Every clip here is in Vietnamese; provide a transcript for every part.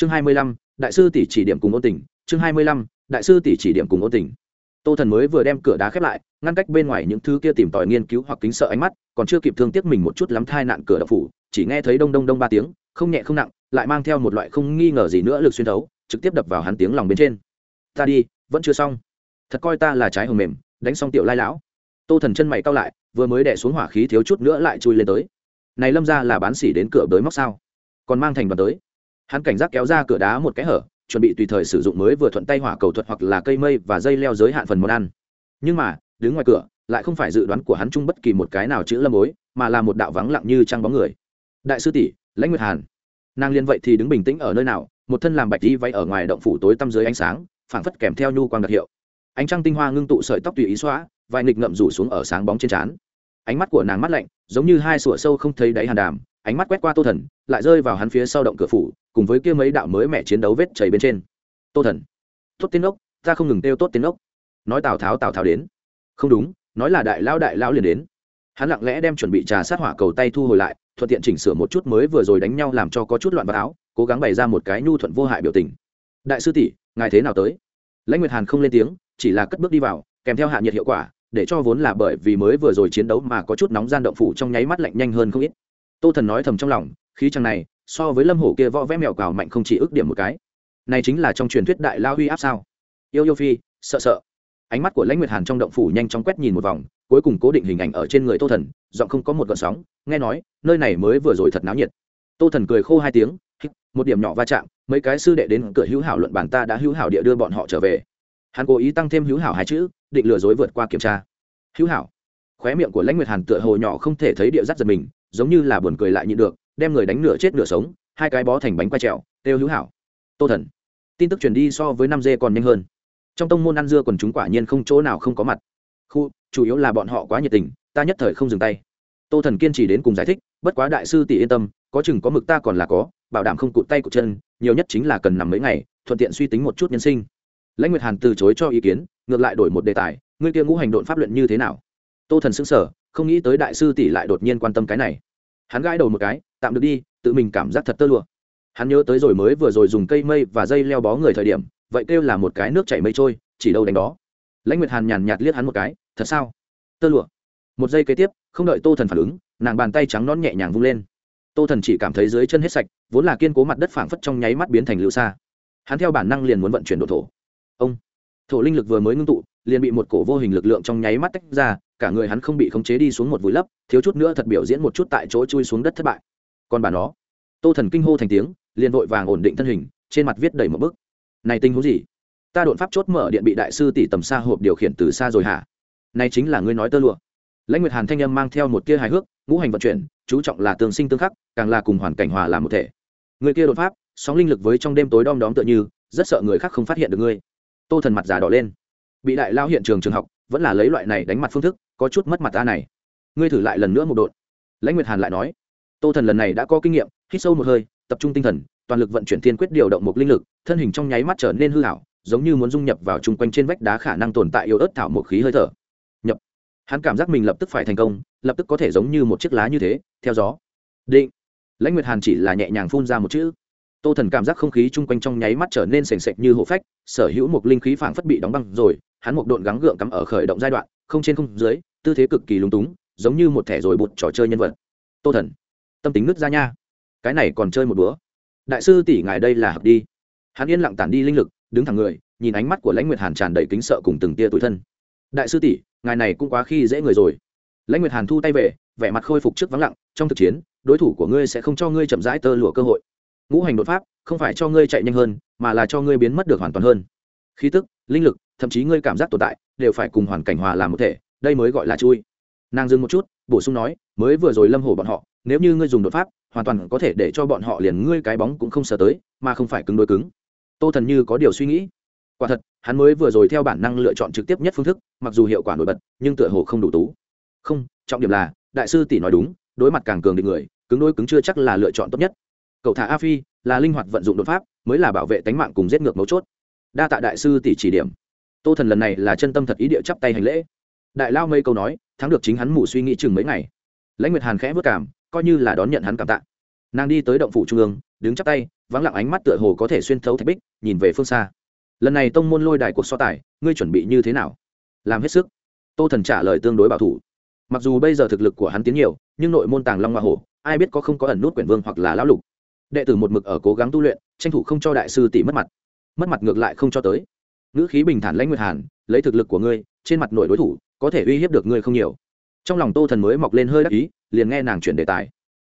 chương hai mươi lăm, đại sư tỷ chỉ điểm cùng ôn tình. Chương hai mươi lăm, đại sư tỷ chỉ điểm cùng ôn tình. Tô thần mới vừa đem cửa đá khép lại, ngăn cách bên ngoài những thứ kia tìm tòi nghiên cứu hoặc kính sợ ánh mắt, còn chưa kịp thương tiếc mình một chút lắm thai nạn cửa đập phủ, chỉ nghe thấy đông đông đông ba tiếng, không nhẹ không nặng, lại mang theo một loại không nghi ngờ gì nữa lực xuyên thấu, trực tiếp đập vào hắn tiếng lòng bên trên. Ta đi, vẫn chưa xong. Thật coi ta là trái hồng mềm, đánh xong tiểu lai lão. Tô thần chân mày cao lại, vừa mới đẻ xuống hỏa khí thiếu chút nữa lại chui lên tới. Này lâm ra là bán xỉ đến cửa bới móc sao? Còn mang thành đoàn tới hắn cảnh giác kéo ra cửa đá một cái hở, chuẩn bị tùy thời sử dụng mới vừa thuận tay hỏa cầu thuật hoặc là cây mây và dây leo giới hạn phần món ăn. Nhưng mà, đứng ngoài cửa, lại không phải dự đoán của hắn chung bất kỳ một cái nào chữ lâm bối, mà là một đạo vắng lặng như trăng bóng người. Đại sư tỷ, lãnh nguyệt hàn. Nàng liên vậy thì đứng bình tĩnh ở nơi nào, một thân làm bạch đi vay ở ngoài động phủ tối tăm dưới ánh sáng, phảng phất kèm theo nhu quang đặc hiệu. Ánh trăng tinh hoa ngưng tụ sợi tóc tùy ý xóa, vài nghịch ngậm rủ xuống ở sáng bóng trên trán. Ánh mắt của nàng mắt lạnh, giống như hai sủa sâu không thấy đáy hàn đàm ánh mắt quét qua tô thần, lại rơi vào hắn phía sau động cửa phủ, cùng với kia mấy đạo mới mẹ chiến đấu vết chảy bên trên. Tô thần, tốt tiên ốc ta không ngừng kêu tốt tiên ốc nói tào tháo tào tháo đến. Không đúng, nói là đại lao đại lao liền đến. Hắn lặng lẽ đem chuẩn bị trà sát hỏa cầu tay thu hồi lại, thuận tiện chỉnh sửa một chút mới vừa rồi đánh nhau làm cho có chút loạn vào áo, cố gắng bày ra một cái nhu thuận vô hại biểu tình. Đại sư tỷ, ngài thế nào tới? Lãnh nguyệt hàn không lên tiếng, chỉ là cất bước đi vào, kèm theo hạ nhiệt hiệu quả, để cho vốn là bởi vì mới vừa rồi chiến đấu mà có chút nóng gian động phủ trong nháy mắt lạnh nhanh hơn không ít tô thần nói thầm trong lòng, khí chàng này, so với lâm hổ kia võ vẽ mèo cào mạnh không chỉ ước điểm một cái. Này chính là trong truyền thuyết đại lao huy áp sao? Yêu yêu phi, sợ sợ. Ánh mắt của lãnh nguyệt hàn trong động phủ nhanh chóng quét nhìn một vòng, cuối cùng cố định hình ảnh ở trên người tô thần, giọng không có một gợn sóng, nghe nói, nơi này mới vừa rồi thật náo nhiệt. Tô thần cười khô hai tiếng một điểm nhỏ va chạm, mấy cái sư đệ đến cửa hữu hảo luận bản ta đã hữu hảo địa đưa bọn họ trở về. Hắn cố ý tăng thêm hữu hảo hai chữ, định lừa dối vượt qua kiểm tra. Hữu hảo. Khóe miệng của lãnh nguyệt hàn tựa hồ nhỏ không thể thấy địa dắt giật mình giống như là buồn cười lại nhịn được, đem người đánh nửa chết nửa sống, hai cái bó thành bánh quay trèo têu hữu hảo. Tô thần, tin tức truyền đi so với năm dê còn nhanh hơn. Trong tông môn ăn dưa còn chúng quả nhiên không chỗ nào không có mặt. Khu, chủ yếu là bọn họ quá nhiệt tình, ta nhất thời không dừng tay. Tô thần kiên trì đến cùng giải thích, bất quá đại sư tỷ yên tâm, có chừng có mực ta còn là có, bảo đảm không cụt tay cụt chân, nhiều nhất chính là cần nằm mấy ngày, thuận tiện suy tính một chút nhân sinh. Lãnh nguyệt hàn từ chối cho ý kiến, ngược lại đổi một đề tài, ngươi kia ngũ hành độn pháp luyện như thế nào? Tô thần xứng sở không nghĩ tới đại sư tỷ lại đột nhiên quan tâm cái này hắn gãi đầu một cái, tạm được đi, tự mình cảm giác thật tơ lụa. Hắn nhớ tới rồi mới vừa rồi dùng cây mây và dây leo bó người thời điểm, vậy kêu là một cái nước chảy mây trôi, chỉ đâu đánh đó. Lãnh nguyệt hàn nhàn nhạt liếc hắn một cái, thật sao? Tơ lụa? Một giây kế tiếp, không đợi tô thần phản ứng, nàng bàn tay trắng non nhẹ nhàng vung lên. Tô thần chỉ cảm thấy dưới chân hết sạch, vốn là kiên cố mặt đất phảng phất trong nháy mắt biến thành lưu xa hắn theo bản năng liền muốn vận chuyển đồ thổ. Ông, thổ linh lực vừa mới ngưng tụ, liền bị một cổ vô hình lực lượng trong nháy mắt tách ra cả người hắn không bị khống chế đi xuống một vùi lấp, thiếu chút nữa thật biểu diễn một chút tại chỗ chui xuống đất thất bại. Còn bà nó, tô thần kinh hô thành tiếng, liền vội vàng ổn định thân hình, trên mặt viết đầy một bức. Này tình huống gì? Ta đột pháp chốt mở điện bị đại sư tỷ tầm xa hộp điều khiển từ xa rồi hả? Này chính là ngươi nói tơ lụa. Lãnh nguyệt hàn thanh âm mang theo một tia hài hước, ngũ hành vận chuyển, chú trọng là tương sinh tương khắc, càng là cùng hoàn cảnh hòa làm một thể. Người kia đột pháp, sóng linh lực với trong đêm tối đom đóm tựa như, rất sợ người khác không phát hiện được ngươi. Tô thần mặt già đỏ lên. Bị đại lao hiện trường trường học vẫn là lấy loại này đánh mặt phương thức, có chút mất mặt ta này. Ngươi thử lại lần nữa một đột lãnh nguyệt hàn lại nói. Tô thần lần này đã có kinh nghiệm, hít sâu một hơi, tập trung tinh thần, toàn lực vận chuyển thiên quyết điều động một linh lực, thân hình trong nháy mắt trở nên hư hảo giống như muốn dung nhập vào chung quanh trên vách đá khả năng tồn tại yếu ớt thảo một khí hơi thở. Nhập. Hắn cảm giác mình lập tức phải thành công, lập tức có thể giống như một chiếc lá như thế, theo gió. Định. Lãnh nguyệt hàn chỉ là nhẹ nhàng phun ra một chữ. Tô thần cảm giác không khí chung quanh trong nháy mắt trở nên sềnh sệch như hộ phách, sở hữu một linh khí phảng phất bị đóng băng rồi hắn một độn gắng gượng cắm ở khởi động giai đoạn, không trên không dưới, tư thế cực kỳ lúng túng, giống như một thẻ rồi bụt trò chơi nhân vật. Tô thần, tâm tính nứt ra nha. Cái này còn chơi một búa đại sư tỷ ngài đây là hợp đi. Hắn yên lặng tản đi linh lực, đứng thẳng người, nhìn ánh mắt của lãnh nguyệt hàn tràn đầy kính sợ cùng từng tia tủi thân. Đại sư tỷ, ngài này cũng quá khi dễ người rồi. Lãnh nguyệt hàn thu tay về, vẻ mặt khôi phục trước vắng lặng, trong thực chiến, đối thủ của ngươi sẽ không cho ngươi chậm rãi tơ lụa cơ hội. Ngũ hành đột pháp, không phải cho ngươi chạy nhanh hơn, mà là cho ngươi biến mất được hoàn toàn hơn. Khí tức, linh lực thậm chí ngươi cảm giác tồn tại, đều phải cùng hoàn cảnh hòa làm một thể, đây mới gọi là chui. Nàng dừng một chút, bổ sung nói, mới vừa rồi lâm hổ bọn họ, nếu như ngươi dùng đột pháp, hoàn toàn có thể để cho bọn họ liền ngươi cái bóng cũng không sờ tới, mà không phải cứng đối cứng. Tô thần như có điều suy nghĩ. Quả thật, hắn mới vừa rồi theo bản năng lựa chọn trực tiếp nhất phương thức, mặc dù hiệu quả nổi bật, nhưng tựa hồ không đủ tú. Không, trọng điểm là, đại sư tỷ nói đúng, đối mặt càng cường định người, cứng đôi cứng chưa chắc là lựa chọn tốt nhất. Cậu thả a phi là linh hoạt vận dụng đột pháp, mới là bảo vệ tánh mạng cùng giết ngược mấu chốt. Đa tạ đại sư tỷ chỉ điểm tô thần lần này là chân tâm thật ý địa chắp tay hành lễ. Đại lao mây câu nói, thắng được chính hắn mù suy nghĩ chừng mấy ngày. Lãnh nguyệt hàn khẽ vất cảm, coi như là đón nhận hắn cảm tạ. Nàng đi tới động phủ trung ương, đứng chắp tay, vắng lặng ánh mắt tựa hồ có thể xuyên thấu thạch bích, nhìn về phương xa. Lần này tông môn lôi đài cuộc so tài, ngươi chuẩn bị như thế nào? Làm hết sức. Tô thần trả lời tương đối bảo thủ. Mặc dù bây giờ thực lực của hắn tiến nhiều, nhưng nội môn tàng long hoa hổ, ai biết có không có ẩn nút quyển vương hoặc là lão lục. Đệ tử một mực ở cố gắng tu luyện, tranh thủ không cho đại sư tỷ mất mặt. Mất mặt ngược lại không cho tới ngữ khí bình thản lãnh nguyệt hàn, lấy thực lực của ngươi, trên mặt nội đối thủ, có thể uy hiếp được ngươi không nhiều. Trong lòng tô thần mới mọc lên hơi đắc ý, liền nghe nàng chuyển đề tài.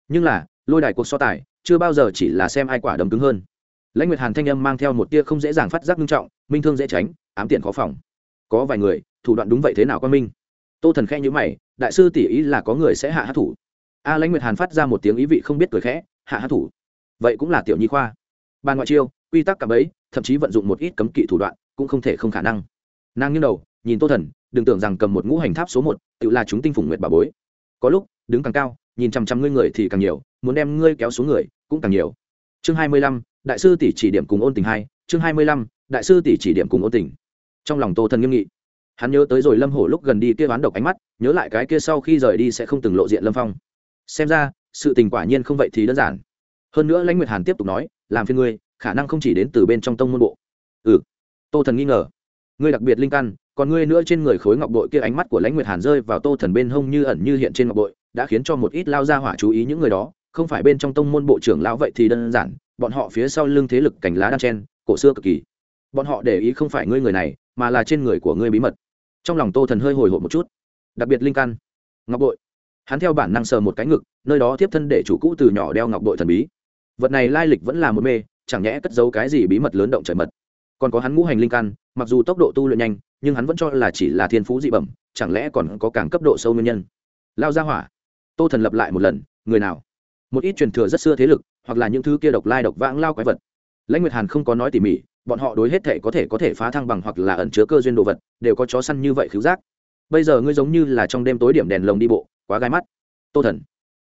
Nhưng là, lôi đài cuộc so tài, chưa bao giờ chỉ là xem ai quả đấm cứng hơn. Lãnh nguyệt hàn thanh âm mang theo một tia không dễ dàng phát giác nghiêm trọng, minh thương dễ tránh, ám tiện khó phòng. Có vài người, thủ đoạn đúng vậy thế nào quan minh? Tô thần khe nhữ mày, đại sư tỷ ý là có người sẽ hạ hát thủ. A lãnh nguyệt hàn phát ra một tiếng ý vị không biết cười khẽ, hạ hát thủ. Vậy cũng là tiểu nhi khoa. Ban ngoại chiêu, quy tắc cả bấy thậm chí vận dụng một ít cấm kỵ thủ đoạn cũng không thể không khả năng. Nàng như đầu, nhìn tô thần, đừng tưởng rằng cầm một ngũ hành tháp số một, tự là chúng tinh phủng nguyệt bà bối. Có lúc, đứng càng cao, nhìn chằm chằm ngươi người thì càng nhiều, muốn đem ngươi kéo xuống người cũng càng nhiều. Chương hai mươi lăm, đại sư tỷ chỉ điểm cùng ôn tình hai, chương hai mươi lăm, đại sư tỷ chỉ điểm cùng ôn tình. Trong lòng tô thần nghiêm nghị. Hắn nhớ tới rồi lâm hổ lúc gần đi kia bán độc ánh mắt, nhớ lại cái kia sau khi rời đi sẽ không từng lộ diện lâm phong. Xem ra, sự tình quả nhiên không vậy thì đơn giản. Hơn nữa lãnh nguyệt hàn tiếp tục nói, làm phiên ngươi, khả năng không chỉ đến từ bên trong tông môn bộ. Ừ tô thần nghi ngờ. Ngươi đặc biệt linh căn, còn ngươi nữa trên người khối ngọc bội kia ánh mắt của lãnh nguyệt hàn rơi vào tô thần bên hông như ẩn như hiện trên ngọc bội, đã khiến cho một ít lao ra hỏa chú ý những người đó, không phải bên trong tông môn bộ trưởng lão vậy thì đơn giản, bọn họ phía sau lưng thế lực cành lá đan chen, cổ xưa cực kỳ. Bọn họ để ý không phải ngươi người này, mà là trên người của ngươi bí mật. Trong lòng tô thần hơi hồi hộp một chút. Đặc biệt linh căn, ngọc bội. Hắn theo bản năng sờ một cái ngực, nơi đó tiếp thân để chủ cũ từ nhỏ đeo ngọc bội thần bí. Vật này lai lịch vẫn là một mê, chẳng nhẽ cất giấu cái gì bí mật lớn động trời mật còn có hắn ngũ hành linh căn, mặc dù tốc độ tu luyện nhanh, nhưng hắn vẫn cho là chỉ là thiên phú dị bẩm, chẳng lẽ còn có càng cấp độ sâu nguyên nhân? Lao ra hỏa, tô thần lập lại một lần, người nào? Một ít truyền thừa rất xưa thế lực, hoặc là những thứ kia độc lai độc vãng lao quái vật. Lãnh nguyệt hàn không có nói tỉ mỉ, bọn họ đối hết thể có thể có thể phá thăng bằng hoặc là ẩn chứa cơ duyên đồ vật, đều có chó săn như vậy khiếu giác. Bây giờ ngươi giống như là trong đêm tối điểm đèn lồng đi bộ, quá gai mắt. Tô thần,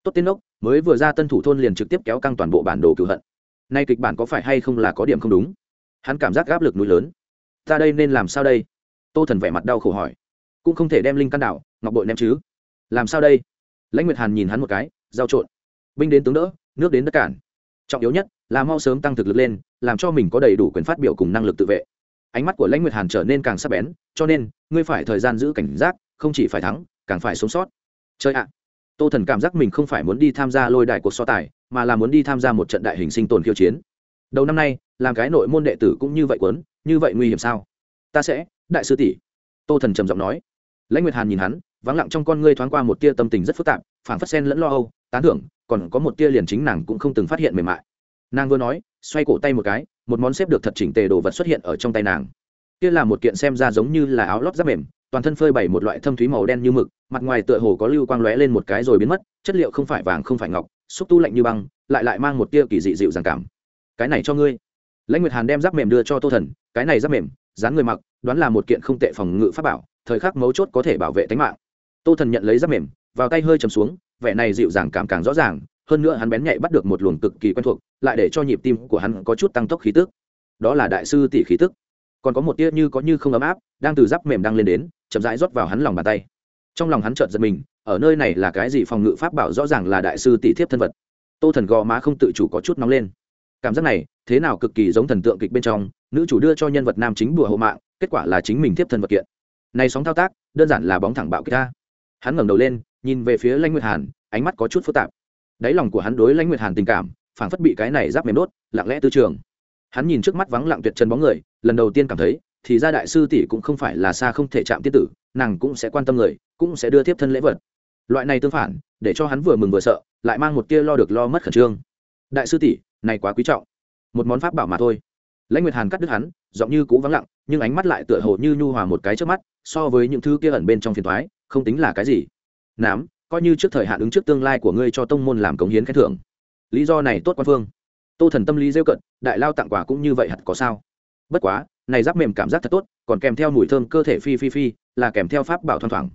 tốt tiên ốc mới vừa ra tân thủ thôn liền trực tiếp kéo căng toàn bộ bản đồ cựu hận. Nay kịch bản có phải hay không là có điểm không đúng? Hắn cảm giác áp lực núi lớn. Ta đây nên làm sao đây? Tô thần vẻ mặt đau khổ hỏi. Cũng không thể đem linh căn đảo, ngọc bội ném chứ. Làm sao đây? Lãnh nguyệt hàn nhìn hắn một cái, giao trộn. Binh đến tướng đỡ, nước đến đất cản. Trọng yếu nhất là mau sớm tăng thực lực lên, làm cho mình có đầy đủ quyền phát biểu cùng năng lực tự vệ. Ánh mắt của lãnh nguyệt hàn trở nên càng sắc bén, cho nên, ngươi phải thời gian giữ cảnh giác, không chỉ phải thắng, càng phải sống sót. Chơi ạ! Tô thần cảm giác mình không phải muốn đi tham gia lôi đại cuộc so tài, mà là muốn đi tham gia một trận đại hình sinh tồn khiêu chiến. Đầu năm nay làm cái nội môn đệ tử cũng như vậy quấn như vậy nguy hiểm sao? Ta sẽ, đại sư tỷ. Tô thần trầm giọng nói. Lãnh nguyệt hàn nhìn hắn, vắng lặng trong con ngươi thoáng qua một tia tâm tình rất phức tạp, phảng phất sen lẫn lo âu, tán thưởng, còn có một tia liền chính nàng cũng không từng phát hiện mềm mại. Nàng vừa nói, xoay cổ tay một cái, một món xếp được thật chỉnh tề đồ vật xuất hiện ở trong tay nàng. Kia là một kiện xem ra giống như là áo lót giáp mềm, toàn thân phơi bày một loại thâm thúy màu đen như mực, mặt ngoài tựa hồ có lưu quang lóe lên một cái rồi biến mất, chất liệu không phải vàng không phải ngọc, xúc tu lạnh như băng, lại lại mang một tia kỳ dị dịu dàng cảm. Cái này cho ngươi lãnh nguyệt hàn đem giáp mềm đưa cho tô thần, cái này giáp mềm, dán người mặc, đoán là một kiện không tệ phòng ngự pháp bảo, thời khắc mấu chốt có thể bảo vệ tính mạng. Tô thần nhận lấy giáp mềm, vào tay hơi chầm xuống, vẻ này dịu dàng cảm càng rõ ràng, hơn nữa hắn bén nhạy bắt được một luồng cực kỳ quen thuộc, lại để cho nhịp tim của hắn có chút tăng tốc khí tức. Đó là đại sư tỷ khí tức. Còn có một tia như có như không ấm áp, đang từ giáp mềm đang lên đến, chậm rãi rót vào hắn lòng bàn tay. Trong lòng hắn chợt giật mình, ở nơi này là cái gì phòng ngự pháp bảo rõ ràng là đại sư tỷ thiếp thân vật. Tô thần gò má không tự chủ có chút nóng lên cảm giác này, thế nào cực kỳ giống thần tượng kịch bên trong, nữ chủ đưa cho nhân vật nam chính bùa hộ mạng, kết quả là chính mình tiếp thân vật kiện. Này sóng thao tác, đơn giản là bóng thẳng bạo kích ta hắn ngẩng đầu lên, nhìn về phía lãnh nguyệt hàn, ánh mắt có chút phức tạp. Đáy lòng của hắn đối lãnh nguyệt hàn tình cảm, phảng phất bị cái này giáp mềm đốt, lặng lẽ tư trường. Hắn nhìn trước mắt vắng lặng tuyệt chân bóng người, lần đầu tiên cảm thấy, thì ra đại sư tỷ cũng không phải là xa không thể chạm tiết tử, nàng cũng sẽ quan tâm người, cũng sẽ đưa tiếp thân lễ vật. Loại này tương phản, để cho hắn vừa mừng vừa sợ, lại mang một tia lo được lo mất khẩn trương. Đại sư tỷ này quá quý trọng. Một món pháp bảo mà thôi. Lãnh nguyệt hàn cắt đứt hắn, giọng như cũ vắng lặng, nhưng ánh mắt lại tựa hồ như nhu hòa một cái trước mắt, so với những thứ kia ẩn bên trong phiền thoái không tính là cái gì. Nám, coi như trước thời hạn ứng trước tương lai của ngươi cho tông môn làm cống hiến khen thưởng. Lý do này tốt quan phương. Tô thần tâm lý rêu cận đại lao tặng quà cũng như vậy hẳn có sao? Bất quá, này giáp mềm cảm giác thật tốt, còn kèm theo mùi thơm cơ thể phi phi phi, là kèm theo pháp bảo thoang thoảng.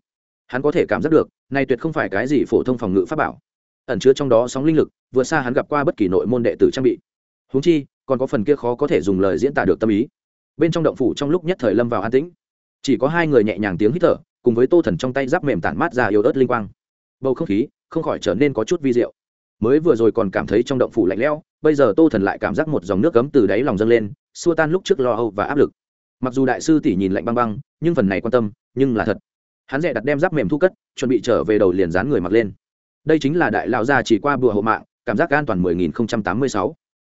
Hắn có thể cảm giác được, này tuyệt không phải cái gì phổ thông phòng ngự pháp bảo. Ẩn chứa trong đó sóng linh lực vượt xa hắn gặp qua bất kỳ nội môn đệ tử trang bị. Húng chi, còn có phần kia khó có thể dùng lời diễn tả được tâm ý. Bên trong động phủ trong lúc nhất thời lâm vào an tĩnh. Chỉ có hai người nhẹ nhàng tiếng hít thở, cùng với tô thần trong tay giáp mềm tản mát ra yếu ớt linh quang. Bầu không khí không khỏi trở nên có chút vi diệu. Mới vừa rồi còn cảm thấy trong động phủ lạnh lẽo, bây giờ tô thần lại cảm giác một dòng nước cấm từ đáy lòng dâng lên, xua tan lúc trước lo âu và áp lực. Mặc dù đại sư tỷ nhìn lạnh băng băng, nhưng phần này quan tâm, nhưng là thật. Hắn dẹ đặt đem giáp mềm thu cất, chuẩn bị trở về đầu liền dán người mặc lên. Đây chính là đại lão gia chỉ qua bùa hộ mạng cảm giác an toàn 10.086.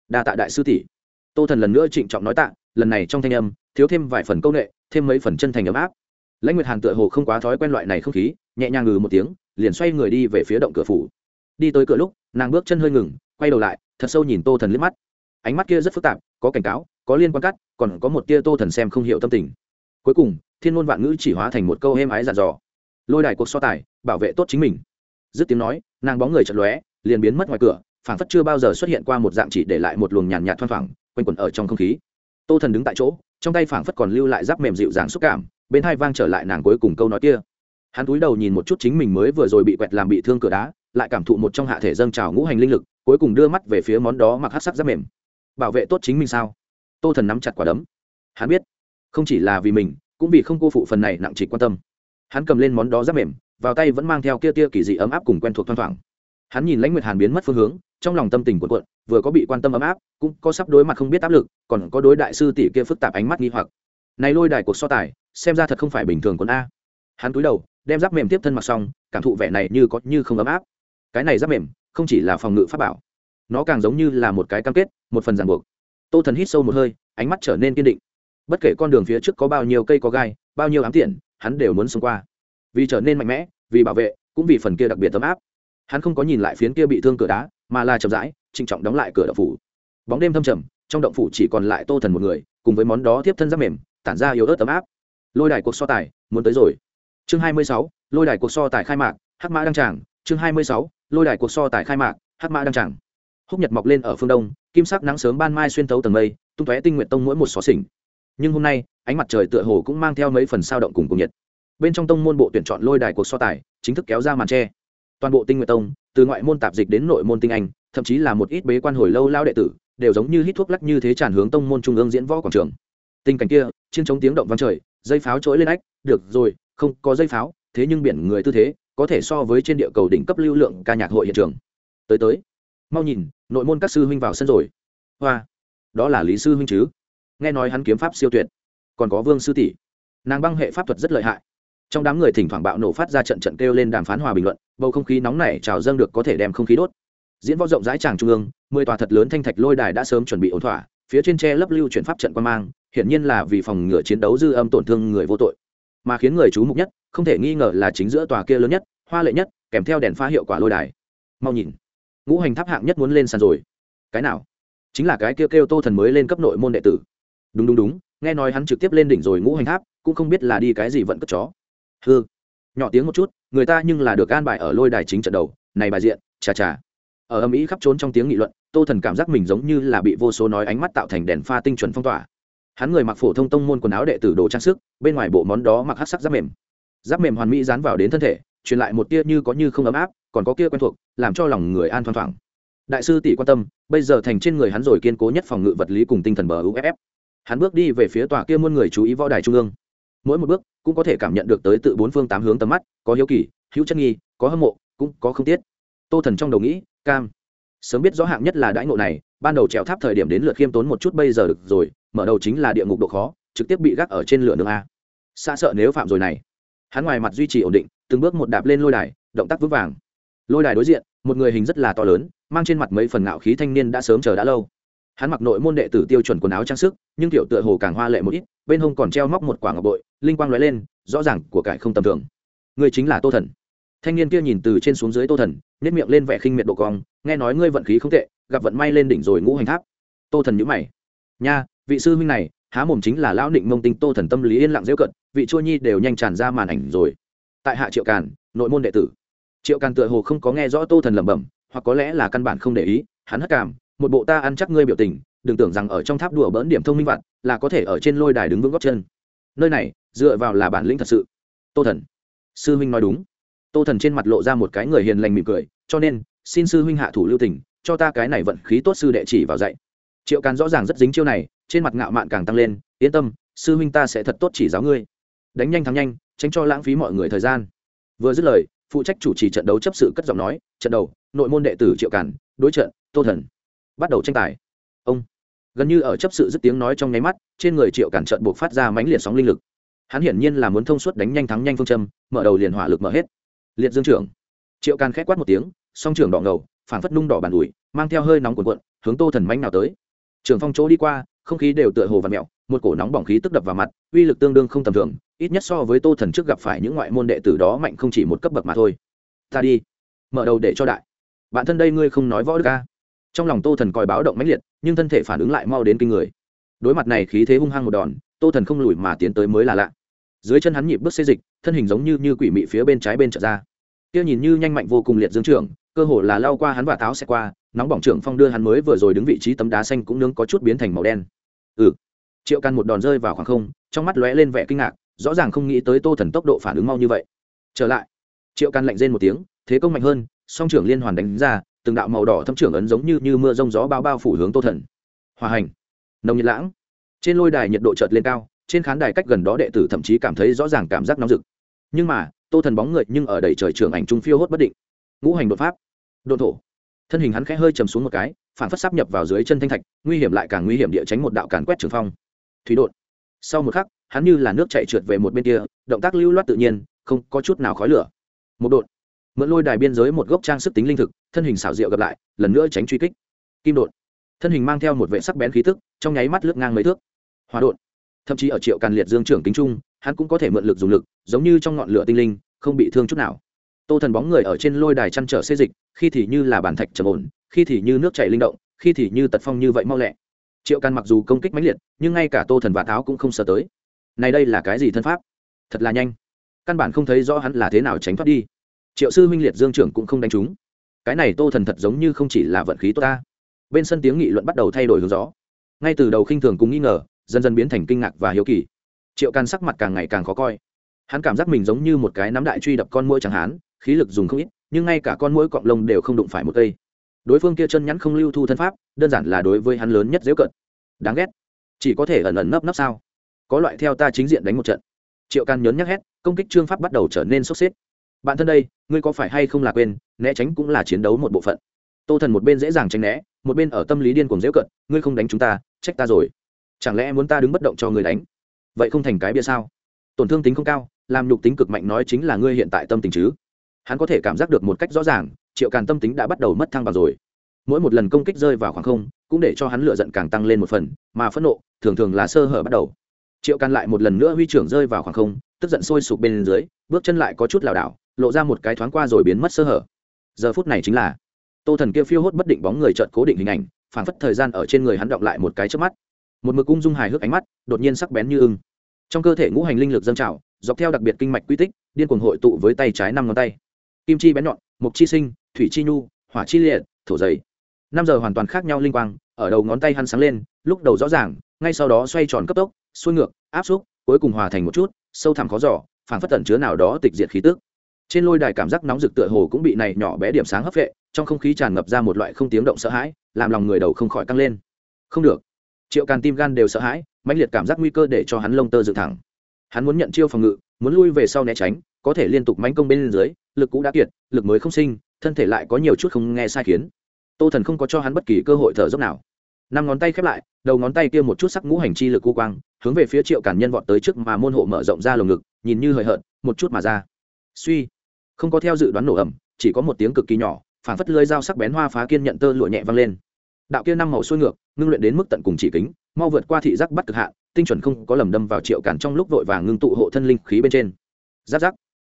đa tạ đại sư tỷ. Tô thần lần nữa trịnh trọng nói tạ, lần này trong thanh âm, thiếu thêm vài phần câu nghệ thêm mấy phần chân thành ấm áp. Lãnh nguyệt hàn tựa hồ không quá thói quen loại này không khí, nhẹ nhàng ngừ một tiếng, liền xoay người đi về phía động cửa phủ. Đi tới cửa lúc, nàng bước chân hơi ngừng, quay đầu lại, thật sâu nhìn tô thần liếc mắt. Ánh mắt kia rất phức tạp, có cảnh cáo, có liên quan cắt, còn có một tia tô thần xem không hiểu tâm tình. Cuối cùng, thiên môn vạn ngữ chỉ hóa thành một câu êm ái dàn dò. Lôi đài cuộc so tài, bảo vệ tốt chính mình. Dứt tiếng nói, nàng bóng người chật lóe liền biến mất ngoài cửa, phảng phất chưa bao giờ xuất hiện qua một dạng chỉ để lại một luồng nhàn nhạt thoang thoảng, quanh quẩn ở trong không khí. Tô thần đứng tại chỗ, trong tay phảng phất còn lưu lại giáp mềm dịu dàng xúc cảm, bên hai vang trở lại nàng cuối cùng câu nói kia. Hắn túi đầu nhìn một chút chính mình mới vừa rồi bị quẹt làm bị thương cửa đá, lại cảm thụ một trong hạ thể dâng trào ngũ hành linh lực, cuối cùng đưa mắt về phía món đó mặc hát sắc giáp mềm. Bảo vệ tốt chính mình sao? Tô thần nắm chặt quả đấm. Hắn biết, không chỉ là vì mình, cũng vì không cô phụ phần này nặng trịch quan tâm. Hắn cầm lên món đó giáp mềm, vào tay vẫn mang theo kia tia kỳ dị ấm áp cùng quen thuộc thoang thoảng hắn nhìn lãnh nguyệt hàn biến mất phương hướng, trong lòng tâm tình cuộn cuộn, vừa có bị quan tâm ấm áp, cũng có sắp đối mặt không biết áp lực, còn có đối đại sư tỷ kia phức tạp ánh mắt nghi hoặc. Này lôi đài cuộc so tài, xem ra thật không phải bình thường quân a. Hắn cúi đầu, đem giáp mềm tiếp thân mặc xong, cảm thụ vẻ này như có như không ấm áp. Cái này giáp mềm, không chỉ là phòng ngự pháp bảo, nó càng giống như là một cái cam kết, một phần ràng buộc. Tô thần hít sâu một hơi, ánh mắt trở nên kiên định. Bất kể con đường phía trước có bao nhiêu cây có gai, bao nhiêu ám tiện, hắn đều muốn xông qua. Vì trở nên mạnh mẽ, vì bảo vệ, cũng vì phần kia đặc biệt ấm áp hắn không có nhìn lại phiến kia bị thương cửa đá, mà là chậm rãi, trịnh trọng đóng lại cửa động phủ. Bóng đêm thâm trầm, trong động phủ chỉ còn lại tô thần một người, cùng với món đó tiếp thân giáp mềm, tản ra yếu ớt ấm áp. Lôi đài cuộc so tài, muốn tới rồi. Chương hai mươi sáu, lôi đài cuộc so tài khai mạc, hắc mã đăng tràng. Chương hai mươi sáu, lôi đài cuộc so tài khai mạc, hắc mã đăng tràng. Húc nhật mọc lên ở phương đông, kim sắc nắng sớm ban mai xuyên thấu tầng mây, tung tóe tinh nguyện tông mỗi một xó xỉnh. Nhưng hôm nay, ánh mặt trời tựa hồ cũng mang theo mấy phần sao động cùng cùng nhiệt. Bên trong tông môn bộ tuyển chọn lôi đài cuộc so tài, chính thức kéo ra màn tre toàn bộ tinh nguyện tông, từ ngoại môn tạp dịch đến nội môn tinh anh, thậm chí là một ít bế quan hồi lâu lao đệ tử, đều giống như hít thuốc lắc như thế tràn hướng tông môn trung ương diễn võ quảng trường. Tình cảnh kia, chiến chống tiếng động vang trời, dây pháo trỗi lên ách, được rồi, không có dây pháo, thế nhưng biển người tư thế, có thể so với trên địa cầu đỉnh cấp lưu lượng ca nhạc hội hiện trường. Tới tới. Mau nhìn, nội môn các sư huynh vào sân rồi. Hoa, đó là lý sư huynh chứ? Nghe nói hắn kiếm pháp siêu tuyệt. Còn có vương sư tỷ. Nàng băng hệ pháp thuật rất lợi hại trong đám người thỉnh thoảng bạo nổ phát ra trận trận kêu lên đàm phán hòa bình luận bầu không khí nóng này trào dâng được có thể đem không khí đốt. Diễn võ rộng rãi tràng trung ương mười tòa thật lớn thanh thạch lôi đài đã sớm chuẩn bị ổn thỏa phía trên tre lấp lưu chuyển pháp trận quan mang hiển nhiên là vì phòng ngừa chiến đấu dư âm tổn thương người vô tội. Mà khiến người chú mục nhất không thể nghi ngờ là chính giữa tòa kia lớn nhất hoa lệ nhất kèm theo đèn pha hiệu quả lôi đài. Mau nhìn ngũ hành tháp hạng nhất muốn lên sàn rồi. Cái nào? Chính là cái kia kêu, kêu tô thần mới lên cấp nội môn đệ tử. Đúng đúng đúng nghe nói hắn trực tiếp lên đỉnh rồi ngũ hành tháp cũng không biết là đi cái gì vẫn cất chó hư. Nhỏ tiếng một chút, người ta nhưng là được an bài ở lôi đài chính trận đầu. Này bài diện, chà chà. Ở âm ý khắp trốn trong tiếng nghị luận, tô thần cảm giác mình giống như là bị vô số nói ánh mắt tạo thành đèn pha tinh chuẩn phong tỏa. Hắn người mặc phổ thông tông môn quần áo đệ tử đồ trang sức, bên ngoài bộ món đó mặc hát sắc giáp mềm. Giáp mềm hoàn mỹ dán vào đến thân thể, truyền lại một tia như có như không ấm áp, còn có kia quen thuộc, làm cho lòng người an thoang thoảng. Đại sư tỷ quan tâm, bây giờ thành trên người hắn rồi kiên cố nhất phòng ngự vật lý cùng tinh thần bờ uff hắn bước đi về phía tòa kia muôn người chú ý võ đài trung ương. Mỗi một bước cũng có thể cảm nhận được tới tự bốn phương tám hướng tầm mắt, có hiếu kỳ, hữu chân nghi, có hâm mộ, cũng có không tiết. Tô thần trong đầu nghĩ, cam, sớm biết rõ hạng nhất là đãi ngộ này, ban đầu trèo tháp thời điểm đến lượt khiêm tốn một chút, bây giờ được rồi, mở đầu chính là địa ngục độ khó, trực tiếp bị gác ở trên lửa nước a. Xa sợ nếu phạm rồi này. Hắn ngoài mặt duy trì ổn định, từng bước một đạp lên lôi đài, động tác vững vàng. Lôi đài đối diện, một người hình rất là to lớn, mang trên mặt mấy phần ngạo khí thanh niên đã sớm chờ đã lâu hắn mặc nội môn đệ tử tiêu chuẩn quần áo trang sức, nhưng kiểu tựa hồ càng hoa lệ một ít, bên hông còn treo móc một quả ngọc bội, linh quang lóe lên, rõ ràng của cải không tầm thường. Người chính là tô thần. Thanh niên kia nhìn từ trên xuống dưới tô thần nếp miệng lên vẻ khinh miệt độ cong, nghe nói ngươi vận khí không tệ, gặp vận may lên đỉnh rồi ngũ hành tháp. Tô thần nhữ mày. Nha, vị sư huynh này, há mồm chính là lão định mông tinh tô thần tâm lý yên lặng dễ cận, vị chua nhi đều nhanh tràn ra màn ảnh rồi. Tại hạ triệu càn, nội môn đệ tử. Triệu càn tựa hồ không có nghe rõ tô thần lẩm bẩm, hoặc có lẽ là căn bản không để ý, hắn hất cảm một bộ ta ăn chắc ngươi biểu tình, đừng tưởng rằng ở trong tháp đùa bỡn điểm thông minh vặt là có thể ở trên lôi đài đứng vững góc chân. Nơi này, dựa vào là bản lĩnh thật sự. Tô thần. Sư huynh nói đúng. Tô thần trên mặt lộ ra một cái người hiền lành mỉm cười, cho nên, xin sư huynh hạ thủ lưu tình, cho ta cái này vận khí tốt sư đệ chỉ vào dạy. Triệu càn rõ ràng rất dính chiêu này, trên mặt ngạo mạn càng tăng lên, yên tâm, sư huynh ta sẽ thật tốt chỉ giáo ngươi. Đánh nhanh thắng nhanh, tránh cho lãng phí mọi người thời gian. Vừa dứt lời, phụ trách chủ trì trận đấu chấp sự cất giọng nói, trận đầu, nội môn đệ tử triệu càn, đối trận, tô thần bắt đầu tranh tài. Ông, gần như ở chấp sự dứt tiếng nói trong nháy mắt, trên người triệu cản trận buộc phát ra mãnh liệt sóng linh lực. Hắn hiển nhiên là muốn thông suốt đánh nhanh thắng nhanh phương châm, mở đầu liền hỏa lực mở hết. Liệt dương trưởng. Triệu càn khét quát một tiếng, song trưởng đỏ ngầu phản phất nung đỏ bàn ủi, mang theo hơi nóng cuộn cuộn, hướng tô thần mánh nào tới. Trường phong chỗ đi qua, không khí đều tựa hồ và mẹo một cổ nóng bỏng khí tức đập vào mặt, uy lực tương đương không tầm thường, ít nhất so với tô thần trước gặp phải những ngoại môn đệ tử đó mạnh không chỉ một cấp bậc mà thôi. Ta đi, mở đầu để cho đại. Bạn thân đây ngươi không nói võ đức ca trong lòng tô thần coi báo động mãnh liệt, nhưng thân thể phản ứng lại mau đến kinh người. Đối mặt này khí thế hung hăng một đòn, tô thần không lùi mà tiến tới mới là lạ. Dưới chân hắn nhịp bước xê dịch, thân hình giống như như quỷ mị phía bên trái bên trở ra. Kia nhìn như nhanh mạnh vô cùng liệt dương trưởng, cơ hồ là lao qua hắn và táo xe qua, nóng bỏng trưởng phong đưa hắn mới vừa rồi đứng vị trí tấm đá xanh cũng nướng có chút biến thành màu đen. Ừ. Triệu căn một đòn rơi vào khoảng không, trong mắt lóe lên vẻ kinh ngạc, rõ ràng không nghĩ tới tô thần tốc độ phản ứng mau như vậy. Trở lại. Triệu căn lạnh rên một tiếng, thế công mạnh hơn, song trưởng liên hoàn đánh ra từng đạo màu đỏ thâm trưởng ấn giống như như mưa rông gió bao bao phủ hướng tô thần. Hòa hành. Nồng nhiệt lãng. Trên lôi đài nhiệt độ chợt lên cao, trên khán đài cách gần đó đệ tử thậm chí cảm thấy rõ ràng cảm giác nóng rực. Nhưng mà, tô thần bóng người nhưng ở đầy trời trường ảnh trung phiêu hốt bất định. Ngũ hành đột pháp. Đột thổ. Thân hình hắn khẽ hơi chầm xuống một cái, phản phất sắp nhập vào dưới chân thanh thạch, nguy hiểm lại càng nguy hiểm địa tránh một đạo càn quét trường phong. Thủy đột sau một khắc, hắn như là nước chạy trượt về một bên kia, động tác lưu loát tự nhiên, không có chút nào khói lửa. Một đột mượn lôi đài biên giới một gốc trang sức tính linh thực, thân hình xảo diệu gặp lại, lần nữa tránh truy kích. Kim đột thân hình mang theo một vệ sắc bén khí tức, trong nháy mắt lướt ngang mấy thước. Hòa đột thậm chí ở triệu càn liệt dương trưởng kính trung, hắn cũng có thể mượn lực dùng lực, giống như trong ngọn lửa tinh linh, không bị thương chút nào. Tô thần bóng người ở trên lôi đài chăn trở xê dịch, khi thì như là bàn thạch trầm ổn, khi thì như nước chảy linh động, khi thì như tật phong như vậy mau lẹ. Triệu càn mặc dù công kích mãnh liệt, nhưng ngay cả tô thần và tháo cũng không sợ tới. Này đây là cái gì thân pháp? Thật là nhanh. Căn bản không thấy rõ hắn là thế nào tránh thoát đi triệu sư minh liệt dương trưởng cũng không đánh trúng cái này tô thần thật giống như không chỉ là vận khí tốt ta. Bên sân tiếng nghị luận bắt đầu thay đổi hướng gió. Ngay từ đầu khinh thường cũng nghi ngờ, dần dần biến thành kinh ngạc và hiếu kỳ. Triệu can sắc mặt càng ngày càng khó coi. Hắn cảm giác mình giống như một cái nắm đại truy đập con mũi chẳng hán khí lực dùng không ít, nhưng ngay cả con mũi cọng lông đều không đụng phải một cây. Đối phương kia chân nhắn không lưu thu thân pháp, đơn giản là đối với hắn lớn nhất dễ cận. Đáng ghét. Chỉ có thể ẩn ẩn nấp nấp sao? Có loại theo ta chính diện đánh một trận. Triệu can nhớn nhắc hét, công kích trương pháp bắt đầu trở nên sốc xếp bạn thân đây, ngươi có phải hay không là quên, né tránh cũng là chiến đấu một bộ phận. Tô thần một bên dễ dàng tránh né, một bên ở tâm lý điên cuồng dễ cận ngươi không đánh chúng ta, trách ta rồi. Chẳng lẽ muốn ta đứng bất động cho người đánh? Vậy không thành cái bia sao? Tổn thương tính không cao, làm nhục tính cực mạnh nói chính là ngươi hiện tại tâm tình chứ. Hắn có thể cảm giác được một cách rõ ràng, triệu càn tâm tính đã bắt đầu mất thăng bằng rồi. Mỗi một lần công kích rơi vào khoảng không, cũng để cho hắn lựa giận càng tăng lên một phần, mà phẫn nộ, thường thường là sơ hở bắt đầu. Triệu càn lại một lần nữa huy trưởng rơi vào khoảng không, tức giận sôi sụp bên dưới, bước chân lại có chút lảo đảo lộ ra một cái thoáng qua rồi biến mất sơ hở. Giờ phút này chính là, tô thần kia phiêu hốt bất định bóng người trợn cố định hình ảnh phản phất thời gian ở trên người hắn động lại một cái trước mắt. Một mực ung dung hài hước ánh mắt, đột nhiên sắc bén như ưng. Trong cơ thể ngũ hành linh lực dâng trào, dọc theo đặc biệt kinh mạch quy tích, điên cuồng hội tụ với tay trái năm ngón tay. Kim chi bén nhọn mục chi sinh, thủy chi nhu, hỏa chi liệt, thổ dày. Năm giờ hoàn toàn khác nhau linh quang, ở đầu ngón tay hắn sáng lên, lúc đầu rõ ràng, ngay sau đó xoay tròn cấp tốc, xuôi ngược, áp xúc, cuối cùng hòa thành một chút, sâu thẳm khó giỏ phảng phất tận chứa nào đó tịch diệt khí tức trên lôi đài cảm giác nóng rực tựa hồ cũng bị này nhỏ bé điểm sáng hấp vệ trong không khí tràn ngập ra một loại không tiếng động sợ hãi, làm lòng người đầu không khỏi căng lên. Không được. Triệu càn tim gan đều sợ hãi, mãnh liệt cảm giác nguy cơ để cho hắn lông tơ dựng thẳng. Hắn muốn nhận chiêu phòng ngự, muốn lui về sau né tránh, có thể liên tục mánh công bên dưới, lực cũ đã kiệt, lực mới không sinh, thân thể lại có nhiều chút không nghe sai khiến. Tô thần không có cho hắn bất kỳ cơ hội thở dốc nào. Năm ngón tay khép lại, đầu ngón tay kia một chút sắc ngũ hành chi lực cu quang, hướng về phía triệu càn nhân vọt tới trước mà môn hộ mở rộng ra lồng ngực, nhìn như hời hợt, một chút mà ra. Suy không có theo dự đoán nổ ẩm chỉ có một tiếng cực kỳ nhỏ phản phất lưới dao sắc bén hoa phá kiên nhận tơ lụa nhẹ văng lên. Đạo kia năm màu xuôi ngược ngưng luyện đến mức tận cùng chỉ kính mau vượt qua thị giác bắt cực hạ, tinh chuẩn không có lầm đâm vào triệu cản trong lúc vội vàng ngưng tụ hộ thân linh khí bên trên. Giáp giáp.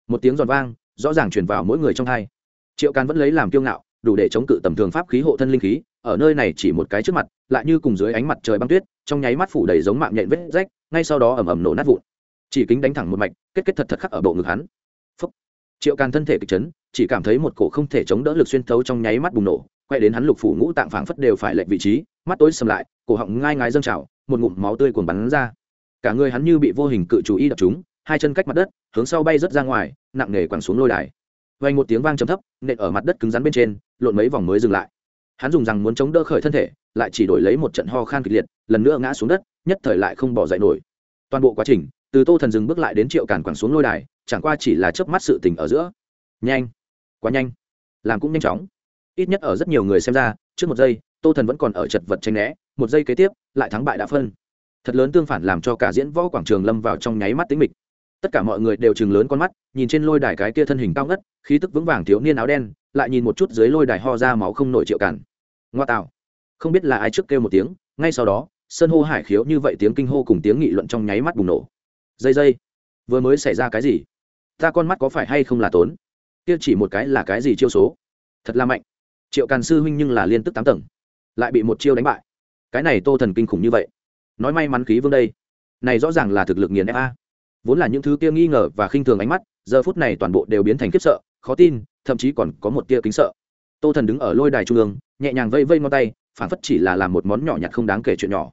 Một tiếng giòn vang rõ ràng truyền vào mỗi người trong hai. Triệu càn vẫn lấy làm kiêu ngạo đủ để chống cự tầm thường pháp khí hộ thân linh khí ở nơi này chỉ một cái trước mặt lại như cùng dưới ánh mặt trời băng tuyết trong nháy mắt phủ đầy giống mạng nhện vết rách ngay sau đó ầm ầm nổ nát vụn. Chỉ kính đánh thẳng một mạch kết kết thật thật khắc ở bộ ngực hắn triệu càn thân thể kịch chấn, chỉ cảm thấy một cổ không thể chống đỡ lực xuyên thấu trong nháy mắt bùng nổ, quay đến hắn lục phủ ngũ tạng phảng phất đều phải lệch vị trí, mắt tối sầm lại, cổ họng ngai ngái dâng trào, một ngụm máu tươi cuồn bắn ra. Cả người hắn như bị vô hình cự chú y đập chúng hai chân cách mặt đất, hướng sau bay rớt ra ngoài, nặng nề quẳng xuống lôi đài. Vay một tiếng vang trầm thấp, nện ở mặt đất cứng rắn bên trên, lộn mấy vòng mới dừng lại. Hắn dùng rằng muốn chống đỡ khởi thân thể, lại chỉ đổi lấy một trận ho khan kịch liệt, lần nữa ngã xuống đất, nhất thời lại không bỏ dậy nổi. Toàn bộ quá trình, từ tô thần dừng bước lại đến triệu càn quẳng xuống lôi đài chẳng qua chỉ là chớp mắt sự tình ở giữa. Nhanh. Quá nhanh. Làm cũng nhanh chóng. Ít nhất ở rất nhiều người xem ra, trước một giây, tô thần vẫn còn ở chật vật tranh né, một giây kế tiếp, lại thắng bại đã phân. Thật lớn tương phản làm cho cả diễn võ quảng trường lâm vào trong nháy mắt tính mịch. Tất cả mọi người đều chừng lớn con mắt, nhìn trên lôi đài cái kia thân hình cao ngất, khí tức vững vàng thiếu niên áo đen, lại nhìn một chút dưới lôi đài ho ra máu không nổi triệu cản. Ngoa tạo. Không biết là ai trước kêu một tiếng, ngay sau đó, sơn hô hải khiếu như vậy tiếng kinh hô cùng tiếng nghị luận trong nháy mắt bùng nổ. Dây dây vừa mới xảy ra cái gì? Ta con mắt có phải hay không là tốn? Kia chỉ một cái là cái gì chiêu số? Thật là mạnh. Triệu càn sư huynh nhưng là liên tức tám tầng, lại bị một chiêu đánh bại. Cái này tô thần kinh khủng như vậy. Nói may mắn khí vương đây. Này rõ ràng là thực lực nghiền fa vốn là những thứ kia nghi ngờ và khinh thường ánh mắt, giờ phút này toàn bộ đều biến thành khiếp sợ, khó tin, thậm chí còn có một tia kính sợ. Tô thần đứng ở lôi đài trung ương, nhẹ nhàng vây vây ngón tay, phản phất chỉ là làm một món nhỏ nhặt không đáng kể chuyện nhỏ.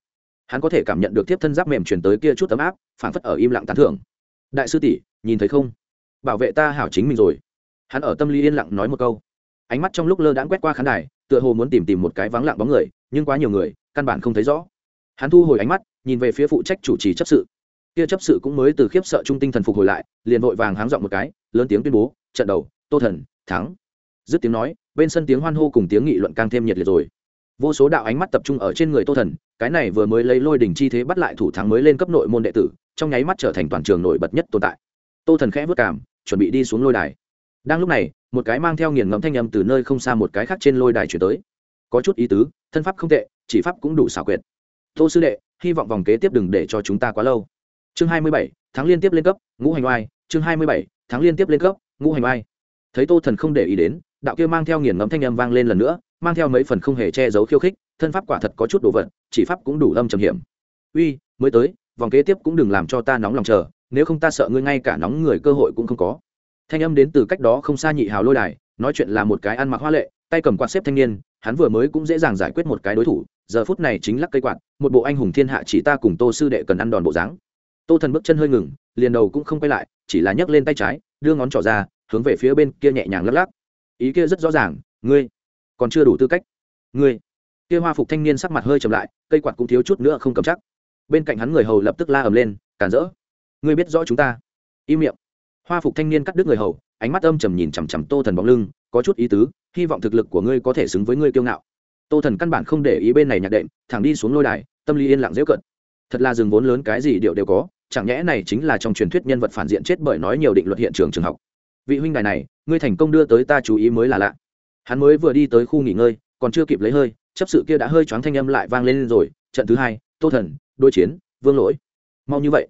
Hắn có thể cảm nhận được tiếp thân giáp mềm chuyển tới kia chút ấm áp, phản phất ở im lặng tán thưởng. Đại sư tỷ, nhìn thấy không? Bảo vệ ta hảo chính mình rồi. Hắn ở tâm lý yên lặng nói một câu. Ánh mắt trong lúc lơ đãng quét qua khán đài, tựa hồ muốn tìm tìm một cái vắng lặng bóng người, nhưng quá nhiều người, căn bản không thấy rõ. Hắn thu hồi ánh mắt, nhìn về phía phụ trách chủ trì chấp sự. Kia chấp sự cũng mới từ khiếp sợ trung tinh thần phục hồi lại, liền vội vàng háng dọn một cái, lớn tiếng tuyên bố, trận đầu, tô thần, thắng. Dứt tiếng nói, bên sân tiếng hoan hô cùng tiếng nghị luận càng thêm nhiệt liệt rồi. Vô số đạo ánh mắt tập trung ở trên người tô thần, cái này vừa mới lấy lôi đỉnh chi thế bắt lại thủ thắng mới lên cấp nội môn đệ tử, trong nháy mắt trở thành toàn trường nổi bật nhất tồn tại tô thần khẽ vất cảm, chuẩn bị đi xuống lôi đài. Đang lúc này, một cái mang theo nghiền ngẫm thanh âm từ nơi không xa một cái khác trên lôi đài chuyển tới. Có chút ý tứ, thân pháp không tệ, chỉ pháp cũng đủ xảo quyệt. Tô sư đệ, hy vọng vòng kế tiếp đừng để cho chúng ta quá lâu. Chương hai mươi bảy tháng liên tiếp lên cấp, ngũ hành oai. Chương hai mươi bảy tháng liên tiếp lên cấp, ngũ hành oai. Thấy tô thần không để ý đến, đạo kia mang theo nghiền ngẫm thanh âm vang lên lần nữa, mang theo mấy phần không hề che giấu khiêu khích, thân pháp quả thật có chút đồ vật, chỉ pháp cũng đủ âm trầm hiểm. Uy, mới tới, vòng kế tiếp cũng đừng làm cho ta nóng lòng chờ nếu không ta sợ ngươi ngay cả nóng người cơ hội cũng không có. Thanh âm đến từ cách đó không xa nhị hào lôi đài, nói chuyện là một cái ăn mặc hoa lệ, tay cầm quạt xếp thanh niên, hắn vừa mới cũng dễ dàng giải quyết một cái đối thủ, giờ phút này chính lắc cây quạt, một bộ anh hùng thiên hạ chỉ ta cùng tô sư đệ cần ăn đòn bộ dáng. Tô thần bước chân hơi ngừng, liền đầu cũng không quay lại, chỉ là nhấc lên tay trái, đưa ngón trỏ ra, hướng về phía bên kia nhẹ nhàng lắc lắc. Ý kia rất rõ ràng, ngươi còn chưa đủ tư cách. Ngươi. Kia hoa phục thanh niên sắc mặt hơi chậm lại, cây quạt cũng thiếu chút nữa không cầm chắc. Bên cạnh hắn người hầu lập tức la ầm lên, cản rỡ ngươi biết rõ chúng ta. Im miệng. Hoa phục thanh niên cắt đứt người hầu, ánh mắt âm trầm nhìn chằm chằm tô thần bóng lưng, có chút ý tứ, hy vọng thực lực của ngươi có thể xứng với ngươi kiêu ngạo. Tô thần căn bản không để ý bên này nhạc đệm, thẳng đi xuống lôi đài, tâm lý yên lặng dễ cận thật là rừng vốn lớn cái gì điệu đều có, chẳng nhẽ này chính là trong truyền thuyết nhân vật phản diện chết bởi nói nhiều định luật hiện trường trường học. Vị huynh đài này, ngươi thành công đưa tới ta chú ý mới là lạ. Hắn mới vừa đi tới khu nghỉ ngơi, còn chưa kịp lấy hơi, chấp sự kia đã hơi choáng thanh âm lại vang lên rồi, trận thứ hai, tô thần, đối chiến, vương lỗi. Mau như vậy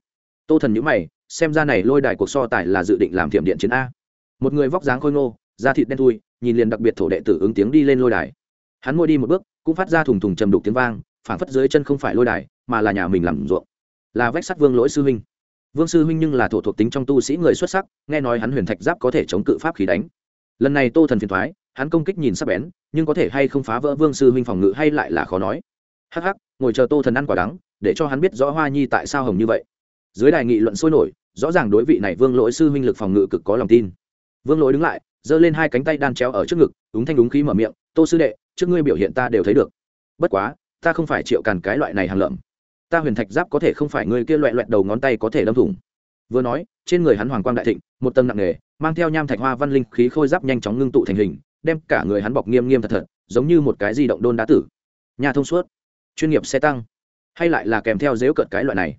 tô thần nhữ mày, xem ra này lôi đài cuộc so tài là dự định làm thiểm điện chiến a. Một người vóc dáng khôi ngô, da thịt đen thui, nhìn liền đặc biệt thổ đệ tử ứng tiếng đi lên lôi đài. Hắn ngồi đi một bước, cũng phát ra thùng thùng trầm đục tiếng vang, phảng phất dưới chân không phải lôi đài, mà là nhà mình làm ruộng. Là vách sắt vương lỗi sư huynh. Vương sư huynh nhưng là thổ thuộc tính trong tu sĩ người xuất sắc, nghe nói hắn huyền thạch giáp có thể chống cự pháp khí đánh. Lần này tô thần phiền thoái hắn công kích nhìn sắc bén, nhưng có thể hay không phá vỡ vương sư huynh phòng ngự hay lại là khó nói. Hắc hắc, ngồi chờ tô thần ăn quả đắng, để cho hắn biết rõ hoa nhi tại sao hồng như vậy dưới đài nghị luận sôi nổi, rõ ràng đối vị này vương lỗi sư huynh lực phòng ngự cực có lòng tin. Vương lỗi đứng lại, giơ lên hai cánh tay đan treo ở trước ngực đúng thanh đúng khí mở miệng, tô sư đệ, trước ngươi biểu hiện ta đều thấy được. Bất quá, ta không phải triệu càn cái loại này hàng lợm. Ta huyền thạch giáp có thể không phải ngươi kia loẹ loẹt đầu ngón tay có thể đâm thủng. Vừa nói, trên người hắn hoàng quang đại thịnh, một tầng nặng nề, mang theo nham thạch hoa văn linh khí khôi giáp nhanh chóng ngưng tụ thành hình, đem cả người hắn bọc nghiêm nghiêm thật thật, giống như một cái di động đôn đá tử. Nhà thông suốt, chuyên nghiệp xe tăng. Hay lại là kèm theo dếu cợt cái loại này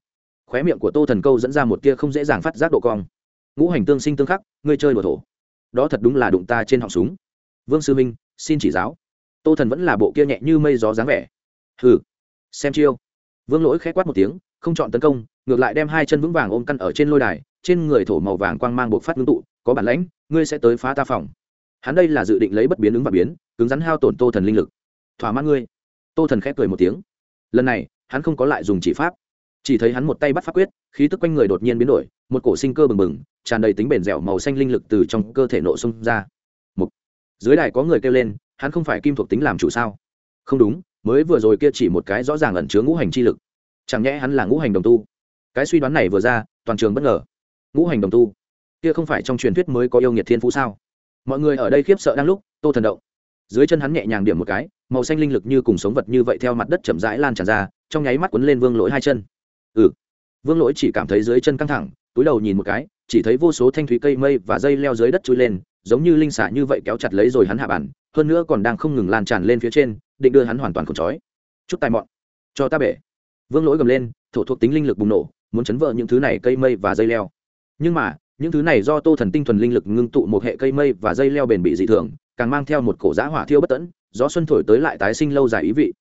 khóe miệng của tô thần câu dẫn ra một tia không dễ dàng phát giác độ cong. Ngũ hành tương sinh tương khắc, ngươi chơi đồ thổ. Đó thật đúng là đụng ta trên họng súng. Vương sư minh xin chỉ giáo. Tô thần vẫn là bộ kia nhẹ như mây gió dáng vẻ. Hừ. Xem chiêu. Vương lỗi k h ẽ quát một tiếng, không chọn tấn công, ngược lại đem hai chân vững vàng ôm căn ở trên lôi đài, trên người thổ màu vàng quang mang buộc phát ngưng tụ, có bản lãnh, ngươi sẽ tới phá ta phòng. Hắn đây là dự định lấy bất biến ứng và biến, cứng rắn hao tổn tô thần linh lực. Thỏa mãn ngươi. Tô thần khép cười một tiếng. Lần này, hắn không có lại dùng chỉ pháp chỉ thấy hắn một tay bắt pháp quyết, khí tức quanh người đột nhiên biến đổi, một cổ sinh cơ bừng bừng, tràn đầy tính bền dẻo màu xanh linh lực từ trong cơ thể nộ sung ra. Một dưới đài có người kêu lên, hắn không phải kim thuộc tính làm chủ sao? Không đúng, mới vừa rồi kia chỉ một cái rõ ràng ẩn chứa ngũ hành chi lực. Chẳng nhẽ hắn là ngũ hành đồng tu? Cái suy đoán này vừa ra, toàn trường bất ngờ. Ngũ hành đồng tu? Kia không phải trong truyền thuyết mới có yêu nghiệt thiên phú sao? Mọi người ở đây khiếp sợ đang lúc, tô thần động. Dưới chân hắn nhẹ nhàng điểm một cái, màu xanh linh lực như cùng sống vật như vậy theo mặt đất chậm rãi lan tràn ra, trong nháy mắt quấn lên vương lỗi hai chân ừ. Vương lỗi chỉ cảm thấy dưới chân căng thẳng túi đầu nhìn một cái chỉ thấy vô số thanh thúy cây mây và dây leo dưới đất chui lên giống như linh xả như vậy kéo chặt lấy rồi hắn hạ bàn, hơn nữa còn đang không ngừng lan tràn lên phía trên định đưa hắn hoàn toàn khổng trói chút tài mọn. Cho ta bể. Vương lỗi gầm lên thổ thuộc tính linh lực bùng nổ muốn chấn vỡ những thứ này cây mây và dây leo. Nhưng mà những thứ này do tô thần tinh thuần linh lực ngưng tụ một hệ cây mây và dây leo bền bị dị thường càng mang theo một cổ giã hỏa thiêu bất tẫn gió xuân thổi tới lại tái sinh lâu dài ý vị.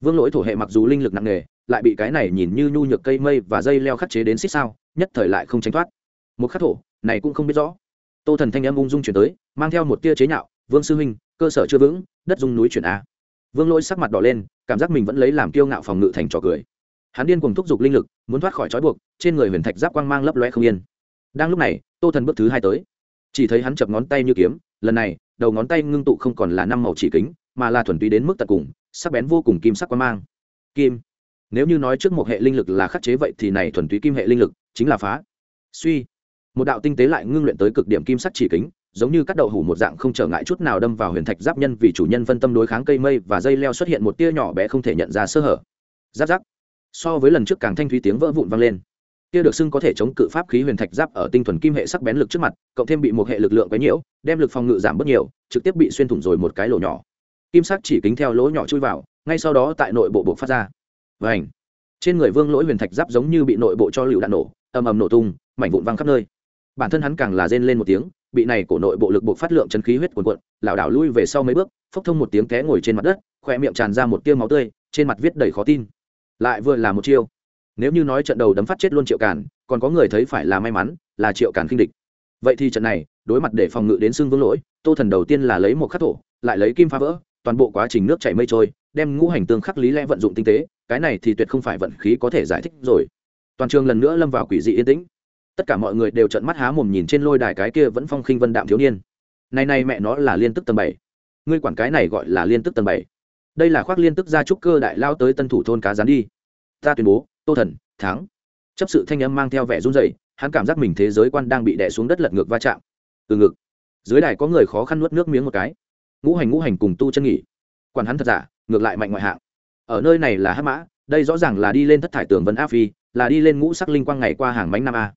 Vương lỗi thổ hệ mặc dù linh lực nặng nề lại bị cái này nhìn như nhu nhược cây mây và dây leo khắc chế đến xích sao, nhất thời lại không tránh thoát. Một khắc thổ, này cũng không biết rõ. Tô thần thanh âm ung dung chuyển tới, mang theo một tia chế nhạo, vương sư huynh, cơ sở chưa vững, đất dung núi chuyển a. Vương lỗi sắc mặt đỏ lên, cảm giác mình vẫn lấy làm kiêu ngạo phòng ngự thành trò cười. Hắn điên cùng thúc giục linh lực, muốn thoát khỏi trói buộc, trên người huyền thạch giáp quang mang lấp loe không yên. Đang lúc này, tô thần bước thứ hai tới. Chỉ thấy hắn chập ngón tay như kiếm, lần này, đầu ngón tay ngưng tụ không còn là năm màu chỉ kính, mà là thuần túy đến mức tận cùng, sắc bén vô cùng kim sắc quang mang. Kim nếu như nói trước một hệ linh lực là khắc chế vậy thì này thuần túy kim hệ linh lực chính là phá. Suy. Một đạo tinh tế lại ngưng luyện tới cực điểm kim sắc chỉ kính, giống như cắt đậu hủ một dạng không trở ngại chút nào đâm vào huyền thạch giáp nhân vì chủ nhân phân tâm đối kháng cây mây và dây leo xuất hiện một tia nhỏ bé không thể nhận ra sơ hở. Giáp giáp. So với lần trước càng thanh thúy tiếng vỡ vụn vang lên. Tia được xưng có thể chống cự pháp khí huyền thạch giáp ở tinh thuần kim hệ sắc bén lực trước mặt, cộng thêm bị một hệ lực lượng quấy nhiễu, đem lực phòng ngự giảm bớt nhiều, trực tiếp bị xuyên thủng rồi một cái lỗ nhỏ. Kim sắc chỉ kính theo lỗ nhỏ chui vào, ngay sau đó tại nội bộ buộc phát ra và ảnh. Trên người vương lỗi huyền thạch giáp giống như bị nội bộ cho lựu đạn nổ, ầm ầm nổ tung, mảnh vụn văng khắp nơi. Bản thân hắn càng là rên lên một tiếng, bị này của nội bộ lực buộc phát lượng chân khí huyết cuồn cuộn, lảo đảo lui về sau mấy bước, phốc thông một tiếng té ngồi trên mặt đất khoe miệng tràn ra một tia máu tươi, trên mặt viết đầy khó tin. Lại vừa là một chiêu. Nếu như nói trận đầu đấm phát chết luôn triệu càn, còn có người thấy phải là may mắn, là triệu càn khinh địch. Vậy thì trận này, đối mặt để phòng ngự đến xương vương lỗi, tô thần đầu tiên là lấy một khắc thổ, lại lấy kim phá vỡ, toàn bộ quá trình nước chảy mây trôi, đem ngũ hành tương khắc lý lẽ vận dụng tinh tế cái này thì tuyệt không phải vận khí có thể giải thích rồi. Toàn trường lần nữa lâm vào quỷ dị yên tĩnh. Tất cả mọi người đều trợn mắt há mồm nhìn trên lôi đài cái kia vẫn phong khinh vân đạm thiếu niên. Này này mẹ nó là liên tức tầng bảy. Ngươi quản cái này gọi là liên tức tầng bảy. Đây là khoác liên tức gia trúc cơ đại lao tới tân thủ thôn cá rán đi. Ta tuyên bố, tô thần, thắng. Chấp sự thanh âm mang theo vẻ run rẩy, hắn cảm giác mình thế giới quan đang bị đè xuống đất lật ngược va chạm. Từ ngực, dưới đài có người khó khăn nuốt nước miếng một cái. Ngũ hành ngũ hành cùng tu chân nghỉ. Quản hắn thật giả, ngược lại mạnh ngoại hạng ở nơi này là hắc mã, đây rõ ràng là đi lên thất thải tường vân a phi, là đi lên ngũ sắc linh quang ngày qua hàng bánh nam a.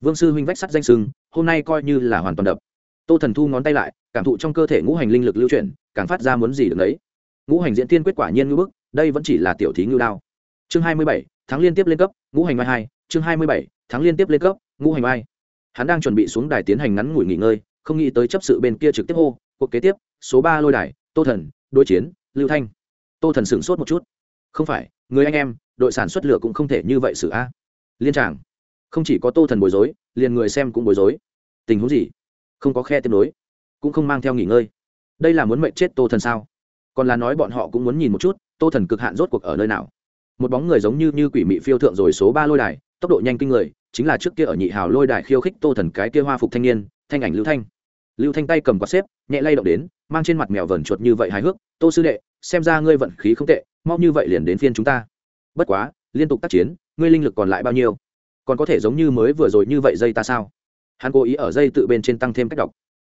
Vương sư huynh vách sắt danh sưng, hôm nay coi như là hoàn toàn đập. Tô thần thu ngón tay lại, cảm thụ trong cơ thể ngũ hành linh lực lưu chuyển, càng phát ra muốn gì được đấy ngũ hành diễn tiên quyết quả nhiên ngữ bức, đây vẫn chỉ là tiểu thí ngưu đao. Chương hai mươi bảy tháng liên tiếp lên cấp, ngũ hành mai hai. Chương hai mươi bảy tháng liên tiếp lên cấp, ngũ hành mai. Hắn đang chuẩn bị xuống đài tiến hành ngắn ngủi nghỉ ngơi, không nghĩ tới chấp sự bên kia trực tiếp hô, cuộc kế tiếp, số ba lôi đài, tô thần, đối chiến, lưu thanh. Tô thần sửng sốt một chút không phải, người anh em, đội sản xuất lửa cũng không thể như vậy xử a. Liên tràng, không chỉ có tô thần bối rối, liền người xem cũng bối rối. Tình huống gì? Không có khe tiếp nối, cũng không mang theo nghỉ ngơi. Đây là muốn mệnh chết tô thần sao? Còn là nói bọn họ cũng muốn nhìn một chút, tô thần cực hạn rốt cuộc ở nơi nào? Một bóng người giống như như quỷ mị phiêu thượng rồi số ba lôi đài, tốc độ nhanh kinh người, chính là trước kia ở nhị hào lôi đài khiêu khích tô thần cái kia hoa phục thanh niên, thanh ảnh lưu thanh. Lưu thanh tay cầm quạt xếp, nhẹ lay động đến, mang trên mặt mèo vờn chuột như vậy hài hước, tô sư đệ, xem ra ngươi vận khí không tệ mau như vậy liền đến phiên chúng ta. Bất quá, liên tục tác chiến, ngươi linh lực còn lại bao nhiêu? Còn có thể giống như mới vừa rồi như vậy dây ta sao? Hắn cố ý ở dây tự bên trên tăng thêm cách đọc.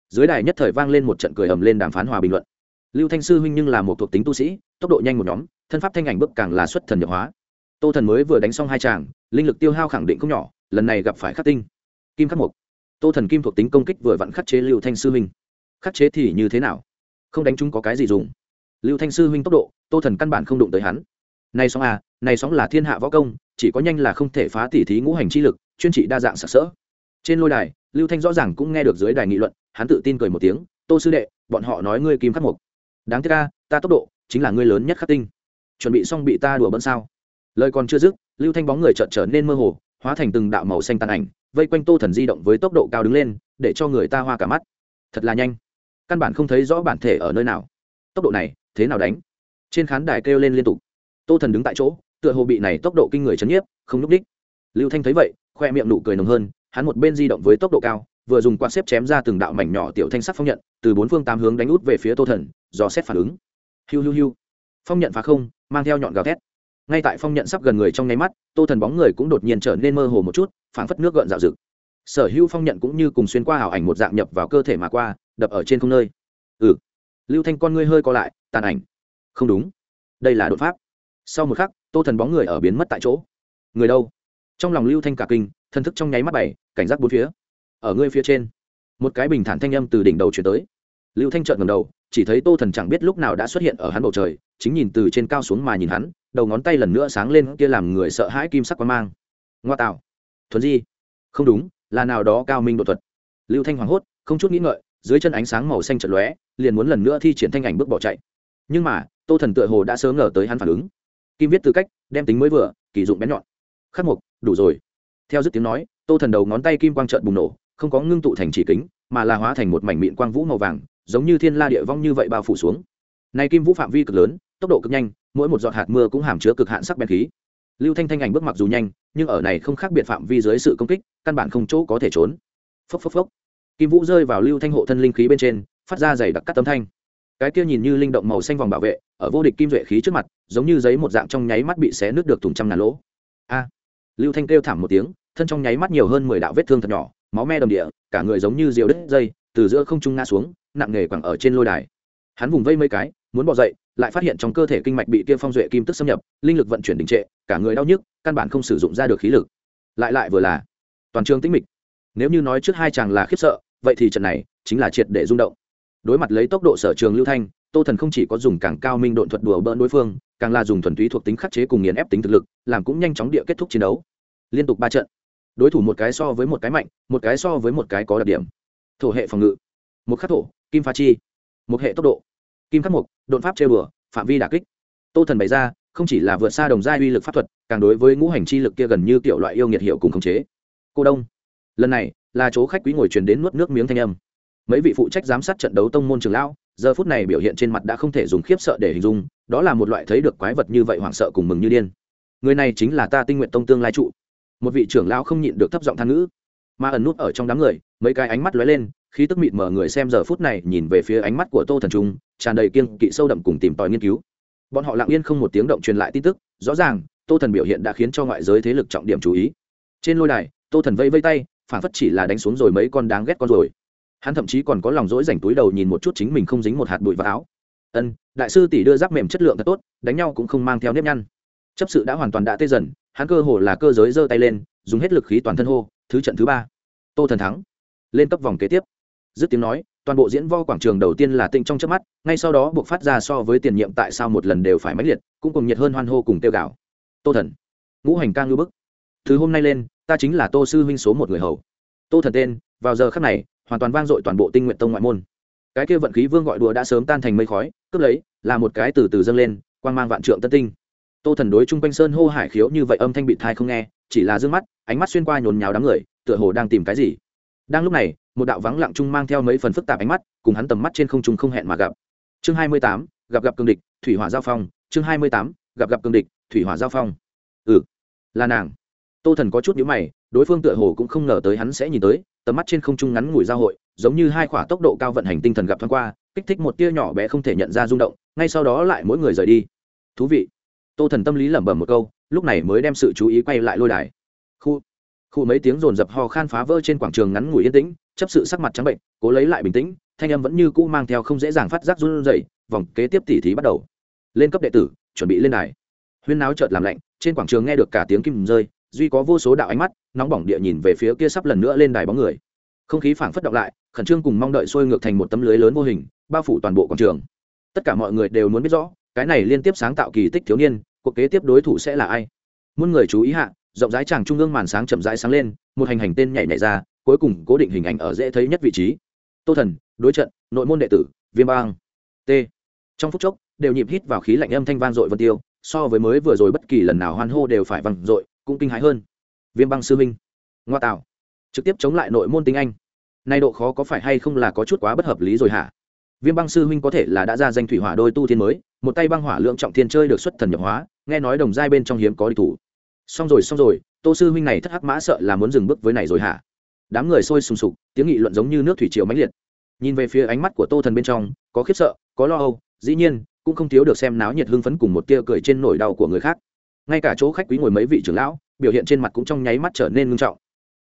Dưới đài nhất thời vang lên một trận cười ầm lên đàm phán hòa bình luận. Lưu thanh sư huynh nhưng là một thuộc tính tu sĩ, tốc độ nhanh một nhóm, thân pháp thanh ảnh bước càng là xuất thần nhập hóa. Tô thần mới vừa đánh xong hai chàng linh lực tiêu hao khẳng định không nhỏ, lần này gặp phải khắc tinh. Kim khắc mục. Tô thần kim thuộc tính công kích vừa vặn khắc chế lưu thanh sư huynh. Khắc chế thì như thế nào? Không đánh chúng có cái gì dùng lưu thanh sư huynh tốc độ, tô thần căn bản không đụng tới hắn. Này sóng à này sóng là thiên hạ võ công, chỉ có nhanh là không thể phá tỉ thí ngũ hành chi lực, chuyên trị đa dạng sặc sỡ. Trên lôi đài, lưu thanh rõ ràng cũng nghe được dưới đài nghị luận, hắn tự tin cười một tiếng, tô sư đệ, bọn họ nói ngươi kim khắc mục. Đáng tiếc ca ta tốc độ chính là ngươi lớn nhất khắc tinh. Chuẩn bị xong bị ta đùa bỡn sao? Lời còn chưa dứt, lưu thanh bóng người chợt trở nên mơ hồ, hóa thành từng đạo màu xanh tàn ảnh, vây quanh tô thần di động với tốc độ cao đứng lên, để cho người ta hoa cả mắt. Thật là nhanh. Căn bản không thấy rõ bản thể ở nơi nào. Tốc độ này thế nào đánh? Trên khán đài kêu lên liên tục. Tô thần đứng tại chỗ, tựa hồ bị này tốc độ kinh người chấn nhiếp, không n ú c đích lưu thanh thấy vậy, khoe miệng nụ cười nồng hơn, hắn một bên di động với tốc độ cao, vừa dùng quạt xếp chém ra từng đạo mảnh nhỏ tiểu thanh sắc phong nhận, từ bốn phương tám hướng đánh út về phía tô thần do xét phản ứng. Hiu hiu hiu. Phong nhận phá không, mang theo nhọn gào thét. Ngay tại phong nhận sắp gần người trong nháy mắt, tô thần bóng người cũng đột nhiên trở nên mơ hồ một chút, phảng phất nước gợn dạo rực. Sở hữu phong nhận cũng như cùng xuyên qua ảo ảnh một dạng nhập vào cơ thể mà qua, đập ở trên không nơi. Ừ lưu thanh con ngươi hơi co lại, tàn ảnh. Không đúng. Đây là đột pháp. Sau một khắc, tô thần bóng người ở biến mất tại chỗ. Người đâu? Trong lòng lưu thanh cả kinh thân thức trong nháy mắt bảy cảnh giác bốn phía. Ở ngươi phía trên. Một cái bình thản thanh âm từ đỉnh đầu chuyển tới. Lưu thanh trợn ngầm đầu, chỉ thấy tô thần chẳng biết lúc nào đã xuất hiện ở hắn bầu trời, chính nhìn từ trên cao xuống mà nhìn hắn, đầu ngón tay lần nữa sáng lên kia làm người sợ hãi kim sắc quan mang. Ngoa tạo. Thuần di. Không đúng, là nào đó cao minh độ thuật. Lưu thanh hoảng hốt, không chút nghĩ ngợi dưới chân ánh sáng màu xanh chật lóe, liền muốn lần nữa thi triển thanh ảnh bước bỏ chạy. Nhưng mà, tô thần tựa hồ đã sớm ngờ tới hắn phản ứng. Kim viết tư cách, đem tính mới vừa, kỳ dụng bén nhọn. Khắc mục, đủ rồi. Theo dứt tiếng nói, tô thần đầu ngón tay kim quang trợn bùng nổ, không có ngưng tụ thành chỉ kính, mà là hóa thành một mảnh mịn quang vũ màu vàng, giống như thiên la địa vong như vậy bao phủ xuống. Nay kim vũ phạm vi cực lớn, tốc độ cực nhanh, mỗi một giọt hạt mưa cũng hàm chứa cực hạn sắc bén khí. Lưu thanh thanh ảnh bước mặc dù nhanh, nhưng ở này không khác biệt phạm vi dưới sự công kích, căn bản không chỗ có thể trốn. Phốc phốc phốc kim vũ rơi vào lưu thanh hộ thân linh khí bên trên, phát ra dày đặc cắt tấm thanh. Cái kia nhìn như linh động màu xanh vòng bảo vệ, ở vô địch kim duệ khí trước mặt, giống như giấy một dạng trong nháy mắt bị xé nứt được thùng trăm ngàn lỗ. A! Lưu thanh kêu thảm một tiếng, thân trong nháy mắt nhiều hơn mười đạo vết thương thật nhỏ, máu me đầm địa, cả người giống như diều đứt dây, từ giữa không trung ngã xuống, nặng nề quẳng ở trên lôi đài. Hắn vùng vây mấy cái, muốn bỏ dậy, lại phát hiện trong cơ thể kinh mạch bị kia phong duệ kim tức xâm nhập, linh lực vận chuyển đình trệ, cả người đau nhức, căn bản không sử dụng ra được khí lực. Lại lại vừa là, toàn trường tĩnh mịch nếu như nói trước hai chàng là khiếp sợ, vậy thì trận này chính là triệt để rung động. Đối mặt lấy tốc độ sở trường lưu thanh, tô thần không chỉ có dùng càng cao minh độn thuật đùa bỡn đối phương, càng là dùng thuần túy thuộc tính khắc chế cùng nghiền ép tính thực lực, làm cũng nhanh chóng địa kết thúc chiến đấu. Liên tục ba trận. Đối thủ một cái so với một cái mạnh, một cái so với một cái có đặc điểm. Thổ hệ phòng ngự. Một khắc thổ, kim pha chi. Một hệ tốc độ. Kim khắc mục đột pháp chơi bừa phạm vi đà kích. Tô thần bày ra, không chỉ là vượt xa đồng gia uy lực pháp thuật, càng đối với ngũ hành chi lực kia gần như kiểu loại yêu nghiệt hiệu cùng khống chế. Cô đông lần này, là chỗ khách quý ngồi truyền đến nuốt nước miếng thanh âm. Mấy vị phụ trách giám sát trận đấu tông môn trường lão, giờ phút này biểu hiện trên mặt đã không thể dùng khiếp sợ để hình dung, đó là một loại thấy được quái vật như vậy hoảng sợ cùng mừng như điên. Người này chính là ta tinh nguyện tông tương lai trụ. Một vị trưởng lão không nhịn được thấp giọng than ngữ. Mà ẩn nút ở trong đám người, mấy cái ánh mắt lóe lên khi tức mịt mở người xem giờ phút này nhìn về phía ánh mắt của tô thần trung, tràn đầy kiên kỵ sâu đậm cùng tìm tòi nghiên cứu. Bọn họ lặng yên không một tiếng động truyền lại tin tức, rõ ràng, tô thần biểu hiện đã khiến cho ngoại giới thế lực trọng điểm chú ý. Trên lôi đài, tô thần vây vây tay phản phất chỉ là đánh xuống rồi mấy con đáng ghét con rồi. Hắn thậm chí còn có lòng dỗi dành túi đầu nhìn một chút chính mình không dính một hạt bụi vào áo. Ân, đại sư tỷ đưa giáp mềm chất lượng thật tốt, đánh nhau cũng không mang theo nếp nhăn. Chấp sự đã hoàn toàn đã tê dần, hắn cơ hồ là cơ giới giơ tay lên, dùng hết lực khí toàn thân hô, thứ trận thứ ba. Tô thần thắng, lên cấp vòng kế tiếp. Dứt tiếng nói, toàn bộ diễn vo quảng trường đầu tiên là tinh trong chớp mắt, ngay sau đó buộc phát ra so với tiền nhiệm tại sao một lần đều phải mãnh liệt, cũng cùng nhiệt hơn hoan hô cùng tiêu gạo tô thần, ngũ hành ca ngư bức thứ hôm nay lên, ta chính là tô sư huynh số một người hầu. Tô thần tên, vào giờ khắc này, hoàn toàn vang dội toàn bộ tinh nguyện tông ngoại môn. Cái kia vận khí vương gọi đùa đã sớm tan thành mây khói, cướp lấy, là một cái từ từ dâng lên, quang mang vạn trượng tân tinh. Tô thần đối chung quanh sơn hô hải khiếu như vậy âm thanh bị thai không nghe, chỉ là d ư ơ n g mắt, ánh mắt xuyên qua nhốn nháo đám người, tựa hồ đang tìm cái gì. Đang lúc này, một đạo vắng lặng chung mang theo mấy phần phức tạp ánh mắt, cùng hắn tầm mắt trên không trung không hẹn mà gặp. Chương hai mươi tám, gặp gặp cương địch, thủy hỏa giao phong, chương hai mươi tám, gặp gặp cương địch, thủy hỏa giao phong. Ừ là nàng tô thần có chút nhữ mày, đối phương tựa hồ cũng không ngờ tới hắn sẽ nhìn tới, tầm mắt trên không trung ngắn ngủi giao hội, giống như hai khỏa tốc độ cao vận hành tinh thần gặp thoáng qua, kích thích một tia nhỏ bé không thể nhận ra rung động, ngay sau đó lại mỗi người rời đi. Thú vị. Tô thần tâm lý lẩm bẩm một câu, lúc này mới đem sự chú ý quay lại lôi đài. Khu khu mấy tiếng rồn rập ho khan phá vỡ trên quảng trường ngắn ngủi yên tĩnh, chấp sự sắc mặt trắng bệnh, cố lấy lại bình tĩnh, thanh âm vẫn như cũ mang theo không dễ dàng phát giác run rẩy, vòng kế tiếp tỉ thí bắt đầu. Lên cấp đệ tử, chuẩn bị lên đài. Huyên náo chợt làm lạnh, trên quảng trường nghe được cả tiếng kim rơi duy có vô số đạo ánh mắt, nóng bỏng địa nhìn về phía kia sắp lần nữa lên đài bóng người. Không khí phảng phất động lại, khẩn trương cùng mong đợi sôi ngược thành một tấm lưới lớn vô hình, bao phủ toàn bộ quảng trường. Tất cả mọi người đều muốn biết rõ, cái này liên tiếp sáng tạo kỳ tích thiếu niên, cuộc kế tiếp đối thủ sẽ là ai? Muôn người chú ý hạ, rộng rãi chàng trung ương màn sáng chậm rãi sáng lên, một hành hành tên nhảy nhảy ra, cuối cùng cố định hình ảnh ở dễ thấy nhất vị trí. Tô thần, đối trận, nội môn đệ tử, viêm bang, t. Trong phút chốc, đều nhịp hít vào khí lạnh âm thanh vang dội vân tiêu, so với mới vừa rồi bất kỳ lần nào hoan hô đều phải vang dội cũng kinh hãi hơn. Viêm băng sư minh ngoa tạo trực tiếp chống lại nội môn tiếng anh. Nay độ khó có phải hay không là có chút quá bất hợp lý rồi hả? Viêm băng sư huynh có thể là đã ra danh thủy hỏa đôi tu thiên mới, một tay băng hỏa lượng trọng thiên chơi được xuất thần nhập hóa, nghe nói đồng giai bên trong hiếm có địch thủ. Xong rồi xong rồi, tô sư huynh này thất hắc mã sợ là muốn dừng bước với này rồi hả? Đám người sôi sùng sục, tiếng nghị luận giống như nước thủy triều mãnh liệt. Nhìn về phía ánh mắt của tô thần bên trong, có khiếp sợ, có lo âu, dĩ nhiên, cũng không thiếu được xem náo nhiệt hưng phấn cùng một tia cười trên nỗi đau của người khác. Ngay cả chỗ khách quý ngồi mấy vị trưởng lão biểu hiện trên mặt cũng trong nháy mắt trở nên ngưng trọng.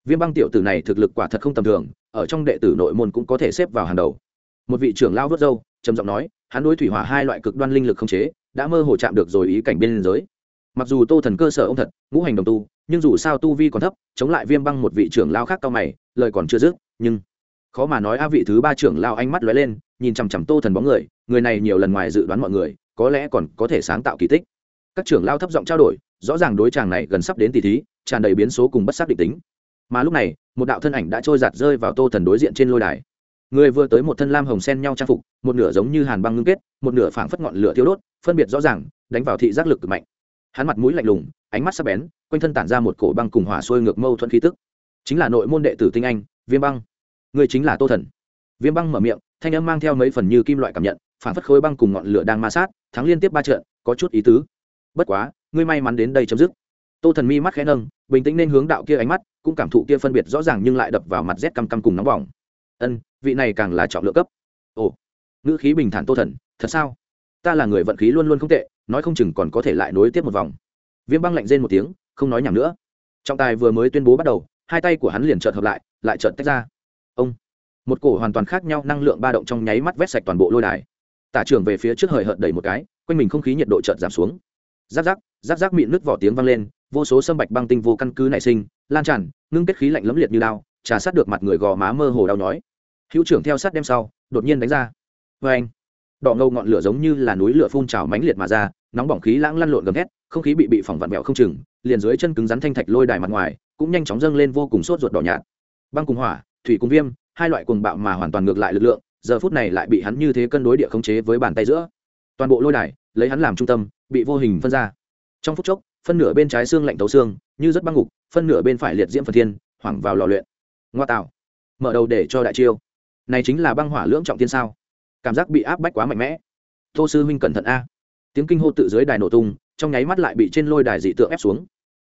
Viêm băng tiểu tử này thực lực quả thật không tầm thường ở trong đệ tử nội môn cũng có thể xếp vào hàng đầu. Một vị trưởng lao vớt râu, trầm giọng nói hắn đối thủy hỏa hai loại cực đoan linh lực không chế đã mơ hồ chạm được rồi ý cảnh biên giới. Mặc dù tô thần cơ sở ông thật ngũ hành đồng tu nhưng dù sao tu vi còn thấp chống lại viêm băng một vị trưởng lao khác cao mày lời còn chưa dứt nhưng khó mà nói a vị thứ ba trưởng lao ánh mắt lóe lên nhìn chằm chằm tô thần bóng người người này nhiều lần ngoài dự đoán mọi người có lẽ còn có thể sáng tạo kỳ tích các trưởng lao thấp giọng trao đổi, rõ ràng đối chàng này gần sắp đến tỷ thí, tràn đầy biến số cùng bất xác định tính. Mà lúc này, một đạo thân ảnh đã trôi giạt rơi vào tô thần đối diện trên lôi đài. Người vừa tới một thân lam hồng sen nhau trang phục, một nửa giống như hàn băng ngưng kết, một nửa phảng phất ngọn lửa thiếu đốt, phân biệt rõ ràng, đánh vào thị giác lực cực mạnh. Hắn mặt mũi lạnh lùng, ánh mắt sắc bén, quanh thân tản ra một cổ băng cùng hỏa sôi ngược mâu thuẫn khí tức. Chính là nội môn đệ tử tinh anh, viêm băng. Người chính là tô thần. Viêm băng mở miệng, thanh âm mang theo mấy phần như kim loại cảm nhận phản phất khối băng cùng ngọn lửa đang ma sát, thắng liên tiếp ba trận, có chút ý tứ bất quá, ngươi may mắn đến đây chấm dứt. Tô thần mi mắt khẽ nâng, bình tĩnh nên hướng đạo kia ánh mắt, cũng cảm thụ kia phân biệt rõ ràng nhưng lại đập vào mặt rét căm căm cùng nóng bỏng. Ân, vị này càng là trọng lượng cấp. Ồ, ngữ khí bình thản tô thần, thật sao? Ta là người vận khí luôn luôn không tệ, nói không chừng còn có thể lại nối tiếp một vòng. Viêm băng lạnh rên một tiếng, không nói nhảm nữa. Trọng tài vừa mới tuyên bố bắt đầu, hai tay của hắn liền trợt hợp lại lại trợt tách ra. Ông, một cổ hoàn toàn khác nhau năng lượng ba động trong nháy mắt vét sạch toàn bộ lôi đài. Tả trưởng về phía trước hời hợt đẩy một cái, quanh mình không khí nhiệt độ chợt giảm xuống giáp giáp giáp giáp mịn nước vỏ tiếng vang lên, vô số sâm bạch băng tinh vô căn cứ nảy sinh, lan tràn, ngưng kết khí lạnh lẫm liệt như lao trà sát được mặt người gò má mơ hồ đau nhói. Hữu trưởng theo sát đem sau, đột nhiên đánh ra. Vê anh đỏ ngâu ngọn lửa giống như là núi lửa phun trào mãnh liệt mà ra, nóng bỏng khí lãng lăn lộn gầm hét không khí bị bị phỏng vặn vẹo không chừng, liền dưới chân cứng rắn thanh thạch lôi đài mặt ngoài, cũng nhanh chóng dâng lên vô cùng sốt ruột đỏ nhạt. Băng cùng hỏa, thủy cùng viêm, hai loại cuồng bạo mà hoàn toàn ngược lại lực lượng, giờ phút này lại bị hắn như thế cân đối địa khống chế với bàn tay giữa toàn bộ lôi đài, lấy hắn làm trung tâm, bị vô hình phân ra. Trong phút chốc, phân nửa bên trái xương lạnh tấu xương, như rất băng ngục, phân nửa bên phải liệt diễm phần thiên, hoảng vào lò luyện. Ngoa tạo. Mở đầu để cho đại chiêu. Này chính là băng hỏa lưỡng trọng thiên sao? Cảm giác bị áp bách quá mạnh mẽ. Tô sư huynh cẩn thận a. Tiếng kinh hô tự dưới đài nổ tung, trong nháy mắt lại bị trên lôi đài dị tượng ép xuống.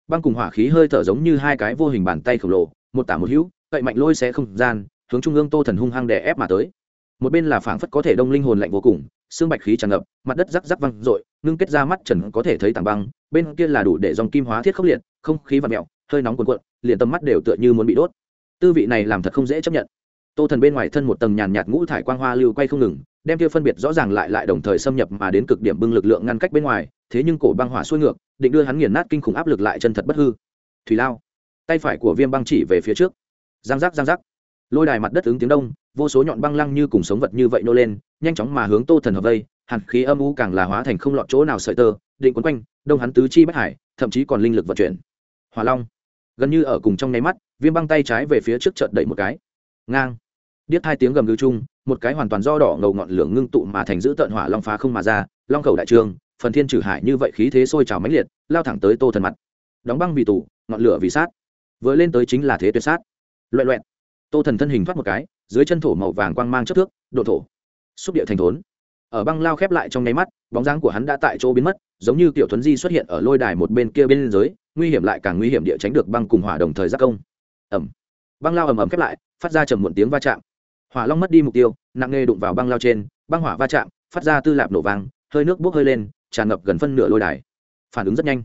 Băng cùng hỏa khí hơi thở giống như hai cái vô hình bàn tay khổng lồ, một tả một hữu, cậy mạnh lôi xé không gian, hướng trung ương tô thần hung hăng đè ép mà tới. Một bên là phảng phất có thể đông linh hồn lạnh vô cùng xương bạch khí tràn ngập, mặt đất rắc rắc văng r ộ i ngưng kết ra mắt trần có thể thấy tảng băng, bên kia là đủ để dòng kim hóa thiết khốc liệt, không khí và mẹo hơi nóng cuồn cuộn, liền tầm mắt đều tựa như muốn bị đốt. Tư vị này làm thật không dễ chấp nhận. Tô thần bên ngoài thân một tầng nhàn nhạt ngũ thải quang hoa lưu quay không ngừng, đem kia phân biệt rõ ràng lại lại đồng thời xâm nhập mà đến cực điểm bưng lực lượng ngăn cách bên ngoài, thế nhưng cổ băng hỏa xuôi ngược, định đưa hắn nghiền nát kinh khủng áp lực lại chân thật bất hư. Thủy lao, tay phải của viêm băng chỉ về phía trước. Giang giác giang giác. Lôi đài mặt đất ứng tiếng đông vô số nhọn băng lăng như cùng sống vật như vậy nô lên, nhanh chóng mà hướng tô thần hợp vây, hàn khí âm u càng là hóa thành không lọt chỗ nào sợi tơ, định quấn quanh, đông hắn tứ chi bất hải, thậm chí còn linh lực vận chuyển. Hỏa long, gần như ở cùng trong nháy mắt, viêm băng tay trái về phía trước trận đẩy một cái. Ngang. Điếc hai tiếng gầm gừ chung, một cái hoàn toàn do đỏ ngầu ngọn lửa ngưng tụ mà thành giữ tợn hỏa long phá không mà ra, long khẩu đại trường, phần thiên trừ hải như vậy khí thế sôi trào mãnh liệt, lao thẳng tới tô thần mặt. Đóng băng vì tủ ngọn lửa vì sát. Vừa lên tới chính là thế tuyệt sát. Loẹ loẹt. Tô thần thân hình thoát một cái dưới chân thổ màu vàng quang mang chất thước, độ thổ, xúc địa thành thốn. Ở băng lao khép lại trong nháy mắt, bóng dáng của hắn đã tại chỗ biến mất, giống như tiểu thuấn di xuất hiện ở lôi đài một bên kia bên dưới, nguy hiểm lại càng nguy hiểm địa tránh được băng cùng hỏa đồng thời giác công. Ẩm băng lao ầm ầm khép lại, phát ra trầm muộn tiếng va chạm. Hỏa long mất đi mục tiêu, nặng nề đụng vào băng lao trên, băng hỏa va chạm, phát ra tư lạp nổ vàng hơi nước bốc hơi lên, tràn ngập gần phân nửa lôi đài. Phản ứng rất nhanh.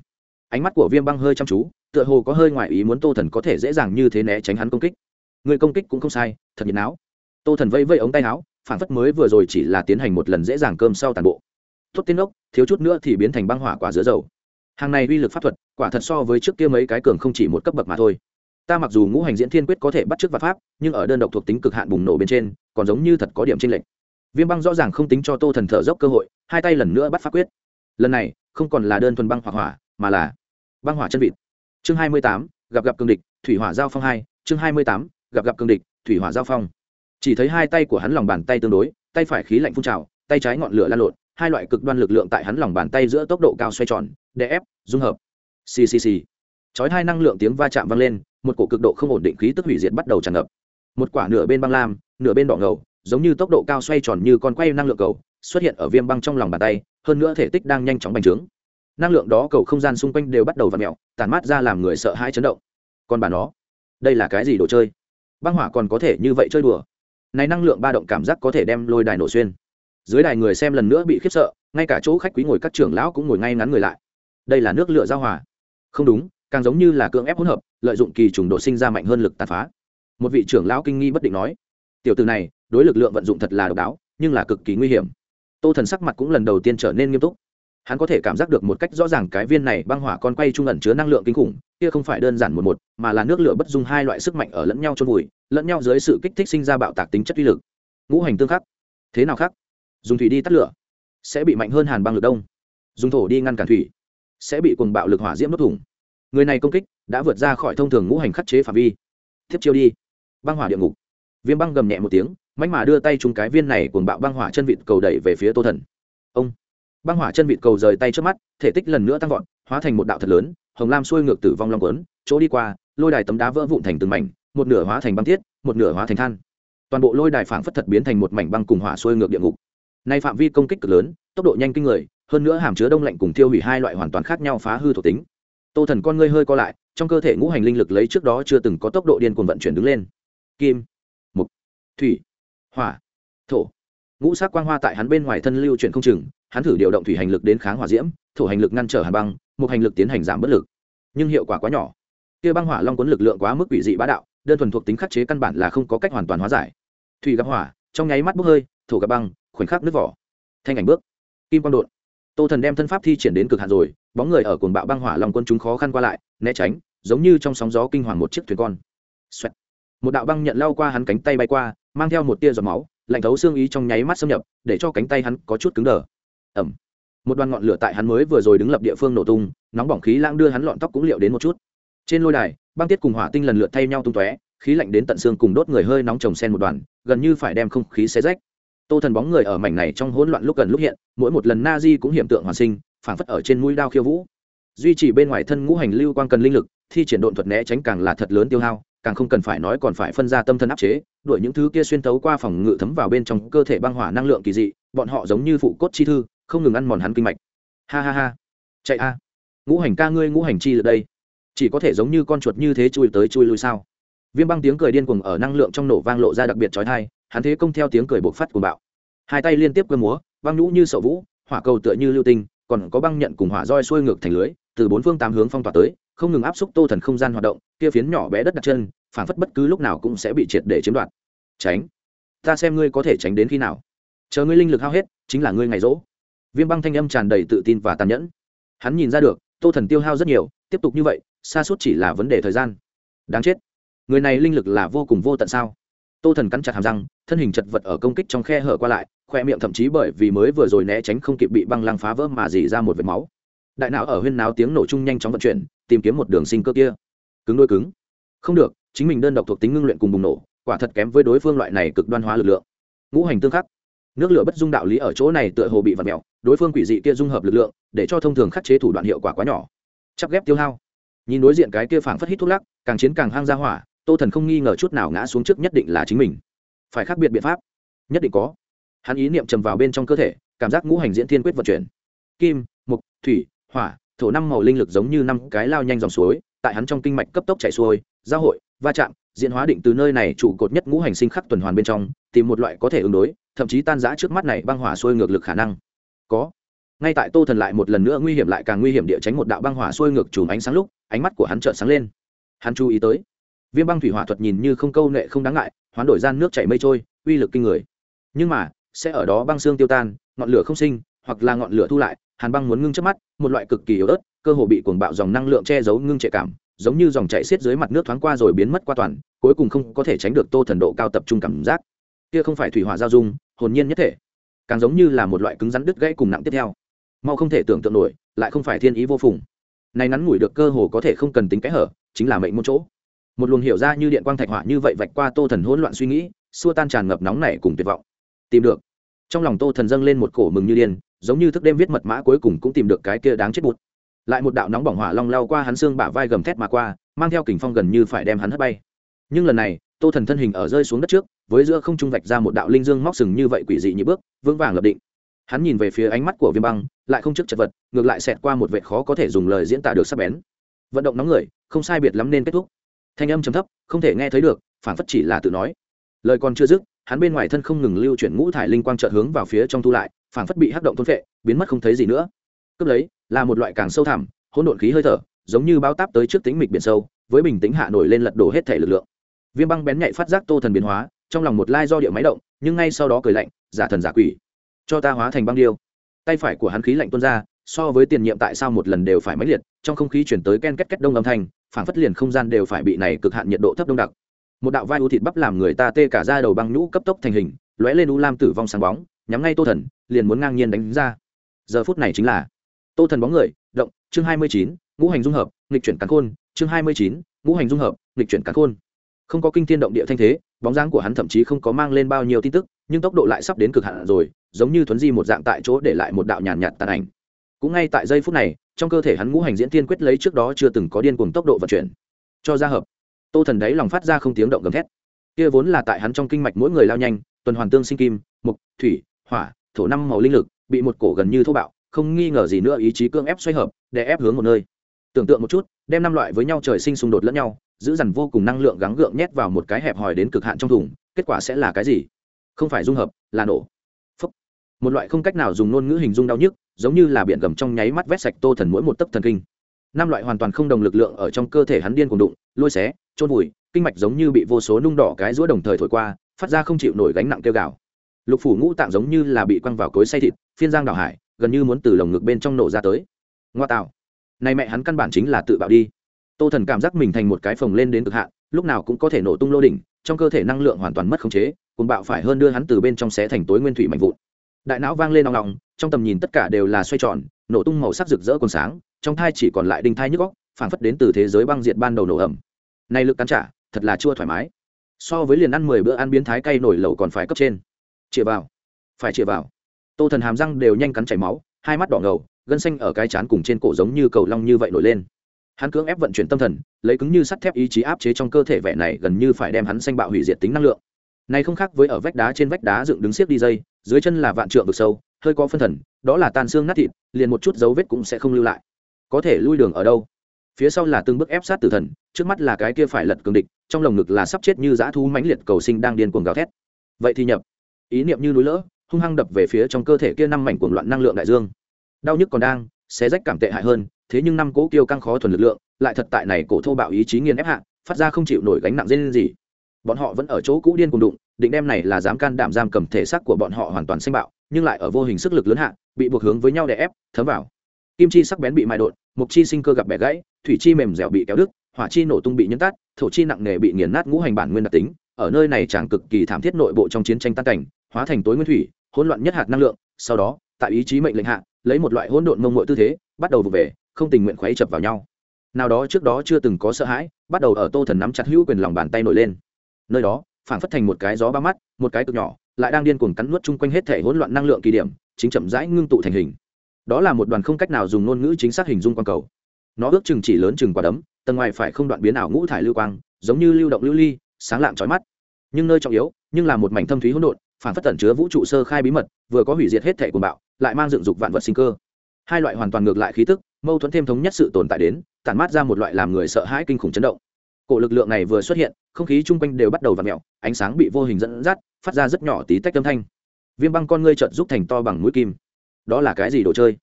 Ánh mắt của viêm băng hơi chăm chú, tựa hồ có hơi ngoại ý muốn tô thần có thể dễ dàng như thế né tránh hắn công kích người công kích cũng không sai, thật nhiệt não tô thần vây vây ống tay áo, phản phất mới vừa rồi chỉ là tiến hành một lần dễ dàng cơm sau tàn bộ. Tốt tiên ốc thiếu chút nữa thì biến thành băng hỏa quả giữa dầu. Hàng này uy lực pháp thuật, quả thật so với trước kia mấy cái cường không chỉ một cấp bậc mà thôi. Ta mặc dù ngũ hành diễn thiên quyết có thể bắt chước vật pháp, nhưng ở đơn độc thuộc tính cực hạn bùng nổ bên trên, còn giống như thật có điểm tranh lệch. Viêm băng rõ ràng không tính cho tô thần thở dốc cơ hội, hai tay lần nữa bắt pháp quyết. Lần này, không còn là đơn thuần băng hỏa hỏa, mà là băng hỏa chân vịt. Chương hai mươi tám, gặp gặp cương địch, thủy hỏa giao phong hai, chương hai mươi tám gặp gặp cương địch, thủy hỏa giao phong. Chỉ thấy hai tay của hắn lòng bàn tay tương đối, tay phải khí lạnh phun trào, tay trái ngọn lửa lan lộn, hai loại cực đoan lực lượng tại hắn lòng bàn tay giữa tốc độ cao xoay tròn, đè ép, dung hợp. Ccc chói hai năng lượng tiếng va chạm vang lên, một cổ cực độ không ổn định khí tức hủy diệt bắt đầu tràn ngập. Một quả nửa bên băng lam, nửa bên đỏ ngầu, giống như tốc độ cao xoay tròn như con quay năng lượng cầu, xuất hiện ở viêm băng trong lòng bàn tay, hơn nữa thể tích đang nhanh chóng bành trướng. Năng lượng đó cầu không gian xung quanh đều bắt đầu v ặ mẹo tàn mát ra làm người sợ hãi chấn động. Còn bà nó, đây là cái gì đồ chơi? Băng hỏa còn có thể như vậy chơi đùa. Này năng lượng ba động cảm giác có thể đem lôi đài nổ xuyên. Dưới đài người xem lần nữa bị khiếp sợ, ngay cả chỗ khách quý ngồi các trưởng lão cũng ngồi ngay ngắn người lại. Đây là nước lửa giao hòa. Không đúng, càng giống như là cưỡng ép hỗn hợp, lợi dụng kỳ trùng độ sinh ra mạnh hơn lực tàn phá. Một vị trưởng lão kinh nghi bất định nói, tiểu từ này, đối lực lượng vận dụng thật là độc đáo, nhưng là cực kỳ nguy hiểm. Tô thần sắc mặt cũng lần đầu tiên trở nên nghiêm túc hắn có thể cảm giác được một cách rõ ràng cái viên này băng hỏa con quay trung ẩn chứa năng lượng kinh khủng, kia không phải đơn giản một một, mà là nước lửa bất dung hai loại sức mạnh ở lẫn nhau trôn vùi, lẫn nhau dưới sự kích thích sinh ra bạo tạc tính chất uy lực. Ngũ hành tương khắc. Thế nào khác? Dùng thủy đi tắt lửa, sẽ bị mạnh hơn hàn băng lực đông. Dùng thổ đi ngăn cản thủy, sẽ bị cùng bạo lực hỏa diễm đốt thủng. Người này công kích đã vượt ra khỏi thông thường ngũ hành khắc chế phạm vi. Tiếp chiêu đi. Băng hỏa địa ngục. Viêm băng gầm nhẹ một tiếng mạnh mà đưa tay chung cái viên này cùng bạo băng hỏa chân vịt cầu đẩy về phía tô thần. Ông băng hỏa chân vịt cầu rời tay trước mắt, thể tích lần nữa tăng vọt, hóa thành một đạo thật lớn, hồng lam xuôi ngược tử vong long quấn, chỗ đi qua, lôi đài tấm đá vỡ vụn thành từng mảnh, một nửa hóa thành băng thiết, một nửa hóa thành than. Toàn bộ lôi đài phảng phất thật biến thành một mảnh băng cùng hỏa xuôi ngược địa ngục. Nay phạm vi công kích cực lớn, tốc độ nhanh kinh người, hơn nữa hàm chứa đông lạnh cùng tiêu hủy hai loại hoàn toàn khác nhau phá hư thuộc tính. Tô thần con ngươi hơi co lại, trong cơ thể ngũ hành linh lực lấy trước đó chưa từng có tốc độ điên cuồng vận chuyển đứng lên. Kim, mục, thủy, hỏa, thổ. Ngũ sắc quang hoa tại hắn bên ngoài thân lưu chuyển không chừng hắn thử điều động thủy hành lực đến kháng hỏa diễm, thổ hành lực ngăn trở hàn băng, một hành lực tiến hành giảm bất lực. Nhưng hiệu quả quá nhỏ. Kia băng hỏa long cuốn lực lượng quá mức quỷ dị bá đạo, đơn thuần thuộc tính khắc chế căn bản là không có cách hoàn toàn hóa giải. Thủy gặp hỏa, trong nháy mắt bốc hơi, thổ gặp băng, khoảnh khắc nước vỏ. Thanh ảnh bước. Kim quang đột. Tô thần đem thân pháp thi triển đến cực hạn rồi, bóng người ở cồn bạo băng hỏa long quân chúng khó khăn qua lại, né tránh, giống như trong sóng gió kinh hoàng một chiếc thuyền con、Xoẹt. một đạo băng nhận lao qua hắn cánh tay bay qua, mang theo một tia giọt máu, lạnh thấu xương ý trong nháy mắt xâm nhập, để cho cánh tay hắn có chút cứng đờ ẩm. Một đoàn ngọn lửa tại hắn mới vừa rồi đứng lập địa phương nổ tung, nóng bỏng khí lãng đưa hắn lọn tóc cũng liệu đến một chút. Trên lôi đài, băng tiết cùng hỏa tinh lần lượt thay nhau tung tóe, khí lạnh đến tận xương cùng đốt người hơi nóng trồng sen một đoàn, gần như phải đem không khí xé rách. Tô thần bóng người ở mảnh này trong hỗn loạn lúc gần lúc hiện, mỗi một lần na di cũng hiện tượng hoàn sinh, phảng phất ở trên mũi đao khiêu vũ. Duy trì bên ngoài thân ngũ hành lưu quang cần linh lực, thi triển độn thuật né tránh càng là thật lớn tiêu hao, càng không cần phải nói còn phải phân ra tâm thân áp chế, đuổi những thứ kia xuyên tấu qua phòng ngự thấm vào bên trong cơ thể băng hỏa năng lượng kỳ dị, bọn họ giống như phụ cốt chi thư không ngừng ăn mòn hắn kinh mạch. Ha ha ha. Chạy a. Ngũ hành ca ngươi ngũ hành chi lượt đây, chỉ có thể giống như con chuột như thế chui tới chui lui sao? Viêm băng tiếng cười điên cuồng ở năng lượng trong nổ vang lộ ra đặc biệt trói thai hắn thế công theo tiếng cười bộc phát cuồng bạo. Hai tay liên tiếp cơ múa, băng nhũ như sậu vũ, hỏa cầu tựa như lưu tinh, còn có băng nhận cùng hỏa roi xuôi ngược thành lưới, từ bốn phương tám hướng phong tỏa tới, không ngừng áp xúc tô thần không gian hoạt động, kia phiến nhỏ bé đất đặt chân phản phất bất cứ lúc nào cũng sẽ bị triệt để chiếm đoạt. Tránh. Ta xem ngươi có thể tránh đến khi nào. Chờ ngươi linh lực hao hết, chính là ngươi ngày rỗ viêm băng thanh âm tràn đầy tự tin và tàn nhẫn. Hắn nhìn ra được, tô thần tiêu hao rất nhiều, tiếp tục như vậy, xa suốt chỉ là vấn đề thời gian. Đáng chết. Người này linh lực là vô cùng vô tận sao? Tô thần cắn chặt hàm răng, thân hình chật vật ở công kích trong khe hở qua lại, khoe miệng thậm chí bởi vì mới vừa rồi né tránh không kịp bị băng lăng phá vỡ mà dì ra một vệt máu. Đại não ở huyên náo tiếng nổ chung nhanh chóng vận chuyển, tìm kiếm một đường sinh cơ kia. Cứng đôi cứng. Không được, chính mình đơn độc thuộc tính ngưng luyện cùng bùng nổ, quả thật kém với đối phương loại này cực đoan hóa lực lượng. Ngũ hành tương khắc nước lửa bất dung đạo lý ở chỗ này tựa hồ bị vặt mẹo đối phương quỷ dị kia dung hợp lực lượng, để cho thông thường khắc chế thủ đoạn hiệu quả quá nhỏ. Chắp ghép tiêu hao. Nhìn đối diện cái kia phảng phất hít thuốc lắc, càng chiến càng hang ra hỏa, tô thần không nghi ngờ chút nào ngã xuống trước nhất định là chính mình. Phải khác biệt biện pháp. Nhất định có. Hắn ý niệm trầm vào bên trong cơ thể, cảm giác ngũ hành diễn thiên quyết vận chuyển. Kim, mục, thủy, hỏa, thổ năm màu linh lực giống như năm cái lao nhanh dòng suối, tại hắn trong kinh mạch cấp tốc chảy xuôi, giao hội va chạm, diễn hóa định từ nơi này trụ cột nhất ngũ hành sinh khắc tuần hoàn bên trong, tìm một loại có thể ứng đối, thậm chí tan giã trước mắt này băng hỏa xuôi ngược lực khả năng. Có. Ngay tại tô thần lại một lần nữa nguy hiểm lại càng nguy hiểm địa tránh một đạo băng hỏa xuôi ngược chùm ánh sáng lúc, ánh mắt của hắn trợn sáng lên. Hắn chú ý tới, viêm băng thủy hỏa thuật nhìn như không câu nệ không đáng ngại, hoán đổi gian nước chảy mây trôi, uy lực kinh người. Nhưng mà, sẽ ở đó băng xương tiêu tan, ngọn lửa không sinh, hoặc là ngọn lửa thu lại, hàn băng muốn ngưng trước mắt, một loại cực kỳ yếu ớt, cơ hồ bị cuồng bạo dòng năng lượng che giấu ngưng trệ cảm giống như dòng chảy xiết dưới mặt nước thoáng qua rồi biến mất qua toàn, cuối cùng không có thể tránh được tô thần độ cao tập trung cảm giác. Kia không phải thủy hỏa giao dung, hồn nhiên nhất thể. Càng giống như là một loại cứng rắn đứt gãy cùng nặng tiếp theo. Mau không thể tưởng tượng nổi, lại không phải thiên ý vô phùng. Này ngắn ngủi được cơ hồ có thể không cần tính cái hở, chính là mệnh một chỗ. Một luồng hiểu ra như điện quang thạch hỏa như vậy vạch qua tô thần hỗn loạn suy nghĩ, xua tan tràn ngập nóng này cùng tuyệt vọng. Tìm được. Trong lòng tô thần dâng lên một cổ mừng như điên, giống như thức đêm viết mật mã cuối cùng cũng tìm được cái kia đáng chết bụt lại một đạo nóng bỏng hỏa long lao qua hắn xương bả vai gầm thét mà qua, mang theo kình phong gần như phải đem hắn hất bay. Nhưng lần này, tô thần thân hình ở rơi xuống đất trước, với giữa không trung vạch ra một đạo linh dương móc sừng như vậy quỷ dị như bước, vững vàng lập định. Hắn nhìn về phía ánh mắt của viêm băng, lại không trước chật vật, ngược lại xẹt qua một vệ khó có thể dùng lời diễn tả được sắp bén. Vận động nóng người, không sai biệt lắm nên kết thúc. Thanh âm chấm thấp, không thể nghe thấy được phản phất chỉ là tự nói. Lời còn chưa dứt, hắn bên ngoài thân không ngừng lưu chuyển ngũ thải linh quang trợt hướng vào phía trong thu lại phản phất bị hắc động thôn phệ, biến mất không thấy gì nữa. Cướp lấy là một loại càng sâu thẳm, hỗn độn khí hơi thở, giống như bao táp tới trước tính mịch biển sâu, với bình tĩnh hạ nổi lên lật đổ hết thể lực lượng. Viêm băng bén nhạy phát giác tô thần biến hóa, trong lòng một lai do địa máy động, nhưng ngay sau đó cười lạnh, giả thần giả quỷ, cho ta hóa thành băng điêu. Tay phải của hắn khí lạnh tuôn ra, so với tiền nhiệm tại sao một lần đều phải máy liệt, trong không khí chuyển tới ken két két đông âm thanh phản phất liền không gian đều phải bị này cực hạn nhiệt độ thấp đông đặc. Một đạo vai u thịt bắp làm người ta tê cả ra đầu băng nhũ cấp tốc thành hình, lóe lên u lam tử vong sáng bóng, nhắm ngay tô thần, liền muốn ngang nhiên đánh ra. Giờ phút này chính là tô thần bóng người, động, chương hai mươi chín, ngũ hành dung hợp, nghịch chuyển cắn khôn, chương hai mươi chín, ngũ hành dung hợp, nghịch chuyển cắn khôn. Không có kinh thiên động địa thanh thế, bóng dáng của hắn thậm chí không có mang lên bao nhiêu tin tức, nhưng tốc độ lại sắp đến cực hạn rồi, giống như thuấn di một dạng tại chỗ để lại một đạo nhàn nhạt tàn ảnh. Cũng ngay tại giây phút này, trong cơ thể hắn ngũ hành diễn tiên quyết lấy trước đó chưa từng có điên cùng tốc độ vận chuyển. Cho ra hợp. Tô thần đấy lòng phát ra không tiếng động gầm thét. Kia vốn là tại hắn trong kinh mạch mỗi người lao nhanh, tuần hoàn tương sinh kim, mục, thủy, hỏa, thổ năm màu linh lực, bị một cổ gần như thô bạo không nghi ngờ gì nữa, ý chí cương ép xoay hợp, để ép hướng một nơi. Tưởng tượng một chút, đem năm loại với nhau trời sinh xung đột lẫn nhau, giữ dằn vô cùng năng lượng gắng gượng nhét vào một cái hẹp hòi đến cực hạn trong thùng, kết quả sẽ là cái gì? Không phải dung hợp, là nổ. Phúc. một loại không cách nào dùng ngôn ngữ hình dung đau nhức, giống như là biển gầm trong nháy mắt vét sạch tô thần mỗi một tấc thần kinh. Năm loại hoàn toàn không đồng lực lượng ở trong cơ thể hắn điên cùng đụng, lôi xé trôn vùi, kinh mạch giống như bị vô số nung đỏ cái rũa đồng thời thổi qua, phát ra không chịu nổi gánh nặng kêu gào. Lục phủ ngũ tạng giống như là bị quăng vào cối say thịt, phiên giang đảo hải gần như muốn từ lồng ngực bên trong nổ ra tới. Ngoa tạo. Này mẹ hắn căn bản chính là tự bạo đi. Tô thần cảm giác mình thành một cái phồng lên đến cực hạn, lúc nào cũng có thể nổ tung lô đỉnh, trong cơ thể năng lượng hoàn toàn mất khống chế cùng bạo phải hơn đưa hắn từ bên trong xé thành tối nguyên thủy mạnh vụn. Đại não vang lên nòng nòng trong tầm nhìn tất cả đều là xoay tròn, nổ tung màu sắc rực rỡ còn sáng, trong thai chỉ còn lại đinh thai nhức góc phảng phất đến từ thế giới băng diện ban đầu nổ ẩm nay lực cắn trả, thật là chua thoải mái. So với liền ăn mười bữa ăn biến thái cay nổi lẩu còn phải cấp trên. Chĩa vào. Phải chĩa vào tô thần hàm răng đều nhanh cắn chảy máu, hai mắt đỏ ngầu, gân xanh ở cái chán cùng trên cổ giống như cầu long như vậy nổi lên. Hắn cưỡng ép vận chuyển tâm thần, lấy cứng như sắt thép ý chí áp chế trong cơ thể vẻ này gần như phải đem hắn xanh bạo hủy diệt tính năng lượng. Này không khác với ở vách đá trên vách đá dựng đứng xiếc đi dây dưới chân là vạn trượng vực sâu, hơi có phân thần, đó là tan xương nát thịt, liền một chút dấu vết cũng sẽ không lưu lại. Có thể lui đường ở đâu? Phía sau là từng bước ép sát tử thần, trước mắt là cái kia phải lật cường địch, trong lồng ngực là sắp chết như dã thú mãnh liệt cầu sinh đang điên cuồng gào thét. Vậy thì nhập. Ý niệm như núi lỡ hung hăng đập về phía trong cơ thể kia năm mảnh cuồng loạn năng lượng đại dương. Đau nhức còn đang, xé rách cảm tệ hại hơn, thế nhưng năm cố kiêu căng khó thuần lực lượng, lại thật tại này cổ thô bạo ý chí nghiền ép hạ, phát ra không chịu nổi gánh nặng dên gì. Bọn họ vẫn ở chỗ cũ điên cùng đụng, định đem này là dám can đảm giam cầm thể xác của bọn họ hoàn toàn sinh bạo, nhưng lại ở vô hình sức lực lớn hạ, bị buộc hướng với nhau để ép, thấm vào. Kim chi sắc bén bị mài đột mục chi sinh cơ gặp bẻ gãy, thủy chi mềm dẻo bị kéo đứt, hỏa chi nổ tung bị nhấn tát, thổ chi nặng nề bị nghiền nát ngũ hành bản nguyên đặc tính, ở nơi này chẳng cực kỳ thảm thiết nội bộ trong chiến tranh tan cảnh, hóa thành tối nguyên thủy hỗn loạn nhất hạt năng lượng, sau đó, tại ý chí mệnh lệnh hạ, lấy một loại hỗn độn mông mội tư thế, bắt đầu vụ về, không tình nguyện khuấy chập vào nhau. Nào đó trước đó chưa từng có sợ hãi, bắt đầu ở tô thần nắm chặt hữu quyền lòng bàn tay nổi lên. Nơi đó phản phất thành một cái gió ba mắt, một cái cực nhỏ, lại đang điên cuồng cắn nuốt chung quanh hết thể hỗn loạn năng lượng kỳ điểm, chính chậm rãi ngưng tụ thành hình. Đó là một đoàn không cách nào dùng ngôn ngữ chính xác hình dung quang cầu. Nó ước chừng chỉ lớn chừng quả đấm, tầng ngoài phải không đoạn biến ảo ngũ thải lưu quang, giống như lưu động lưu ly, sáng lạng trói mắt. Nhưng nơi trọng yếu, nhưng là một mảnh thâm thúy hỗn độn phản phất tẩn chứa vũ trụ sơ khai bí mật, vừa có hủy diệt hết thể quần bạo, lại mang dựng dục vạn vật sinh cơ. Hai loại hoàn toàn ngược lại khí tức, mâu thuẫn thêm thống nhất sự tồn tại đến, tản mát ra một loại làm người sợ hãi kinh khủng chấn động. Cổ lực lượng này vừa xuất hiện, không khí chung quanh đều bắt đầu v ặ mẹo ánh sáng bị vô hình dẫn dắt, phát ra rất nhỏ tí tách âm thanh. Viêm băng con ngươi trợn giúp thành to bằng mũi kim. Đó là cái gì đồ chơi?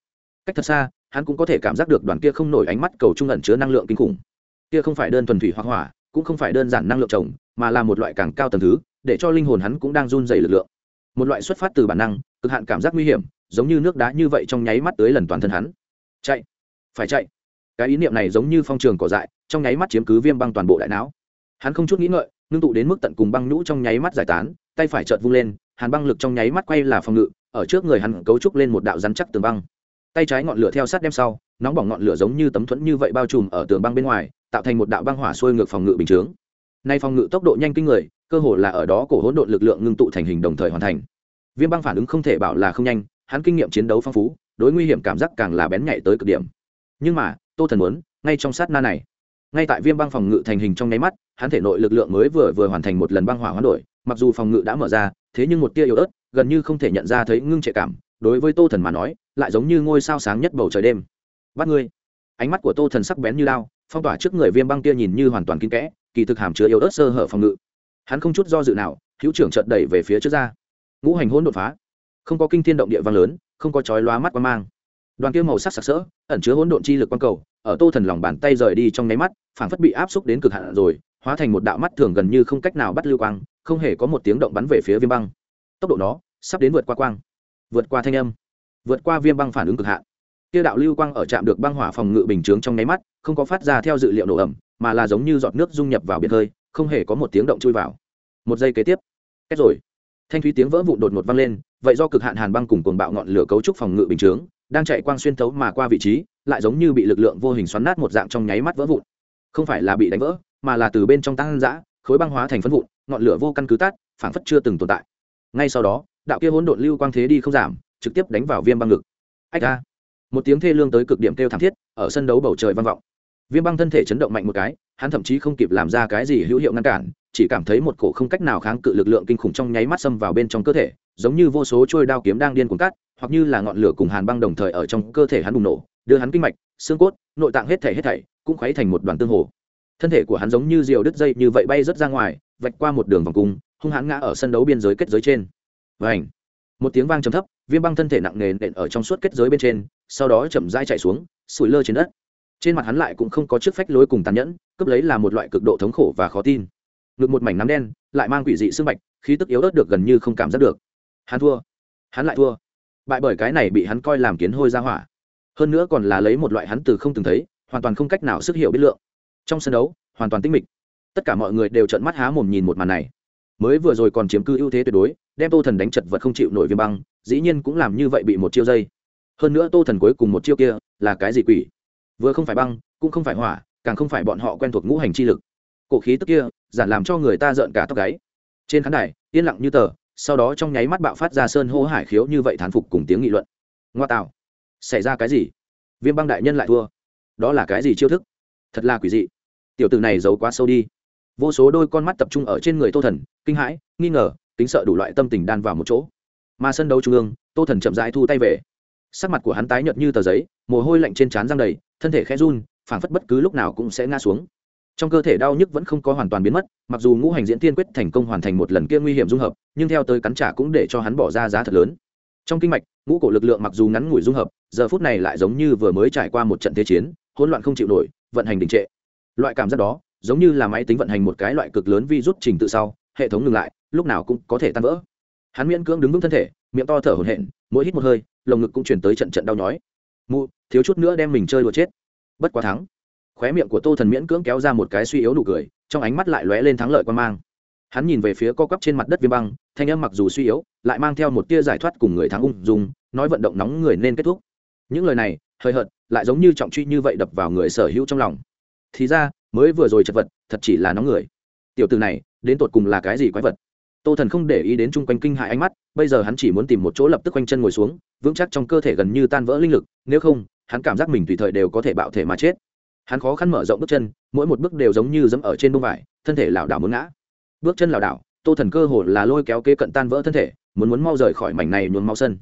Cách thật xa, hắn cũng có thể cảm giác được đoàn kia không nổi ánh mắt cầu trung ẩn chứa năng lượng kinh khủng. Kia không phải đơn thuần thủy hoặc hỏa, cũng không phải đơn giản năng lượng trồng mà là một loại càng cao tầng thứ để cho linh hồn hắn cũng đang run dày lực lượng. Một loại xuất phát từ bản năng, cực hạn cảm giác nguy hiểm, giống như nước đá như vậy trong nháy mắt tới lần toàn thân hắn. Chạy! Phải chạy! Cái ý niệm này giống như phong trường cỏ dại, trong nháy mắt chiếm cứ viêm băng toàn bộ đại não. Hắn không chút nghĩ ngợi, ngưng tụ đến mức tận cùng băng nhũ trong nháy mắt giải tán, tay phải chợt vung lên, hàn băng lực trong nháy mắt quay là phòng ngự, ở trước người hắn cấu trúc lên một đạo rắn chắc tường băng. Tay trái ngọn lửa theo sát đem sau, nóng bỏng ngọn lửa giống như tấm thuẫn như vậy bao trùm ở tường băng bên ngoài, tạo thành một đạo băng hỏa xuôi ngược phòng ngự bình chướng. Nay phòng ngự tốc độ nhanh kinh người cơ hồ là ở đó cổ hỗn độn lực lượng ngưng tụ thành hình đồng thời hoàn thành. Viêm băng phản ứng không thể bảo là không nhanh, hắn kinh nghiệm chiến đấu phong phú, đối nguy hiểm cảm giác càng là bén nhạy tới cực điểm. Nhưng mà, tô thần muốn, ngay trong sát na này. Ngay tại viêm băng phòng ngự thành hình trong nháy mắt, hắn thể nội lực lượng mới vừa vừa hoàn thành một lần băng hỏa hoán đổi, mặc dù phòng ngự đã mở ra, thế nhưng một tia yếu ớt, gần như không thể nhận ra thấy ngưng trệ cảm, đối với tô thần mà nói, lại giống như ngôi sao sáng nhất bầu trời đêm. Bắt ngươi. Ánh mắt của tô thần sắc bén như lao phong tỏa trước người viêm băng tia nhìn như hoàn toàn kín kẽ, kỳ thực hàm chứa yếu ớt sơ hở phòng ngự hắn không chút do dự nào, hữu trưởng trợt đẩy về phía trước ra. Ngũ hành hỗn đột phá. Không có kinh thiên động địa vang lớn, không có chói lóa mắt quan mang. Đoàn kia màu sắc sặc sỡ, ẩn chứa hỗn độn chi lực quang cầu, ở tô thần lòng bàn tay rời đi trong nháy mắt, phảng phất bị áp xúc đến cực hạn rồi, hóa thành một đạo mắt thường gần như không cách nào bắt lưu quang, không hề có một tiếng động bắn về phía viêm băng. Tốc độ nó sắp đến vượt qua quang, vượt qua thanh âm, vượt qua viêm băng phản ứng cực hạn. Kia đạo lưu quang ở chạm được băng hỏa phòng ngự bình chướng trong nháy mắt, không có phát ra theo dự liệu nổ ẩm mà là giống như giọt nước dung nhập vào biển hơi không hề có một tiếng động chui vào. Một giây kế tiếp kết rồi. Thanh thúy tiếng vỡ vụn đột ngột vang lên, vậy do cực hạn hàn băng cùng cuồng bạo ngọn lửa cấu trúc phòng ngự bình chướng, đang chạy quang xuyên thấu mà qua vị trí, lại giống như bị lực lượng vô hình xoắn nát một dạng trong nháy mắt vỡ vụn. Không phải là bị đánh vỡ, mà là từ bên trong tăng dã, khối băng hóa thành phân vụn, ngọn lửa vô căn cứ tát, phảng phất chưa từng tồn tại. Ngay sau đó, đạo kia hỗn độn lưu quang thế đi không giảm, trực tiếp đánh vào viêm băng ngực. Ách a. Một tiếng thê lương tới cực điểm kêu thảm thiết, ở sân đấu bầu trời vang vọng viêm băng thân thể chấn động mạnh một cái, hắn thậm chí không kịp làm ra cái gì hữu hiệu ngăn cản, chỉ cảm thấy một cổ không cách nào kháng cự lực lượng kinh khủng trong nháy mắt xâm vào bên trong cơ thể, giống như vô số trôi đao kiếm đang điên cuồng cắt, hoặc như là ngọn lửa cùng hàn băng đồng thời ở trong cơ thể hắn bùng nổ, đưa hắn kinh mạch, xương cốt, nội tạng hết thảy hết thảy, cũng khuấy thành một đoàn tương hồ. Thân thể của hắn giống như diều đứt dây như vậy bay rất ra ngoài, vạch qua một đường vòng cung, hung hãn ngã ở sân đấu biên giới kết giới trên. Vảnh một tiếng vang trầm thấp, viêm băng thân thể nặng nề nện ở trong suốt kết giới bên trên, sau đó chậm rãi chạy xuống, sủi lơ trên đất trên mặt hắn lại cũng không có chiếc phách lối cùng tàn nhẫn, cướp lấy là một loại cực độ thống khổ và khó tin. Ngực một mảnh nắm đen, lại mang quỷ dị sưng bạch, khí tức yếu ớt được gần như không cảm giác được. Hắn thua. Hắn lại thua. Bại bởi cái này bị hắn coi làm kiến hôi ra hỏa. Hơn nữa còn là lấy một loại hắn từ không từng thấy, hoàn toàn không cách nào sức hiểu biết lượng. Trong sân đấu, hoàn toàn tinh mịch. Tất cả mọi người đều trợn mắt há mồm nhìn một màn này. Mới vừa rồi còn chiếm cư ưu thế tuyệt đối, đem tô thần đánh chật vật không chịu nổi viêm băng, dĩ nhiên cũng làm như vậy bị một chiêu dây. Hơn nữa tô thần cuối cùng một chiêu kia là cái gì quỷ? Vừa không phải băng, cũng không phải hỏa, càng không phải bọn họ quen thuộc ngũ hành chi lực. Cổ khí tức kia, giản làm cho người ta rợn cả tóc gáy. Trên khán đài, yên lặng như tờ, sau đó trong nháy mắt bạo phát ra sơn hô hải khiếu như vậy thán phục cùng tiếng nghị luận. Ngoa tạo. Xảy ra cái gì? Viêm băng đại nhân lại thua. Đó là cái gì chiêu thức? Thật là quỷ dị. Tiểu tử này giấu quá sâu đi. Vô số đôi con mắt tập trung ở trên người tô thần, kinh hãi, nghi ngờ tính sợ đủ loại tâm tình đan vào một chỗ. Mà sân đấu trung ương, tô thần chậm rãi thu tay về. Sắc mặt của hắn tái nhợt như tờ giấy, mồ hôi lạnh trên trán răng đầy thân thể khẽ run, phảng phất bất cứ lúc nào cũng sẽ ngã xuống. Trong cơ thể đau nhức vẫn không có hoàn toàn biến mất, mặc dù ngũ hành diễn tiên quyết thành công hoàn thành một lần kia nguy hiểm dung hợp, nhưng theo tới cắn trả cũng để cho hắn bỏ ra giá thật lớn. Trong kinh mạch, ngũ cổ lực lượng mặc dù ngắn ngủi dung hợp, giờ phút này lại giống như vừa mới trải qua một trận thế chiến, hỗn loạn không chịu nổi, vận hành đình trệ. Loại cảm giác đó, giống như là máy tính vận hành một cái loại cực lớn vi rút trình tự sau, hệ thống ngừng lại, lúc nào cũng có thể tan vỡ. Hắn miễn cưỡng đứng vững thân thể, miệng to thở hổn hển, mỗi hít một hơi, lồng ngực cũng chuyển tới trận trận đau nhói. Mụ thiếu chút nữa đem mình chơi đùa chết. Bất quá thắng. Khóe miệng của tô thần miễn cưỡng kéo ra một cái suy yếu nụ cười, trong ánh mắt lại lóe lên thắng lợi quan mang. Hắn nhìn về phía co cắp trên mặt đất viêm băng, thanh âm mặc dù suy yếu, lại mang theo một tia giải thoát cùng người thắng ung dung, nói vận động nóng người nên kết thúc. Những lời này, hơi hợt, lại giống như trọng truy như vậy đập vào người sở hữu trong lòng. Thì ra, mới vừa rồi chật vật, thật chỉ là nóng người. Tiểu từ này, đến tột cùng là cái gì quái vật? Tô thần không để ý đến chung quanh kinh hại ánh mắt, bây giờ hắn chỉ muốn tìm một chỗ lập tức quanh chân ngồi xuống, vững chắc trong cơ thể gần như tan vỡ linh lực, nếu không hắn cảm giác mình tùy thời đều có thể bạo thể mà chết. Hắn khó khăn mở rộng bước chân, mỗi một bước đều giống như dẫm ở trên bông vải, thân thể lảo đảo muốn ngã. Bước chân lảo đảo, tô thần cơ hồ là lôi kéo kế cận tan vỡ thân thể, muốn muốn mau rời khỏi mảnh này nhuồn mau sân.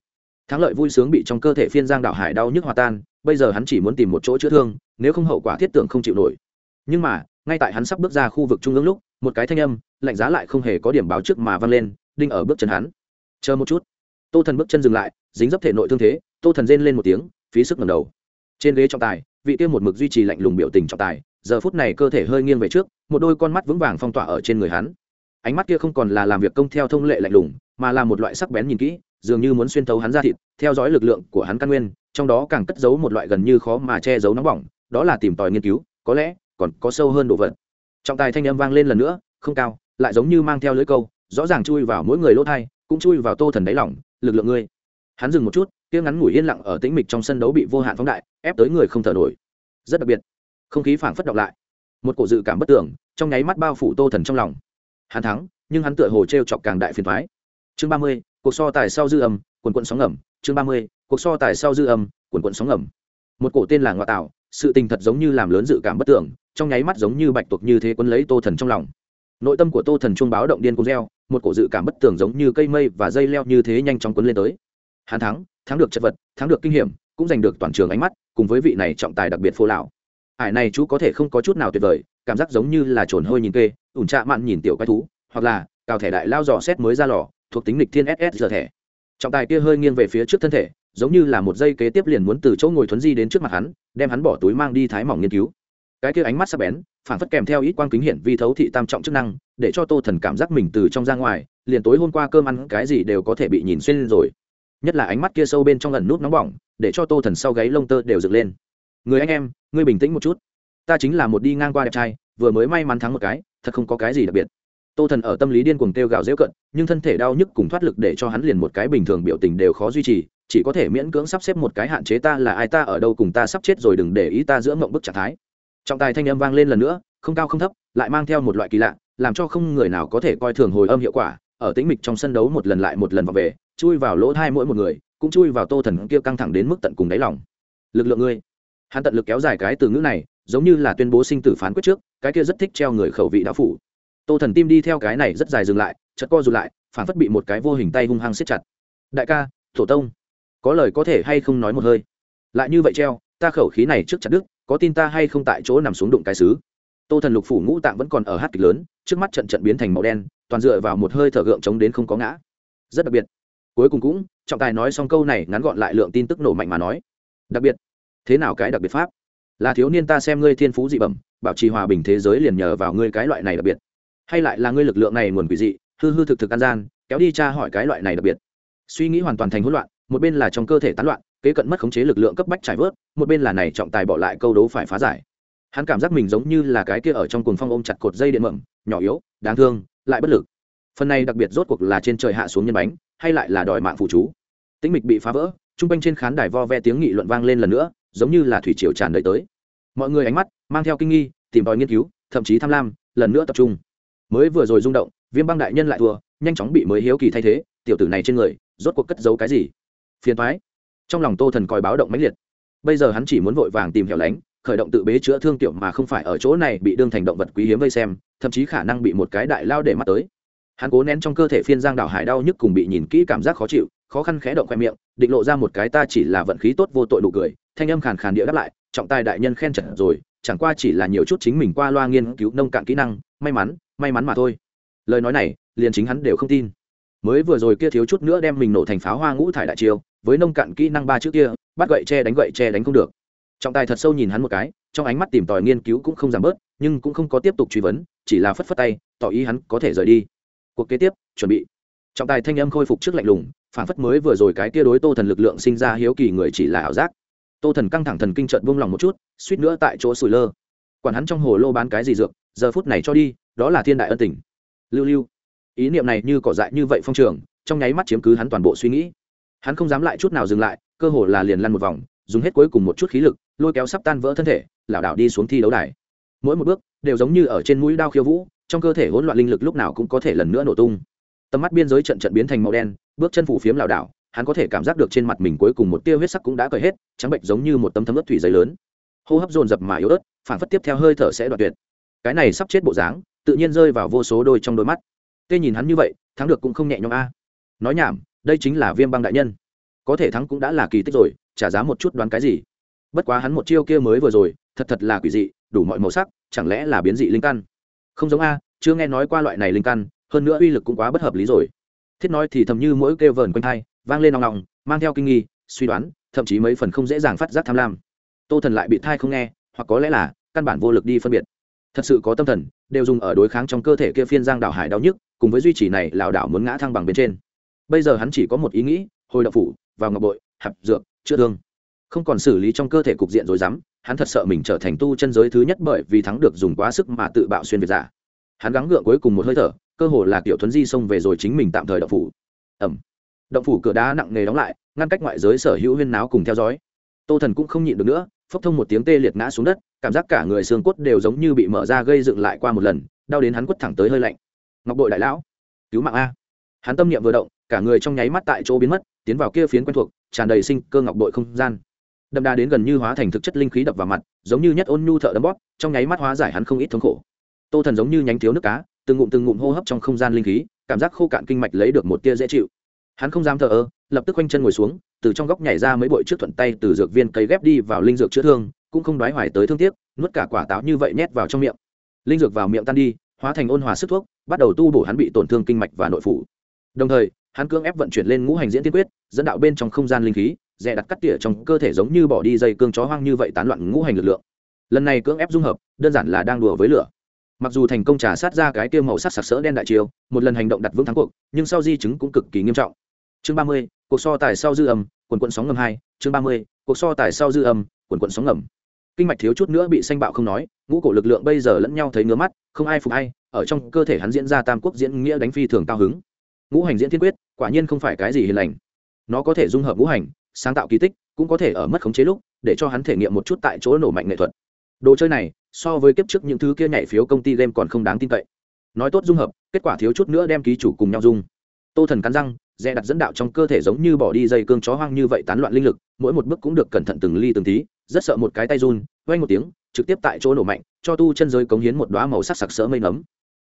Thắng lợi vui sướng bị trong cơ thể phiên giang đảo hải đau nhức hòa tan, bây giờ hắn chỉ muốn tìm một chỗ chữa thương, nếu không hậu quả thiết tưởng không chịu nổi. Nhưng mà, ngay tại hắn sắp bước ra khu vực trung ương lúc, một cái thanh âm, lạnh giá lại không hề có điểm báo trước mà vang lên, đinh ở bước chân hắn. Chờ một chút. Tô thần bước chân dừng lại, dính dấp thể nội thương thế, tô thần rên lên một tiếng phí sức ngầm đầu. Trên ghế trọng tài, vị kia một mực duy trì lạnh lùng biểu tình trọng tài, giờ phút này cơ thể hơi nghiêng về trước, một đôi con mắt vững vàng phong tỏa ở trên người hắn. Ánh mắt kia không còn là làm việc công theo thông lệ lạnh lùng, mà là một loại sắc bén nhìn kỹ, dường như muốn xuyên thấu hắn ra thịt, theo dõi lực lượng của hắn căn nguyên, trong đó càng cất giấu một loại gần như khó mà che giấu nóng bỏng, đó là tìm tòi nghiên cứu, có lẽ còn có sâu hơn đồ vật. Trọng tài thanh âm vang lên lần nữa, không cao, lại giống như mang theo lưỡi câu, rõ ràng chui vào mỗi người lỗ thai cũng chui vào tô thần đáy lỏng lực lượng ngươi. Hắn dừng một chút kia ngắn ngủi yên lặng ở tĩnh mịch trong sân đấu bị vô hạn phóng đại, ép tới người không thở nổi. Rất đặc biệt. Không khí phảng phất động lại. Một cổ dự cảm bất tưởng trong nháy mắt bao phủ tô thần trong lòng. Hắn thắng, nhưng hắn tựa hồ t r e o chọc càng đại phiền thoái chương ba mươi, cuộc so tài sau dư âm, quần quận sóng ngầm. Chương ba mươi, cuộc so tài sau dư âm, quần quận sóng ngầm. Một cổ tên là ngoại tạo sự tình thật giống như làm lớn dự cảm bất tưởng trong nháy mắt giống như bạch tuộc như thế quấn lấy tô thần trong lòng. Nội tâm của tô thần chuông báo động điên cuồng reo, một cổ dự cảm bất tưởng giống như cây mây và dây leo như thế nhanh chóng quấn lên tới. Hắn thắng thắng được chất vật thắng được kinh hiểm, cũng giành được toàn trường ánh mắt cùng với vị này trọng tài đặc biệt phô lão ải này chú có thể không có chút nào tuyệt vời cảm giác giống như là trồn hơi nhìn kê ủn trạ mặn nhìn tiểu quái thú hoặc là cào thẻ đại lao dò xét mới ra lò thuộc tính lịch thiên ss giờ thẻ. Trọng tài kia hơi nghiêng về phía trước thân thể giống như là một dây kế tiếp liền muốn từ chỗ ngồi thuấn di đến trước mặt hắn đem hắn bỏ túi mang đi thái mỏng nghiên cứu. Cái kia ánh mắt sắc bén phản phất kèm theo ít quang kính hiển vi thấu thị tam trọng chức năng để cho tô thần cảm giác mình từ trong ra ngoài liền tối hôm qua cơm ăn cái gì đều có thể bị nhìn xuyên rồi nhất là ánh mắt kia sâu bên trong lần nút nóng bỏng, để cho tô thần sau gáy lông tơ đều dựng lên. Người anh em, ngươi bình tĩnh một chút. Ta chính là một đi ngang qua đẹp trai, vừa mới may mắn thắng một cái, thật không có cái gì đặc biệt. Tô thần ở tâm lý điên cuồng kêu gào dễu cận, nhưng thân thể đau nhức cùng thoát lực để cho hắn liền một cái bình thường biểu tình đều khó duy trì, chỉ có thể miễn cưỡng sắp xếp một cái hạn chế ta là ai, ta ở đâu cùng ta sắp chết rồi đừng để ý ta giữa mộng bức trạng thái. Trọng tài thanh âm vang lên lần nữa, không cao không thấp, lại mang theo một loại kỳ lạ, làm cho không người nào có thể coi thường hồi âm hiệu quả, ở tĩnh mịch trong sân đấu một lần lại một lần vào về chui vào lỗ thai mỗi một người, cũng chui vào tô thần kia căng thẳng đến mức tận cùng đáy lòng. Lực lượng ngươi. Hắn tận lực kéo dài cái từ ngữ này, giống như là tuyên bố sinh tử phán quyết trước, cái kia rất thích treo người khẩu vị đã phủ. Tô thần tim đi theo cái này rất dài dừng lại chật co rụt lại, phản phất bị một cái vô hình tay hung hăng siết chặt. Đại ca thổ tông, có lời có thể hay không nói một hơi? Lại như vậy treo, ta khẩu khí này trước chặt đức có tin ta hay không tại chỗ nằm xuống đụng cái xứ? Tô thần lục phủ ngũ tạng vẫn còn ở hát kịch lớn, trước mắt trận trận biến thành màu đen, toàn dựa vào một hơi thở gượng chống đến không có ngã. Rất đặc biệt cuối cùng cũng, trọng tài nói xong câu này ngắn gọn lại lượng tin tức nổ mạnh mà nói. Đặc biệt, thế nào cái đặc biệt pháp? Là thiếu niên ta xem ngươi thiên phú dị bẩm, bảo trì hòa bình thế giới liền nhờ vào ngươi cái loại này đặc biệt. Hay lại là ngươi lực lượng này nguồn quỷ dị, hư hư thực thực an gian, kéo đi tra hỏi cái loại này đặc biệt. Suy nghĩ hoàn toàn thành hỗn loạn, một bên là trong cơ thể tán loạn, kế cận mất khống chế lực lượng cấp bách trải vớt, một bên là này trọng tài bỏ lại câu đấu phải phá giải. Hắn cảm giác mình giống như là cái kia ở trong cuồng phong ôm chặt cột dây điện mậm nhỏ yếu, đáng thương, lại bất lực. Phần này đặc biệt rốt cuộc là trên trời hạ xuống nhân bánh hay lại là đòi mạng phụ chú. Tĩnh mịch bị phá vỡ, trung quanh trên khán đài vo ve tiếng nghị luận vang lên lần nữa, giống như là thủy triều tràn đầy tới. Mọi người ánh mắt mang theo kinh nghi, tìm tòi nghiên cứu, thậm chí tham lam, lần nữa tập trung. Mới vừa rồi rung động, viêm băng đại nhân lại thua, nhanh chóng bị mới hiếu kỳ thay thế, tiểu tử này trên người, rốt cuộc cất giấu cái gì? Phiền thoái trong lòng tô thần coi báo động mãnh liệt. Bây giờ hắn chỉ muốn vội vàng tìm hẻo lánh, khởi động tự bế chữa thương tiểu mà không phải ở chỗ này bị đương thành động vật quý hiếm vây xem, thậm chí khả năng bị một cái đại lao để mắt tới hắn cố nén trong cơ thể phiên giang đảo hải đau nhức cùng bị nhìn kỹ cảm giác khó chịu, khó khăn khẽ động khoe miệng, định lộ ra một cái ta chỉ là vận khí tốt vô tội nụ cười, thanh âm khàn khàn địa đáp lại, trọng tài đại nhân khen trận rồi, chẳng qua chỉ là nhiều chút chính mình qua loa nghiên cứu nông cạn kỹ năng, may mắn may mắn mà thôi. Lời nói này, liền chính hắn đều không tin. Mới vừa rồi kia thiếu chút nữa đem mình nổ thành pháo hoa ngũ thải đại chiêu, với nông cạn kỹ năng ba chữ kia, bắt gậy che đánh gậy che đánh không được. Trọng tài thật sâu nhìn hắn một cái, trong ánh mắt tìm tòi nghiên cứu cũng không giảm bớt, nhưng cũng không có tiếp tục truy vấn, chỉ là phất phất tay, tỏ ý hắn có thể rời đi cuộc kế tiếp, chuẩn bị. Trọng tài thanh âm khôi phục trước lạnh lùng, phản phất mới vừa rồi cái kia đối tô thần lực lượng sinh ra hiếu kỳ người chỉ là ảo giác. Tô thần căng thẳng thần kinh trợn buông lòng một chút, suýt nữa tại chỗ sủi lơ. Quản hắn trong hồ lô bán cái gì dược, giờ phút này cho đi, đó là thiên đại ân tình. Lưu lưu. Ý niệm này như cỏ dại như vậy phong trường, trong nháy mắt chiếm cứ hắn toàn bộ suy nghĩ. Hắn không dám lại chút nào dừng lại, cơ hồ là liền lăn một vòng, dùng hết cuối cùng một chút khí lực, lôi kéo sắp tan vỡ thân thể, lảo đảo đi xuống thi đấu đài. Mỗi một bước đều giống như ở trên mũi đao khiêu vũ trong cơ thể hỗn loạn linh lực lúc nào cũng có thể lần nữa nổ tung. Tầm mắt biên giới trận trận biến thành màu đen, bước chân phủ phiếm lảo đảo, hắn có thể cảm giác được trên mặt mình cuối cùng một tia huyết sắc cũng đã cởi hết, trắng bệnh giống như một tấm thấm ướt thủy giấy lớn. Hô hấp dồn dập mà yếu ớt, phản phất tiếp theo hơi thở sẽ đoạt tuyệt. Cái này sắp chết bộ dáng, tự nhiên rơi vào vô số đôi trong đôi mắt. Tê nhìn hắn như vậy, thắng được cũng không nhẹ nhõm a. Nói nhảm, đây chính là viêm băng đại nhân. Có thể thắng cũng đã là kỳ tích rồi, trả giá một chút đoán cái gì? Bất quá hắn một chiêu kia mới vừa rồi, thật thật là quỷ dị, đủ mọi màu sắc, chẳng lẽ là biến dị linh căn? Không giống a, chưa nghe nói qua loại này linh căn, hơn nữa uy lực cũng quá bất hợp lý rồi. Thiết nói thì thầm như mỗi kêu vờn quanh thai, vang lên nòng nòng mang theo kinh nghi, suy đoán, thậm chí mấy phần không dễ dàng phát giác tham lam. Tô thần lại bị thai không nghe, hoặc có lẽ là, căn bản vô lực đi phân biệt. Thật sự có tâm thần, đều dùng ở đối kháng trong cơ thể kia phiên giang đảo hải đau nhức, cùng với duy trì này lảo đảo muốn ngã thăng bằng bên trên. Bây giờ hắn chỉ có một ý nghĩ, hồi đậu phủ, vào ngọc bội, hạp, dược, chữa thương. Không còn xử lý trong cơ thể cục diện rồi dám hắn thật sợ mình trở thành tu chân giới thứ nhất bởi vì thắng được dùng quá sức mà tự bạo xuyên việt giả. Hắn gắng gượng cuối cùng một hơi thở, cơ hồ là kiểu thuấn di xông về rồi chính mình tạm thời động phủ. Ẩm. Động phủ cửa đá nặng nề đóng lại, ngăn cách ngoại giới sở hữu huyên náo cùng theo dõi. Tô thần cũng không nhịn được nữa, phốc thông một tiếng tê liệt ngã xuống đất, cảm giác cả người xương cốt đều giống như bị mở ra gây dựng lại qua một lần, đau đến hắn quất thẳng tới hơi lạnh. Ngọc bội đại lão, cứu mạng a. Hắn tâm niệm vừa động, cả người trong nháy mắt tại chỗ biến mất, tiến vào kia phiến quen thuộc, tràn đầy sinh cơ ngọc bội không gian đậm đà đến gần như hóa thành thực chất linh khí đập vào mặt, giống như nhất ôn nhu thợ đấm bóp, trong nháy mắt hóa giải hắn không ít thống khổ. Tô thần giống như nhánh thiếu nước cá, từng ngụm từng ngụm hô hấp trong không gian linh khí, cảm giác khô cạn kinh mạch lấy được một tia dễ chịu. Hắn không dám thờ ơ, lập tức quanh chân ngồi xuống, từ trong góc nhảy ra mấy bội trước thuận tay từ dược viên cây ghép đi vào linh dược chữa thương, cũng không đoái hoài tới thương tiếc, nuốt cả quả táo như vậy nhét vào trong miệng. Linh dược vào miệng tan đi, hóa thành ôn hòa sức thuốc, bắt đầu tu bổ hắn bị tổn thương kinh mạch và nội phủ. Đồng thời, hắn cưỡng ép vận chuyển lên ngũ hành diễn tiên quyết, dẫn đạo bên trong không gian linh khí dè đặt cắt tỉa trong cơ thể giống như bỏ đi dây cương chó hoang như vậy tán loạn ngũ hành lực lượng. Lần này cưỡng ép dung hợp, đơn giản là đang đùa với lửa. Mặc dù thành công trả sát ra cái tiêu màu sắc sặc sỡ đen đại chiều một lần hành động đặt vững thắng cuộc, nhưng sau di chứng cũng cực kỳ nghiêm trọng. Chương ba mươi, cuộc so tài sau dư âm, quần quận sóng ngầm hai, chương ba mươi, cuộc so tài sau dư âm, quần quận sóng ngầm. Kinh mạch thiếu chút nữa bị xanh bạo không nói, ngũ cổ lực lượng bây giờ lẫn nhau thấy ngứa mắt, không ai phục ai, ở trong cơ thể hắn diễn ra tam quốc diễn nghĩa đánh phi thường cao hứng. Ngũ hành diễn thiên quyết, quả nhiên không phải cái gì hiền lành. Nó có thể dung hợp ngũ hành sáng tạo kỳ tích, cũng có thể ở mất khống chế lúc, để cho hắn thể nghiệm một chút tại chỗ nổ mạnh nghệ thuật. Đồ chơi này, so với kiếp trước những thứ kia nhảy phiếu công ty game còn không đáng tin cậy. Nói tốt dung hợp, kết quả thiếu chút nữa đem ký chủ cùng nhau dung. Tô thần cắn răng, dè đặt dẫn đạo trong cơ thể giống như bỏ đi dây cương chó hoang như vậy tán loạn linh lực, mỗi một bước cũng được cẩn thận từng ly từng tí, rất sợ một cái tay run quay một tiếng, trực tiếp tại chỗ nổ mạnh, cho tu chân giới cống hiến một đoá màu sắc sặc sỡ mây nấm.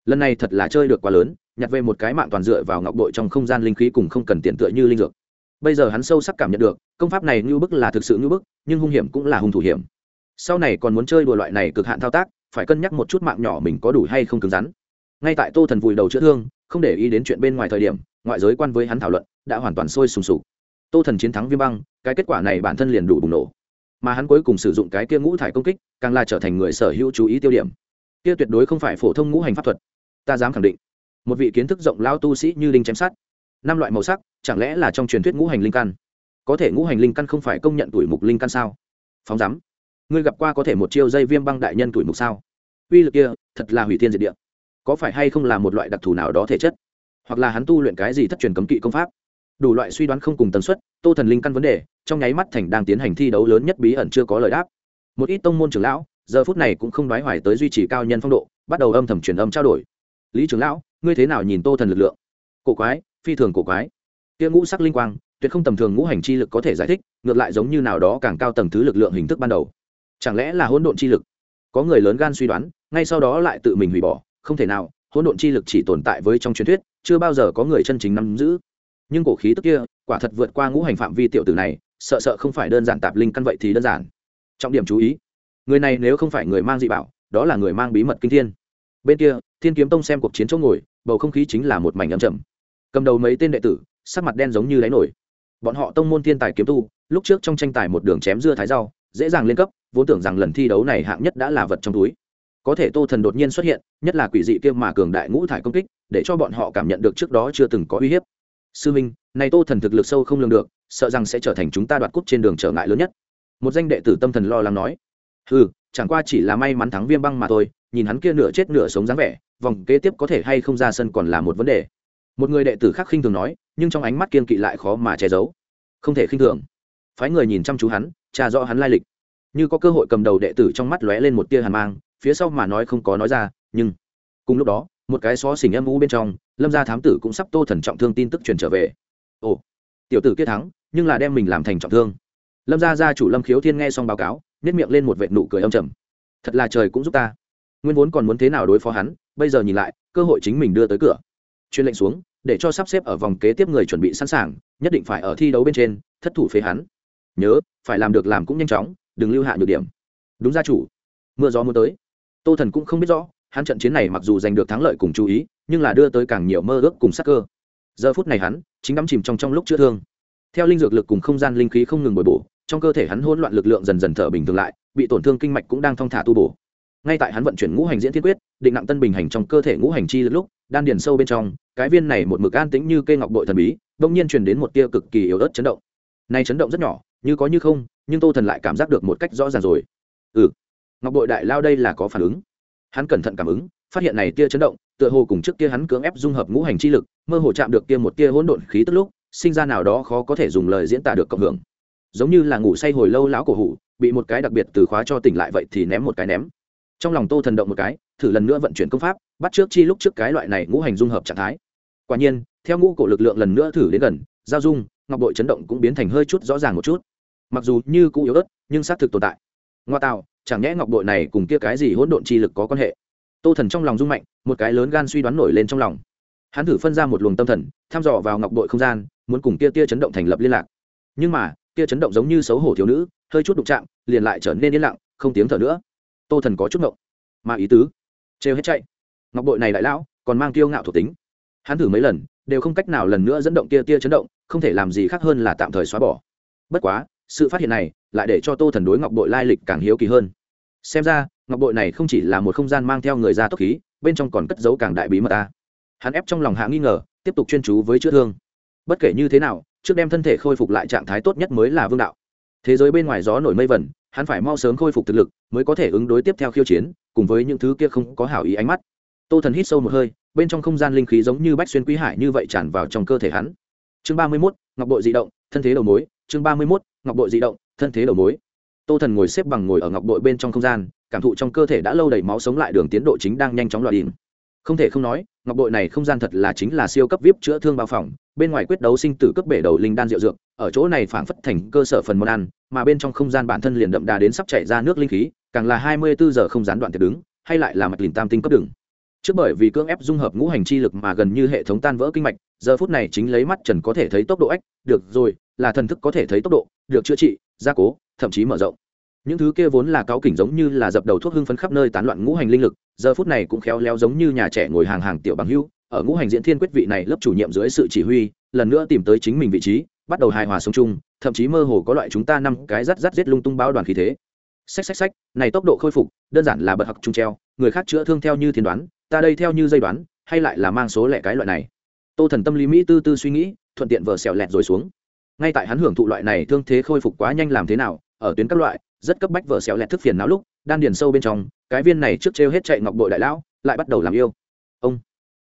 Lần này thật là chơi được quá lớn, nhặt về một cái mạng toàn dựa vào ngọc bội trong không gian linh khí cùng không cần tiền tựa như linh dược bây giờ hắn sâu sắc cảm nhận được, công pháp này như bức là thực sự như bức, nhưng hung hiểm cũng là hung thủ hiểm. Sau này còn muốn chơi đùa loại này cực hạn thao tác, phải cân nhắc một chút mạng nhỏ mình có đủ hay không cứng rắn. Ngay tại tô thần vùi đầu chữa thương, không để ý đến chuyện bên ngoài thời điểm, ngoại giới quan với hắn thảo luận, đã hoàn toàn sôi sùng sục. Tô thần chiến thắng viêm băng, cái kết quả này bản thân liền đủ bùng nổ. Mà hắn cuối cùng sử dụng cái kia ngũ thải công kích, càng là trở thành người sở hữu chú ý tiêu điểm. Kia tuyệt đối không phải phổ thông ngũ hành pháp thuật. Ta dám khẳng định, một vị kiến thức rộng lao tu sĩ như Đinh chém sát năm loại màu sắc, chẳng lẽ là trong truyền thuyết ngũ hành linh căn? Có thể ngũ hành linh căn không phải công nhận tuổi mục linh căn sao? Phóng rắm ngươi gặp qua có thể một chiêu dây viêm băng đại nhân tuổi mục sao? Uy lực kia, thật là hủy thiên diệt địa. Có phải hay không là một loại đặc thù nào đó thể chất? Hoặc là hắn tu luyện cái gì thất truyền cấm kỵ công pháp? Đủ loại suy đoán không cùng tần suất, tô thần linh căn vấn đề, trong nháy mắt thành đang tiến hành thi đấu lớn nhất bí ẩn chưa có lời đáp. Một ít tông môn trưởng lão, giờ phút này cũng không đoái hoài tới duy trì cao nhân phong độ, bắt đầu âm thầm truyền âm trao đổi. Lý trưởng lão, ngươi thế nào nhìn tô thần lực lượng? Cổ quái phi thường cổ quái. Kia ngũ sắc linh quang, tuyệt không tầm thường ngũ hành chi lực có thể giải thích, ngược lại giống như nào đó càng cao tầng thứ lực lượng hình thức ban đầu. Chẳng lẽ là hỗn độn chi lực? Có người lớn gan suy đoán, ngay sau đó lại tự mình hủy bỏ, không thể nào, hỗn độn chi lực chỉ tồn tại với trong truyền thuyết, chưa bao giờ có người chân chính nắm giữ. Nhưng cổ khí tức kia, quả thật vượt qua ngũ hành phạm vi tiểu tử này, sợ sợ không phải đơn giản tạp linh căn vậy thì đơn giản. Trọng điểm chú ý, người này nếu không phải người mang dị bảo, đó là người mang bí mật kinh thiên. Bên kia, thiên kiếm tông xem cuộc chiến chỗ ngồi, bầu không khí chính là một mảnh ấm chậm cầm đầu mấy tên đệ tử, sắc mặt đen giống như đáy nổi. Bọn họ tông môn thiên tài kiếm tu, lúc trước trong tranh tài một đường chém dưa thái rau, dễ dàng lên cấp, vốn tưởng rằng lần thi đấu này hạng nhất đã là vật trong túi. Có thể tô thần đột nhiên xuất hiện, nhất là quỷ dị kia mà cường đại ngũ thải công kích, để cho bọn họ cảm nhận được trước đó chưa từng có uy hiếp. Sư minh, này tô thần thực lực sâu không lường được, sợ rằng sẽ trở thành chúng ta đoạt cúp trên đường trở ngại lớn nhất. Một danh đệ tử tâm thần lo lắng nói. Ừ chẳng qua chỉ là may mắn thắng viêm băng mà thôi, nhìn hắn kia nửa chết nửa sống dáng vẻ, vòng kế tiếp có thể hay không ra sân còn là một vấn đề một người đệ tử khác khinh thường nói, nhưng trong ánh mắt kiên kỵ lại khó mà che giấu. Không thể khinh thường. Phái người nhìn chăm chú hắn, tra rõ hắn lai lịch. Như có cơ hội cầm đầu đệ tử trong mắt lóe lên một tia hàn mang, phía sau mà nói không có nói ra, nhưng cùng lúc đó, một cái xó xỉnh âm u bên trong, lâm gia thám tử cũng sắp tô thần trọng thương tin tức truyền trở về. Ồ, tiểu tử kia thắng, nhưng là đem mình làm thành trọng thương. Lâm gia gia chủ lâm khiếu thiên nghe xong báo cáo nếp miệng lên một vệt nụ cười âm trầm. Thật là trời cũng giúp ta. Nguyên vốn còn muốn thế nào đối phó hắn, bây giờ nhìn lại, cơ hội chính mình đưa tới cửa chuyên lệnh xuống, để cho sắp xếp ở vòng kế tiếp người chuẩn bị sẵn sàng, nhất định phải ở thi đấu bên trên, thất thủ phế hắn. Nhớ, phải làm được làm cũng nhanh chóng, đừng lưu hạ nhược điểm. Đúng gia chủ. Mưa gió muốn tới. Tô thần cũng không biết rõ, hắn trận chiến này mặc dù giành được thắng lợi cùng chú ý, nhưng là đưa tới càng nhiều mơ ước cùng sắc cơ. Giờ phút này hắn, chính đắm chìm trong trong lúc chữa thương. Theo linh dược lực cùng không gian linh khí không ngừng bồi bổ, trong cơ thể hắn hỗn loạn lực lượng dần dần thở bình thường lại, bị tổn thương kinh mạch cũng đang thong thả tu bổ. Ngay tại hắn vận chuyển ngũ hành diễn thiên quyết, định nặng tân bình hành trong cơ thể ngũ hành chi lực lúc đan điền sâu bên trong, cái viên này một mực an tĩnh như cây ngọc bội thần bí đông nhiên truyền đến một tia cực kỳ yếu ớt chấn động. Này chấn động rất nhỏ, như có như không, nhưng tô thần lại cảm giác được một cách rõ ràng rồi. Ừ ngọc bội đại lao đây là có phản ứng. Hắn cẩn thận cảm ứng, phát hiện này tia chấn động, tựa hồ cùng trước kia hắn cưỡng ép dung hợp ngũ hành chi lực, mơ hồ chạm được kia một tia hỗn độn khí tức lúc, sinh ra nào đó khó có thể dùng lời diễn tả được cộng hưởng. Giống như là ngủ say hồi lâu lão cổ hủ, bị một cái đặc biệt từ khóa cho tỉnh lại vậy thì ném một cái ném trong lòng tô thần động một cái, thử lần nữa vận chuyển công pháp, bắt trước chi lúc trước cái loại này ngũ hành dung hợp trạng thái. Quả nhiên, theo ngũ cổ lực lượng lần nữa thử đến gần, giao dung, ngọc bội chấn động cũng biến thành hơi chút rõ ràng một chút. Mặc dù như cũ yếu ớt, nhưng xác thực tồn tại. Ngoa tạo, chẳng nhẽ ngọc bội này cùng kia cái gì hỗn độn chi lực có quan hệ? Tô thần trong lòng rung mạnh, một cái lớn gan suy đoán nổi lên trong lòng. Hắn thử phân ra một luồng tâm thần thăm dò vào ngọc bội không gian, muốn cùng kia tia chấn động thành lập liên lạc. Nhưng mà, tia chấn động giống như xấu hổ thiếu nữ, hơi chút đụng chạm, liền lại trở nên yên lặng, không tiếng thở nữa tô thần có chút ngộng. Mà ý tứ? Trêu hết chạy. Ngọc bội này đại lão, còn mang tiêu ngạo thuộc tính. Hắn thử mấy lần, đều không cách nào lần nữa dẫn động tia tia chấn động, không thể làm gì khác hơn là tạm thời xóa bỏ. Bất quá, sự phát hiện này lại để cho tô thần đối ngọc bội lai lịch càng hiếu kỳ hơn. Xem ra, ngọc bội này không chỉ là một không gian mang theo người ra tốc khí, bên trong còn cất giấu càng đại bí mật ta. Hắn ép trong lòng hạ nghi ngờ, tiếp tục chuyên chú với chữa thương. Bất kể như thế nào, trước đem thân thể khôi phục lại trạng thái tốt nhất mới là vương đạo. Thế giới bên ngoài gió nổi mây vẩn hắn phải mau sớm khôi phục thực lực, mới có thể ứng đối tiếp theo khiêu chiến, cùng với những thứ kia không có hảo ý ánh mắt. Tô thần hít sâu một hơi, bên trong không gian linh khí giống như bách xuyên quý hải như vậy tràn vào trong cơ thể hắn. Chương ba mươi mốt, ngọc bội di động, thân thế đầu mối. Chương ba mươi mốt, ngọc bội di động, thân thế đầu mối. Tô thần ngồi xếp bằng ngồi ở ngọc bội bên trong không gian, cảm thụ trong cơ thể đã lâu đầy máu sống lại đường tiến độ chính đang nhanh chóng loạt đỉnh không thể không nói, ngọc bội này không gian thật là chính là siêu cấp vip chữa thương bao phòng bên ngoài quyết đấu sinh tử cấp bể đầu linh đan rượu dược, ở chỗ này phảng phất thành cơ sở phần món ăn, mà bên trong không gian bản thân liền đậm đà đến sắp chảy ra nước linh khí, càng là hai mươi bốn giờ không gián đoạn tuyệt đứng, hay lại là mạch lìn tam tinh cấp đường. Trước bởi vì cưỡng ép dung hợp ngũ hành chi lực mà gần như hệ thống tan vỡ kinh mạch, giờ phút này chính lấy mắt trần có thể thấy tốc độ ách, được rồi, là thần thức có thể thấy tốc độ, được chữa trị, gia cố, thậm chí mở rộng. Những thứ kia vốn là cáo kỉnh giống như là dập đầu thuốc hưng phấn khắp nơi tán loạn ngũ hành linh lực, giờ phút này cũng khéo léo giống như nhà trẻ ngồi hàng hàng tiểu bằng hưu ở ngũ hành diễn thiên quyết vị này lớp chủ nhiệm dưới sự chỉ huy, lần nữa tìm tới chính mình vị trí, bắt đầu hài hòa sống chung, thậm chí mơ hồ có loại chúng ta năm cái rắt rắt giết lung tung báo đoàn khí thế. Xách xách xách, này tốc độ khôi phục, đơn giản là bật học trung treo, người khác chữa thương theo như thiên đoán, ta đây theo như dây đoán, hay lại là mang số lẻ cái loại này. Tô thần tâm lý mỹ tư tư suy nghĩ, thuận tiện vờ xẻo lẹt rồi xuống. Ngay tại hắn hưởng thụ loại này thương thế khôi phục quá nhanh làm thế nào, ở tuyến các loại, rất cấp bách vờ xẹo lẹt thức phiền não lúc, đan điền sâu bên trong, cái viên này trước trêu hết chạy ngọc bội đại lão, lại bắt đầu làm yêu. Ông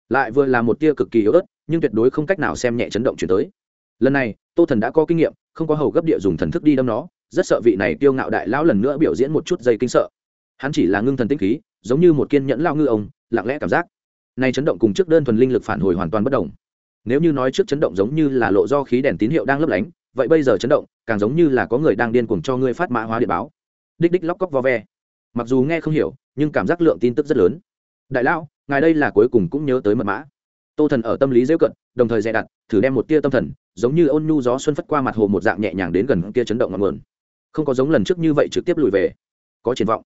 lại vừa là một tia cực kỳ yếu ớt, nhưng tuyệt đối không cách nào xem nhẹ chấn động chuyển tới. Lần này, tô thần đã có kinh nghiệm, không có hầu gấp địa dùng thần thức đi đâm nó, rất sợ vị này tiêu ngạo đại lão lần nữa biểu diễn một chút dây kinh sợ. Hắn chỉ là ngưng thần tinh khí, giống như một kiên nhẫn lao ngư ông, lặng lẽ cảm giác. Nay chấn động cùng trước đơn thuần linh lực phản hồi hoàn toàn bất đồng. Nếu như nói trước chấn động giống như là lộ do khí đèn tín hiệu đang lấp lánh, vậy bây giờ chấn động, càng giống như là có người đang điên cuồng cho ngươi phát mã hóa điện báo. Đích đích lóc cóc vo ve. Mặc dù nghe không hiểu, nhưng cảm giác lượng tin tức rất lớn. Đại lão ngài đây là cuối cùng cũng nhớ tới mật mã. Tô thần ở tâm lý dễ cận, đồng thời dè đặt, thử đem một tia tâm thần, giống như ôn nhu gió xuân phất qua mặt hồ một dạng nhẹ nhàng đến gần kia chấn động ngọn nguồn. Không có giống lần trước như vậy trực tiếp lùi về. Có triển vọng.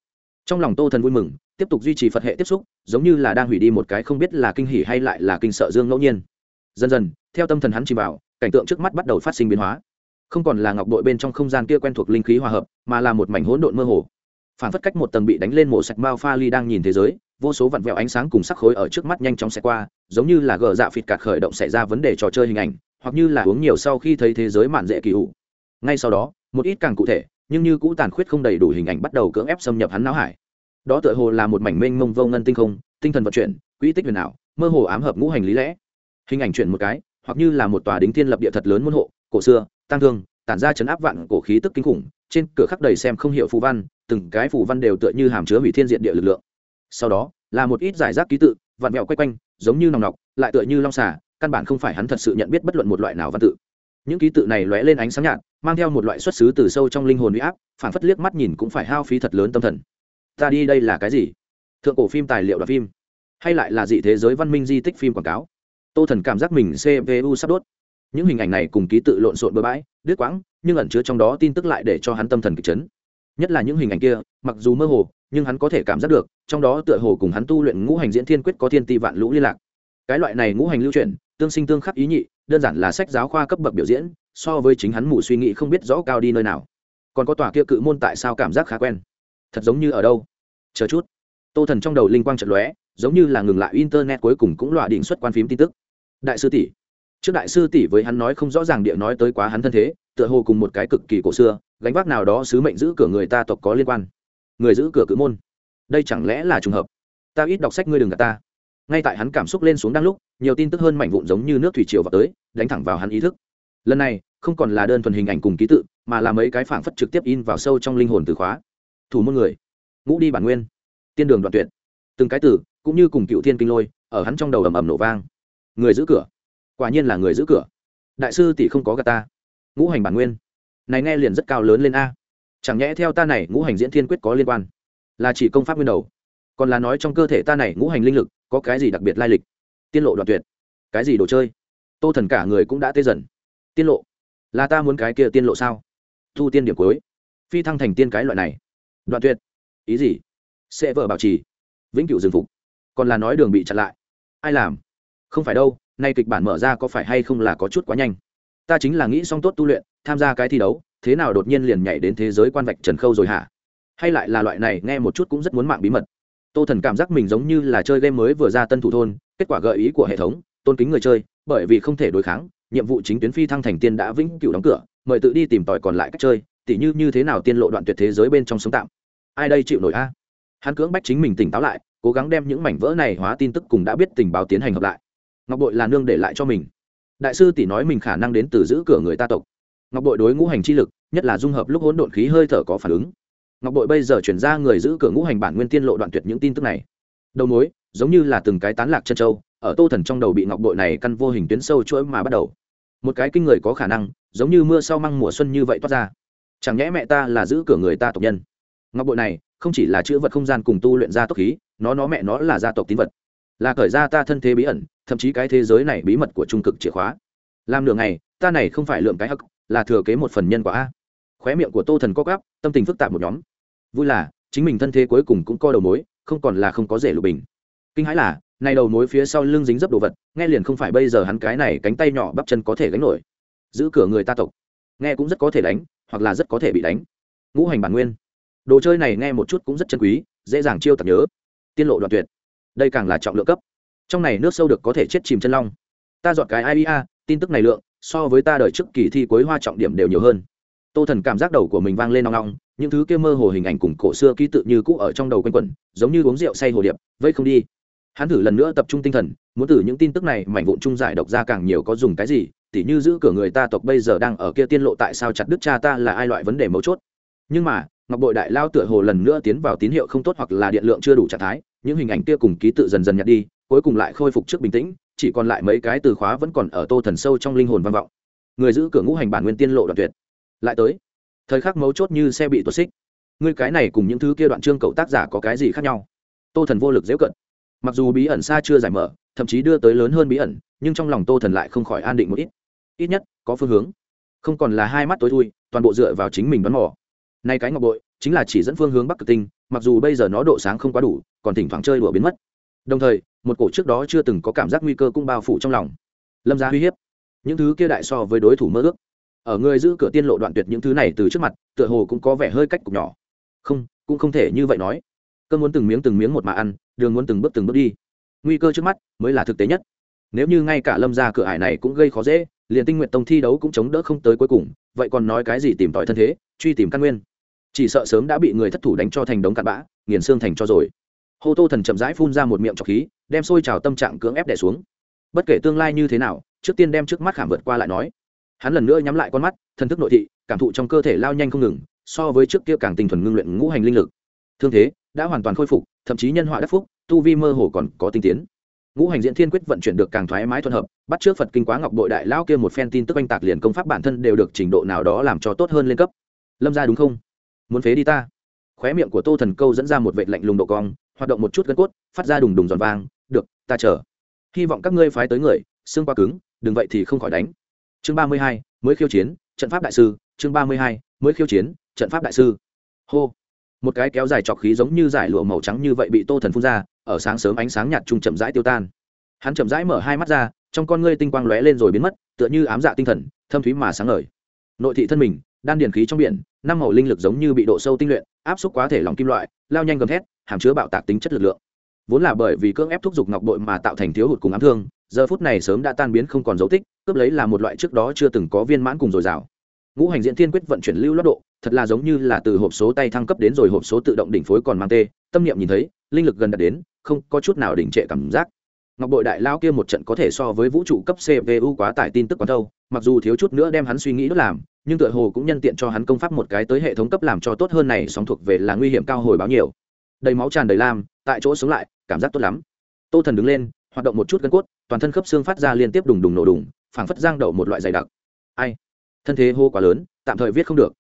Trong lòng tô thần vui mừng, tiếp tục duy trì phật hệ tiếp xúc, giống như là đang hủy đi một cái không biết là kinh hỉ hay lại là kinh sợ dương ngẫu nhiên. Dần dần, theo tâm thần hắn chìm vào, cảnh tượng trước mắt bắt đầu phát sinh biến hóa. Không còn là ngọc đội bên trong không gian kia quen thuộc linh khí hòa hợp, mà là một mảnh hỗn độn mơ hồ phản phất cách một tầng bị đánh lên mổ sạch bao pha ly đang nhìn thế giới, vô số vặn vẹo ánh sáng cùng sắc khối ở trước mắt nhanh chóng xẹt qua, giống như là gờ dạ phịt cạt khởi động xảy ra vấn đề trò chơi hình ảnh, hoặc như là uống nhiều sau khi thấy thế giới mạn dễ kỳ hụ ngay sau đó, một ít càng cụ thể, nhưng như cũ tàn khuyết không đầy đủ hình ảnh bắt đầu cưỡng ép xâm nhập hắn não hải. Đó tựa hồ là một mảnh mênh mông vô ngân tinh không, tinh thần vận chuyển, quỹ tích huyền ảo, mơ hồ ám hợp ngũ hành lý lẽ. Hình ảnh chuyển một cái, hoặc như là một tòa đính thiên lập địa thật lớn môn hộ, cổ xưa tăng thương, tản ra chấn áp vạn cổ khí tức kinh khủng trên cửa khắc đầy xem không hiểu phù văn, từng cái phù văn đều tựa như hàm chứa hủy thiên diện địa lực lượng. Sau đó, là một ít giải rác ký tự vạn mẹo quay quanh, giống như nòng nọc, lại tựa như long xà, căn bản không phải hắn thật sự nhận biết bất luận một loại nào văn tự. Những ký tự này lóe lên ánh sáng nhạt, mang theo một loại xuất xứ từ sâu trong linh hồn huy áp, phản phất liếc mắt nhìn cũng phải hao phí thật lớn tâm thần. Ta đi đây là cái gì? Thượng cổ phim tài liệu đoạt phim. Hay lại là dị thế giới văn minh di tích phim quảng cáo? Tô thần cảm giác mình cpu sắp đốt. Những hình ảnh này cùng ký tự lộn xộn bừa bãi, đứt quãng nhưng ẩn chứa trong đó tin tức lại để cho hắn tâm thần kịch chấn. Nhất là những hình ảnh kia, mặc dù mơ hồ, nhưng hắn có thể cảm giác được, trong đó tựa hồ cùng hắn tu luyện ngũ hành diễn thiên quyết có thiên ti vạn lũ liên lạc. Cái loại này ngũ hành lưu truyền tương sinh tương khắc ý nhị, đơn giản là sách giáo khoa cấp bậc biểu diễn, so với chính hắn mù suy nghĩ không biết rõ cao đi nơi nào. Còn có tòa kia cự môn tại sao cảm giác khá quen? Thật giống như ở đâu? Chờ chút. Tô thần trong đầu linh quang trận lóe, giống như là ngừng lại internet cuối cùng cũng loại định xuất quan phím tin tức. Đại sư tỷ. Trước đại sư tỷ với hắn nói không rõ ràng địa nói tới quá hắn thân thế tựa hồ cùng một cái cực kỳ cổ xưa, gánh vác nào đó sứ mệnh giữ cửa người ta tộc có liên quan. Người giữ cửa cự môn. Đây chẳng lẽ là trùng hợp? Ta ít đọc sách ngươi đừng gạt ta. Ngay tại hắn cảm xúc lên xuống đang lúc, nhiều tin tức hơn mảnh vụn giống như nước thủy triều vào tới, đánh thẳng vào hắn ý thức. Lần này, không còn là đơn thuần hình ảnh cùng ký tự, mà là mấy cái phảng phất trực tiếp in vào sâu trong linh hồn từ khóa. Thủ môn người. Ngũ đi bản nguyên. Tiên đường đoạn tuyệt. Từng cái từ cũng như cùng cựu thiên kinh lôi, ở hắn trong đầu ầm ầm nổ vang. Người giữ cửa. Quả nhiên là người giữ cửa. Đại sư tỷ không có gà ta ngũ hành bản nguyên. Này nghe liền rất cao lớn lên a. Chẳng nhẽ theo ta này ngũ hành diễn thiên quyết có liên quan? Là chỉ công pháp nguyên đầu. Còn là nói trong cơ thể ta này ngũ hành linh lực có cái gì đặc biệt lai lịch? Tiên lộ đoạn tuyệt. Cái gì đồ chơi? Tô thần cả người cũng đã tê dần. Tiên lộ? Là ta muốn cái kia tiên lộ sao? Thu tiên điểm cuối. Phi thăng thành tiên cái loại này. Đoạn tuyệt. Ý gì? Sẽ vợ bảo trì. Vĩnh cửu dừng phục. Còn là nói đường bị chặn lại. Ai làm? Không phải đâu, nay kịch bản mở ra có phải hay không là có chút quá nhanh ta chính là nghĩ xong tốt tu luyện, tham gia cái thi đấu, thế nào đột nhiên liền nhảy đến thế giới quan vạch trần khâu rồi hả? Hay lại là loại này, nghe một chút cũng rất muốn mạng bí mật. Tô thần cảm giác mình giống như là chơi game mới vừa ra tân thủ thôn, kết quả gợi ý của hệ thống, tôn kính người chơi, bởi vì không thể đối kháng, nhiệm vụ chính tuyến phi thăng thành tiên đã vĩnh cửu đóng cửa, mời tự đi tìm tòi còn lại cách chơi, tỉ như như thế nào tiên lộ đoạn tuyệt thế giới bên trong sống tạm. Ai đây chịu nổi a? Hắn cưỡng bách chính mình tỉnh táo lại, cố gắng đem những mảnh vỡ này hóa tin tức cùng đã biết tình báo tiến hành hợp lại. Ngọc bội là nương để lại cho mình đại sư tỷ nói mình khả năng đến từ giữ cửa người ta tộc. Ngọc bội đối ngũ hành chi lực, nhất là dung hợp lúc hỗn độn khí hơi thở có phản ứng. Ngọc bội bây giờ chuyển ra người giữ cửa ngũ hành bản nguyên tiên lộ đoạn tuyệt những tin tức này. Đầu mối, giống như là từng cái tán lạc chân châu, ở tô thần trong đầu bị ngọc bội này căn vô hình tuyến sâu chuỗi mà bắt đầu. Một cái kinh người có khả năng, giống như mưa sau măng mùa xuân như vậy toát ra. Chẳng nhẽ mẹ ta là giữ cửa người ta tộc nhân? Ngọc bội này, không chỉ là chữ vật không gian cùng tu luyện gia tộc khí, nó nó mẹ nó là gia tộc tín vật. Là khởi ra ta thân thế bí ẩn thậm chí cái thế giới này bí mật của trung cực chìa khóa. Làm nửa ngày, ta này không phải lượm cái hắc, là thừa kế một phần nhân quả a. Khóe miệng của tô thần co gắp tâm tình phức tạp một nhóm. Vui là, chính mình thân thế cuối cùng cũng co đầu mối, không còn là không có rể lục bình. Kinh hãi là, này đầu mối phía sau lưng dính dấp đồ vật, nghe liền không phải bây giờ hắn cái này cánh tay nhỏ bắp chân có thể gánh nổi. Giữ cửa người ta tộc. Nghe cũng rất có thể đánh, hoặc là rất có thể bị đánh. Ngũ hành bản nguyên. Đồ chơi này nghe một chút cũng rất chân quý, dễ dàng chiêu tập nhớ. Tiên lộ đoạn tuyệt. Đây càng là trọng lượng cấp trong này nước sâu được có thể chết chìm chân long. Ta dọn cái ia tin tức này lượng, so với ta đợi trước kỳ thi cuối hoa trọng điểm đều nhiều hơn. Tô thần cảm giác đầu của mình vang lên nong nong những thứ kia mơ hồ hình ảnh cùng cổ xưa ký tự như cũ ở trong đầu quanh quẩn, giống như uống rượu say hồ điệp vây không đi. Hắn thử lần nữa tập trung tinh thần, muốn từ những tin tức này mảnh vụn trung giải độc ra càng nhiều có dùng cái gì, tỉ như giữ cửa người ta tộc bây giờ đang ở kia tiên lộ tại sao chặt đức cha ta là ai loại vấn đề mấu chốt. Nhưng mà, ngọc bội đại lao tựa hồ lần nữa tiến vào tín hiệu không tốt hoặc là điện lượng chưa đủ trạng thái, những hình ảnh kia cùng ký tự dần dần nhặt đi cuối cùng lại khôi phục trước bình tĩnh, chỉ còn lại mấy cái từ khóa vẫn còn ở tô thần sâu trong linh hồn vang vọng. Người giữ cửa ngũ hành bản nguyên tiên lộ đoạn tuyệt. Lại tới. Thời khắc mấu chốt như xe bị tuột xích. Ngươi cái này cùng những thứ kia đoạn chương cậu tác giả có cái gì khác nhau? Tô thần vô lực dễ cận. Mặc dù bí ẩn xa chưa giải mở, thậm chí đưa tới lớn hơn bí ẩn, nhưng trong lòng tô thần lại không khỏi an định một ít. Ít nhất, có phương hướng. Không còn là hai mắt tối thui, toàn bộ dựa vào chính mình đoán mò. Nay cái ngọc bội, chính là chỉ dẫn phương hướng bắc cực tinh, mặc dù bây giờ nó độ sáng không quá đủ, còn thỉnh thoảng chơi đùa biến mất đồng thời, một cổ trước đó chưa từng có cảm giác nguy cơ cũng bao phủ trong lòng. Lâm gia uy hiếp. Những thứ kia đại so với đối thủ mơ ước. Ở người giữ cửa tiên lộ đoạn tuyệt những thứ này từ trước mặt, tựa hồ cũng có vẻ hơi cách cục nhỏ. Không, cũng không thể như vậy nói. Cơn muốn từng miếng từng miếng một mà ăn, đường muốn từng bước từng bước đi. Nguy cơ trước mắt mới là thực tế nhất. Nếu như ngay cả lâm gia cửa ải này cũng gây khó dễ, liền tinh nguyện tông thi đấu cũng chống đỡ không tới cuối cùng, vậy còn nói cái gì tìm tòi thân thế, truy tìm căn nguyên? Chỉ sợ sớm đã bị người thất thủ đánh cho thành đống cặn bã, nghiền xương thành cho rồi hô tô thần chậm rãi phun ra một miệng trọc khí, đem sôi trào tâm trạng cưỡng ép đẻ xuống. Bất kể tương lai như thế nào, trước tiên đem trước mắt khảm vượt qua lại nói. Hắn lần nữa nhắm lại con mắt, thần thức nội thị, cảm thụ trong cơ thể lao nhanh không ngừng, so với trước kia càng tinh thuần ngưng luyện ngũ hành linh lực. Thương thế đã hoàn toàn khôi phục, thậm chí nhân họa đắc phúc, tu vi mơ hồ còn có tinh tiến. Ngũ hành diễn thiên quyết vận chuyển được càng thoải mái thuận hợp, bắt trước phật kinh quá ngọc bội đại lao kia một phen tin tức oanh tạc liền công pháp bản thân đều được trình độ nào đó làm cho tốt hơn lên cấp. Lâm ra đúng không? Muốn phế đi ta. Khóe miệng của tô thần câu dẫn ra một vệ lạnh lùng độ cong hoạt động một chút gân cốt, phát ra đùng đùng giòn vang, được, ta chờ. Hy vọng các ngươi phái tới người, xương qua cứng, đừng vậy thì không khỏi đánh. Chương ba mươi hai, mới khiêu chiến, trận pháp đại sư. Chương ba mươi hai, mới khiêu chiến, trận pháp đại sư. Hô. Một cái kéo dài trọc khí giống như giải lụa màu trắng như vậy bị tô thần phun ra, ở sáng sớm ánh sáng nhạt trung chậm rãi tiêu tan. Hắn chậm rãi mở hai mắt ra, trong con ngươi tinh quang lóe lên rồi biến mất, tựa như ám dạ tinh thần, thâm thúy mà sáng ngời. Nội thị thân mình, đan điển khí trong biển, năm màu linh lực giống như bị độ sâu tinh luyện, áp xúc quá thể lòng kim loại, lao nhanh gầm thét hàm chứa bạo tạc tính chất lực lượng. Vốn là bởi vì cưỡng ép thúc giục ngọc bội mà tạo thành thiếu hụt cùng ám thương, giờ phút này sớm đã tan biến không còn dấu tích, cướp lấy là một loại trước đó chưa từng có viên mãn cùng dồi dào. Ngũ hành diễn thiên quyết vận chuyển lưu lót độ, thật là giống như là từ hộp số tay thăng cấp đến rồi hộp số tự động đỉnh phối còn mang tê, tâm niệm nhìn thấy, linh lực gần đạt đến, không có chút nào đỉnh trệ cảm giác. Ngọc bội đại lao kia một trận có thể so với vũ trụ cấp cpu quá tải tin tức quá đâu mặc dù thiếu chút nữa đem hắn suy nghĩ đốt làm, nhưng tựa hồ cũng nhân tiện cho hắn công pháp một cái tới hệ thống cấp làm cho tốt hơn này sóng thuộc về là nguy hiểm cao hồi báo nhiều đầy máu tràn đầy lam, tại chỗ sống lại, cảm giác tốt lắm. Tô thần đứng lên, hoạt động một chút gân cốt, toàn thân khớp xương phát ra liên tiếp đùng đùng nổ đùng, phảng phất giang đậu một loại dày đặc. Ai? Thân thế hô quá lớn, tạm thời viết không được.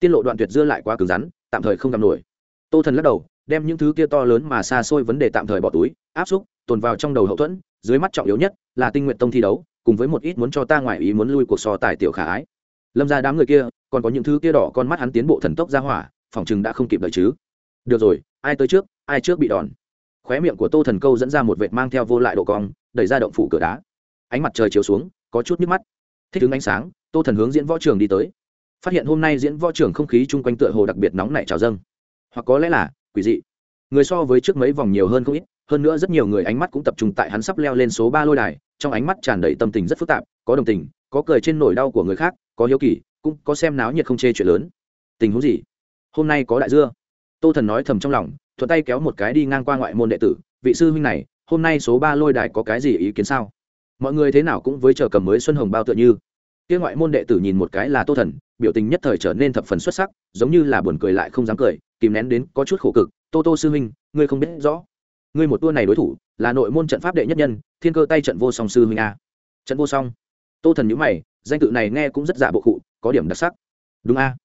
Tiên lộ đoạn tuyệt dưa lại quá cứng rắn, tạm thời không gặp nổi. Tô thần lắc đầu, đem những thứ kia to lớn mà xa xôi vấn đề tạm thời bỏ túi, áp xúc, tồn vào trong đầu hậu thuẫn, dưới mắt trọng yếu nhất là tinh nguyện tông thi đấu, cùng với một ít muốn cho ta ngoài ý muốn lui cuộc so tài tiểu khả ái. Lâm ra đám người kia, còn có những thứ kia đỏ con mắt hắn tiến bộ thần tốc ra hỏa, phòng chừng đã không kịp đợi chứ được rồi, ai tới trước, ai trước bị đòn. Khóe miệng của tô thần câu dẫn ra một vệt mang theo vô lại độ cong, đẩy ra động phủ cửa đá. Ánh mặt trời chiếu xuống, có chút nhức mắt. Thích ứng ánh sáng, tô thần hướng diễn võ trường đi tới. Phát hiện hôm nay diễn võ trường không khí chung quanh tựa hồ đặc biệt nóng nảy trào dâng. Hoặc có lẽ là, quỷ dị. Người so với trước mấy vòng nhiều hơn không ít, hơn nữa rất nhiều người ánh mắt cũng tập trung tại hắn sắp leo lên số ba lôi đài, trong ánh mắt tràn đầy tâm tình rất phức tạp, có đồng tình, có cười trên nỗi đau của người khác, có hiếu kỳ, cũng có xem náo nhiệt không chê chuyện lớn. Tình huống gì? Hôm nay có đại dưa tô thần nói thầm trong lòng, thuận tay kéo một cái đi ngang qua ngoại môn đệ tử, vị sư huynh này, hôm nay số ba lôi đài có cái gì ý kiến sao? Mọi người thế nào cũng với chờ cầm mới xuân hồng bao tựa như. Kia ngoại môn đệ tử nhìn một cái là tô thần, biểu tình nhất thời trở nên thập phần xuất sắc, giống như là buồn cười lại không dám cười, kìm nén đến có chút khổ cực. Tô tô sư huynh, ngươi không biết rõ. Ngươi một tour này đối thủ, là nội môn trận pháp đệ nhất nhân, thiên cơ tay trận vô song sư huynh a. Trận vô song. Tô thần nhữ mày, danh tự này nghe cũng rất giả bộ cụ có điểm đặc sắc. Đúng a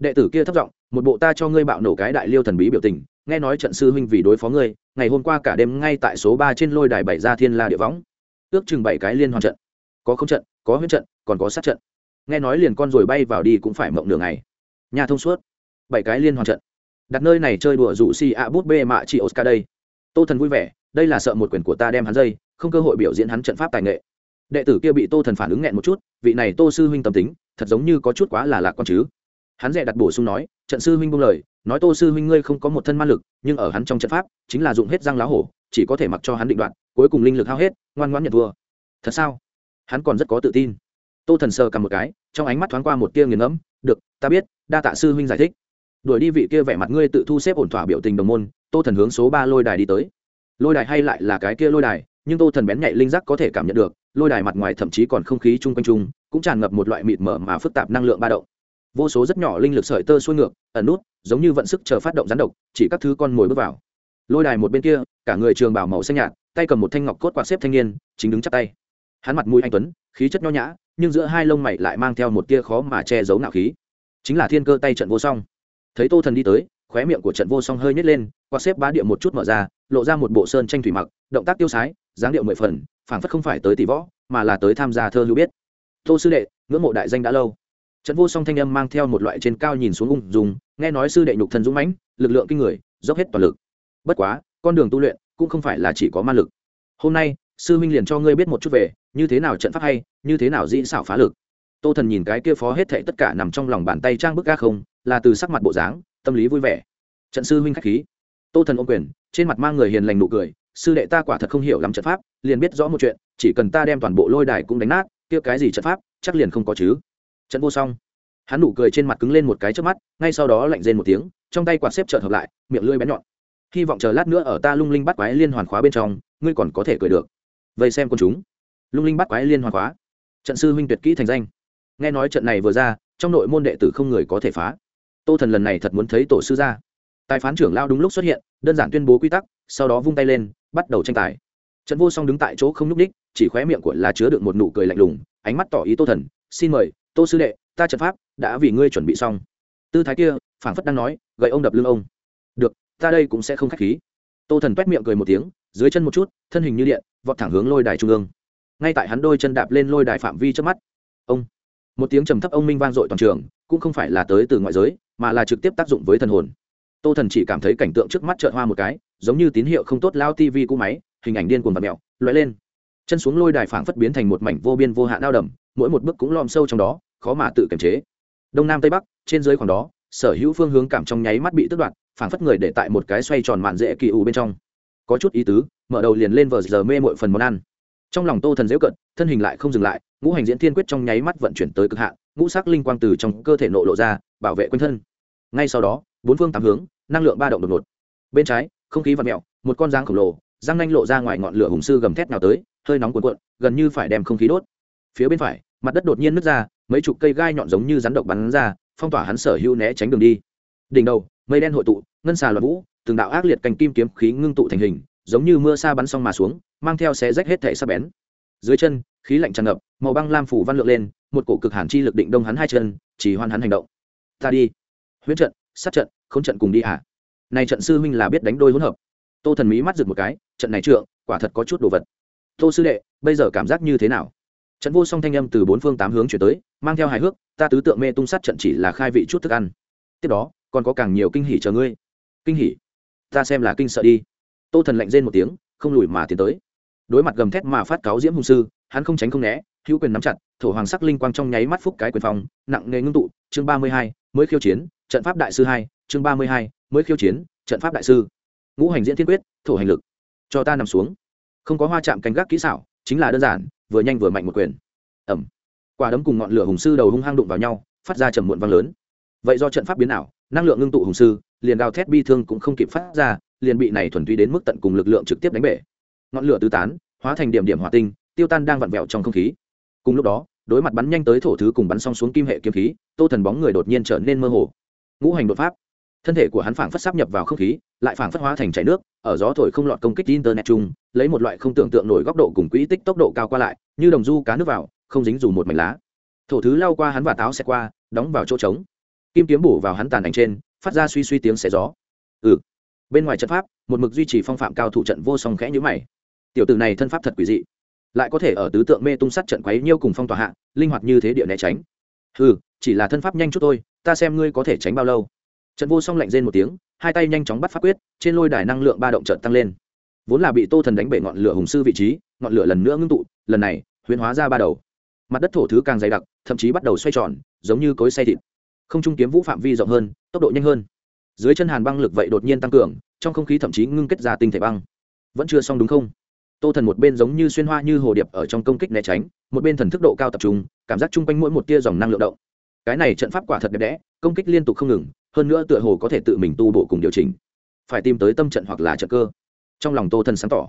đệ tử kia thất giọng, một bộ ta cho ngươi bạo nổ cái đại liêu thần bí biểu tình, nghe nói trận sư huynh vì đối phó ngươi, ngày hôm qua cả đêm ngay tại số ba trên lôi đài bảy gia thiên la địa võng. Ước chừng bảy cái liên hoàn trận. Có không trận, có huyết trận, còn có sát trận. Nghe nói liền con rồi bay vào đi cũng phải mộng đường này nhà thông suốt. Bảy cái liên hoàn trận. Đặt nơi này chơi đùa rủ si a bút bê mạ chị oscar đây. Tô thần vui vẻ, đây là sợ một quyền của ta đem hắn dây, không cơ hội biểu diễn hắn trận pháp tài nghệ. Đệ tử kia bị tô thần phản ứng nghẹn một chút, vị này tô sư huynh tâm tính, thật giống như có chút quá là lạc con chứ hắn dè đặt bổ sung nói, trận sư huynh buông lời, nói tô sư huynh ngươi không có một thân man lực, nhưng ở hắn trong trận pháp, chính là dụng hết răng lá hổ, chỉ có thể mặc cho hắn định đoạn, cuối cùng linh lực hao hết, ngoan ngoãn nhận thua. Thật sao? Hắn còn rất có tự tin. Tô thần sờ cầm một cái, trong ánh mắt thoáng qua một tia nghiền ngẫm, được, ta biết, đa tạ sư huynh giải thích. Đuổi đi vị kia vẻ mặt ngươi tự thu xếp ổn thỏa biểu tình đồng môn, tô thần hướng số ba lôi đài đi tới. Lôi đài hay lại là cái kia lôi đài, nhưng tô thần bén nhạy linh giác có thể cảm nhận được, lôi đài mặt ngoài thậm chí còn không khí chung quanh chung, cũng tràn ngập một loại mịt mờ mà phức tạp năng lượng ba động vô số rất nhỏ linh lực sợi tơ xuôi ngược, ẩn nút, giống như vận sức chờ phát động rắn độc, chỉ các thứ con mồi bước vào. Lôi đài một bên kia, cả người trường bảo màu xanh nhạt, tay cầm một thanh ngọc cốt quạt xếp thanh niên, chính đứng chắp tay. Hắn mặt mũi anh tuấn, khí chất nho nhã, nhưng giữa hai lông mày lại mang theo một tia khó mà che giấu nạo khí. Chính là thiên cơ tay trận vô song. Thấy tô thần đi tới, khóe miệng của trận vô song hơi nhét lên, quạt xếp bá địa một chút mở ra, lộ ra một bộ sơn tranh thủy mặc, động tác tiêu sái, dáng điệu mười phần, phảng phất không phải tới tỷ võ, mà là tới tham gia thơ hữu biết. Tô sư đệ, ngưỡng mộ đại danh đã lâu trận vô song thanh âm mang theo một loại trên cao nhìn xuống ung dung. nghe nói sư đệ nhục thân dũng mãnh, lực lượng kinh người, dốc hết toàn lực. Bất quá, con đường tu luyện cũng không phải là chỉ có ma lực. Hôm nay, sư minh liền cho ngươi biết một chút về, như thế nào trận pháp hay, như thế nào dĩ xảo phá lực. Tô thần nhìn cái kia phó hết thệ tất cả nằm trong lòng bàn tay trang bức ga không, là từ sắc mặt bộ dáng, tâm lý vui vẻ. Trận sư huynh khách khí. Tô thần ôm quyền, trên mặt mang người hiền lành nụ cười, sư đệ ta quả thật không hiểu lắm trận pháp, liền biết rõ một chuyện, chỉ cần ta đem toàn bộ lôi đài cũng đánh nát, kia cái gì trận pháp, chắc liền không có chứ trận vô song. Hắn nụ cười trên mặt cứng lên một cái trước mắt, ngay sau đó lạnh rên một tiếng, trong tay quạt xếp trợn hợp lại, miệng lưỡi bén nhọn. Hy vọng chờ lát nữa ở ta lung linh bắt quái liên hoàn khóa bên trong, ngươi còn có thể cười được. Vậy xem con chúng. Lung linh bắt quái liên hoàn khóa. Trận sư huynh tuyệt kỹ thành danh. Nghe nói trận này vừa ra, trong nội môn đệ tử không người có thể phá. Tô thần lần này thật muốn thấy tổ sư ra tài phán trưởng lao đúng lúc xuất hiện, đơn giản tuyên bố quy tắc, sau đó vung tay lên, bắt đầu tranh tài. Trận vô song đứng tại chỗ không n ú c ních chỉ khóe miệng của là chứa được một nụ cười lạnh lùng, ánh mắt tỏ ý tô thần, xin mời tô sư đệ, ta trận pháp đã vì ngươi chuẩn bị xong. Tư thái kia, phảng phất đang nói, gậy ông đập lưng ông. Được, ta đây cũng sẽ không k h á c h khí. Tô thần t u é t miệng cười một tiếng, dưới chân một chút, thân hình như điện, vọt thẳng hướng lôi đài trung ương. Ngay tại hắn đôi chân đạp lên lôi đài phạm vi trước mắt. Ông. Một tiếng trầm thấp ông minh vang dội toàn trường, cũng không phải là tới từ ngoại giới, mà là trực tiếp tác dụng với thần hồn. Tô thần chỉ cảm thấy cảnh tượng trước mắt trợn hoa một cái, giống như tín hiệu không tốt lao tv cũ máy, hình ảnh điên cuồng và mẹo loại lên. Chân xuống lôi đài phảng phất biến thành một mảnh vô biên vô hạn ao đầm, mỗi một bước cũng lom sâu trong đó khó mà tự kiềm chế. Đông nam tây bắc, trên dưới khoảng đó, sở hữu phương hướng cảm trong nháy mắt bị tước đoạt, phảng phất người để tại một cái xoay tròn mạn dễ kỳ ủ bên trong. Có chút ý tứ, mở đầu liền lên vờ giờ mê muội phần món ăn. Trong lòng tô thần dễu cận thân hình lại không dừng lại, ngũ hành diễn thiên quyết trong nháy mắt vận chuyển tới cực hạn, ngũ sắc linh quang từ trong cơ thể nộ lộ ra, bảo vệ quanh thân. Ngay sau đó, bốn phương tám hướng, năng lượng ba động đột ngột. Bên trái, không khí vặn mẹo một con giang khổng lồ, răng nanh lộ ra ngoài ngọn lửa hùng sư gầm thét nào tới, hơi nóng cuộn cuộn, gần như phải đem không khí đốt. Phía bên phải, mặt đất đột nhiên nứt ra mấy chục cây gai nhọn giống như rắn độc bắn ra, phong tỏa hắn sở hữu né tránh đường đi. Đỉnh đầu, mây đen hội tụ, ngân xà loạn vũ, từng đạo ác liệt cành kim kiếm khí ngưng tụ thành hình, giống như mưa sa bắn xong mà xuống, mang theo xé rách hết thể sắc bén. Dưới chân, khí lạnh tràn ngập, màu băng lam phủ văn lượng lên, một cổ cực hàn chi lực định đông hắn hai chân, chỉ hoan hắn hành động. Ta đi. Huyết trận, sát trận không trận cùng đi à? này trận sư huynh là biết đánh đôi hỗn hợp. Tô thần mỹ mắt rực một cái, trận này trượng, quả thật có chút đồ vật. Tô sư đệ, bây giờ cảm giác như thế nào? Trận vô song thanh âm từ bốn phương tám hướng chuyển tới, mang theo hài hước, ta tứ tượng mê tung sát trận chỉ là khai vị chút thức ăn. Tiếp đó, còn có càng nhiều kinh hỉ chờ ngươi. Kinh hỉ? Ta xem là kinh sợ đi. Tô thần lạnh rên một tiếng, không lùi mà tiến tới. Đối mặt gầm thét mà phát cáo diễm hùng sư, hắn không tránh không né, hữu quyền nắm chặt, thổ hoàng sắc linh quang trong nháy mắt phúc cái quyền phòng nặng nề ngưng tụ, chương ba mươi hai, mới khiêu chiến, trận pháp đại sư hai, chương ba mươi hai, mới khiêu chiến, trận pháp đại sư. Ngũ hành diễn thiên quyết, thổ hành lực. Cho ta nằm xuống. Không có hoa chạm canh gác kỹ xảo, chính là đơn giản vừa nhanh vừa mạnh một quyền. Ẩm quả đấm cùng ngọn lửa hùng sư đầu hung hăng đụng vào nhau, phát ra trầm muộn vang lớn. Vậy do trận pháp biến ảo, năng lượng ngưng tụ hùng sư, liền gào thét bi thương cũng không kịp phát ra, liền bị này thuần túy đến mức tận cùng lực lượng trực tiếp đánh bể. Ngọn lửa tứ tán, hóa thành điểm điểm hỏa tinh, tiêu tan đang vặn vẹo trong không khí. Cùng lúc đó, đối mặt bắn nhanh tới thổ thứ cùng bắn xong xuống kim hệ kiếm khí, tô thần bóng người đột nhiên trở nên mơ hồ. Ngũ hành đột pháp thân thể của hắn phảng phất sắp nhập vào không khí, lại phảng phất hóa thành chảy nước, ở gió thổi không lọt công kích internet chung, lấy một loại không tưởng tượng nổi góc độ cùng quỹ tích tốc độ cao qua lại, như đồng du cá nước vào, không dính dù một mảnh lá. Thổ thứ lao qua hắn và táo xẹt qua, đóng vào chỗ trống. Kim kiếm bổ vào hắn tàn ảnh trên, phát ra suy suy tiếng xẻ gió. Ừ. Bên ngoài trận pháp, một mực duy trì phong phạm cao thủ trận vô song khẽ nhữ mày. Tiểu tử này thân pháp thật quỷ dị. Lại có thể ở tứ tượng mê tung sắt trận quấy nhiêu cùng phong tỏa hạ, linh hoạt như thế địa né tránh. Ừ chỉ là thân pháp nhanh chút thôi, ta xem ngươi có thể tránh bao lâu trận vô song lạnh rên một tiếng, hai tay nhanh chóng bắt pháp quyết, trên lôi đài năng lượng ba động trận tăng lên. Vốn là bị tô thần đánh bể ngọn lửa hùng sư vị trí, ngọn lửa lần nữa ngưng tụ, lần này, huyễn hóa ra ba đầu. Mặt đất thổ thứ càng dày đặc, thậm chí bắt đầu xoay tròn, giống như cối xay thịt. Không trung kiếm vũ phạm vi rộng hơn, tốc độ nhanh hơn. Dưới chân hàn băng lực vậy đột nhiên tăng cường, trong không khí thậm chí ngưng kết ra tinh thể băng. Vẫn chưa xong đúng không? Tô thần một bên giống như xuyên hoa như hồ điệp ở trong công kích né tránh, một bên thần thức độ cao tập trung, cảm giác chung quanh mỗi một tia dòng năng lượng động. Cái này trận pháp quả thật đẹp đẽ, công kích liên tục không ngừng hơn nữa tựa hồ có thể tự mình tu bổ cùng điều chỉnh. Phải tìm tới tâm trận hoặc là trận cơ. Trong lòng tô thần sáng tỏ.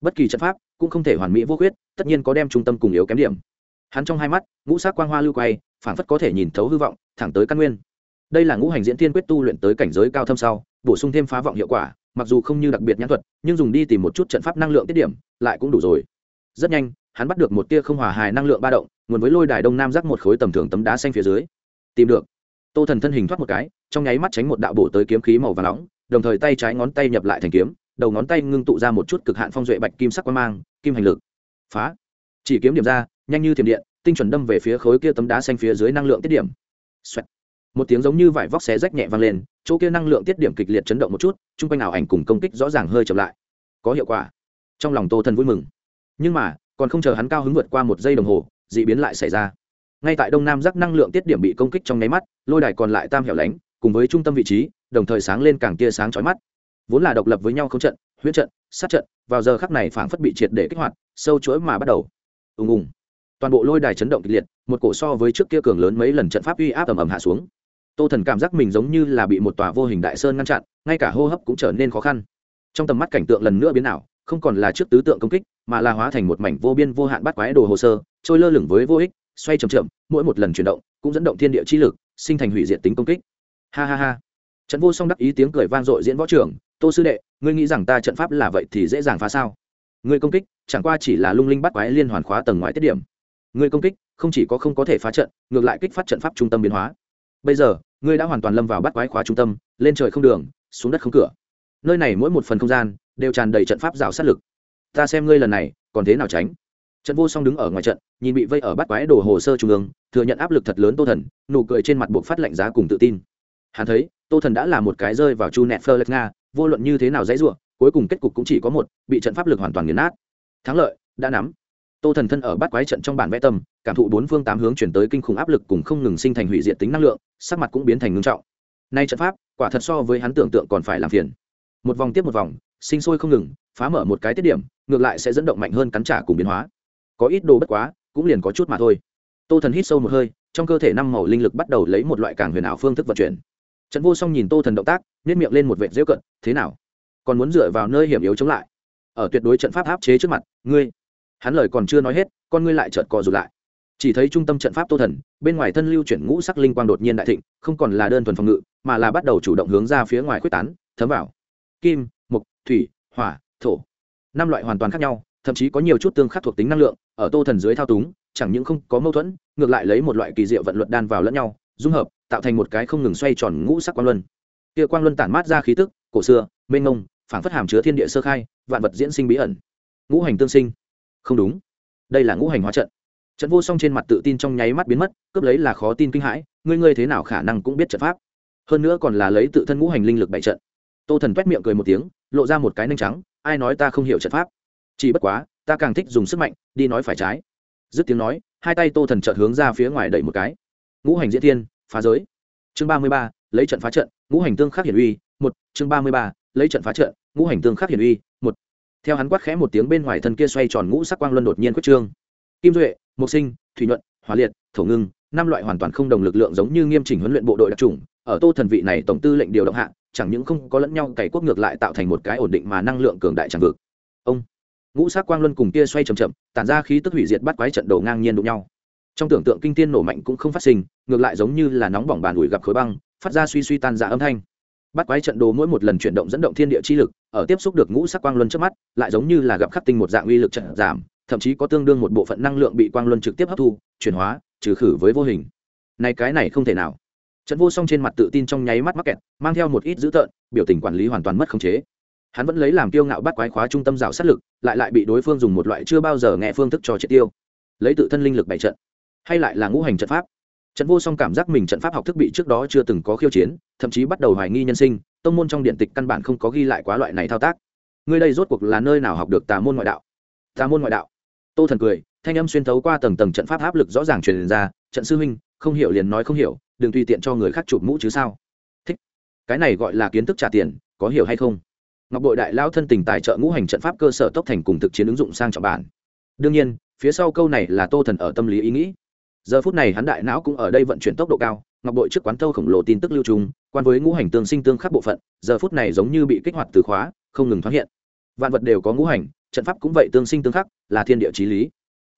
Bất kỳ trận pháp cũng không thể hoàn mỹ vô khuyết, tất nhiên có đem trung tâm cùng yếu kém điểm. Hắn trong hai mắt, ngũ sắc quang hoa lưu quay, phảng phất có thể nhìn thấu hư vọng, thẳng tới căn nguyên. Đây là ngũ hành diễn thiên quyết tu luyện tới cảnh giới cao thâm sau, bổ sung thêm phá vọng hiệu quả, mặc dù không như đặc biệt nhãn thuật, nhưng dùng đi tìm một chút trận pháp năng lượng tiết điểm, lại cũng đủ rồi. Rất nhanh, hắn bắt được một tia không hòa hài năng lượng ba động, nguồn với lôi đài đông nam rắc một khối tầm thường tấm đá xanh phía dưới. Tìm được tô thần thân hình thoát một cái, trong nháy mắt tránh một đạo bổ tới kiếm khí màu và nóng, đồng thời tay trái ngón tay nhập lại thành kiếm, đầu ngón tay ngưng tụ ra một chút cực hạn phong duệ bạch kim sắc quang mang, kim hành lực. Phá. Chỉ kiếm điểm ra, nhanh như thiểm điện, tinh chuẩn đâm về phía khối kia tấm đá xanh phía dưới năng lượng tiết điểm、Xoẹt. Một tiếng giống như vải vóc xé rách nhẹ vang lên, chỗ kia năng lượng tiết điểm kịch liệt chấn động một chút, chung quanh ảo ảnh cùng công kích rõ ràng hơi chậm lại. Có hiệu quả. Trong lòng tô thần vui mừng. Nhưng mà, còn không chờ hắn cao hứng vượt qua một giây đồng hồ d ị biến lại xảy ra ngay tại đông nam giác năng lượng tiết điểm bị công kích trong nháy mắt, lôi đài còn lại tam hẻo lánh, cùng với trung tâm vị trí, đồng thời sáng lên càng tia sáng chói mắt. Vốn là độc lập với nhau không trận huyết trận, sát trận, vào giờ khắc này phảng phất bị triệt để kích hoạt, sâu chuỗi mà bắt đầu. Ùng ùng. Toàn bộ lôi đài chấn động kịch liệt, một cổ so với trước kia cường lớn mấy lần trận pháp uy áp ầm ầm hạ xuống. Tô thần cảm giác mình giống như là bị một tòa vô hình đại sơn ngăn chặn, ngay cả hô hấp cũng trở nên khó khăn. Trong tầm mắt cảnh tượng lần nữa biến ảo, không còn là trước tứ tượng công kích, mà là hóa thành một mảnh vô biên vô hạn bắt quái đồ hồ sơ, trôi lơ lửng với vô ích xoay chậm chậm, mỗi một lần chuyển động cũng dẫn động thiên địa chi lực, sinh thành hủy diệt tính công kích. Ha ha ha. Trận vô song đắc ý tiếng cười vang dội diễn võ trưởng tô sư đệ, ngươi nghĩ rằng ta trận pháp là vậy thì dễ dàng phá sao? Ngươi công kích, chẳng qua chỉ là lung linh bắt quái liên hoàn khóa tầng ngoài tiết điểm. Ngươi công kích, không chỉ có không có thể phá trận, ngược lại kích phát trận pháp trung tâm biến hóa. Bây giờ, ngươi đã hoàn toàn lâm vào bắt quái khóa trung tâm, lên trời không đường, xuống đất không cửa. Nơi này mỗi một phần không gian đều tràn đầy trận pháp rào sát lực. Ta xem ngươi lần này, còn thế nào tránh? Trận vô song đứng ở ngoài trận, nhìn bị vây ở bắt quái đồ hồ sơ trung ương, thừa nhận áp lực thật lớn tô thần, nụ cười trên mặt buộc phát lạnh giá cùng tự tin. Hắn thấy, tô thần đã là một cái rơi vào chu nẹt phơ lệch nga, vô luận như thế nào dãy ruộng cuối cùng kết cục cũng chỉ có một, bị trận pháp lực hoàn toàn nghiền nát. Thắng lợi, đã nắm. Tô thần thân ở bắt quái trận trong bản vẽ tâm cảm thụ bốn phương tám hướng chuyển tới kinh khủng áp lực cùng không ngừng sinh thành hủy diệt tính năng lượng, sắc mặt cũng biến thành ngưng trọng. Nay trận pháp, quả thật so với hắn tưởng tượng còn phải làm phiền. Một vòng tiếp một vòng, sinh sôi không ngừng, phá mở một cái tiết điểm, ngược lại sẽ dẫn động mạnh hơn cắn trả cùng biến hóa có ít đồ bất quá, cũng liền có chút mà thôi. Tô thần hít sâu một hơi, trong cơ thể năm màu linh lực bắt đầu lấy một loại càng huyền ảo phương thức vận chuyển. Trận vô song nhìn tô thần động tác nhét miệng lên một vệ rêu cận, thế nào? Còn muốn dựa vào nơi hiểm yếu chống lại? Ở tuyệt đối trận pháp áp chế trước mặt, ngươi hắn lời còn chưa nói hết, con ngươi lại chợt cò rụt lại. Chỉ thấy trung tâm trận pháp tô thần, bên ngoài thân lưu chuyển ngũ sắc linh quang đột nhiên đại thịnh, không còn là đơn thuần phòng ngự, mà là bắt đầu chủ động hướng ra phía ngoài quyết tán, thấm vào. Kim mục thủy, hỏa, thổ. Năm loại hoàn toàn khác nhau thậm chí có nhiều chút tương khắc thuộc tính năng lượng, ở tô thần dưới thao túng, chẳng những không có mâu thuẫn, ngược lại lấy một loại kỳ diệu vận luật đan vào lẫn nhau, dung hợp, tạo thành một cái không ngừng xoay tròn ngũ sắc quang luân. Kia quang luân tản mát ra khí tức, cổ xưa, mênh mông, phảng phất hàm chứa thiên địa sơ khai, vạn vật diễn sinh bí ẩn. Ngũ hành tương sinh. Không đúng. Đây là ngũ hành hóa trận. Trận vô song trên mặt tự tin trong nháy mắt biến mất, cướp lấy là khó tin kinh hãi, ngươi ngươi thế nào khả năng cũng biết trận pháp. Hơn nữa còn là lấy tự thân ngũ hành linh lực bày trận. Tô thần quét miệng cười một tiếng, lộ ra một cái nanh trắng, ai nói ta không hiểu trận pháp? Chỉ bất quá, ta càng thích dùng sức mạnh, đi nói phải trái. Dứt tiếng nói, hai tay tô thần chợt hướng ra phía ngoài đẩy một cái. Ngũ hành diễn thiên, phá giới. Chương ba mươi ba, lấy trận phá trận, ngũ hành tương khắc hiển uy, một. Chương ba mươi ba, lấy trận phá trận, ngũ hành tương khắc hiển uy, một. Theo hắn quát khẽ một tiếng bên ngoài thân kia xoay tròn ngũ sắc quang luân đột nhiên quyết trương. Kim duệ, mộc sinh, thủy nhuận, hỏa liệt, thổ ngưng, năm loại hoàn toàn không đồng lực lượng giống như nghiêm chỉnh huấn luyện bộ đội đặc trùng ở tô thần vị này tổng tư lệnh điều động hạ, chẳng những không có lẫn nhau cày quốc ngược lại tạo thành một cái ổn định mà năng lượng cường đại chẳng vực. Ông ngũ sắc quang luân cùng kia xoay chậm chậm, tản ra khí tức hủy diệt bắt quái trận đầu ngang nhiên đụng nhau. Trong tưởng tượng kinh tiên nổ mạnh cũng không phát sinh, ngược lại giống như là nóng bỏng bàn ủi gặp khối băng, phát ra suy suy tan ra âm thanh. Bắt quái trận đồ mỗi một lần chuyển động dẫn động thiên địa chi lực, ở tiếp xúc được ngũ sắc quang luân trước mắt, lại giống như là gặp khắc tinh một dạng uy lực trận giảm, thậm chí có tương đương một bộ phận năng lượng bị quang luân trực tiếp hấp thu, chuyển hóa, trừ khử với vô hình. Này cái này không thể nào. Trận vô song trên mặt tự tin trong nháy mắt mắc kẹt, mang theo một ít dữ tợn, biểu tình quản lý hoàn toàn mất khống chế hắn vẫn lấy làm kiêu ngạo bắt quái khóa trung tâm rào sát lực, lại lại bị đối phương dùng một loại chưa bao giờ nghe phương thức cho triệt tiêu. Lấy tự thân linh lực bày trận, hay lại là ngũ hành trận pháp. Trận vô song cảm giác mình trận pháp học thức bị trước đó chưa từng có khiêu chiến, thậm chí bắt đầu hoài nghi nhân sinh, tông môn trong điện tịch căn bản không có ghi lại quá loại này thao tác. Ngươi đây rốt cuộc là nơi nào học được tà môn ngoại đạo? Tà môn ngoại đạo. Tô thần cười, thanh âm xuyên thấu qua tầng tầng trận pháp áp lực rõ ràng truyền ra, trận sư huynh, không hiểu liền nói không hiểu, đừng tùy tiện cho người khác chụp mũ chứ sao? Thích. Cái này gọi là kiến thức trả tiền, có hiểu hay không? Ngọc bội đại lao thân tình tài trợ ngũ hành trận pháp cơ sở tốc thành cùng thực chiến ứng dụng sang trọng bản. Đương nhiên, phía sau câu này là tô thần ở tâm lý ý nghĩ. Giờ phút này hắn đại não cũng ở đây vận chuyển tốc độ cao, ngọc bội trước quán thâu khổng lồ tin tức lưu trùng, quan với ngũ hành tương sinh tương khắc bộ phận, giờ phút này giống như bị kích hoạt từ khóa, không ngừng thoát hiện. Vạn vật đều có ngũ hành, trận pháp cũng vậy tương sinh tương khắc, là thiên địa trí lý.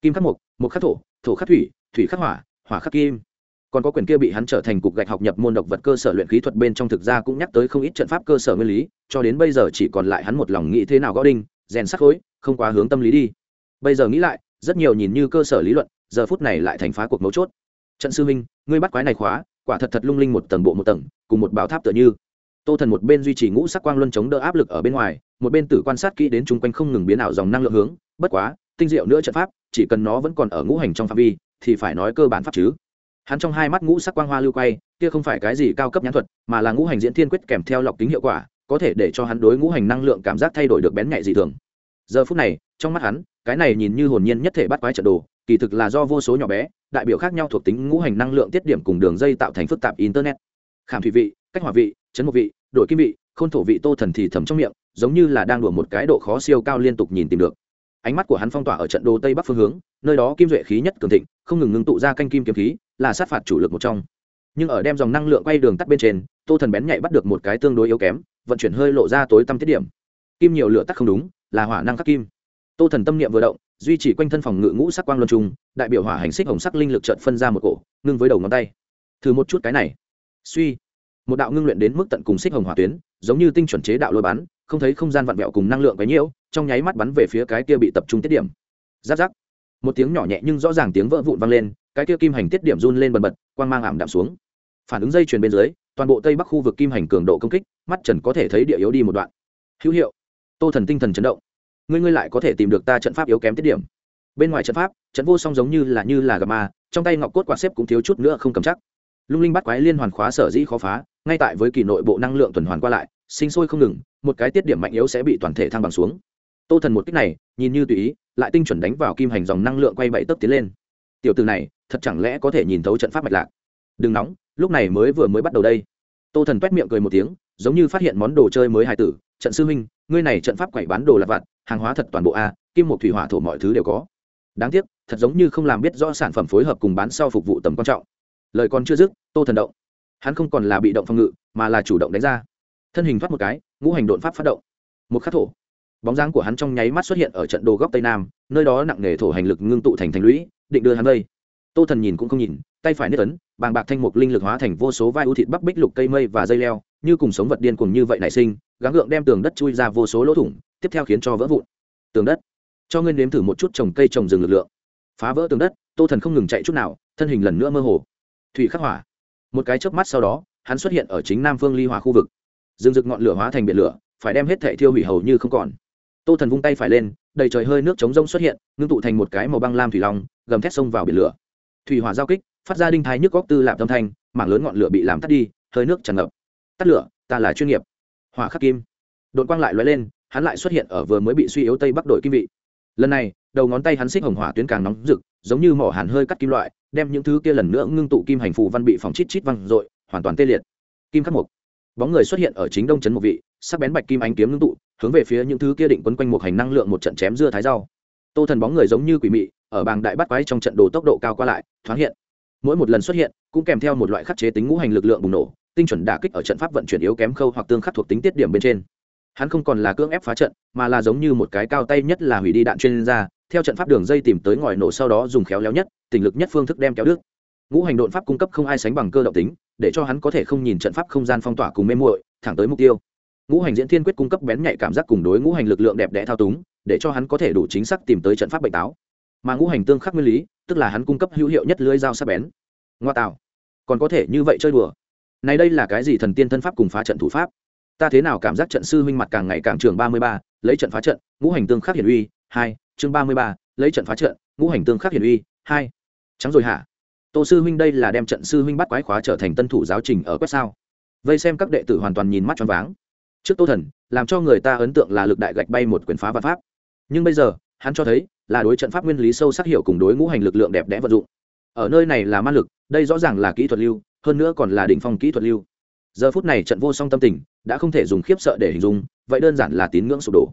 Kim khắc mộc mộc khắc thổ thổ khắc thủy thủy khắc hỏa hỏa khắc kim còn có quyền kia bị hắn trở thành cục gạch học nhập môn độc vật cơ sở luyện khí thuật bên trong thực ra cũng nhắc tới không ít trận pháp cơ sở nguyên lý, cho đến bây giờ chỉ còn lại hắn một lòng nghĩ thế nào gõ đinh, rèn sắc khối, không quá hướng tâm lý đi. Bây giờ nghĩ lại, rất nhiều nhìn như cơ sở lý luận, giờ phút này lại thành phá cuộc mấu chốt. Trận sư minh ngươi bắt quái này khóa, quả thật thật lung linh một tầng bộ một tầng, cùng một bảo tháp tựa như. Tô thần một bên duy trì ngũ sắc quang luân chống đỡ áp lực ở bên ngoài, một bên tử quan sát kỹ đến chung quanh không ngừng biến ảo dòng năng lượng hướng, bất quá, tinh diệu nữa trận pháp, chỉ cần nó vẫn còn ở ngũ hành trong phạm vi, thì phải nói cơ bản pháp chứ hắn trong hai mắt ngũ sắc quang hoa lưu quay, kia không phải cái gì cao cấp nhãn thuật, mà là ngũ hành diễn thiên quyết kèm theo lọc tính hiệu quả, có thể để cho hắn đối ngũ hành năng lượng cảm giác thay đổi được bén nhạy dị thường. Giờ phút này, trong mắt hắn, cái này nhìn như hồn nhiên nhất thể bắt quái trận đồ, kỳ thực là do vô số nhỏ bé, đại biểu khác nhau thuộc tính ngũ hành năng lượng tiết điểm cùng đường dây tạo thành phức tạp internet. Khảm thủy vị, cách hỏa vị, chấn một vị, đổi kim vị, khôn thổ vị tô thần thì thầm trong miệng, giống như là đang đùa một cái độ khó siêu cao liên tục nhìn tìm được. Ánh mắt của hắn phong tỏa ở trận đồ tây bắc phương hướng, nơi đó kim duệ khí nhất cường thịnh, không ngừng ngưng tụ ra canh kim kiếm khí là sát phạt chủ lực một trong. Nhưng ở đem dòng năng lượng quay đường tắt bên trên, tô thần bén nhạy bắt được một cái tương đối yếu kém, vận chuyển hơi lộ ra tối tăm tiết điểm. Kim nhiều lửa tắt không đúng, là hỏa năng khắc kim. Tô thần tâm niệm vừa động, duy trì quanh thân phòng ngự ngũ sắc quang luân trung, đại biểu hỏa hành xích hồng sắc linh lực trợn phân ra một cổ, ngưng với đầu ngón tay. Thử một chút cái này. Suy. Một đạo ngưng luyện đến mức tận cùng xích hồng hỏa tuyến, giống như tinh chuẩn chế đạo lôi bắn, không thấy không gian vặn vẹo cùng năng lượng cái nhiễu, trong nháy mắt bắn về phía cái kia bị tập trung tiết điểm. Giáp giáp. Một tiếng nhỏ nhẹ nhưng rõ ràng tiếng vỡ vụn vang lên cái kia kim hành tiết điểm run lên bần bật, quang mang ảm đạm xuống. Phản ứng dây chuyền bên dưới, toàn bộ tây bắc khu vực kim hành cường độ công kích, mắt trần có thể thấy địa yếu đi một đoạn. Hữu hiệu. Tô thần tinh thần chấn động. Ngươi ngươi lại có thể tìm được ta trận pháp yếu kém tiết điểm. Bên ngoài trận pháp, trận vô song giống như là như là gà ma, trong tay ngọc cốt quạt xếp cũng thiếu chút nữa không cầm chắc. Lung linh bắt quái liên hoàn khóa sở dĩ khó phá, ngay tại với kỳ nội bộ năng lượng tuần hoàn qua lại, sinh sôi không ngừng, một cái tiết điểm mạnh yếu sẽ bị toàn thể thăng bằng xuống. Tô thần một cách này, nhìn như tùy ý, lại tinh chuẩn đánh vào kim hành dòng năng lượng quay bảy tấp tiến lên. Tiểu từ này thật chẳng lẽ có thể nhìn thấu trận pháp mạch lạc? Đừng nóng, lúc này mới vừa mới bắt đầu đây. Tô thần t miệng cười một tiếng, giống như phát hiện món đồ chơi mới hài tử. Trận sư huynh, ngươi này trận pháp quậy bán đồ lặt vặt, hàng hóa thật toàn bộ a, kim một thủy hỏa thổ mọi thứ đều có. Đáng tiếc, thật giống như không làm biết rõ sản phẩm phối hợp cùng bán sau phục vụ tầm quan trọng. Lời còn chưa dứt, tô thần động. Hắn không còn là bị động phòng ngự, mà là chủ động đánh ra. Thân hình thoát một cái, ngũ hành đột pháp phát động. Một khắc thổ. Bóng dáng của hắn trong nháy mắt xuất hiện ở trận đồ góc tây nam, nơi đó nặng nề thổ hành lực ngưng tụ thành thành lũy, định đưa hắn đây tô thần nhìn cũng không nhìn, tay phải nết ấn, bàng bạc thanh mục linh lực hóa thành vô số vai ưu thịt bắp bích lục cây mây và dây leo, như cùng sống vật điên cùng như vậy nảy sinh, gắng gượng đem tường đất chui ra vô số lỗ thủng, tiếp theo khiến cho vỡ vụn. Tường đất. Cho ngươi nếm thử một chút trồng cây trồng rừng lực lượng. Phá vỡ tường đất, tô thần không ngừng chạy chút nào, thân hình lần nữa mơ hồ. Thủy khắc hỏa. Một cái chớp mắt sau đó, hắn xuất hiện ở chính nam phương ly hỏa khu vực. Rừng rực ngọn lửa hóa thành biển lửa, phải đem hết thệ thiêu hủy hầu như không còn. Tô thần vung tay phải lên, đầy trời hơi nước chống rông xuất hiện, ngưng tụ thành một cái màu băng lam thủy long, gầm thét sông vào biển lửa thủy hỏa giao kích, phát ra đinh thái nhức góc tư lạp tâm thanh, mảng lớn ngọn lửa bị làm tắt đi, hơi nước tràn ngập. Tắt lửa, ta là chuyên nghiệp. Hỏa khắc kim. Đội quang lại lóe lên, hắn lại xuất hiện ở vừa mới bị suy yếu tây bắc đội kim vị. Lần này, đầu ngón tay hắn xích hồng hỏa tuyến càng nóng rực, giống như mỏ hàn hơi cắt kim loại, đem những thứ kia lần nữa ngưng tụ kim hành phù văn bị phòng chít chít văng dội hoàn toàn tê liệt. Kim khắc mục. Bóng người xuất hiện ở chính đông trấn một vị, sắc bén bạch kim ánh kiếm ngưng tụ, hướng về phía những thứ kia định quấn quanh một hành năng lượng một trận chém dưa thái rau. Tô thần bóng người giống như quỷ mị ở bàng đại bắt quái trong trận đồ tốc độ cao qua lại, thoáng hiện. Mỗi một lần xuất hiện, cũng kèm theo một loại khắc chế tính ngũ hành lực lượng bùng nổ, tinh chuẩn đả kích ở trận pháp vận chuyển yếu kém khâu hoặc tương khắc thuộc tính tiết điểm bên trên. Hắn không còn là cưỡng ép phá trận, mà là giống như một cái cao tay nhất là hủy đi đạn chuyên gia, theo trận pháp đường dây tìm tới ngòi nổ sau đó dùng khéo léo nhất, tình lực nhất phương thức đem kéo đứt. Ngũ hành đột pháp cung cấp không ai sánh bằng cơ động tính, để cho hắn có thể không nhìn trận pháp không gian phong tỏa cùng mê muội, thẳng tới mục tiêu. Ngũ hành diễn thiên quyết cung cấp bén nhạy cảm giác cùng đối ngũ hành lực lượng đẹp đẽ thao túng, để cho hắn có thể đủ chính xác tìm tới trận pháp bệnh táo mà ngũ hành tương khắc nguyên lý, tức là hắn cung cấp hữu hiệu nhất lưới dao sắc bén. Ngoa tạo. Còn có thể như vậy chơi đùa. Này đây là cái gì thần tiên thân pháp cùng phá trận thủ pháp? Ta thế nào cảm giác trận sư huynh mặt càng ngày càng trường ba mươi ba, lấy trận phá trận, ngũ hành tương khắc hiển uy, hai, chương ba mươi ba, lấy trận phá trận, ngũ hành tương khắc hiển uy, hai. Trắng rồi hả? Tô sư huynh đây là đem trận sư huynh bắt quái khóa trở thành tân thủ giáo trình ở quét sao? Vây xem các đệ tử hoàn toàn nhìn mắt choáng váng. Trước tô thần, làm cho người ta ấn tượng là lực đại gạch bay một quyền phá và pháp. Nhưng bây giờ hắn cho thấy là đối trận pháp nguyên lý sâu sắc hiểu cùng đối ngũ hành lực lượng đẹp đẽ vận dụng. Ở nơi này là ma lực, đây rõ ràng là kỹ thuật lưu, hơn nữa còn là đỉnh phong kỹ thuật lưu. Giờ phút này trận vô song tâm tình đã không thể dùng khiếp sợ để hình dung, vậy đơn giản là tín ngưỡng sụp đổ.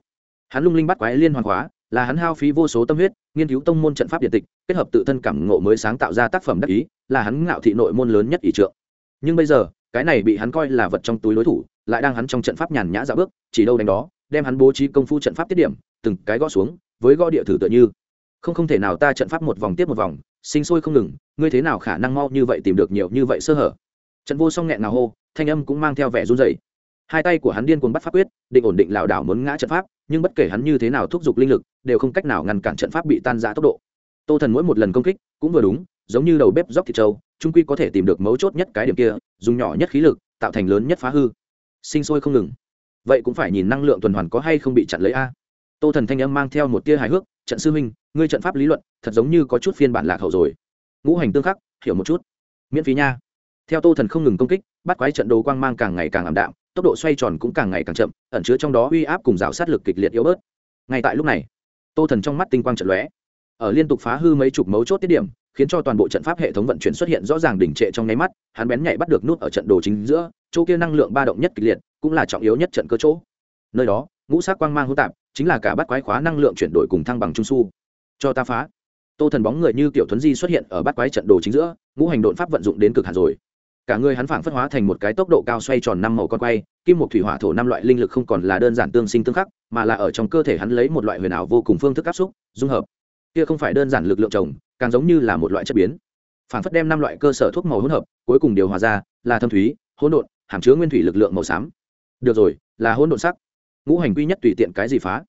Hắn lung linh bắt quái liên hoàn hóa, là hắn hao phí vô số tâm huyết, nghiên cứu tông môn trận pháp điện tịch, kết hợp tự thân cảm ngộ mới sáng tạo ra tác phẩm đắc ý, là hắn ngạo thị nội môn lớn nhất ỷ trượng. Nhưng bây giờ, cái này bị hắn coi là vật trong túi đối thủ, lại đang hắn trong trận pháp nhàn nhã dạo bước, chỉ đâu đánh đó, đem hắn bố trí công phu trận pháp tiết điểm, từng cái gõ xuống với gõ địa thử tựa như. Không không thể nào ta trận pháp một vòng tiếp một vòng, sinh sôi không ngừng, ngươi thế nào khả năng mau như vậy tìm được nhiều như vậy sơ hở? Trận vô song nghẹn nào hô, thanh âm cũng mang theo vẻ run rẩy. Hai tay của hắn điên cuồng bắt pháp quyết, định ổn định lảo đảo muốn ngã trận pháp, nhưng bất kể hắn như thế nào thúc giục linh lực, đều không cách nào ngăn cản trận pháp bị tan rã tốc độ. Tô thần mỗi một lần công kích, cũng vừa đúng, giống như đầu bếp dốc thịt trâu, trung quy có thể tìm được mấu chốt nhất cái điểm kia, dùng nhỏ nhất khí lực, tạo thành lớn nhất phá hư. Sinh sôi không ngừng. Vậy cũng phải nhìn năng lượng tuần hoàn có hay không bị chặn lấy a tô thần thanh âm mang theo một tia hài hước, trận sư minh ngươi trận pháp lý luận, thật giống như có chút phiên bản lạc hậu rồi. Ngũ hành tương khắc, hiểu một chút. Miễn phí nha. Theo tô thần không ngừng công kích, bắt quái trận đồ quang mang càng ngày càng ảm đạm, tốc độ xoay tròn cũng càng ngày càng chậm, ẩn chứa trong đó uy áp cùng rào sát lực kịch liệt yếu bớt. Ngay tại lúc này, tô thần trong mắt tinh quang trận lóe. Ở liên tục phá hư mấy chục mấu chốt tiết điểm, khiến cho toàn bộ trận pháp hệ thống vận chuyển xuất hiện rõ ràng đỉnh trệ trong nháy mắt, hắn bén nhạy bắt được nút ở trận đồ chính giữa, chỗ kia năng lượng ba động nhất kịch liệt, cũng là trọng yếu nhất trận cơ chỗ. Nơi đó, ngũ sắc quang mang hỗn tạp chính là cả bắt quái khóa năng lượng chuyển đổi cùng thăng bằng trung su. Cho ta phá. Tô thần bóng người như tiểu thuấn di xuất hiện ở bắt quái trận đồ chính giữa, ngũ hành đột pháp vận dụng đến cực hạt rồi. Cả người hắn phảng phất hóa thành một cái tốc độ cao xoay tròn năm màu con quay, kim một thủy hỏa thổ năm loại linh lực không còn là đơn giản tương sinh tương khắc, mà là ở trong cơ thể hắn lấy một loại huyền ảo vô cùng phương thức áp xúc, dung hợp. Kia không phải đơn giản lực lượng trồng càng giống như là một loại chất biến. Phảng phất đem năm loại cơ sở thuốc màu hỗn hợp, cuối cùng điều hòa ra, là thâm thúy, hỗn độn, hàm chứa nguyên thủy lực lượng màu xám. Được rồi, là hỗn độn sắc ngũ hành quy nhất tùy tiện cái gì phá.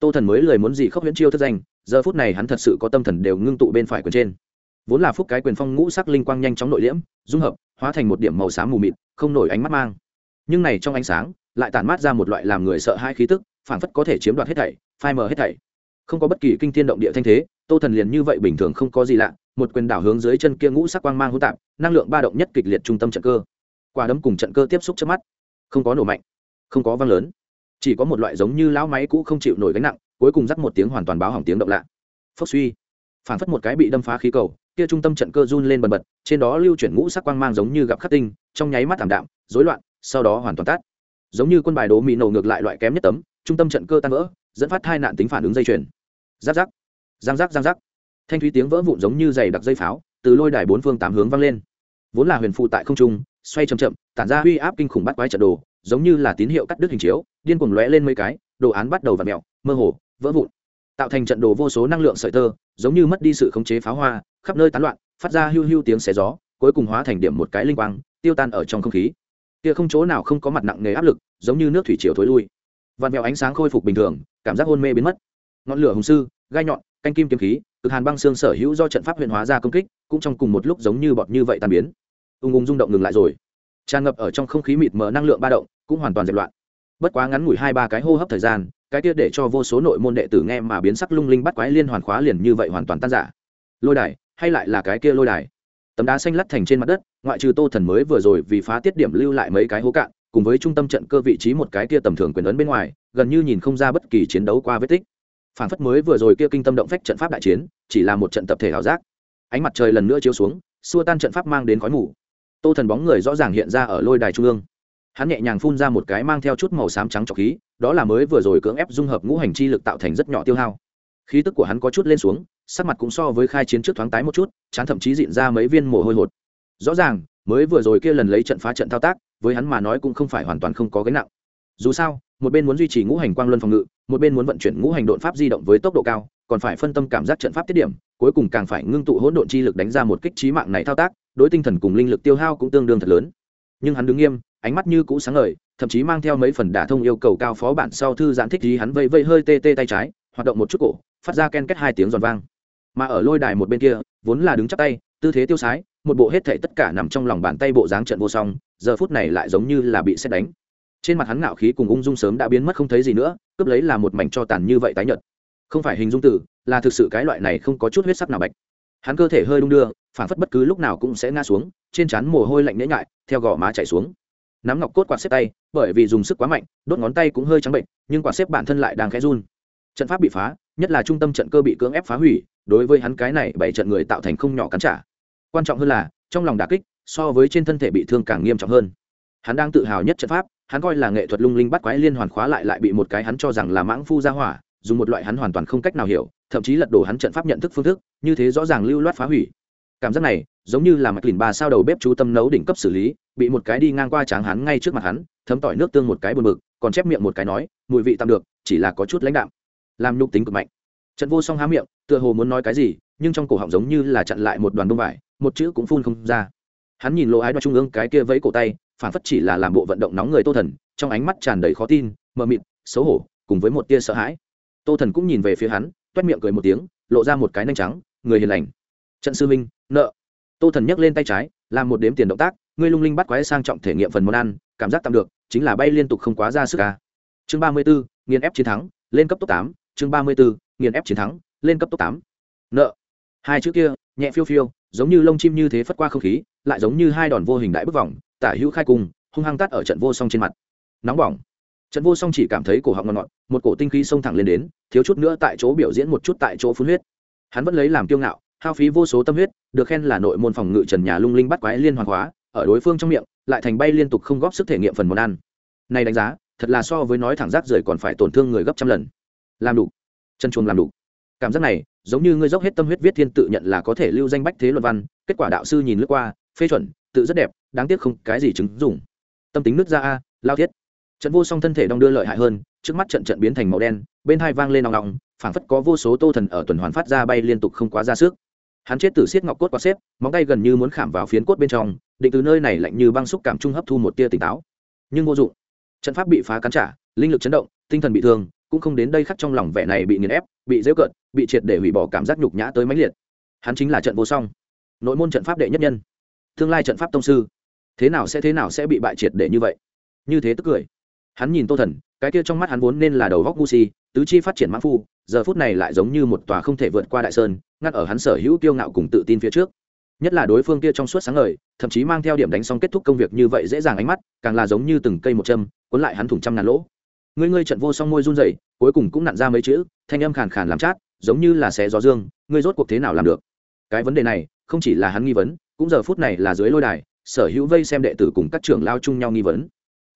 Tô thần mới lời muốn gì khốc huyễn chiêu thất danh, giờ phút này hắn thật sự có tâm thần đều ngưng tụ bên phải quyền trên. Vốn là phúc cái quyền phong ngũ sắc linh quang nhanh chóng nội liễm, dung hợp, hóa thành một điểm màu xám mù mịt, không nổi ánh mắt mang. Nhưng này trong ánh sáng, lại tản mát ra một loại làm người sợ hai khí tức phản phất có thể chiếm đoạt hết thảy, phai mờ hết thảy. Không có bất kỳ kinh thiên động địa thanh thế, tô thần liền như vậy bình thường không có gì lạ, một quyền đảo hướng dưới chân kia ngũ sắc quang mang hỗn tạp, năng lượng ba động nhất kịch liệt trung tâm trận cơ. Quả đấm cùng trận cơ tiếp xúc trước mắt, không có nổ mạnh, không có vang lớn chỉ có một loại giống như lão máy cũ không chịu nổi gánh nặng, cuối cùng dắt một tiếng hoàn toàn báo hỏng tiếng động lạ. Phốc suy. Phản phất một cái bị đâm phá khí cầu, kia trung tâm trận cơ run lên bần bật, trên đó lưu chuyển ngũ sắc quang mang giống như gặp khắc tinh, trong nháy mắt thảm đạm, rối loạn, sau đó hoàn toàn tắt. Giống như quân bài đố mỹ nổ ngược lại loại kém nhất tấm, trung tâm trận cơ tan vỡ, dẫn phát hai nạn tính phản ứng dây chuyền. Giáp giáp. Giang giáp giang giáp thanh thúy tiếng vỡ vụn giống như giày đặc dây pháo, từ lôi đài bốn phương tám hướng vang lên. Vốn là huyền phụ tại không trung, xoay chậm chậm, tản ra uy áp kinh khủng bắt quái trận đồ giống như là tín hiệu cắt đứt hình chiếu, điên cuồng lóe lên mấy cái, đồ án bắt đầu v ặ mẹo mơ hồ, vỡ vụn, tạo thành trận đồ vô số năng lượng sợi tơ, giống như mất đi sự khống chế pháo hoa, khắp nơi tán loạn, phát ra hưu hưu tiếng xé gió, cuối cùng hóa thành điểm một cái linh quang, tiêu tan ở trong không khí. Kia không chỗ nào không có mặt nặng nề áp lực, giống như nước thủy chiều thối lui. Vạt mèo ánh sáng khôi phục bình thường, cảm giác hôn mê biến mất. Ngọn lửa hùng sư, gai nhọn, canh kim kiếm khí, cực hàn băng xương sở hữu do trận pháp huyện hóa ra công kích, cũng trong cùng một lúc giống như bọt như vậy tan biến. Ung ung rung động ngừng lại rồi tràn ngập ở trong không khí mịt mờ năng lượng ba động, cũng hoàn toàn dẹp loạn. Bất quá ngắn ngủi hai ba cái hô hấp thời gian, cái kia để cho vô số nội môn đệ tử nghe mà biến sắc lung linh bắt quái liên hoàn khóa liền như vậy hoàn toàn tan giả lôi đài, hay lại là cái kia lôi đài? Tấm đá xanh lắt thành trên mặt đất, ngoại trừ tô thần mới vừa rồi vì phá tiết điểm lưu lại mấy cái hố cạn, cùng với trung tâm trận cơ vị trí một cái kia tầm thường quyền ấn bên ngoài, gần như nhìn không ra bất kỳ chiến đấu qua vết tích. Phản phất mới vừa rồi kia kinh tâm động phách trận pháp đại chiến, chỉ là một trận tập thể ảo giác. Ánh mặt trời lần nữa chiếu xuống, xua tan trận pháp mang đến khói mù tô thần bóng người rõ ràng hiện ra ở lôi đài trung ương. Hắn nhẹ nhàng phun ra một cái mang theo chút màu xám trắng trọc khí, đó là mới vừa rồi cưỡng ép dung hợp ngũ hành chi lực tạo thành rất nhỏ tiêu hao. Khí tức của hắn có chút lên xuống, sắc mặt cũng so với khai chiến trước thoáng tái một chút, chán thậm chí dịn ra mấy viên mồ hôi hột. Rõ ràng, mới vừa rồi kia lần lấy trận phá trận thao tác, với hắn mà nói cũng không phải hoàn toàn không có gánh nặng. Dù sao, một bên muốn duy trì ngũ hành quang luân phòng ngự, một bên muốn vận chuyển ngũ hành đột pháp di động với tốc độ cao, còn phải phân tâm cảm giác trận pháp tiết điểm, cuối cùng càng phải ngưng tụ hỗn độn chi lực đánh ra một kích trí mạng này thao tác đối tinh thần cùng linh lực tiêu hao cũng tương đương thật lớn. Nhưng hắn đứng nghiêm, ánh mắt như cũ sáng ngời, thậm chí mang theo mấy phần đả thông yêu cầu cao phó bản sau thư giãn thích gì hắn vây vây hơi tê tê tay trái, hoạt động một chút cổ, phát ra ken kết hai tiếng giòn vang. Mà ở lôi đài một bên kia, vốn là đứng chắc tay, tư thế tiêu sái, một bộ hết thảy tất cả nằm trong lòng bàn tay bộ dáng trận vô song, giờ phút này lại giống như là bị xét đánh. Trên mặt hắn ngạo khí cùng ung dung sớm đã biến mất không thấy gì nữa, cướp lấy là một mảnh cho tàn như vậy tái nhợt. Không phải hình dung tử là thực sự cái loại này không có chút huyết sắc nào bạch. Hắn cơ thể hơi đung đưa phản phất bất cứ lúc nào cũng sẽ ngã xuống, trên trán mồ hôi lạnh nhễ nhại, theo gò má chạy xuống. Nắm ngọc cốt quạt xếp tay, bởi vì dùng sức quá mạnh, đốt ngón tay cũng hơi trắng bệnh, nhưng quạt xếp bản thân lại đang khẽ run. Trận pháp bị phá, nhất là trung tâm trận cơ bị cưỡng ép phá hủy, đối với hắn cái này bảy trận người tạo thành không nhỏ cắn trả. Quan trọng hơn là, trong lòng đà kích, so với trên thân thể bị thương càng nghiêm trọng hơn. Hắn đang tự hào nhất trận pháp, hắn coi là nghệ thuật lung linh bắt quái liên hoàn khóa lại lại bị một cái hắn cho rằng là mãng phu ra hỏa, dùng một loại hắn hoàn toàn không cách nào hiểu, thậm chí lật đổ hắn trận pháp nhận thức phương thức, như thế rõ ràng lưu loát phá hủy cảm giác này giống như là mạch lìn bà sao đầu bếp chú tâm nấu đỉnh cấp xử lý, bị một cái đi ngang qua tráng hắn ngay trước mặt hắn, thấm tỏi nước tương một cái buồn bực, còn chép miệng một cái nói, mùi vị tạm được, chỉ là có chút lãnh đạm. Làm nhục tính cực mạnh. Trận vô song há miệng, tựa hồ muốn nói cái gì, nhưng trong cổ họng giống như là chặn lại một đoàn bông vải, một chữ cũng phun không ra. Hắn nhìn lỗ ái đoạt trung ương cái kia vẫy cổ tay, phản phất chỉ là làm bộ vận động nóng người tô thần, trong ánh mắt tràn đầy khó tin, mờ mịt, xấu hổ, cùng với một tia sợ hãi. Tô thần cũng nhìn về phía hắn, toét miệng cười một tiếng, lộ ra một cái nanh trắng, người hiền lành trận sư minh nợ. Tô thần nhấc lên tay trái, làm một đếm tiền động tác, ngươi lung linh bắt quái sang trọng thể nghiệm phần món ăn, cảm giác tạm được, chính là bay liên tục không quá ra sức ca chương ba mươi bốn nghiền ép chiến thắng, lên cấp tốc tám, chương ba mươi bốn nghiền ép chiến thắng, lên cấp tốc tám. Nợ. Hai chữ kia, nhẹ phiêu phiêu, giống như lông chim như thế phất qua không khí, lại giống như hai đòn vô hình đại bức vòng, tả hữu khai cung hung hăng tắt ở trận vô song trên mặt. Nóng bỏng. Trận vô song chỉ cảm thấy cổ họng ngọt ngọt, một cổ tinh khí xông thẳng lên đến, thiếu chút nữa tại chỗ biểu diễn một chút tại chỗ phun huyết. Hắn vẫn lấy làm kiêu ngạo hao phí vô số tâm huyết, được khen là nội môn phòng ngự trần nhà lung linh bắt quái liên hoàn hóa, ở đối phương trong miệng, lại thành bay liên tục không góp sức thể nghiệm phần món ăn. Này đánh giá, thật là so với nói thẳng rác rời còn phải tổn thương người gấp trăm lần. Làm đủ. Chân chuồng làm đủ. Cảm giác này, giống như ngươi dốc hết tâm huyết viết thiên tự nhận là có thể lưu danh bách thế luận văn, kết quả đạo sư nhìn lướt qua, phê chuẩn, tự rất đẹp, đáng tiếc không cái gì chứng dùng tâm tính nước ra a, lao thiết. Trận vô song thân thể đong đưa lợi hại hơn, trước mắt trận trận biến thành màu đen, bên hai vang lên nòng nòng phảng phất có vô số tô thần ở tuần hoàn phát ra bay liên tục không quá ra sức hắn chết tử xiết ngọc cốt qua xếp, móng tay gần như muốn khảm vào phiến cốt bên trong, định từ nơi này lạnh như băng xúc cảm trung hấp thu một tia tỉnh táo. Nhưng vô dụng. Trận pháp bị phá cắn trả, linh lực chấn động, tinh thần bị thương, cũng không đến đây khắc trong lòng vẻ này bị nghiền ép, bị dễ cợt, bị triệt để hủy bỏ cảm giác nhục nhã tới mãnh liệt. Hắn chính là trận vô song. Nội môn trận pháp đệ nhất nhân. Tương lai trận pháp tông sư. Thế nào sẽ thế nào sẽ bị bại triệt để như vậy? Như thế tức cười. Hắn nhìn tô thần, cái kia trong mắt hắn vốn nên là đầu góc ngu si tứ chi phát triển mãn phu, giờ phút này lại giống như một tòa không thể vượt qua đại sơn, ngắt ở hắn sở hữu tiêu ngạo cùng tự tin phía trước. Nhất là đối phương kia trong suốt sáng ngời, thậm chí mang theo điểm đánh xong kết thúc công việc như vậy dễ dàng ánh mắt, càng là giống như từng cây một châm, cuốn lại hắn thủng trăm ngàn lỗ. Ngươi ngươi trận vô song môi run rẩy, cuối cùng cũng nặn ra mấy chữ, thanh âm khàn khàn làm chát, giống như là xé gió dương, ngươi rốt cuộc thế nào làm được? Cái vấn đề này, không chỉ là hắn nghi vấn, cũng giờ phút này là dưới lôi đài, sở hữu vây xem đệ tử cùng các trưởng lao chung nhau nghi vấn.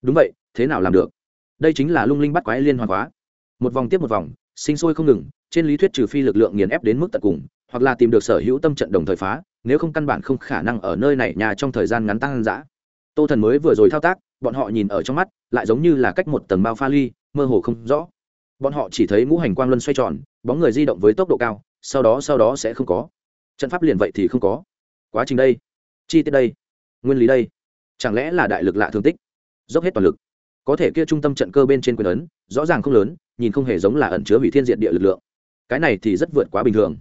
Đúng vậy, thế nào làm được? Đây chính là lung linh bắt quái liên hoàn hóa một vòng tiếp một vòng, sinh sôi không ngừng, trên lý thuyết trừ phi lực lượng nghiền ép đến mức tận cùng, hoặc là tìm được sở hữu tâm trận đồng thời phá, nếu không căn bản không khả năng ở nơi này nhà trong thời gian ngắn tăng giã tô thần mới vừa rồi thao tác, bọn họ nhìn ở trong mắt, lại giống như là cách một tầng bao pha ly, mơ hồ không rõ. Bọn họ chỉ thấy ngũ hành quang luân xoay tròn, bóng người di động với tốc độ cao, sau đó sau đó sẽ không có. Trận pháp liền vậy thì không có. Quá trình đây, chi tiết đây, nguyên lý đây, chẳng lẽ là đại lực lạ thương tích? Dốc hết toàn lực có thể kia trung tâm trận cơ bên trên quyền ấn rõ ràng không lớn, nhìn không hề giống là ẩn chứa hủy thiên diện địa lực lượng. Cái này thì rất vượt quá bình thường.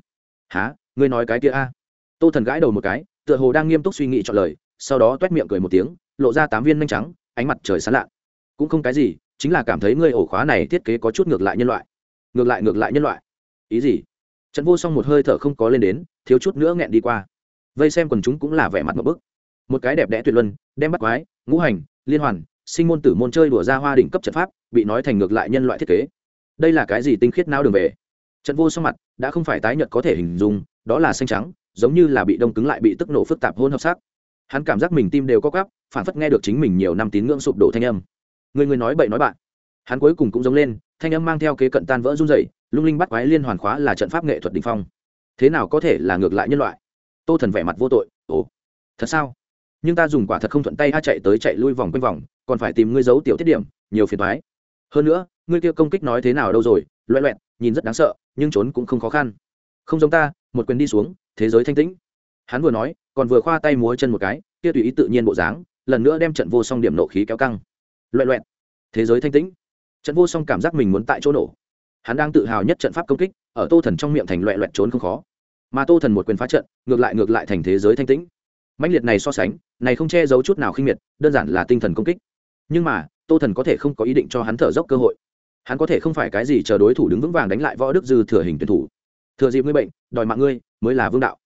Há ngươi nói cái kia a? Tô thần gãi đầu một cái, tựa hồ đang nghiêm túc suy nghĩ chọn lời, sau đó t u é t miệng cười một tiếng, lộ ra tám viên nhanh trắng, ánh mặt trời sán lạ. Cũng không cái gì, chính là cảm thấy ngươi ổ khóa này thiết kế có chút ngược lại nhân loại. Ngược lại ngược lại nhân loại. Ý gì? Trận vô song một hơi thở không có lên đến, thiếu chút nữa nghẹn đi qua. Vây xem quần chúng cũng là vẻ mặt một bức. Một cái đẹp đẽ tuyệt luân, đem bắt quái, ngũ hành, liên hoàn sinh môn tử môn chơi đùa ra hoa đỉnh cấp trận pháp, bị nói thành ngược lại nhân loại thiết kế. Đây là cái gì tinh khiết não đường về? Trận vô song mặt, đã không phải tái nhật có thể hình dung, đó là xanh trắng, giống như là bị đông cứng lại bị tức nổ phức tạp hôn hợp sắc. Hắn cảm giác mình tim đều có gắp phản phất nghe được chính mình nhiều năm tín ngưỡng sụp đổ thanh âm. Người người nói bậy nói bạn. Hắn cuối cùng cũng giống lên, thanh âm mang theo kế cận tan vỡ run dày lung linh bắt quái liên hoàn khóa là trận pháp nghệ thuật đình phong. Thế nào có thể là ngược lại nhân loại? Tô thần vẻ mặt vô tội, ồ, thật sao? Nhưng ta dùng quả thật không thuận tay a chạy tới chạy lui vòng quanh vòng, còn phải tìm ngươi giấu tiểu tiết điểm, nhiều phiền thoái hơn nữa, ngươi kia công kích nói thế nào đâu rồi loẹ loẹt, nhìn rất đáng sợ, nhưng trốn cũng không khó khăn. Không giống ta, một quyền đi xuống, thế giới thanh tĩnh. Hắn vừa nói, còn vừa khoa tay múa chân một cái, kia tùy ý tự nhiên bộ dáng, lần nữa đem trận vô song điểm nộ khí kéo căng. Loẹ loẹt. Thế giới thanh tĩnh. Trận vô song cảm giác mình muốn tại chỗ nổ. Hắn đang tự hào nhất trận pháp công kích, ở tô thần trong miệng thành loẹ loẹt trốn không khó. Mà tô thần một quyền phá trận, ngược lại ngược lại thành thế giới thanh tĩnh mãnh liệt này so sánh, này không che giấu chút nào khinh miệt, đơn giản là tinh thần công kích. Nhưng mà, tô thần có thể không có ý định cho hắn thở dốc cơ hội. Hắn có thể không phải cái gì chờ đối thủ đứng vững vàng đánh lại võ đức dư thừa hình tuyển thủ. Thừa dịp ngươi bệnh, đòi mạng ngươi, mới là vương đạo.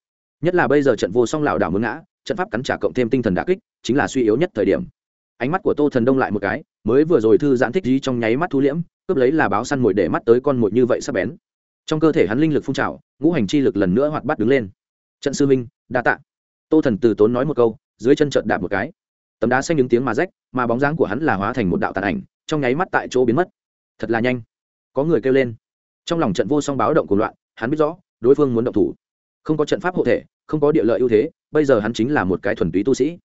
Nhất là bây giờ trận vô song lảo đảo muốn ngã, trận pháp cắn trả cộng thêm tinh thần đà kích, chính là suy yếu nhất thời điểm. Ánh mắt của tô thần đông lại một cái, mới vừa rồi thư giãn thích gì trong nháy mắt thu liễm, cướp lấy là báo săn mồi để mắt tới con mồi như vậy sắp bén. Trong cơ thể hắn linh lực phun trào, ngũ hành chi lực lần nữa hoạt bắt đứng lên. Trận sư minh đa tạ tô thần từ tốn nói một câu, dưới chân trợn đạp một cái. Tấm đá xanh những tiếng mà rách, mà bóng dáng của hắn là hóa thành một đạo tàn ảnh, trong nháy mắt tại chỗ biến mất. Thật là nhanh. Có người kêu lên. Trong lòng trận vô song báo động của loạn, hắn biết rõ, đối phương muốn động thủ. Không có trận pháp hộ thể, không có địa lợi ưu thế, bây giờ hắn chính là một cái thuần túy tu sĩ.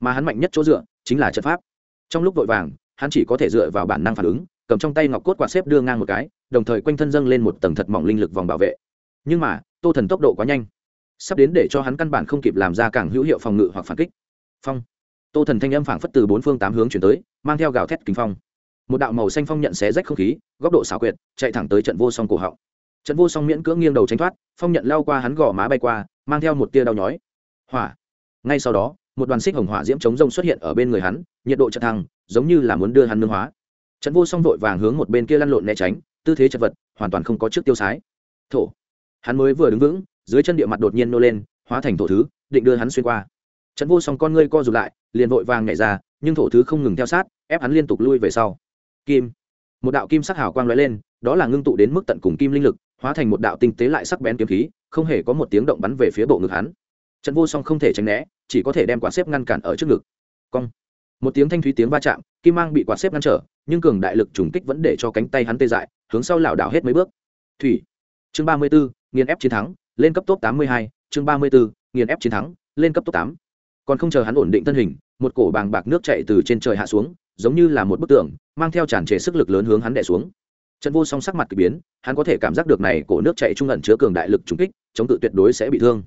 Mà hắn mạnh nhất chỗ dựa, chính là trận pháp. Trong lúc vội vàng, hắn chỉ có thể dựa vào bản năng phản ứng, cầm trong tay ngọc cốt quạt xếp đưa ngang một cái, đồng thời quanh thân dâng lên một tầng thật mỏng linh lực vòng bảo vệ. Nhưng mà, tô thần tốc độ quá nhanh sắp đến để cho hắn căn bản không kịp làm ra càng hữu hiệu phòng ngự hoặc phản kích. Phong. Tô thần thanh âm phảng phất từ bốn phương tám hướng chuyển tới, mang theo gào thét kính phong. Một đạo màu xanh phong nhận xé rách không khí, góc độ xảo quyệt, chạy thẳng tới trận vô song cổ họng. Trận vô song miễn cưỡng nghiêng đầu tránh thoát, phong nhận lao qua hắn gò má bay qua, mang theo một tia đau nhói. Hỏa. Ngay sau đó, một đoàn xích hồng hỏa diễm chống rông xuất hiện ở bên người hắn, nhiệt độ chật thăng giống như là muốn đưa hắn nương hóa. Trận vô song vội vàng hướng một bên kia lăn lộn né tránh, tư thế chật vật, hoàn toàn không có trước tiêu sái. Thổ. Hắn mới vừa đứng vững dưới chân địa mặt đột nhiên nô lên, hóa thành thổ thứ, định đưa hắn xuyên qua. Trận vô song con ngươi co rụt lại, liền vội vàng nhảy ra, nhưng thổ thứ không ngừng theo sát, ép hắn liên tục lui về sau. Kim. Một đạo kim sắc hào quang lóe lên, đó là ngưng tụ đến mức tận cùng kim linh lực, hóa thành một đạo tinh tế lại sắc bén kiếm khí, không hề có một tiếng động bắn về phía bộ ngực hắn. Trận vô song không thể tránh né, chỉ có thể đem quả xếp ngăn cản ở trước ngực. Cong. Một tiếng thanh thúy tiếng va chạm, kim mang bị quả xếp ngăn trở, nhưng cường đại lực trùng kích vẫn để cho cánh tay hắn tê dại, hướng sau lảo đảo hết mấy bước. Thủy. Chương ba mươi bốn nghiền ép chiến thắng lên cấp top tám mươi hai, chương ba mươi bốn nghiền ép chiến thắng, lên cấp top 8. còn không chờ hắn ổn định thân hình, một cổ bàng bạc nước chảy từ trên trời hạ xuống, giống như là một bức tượng mang theo tràn trề sức lực lớn hướng hắn đè xuống. Trận vô song sắc mặt kỳ biến, hắn có thể cảm giác được này cổ nước chảy trung ẩn chứa cường đại lực trùng kích, chống tự tuyệt đối sẽ bị thương.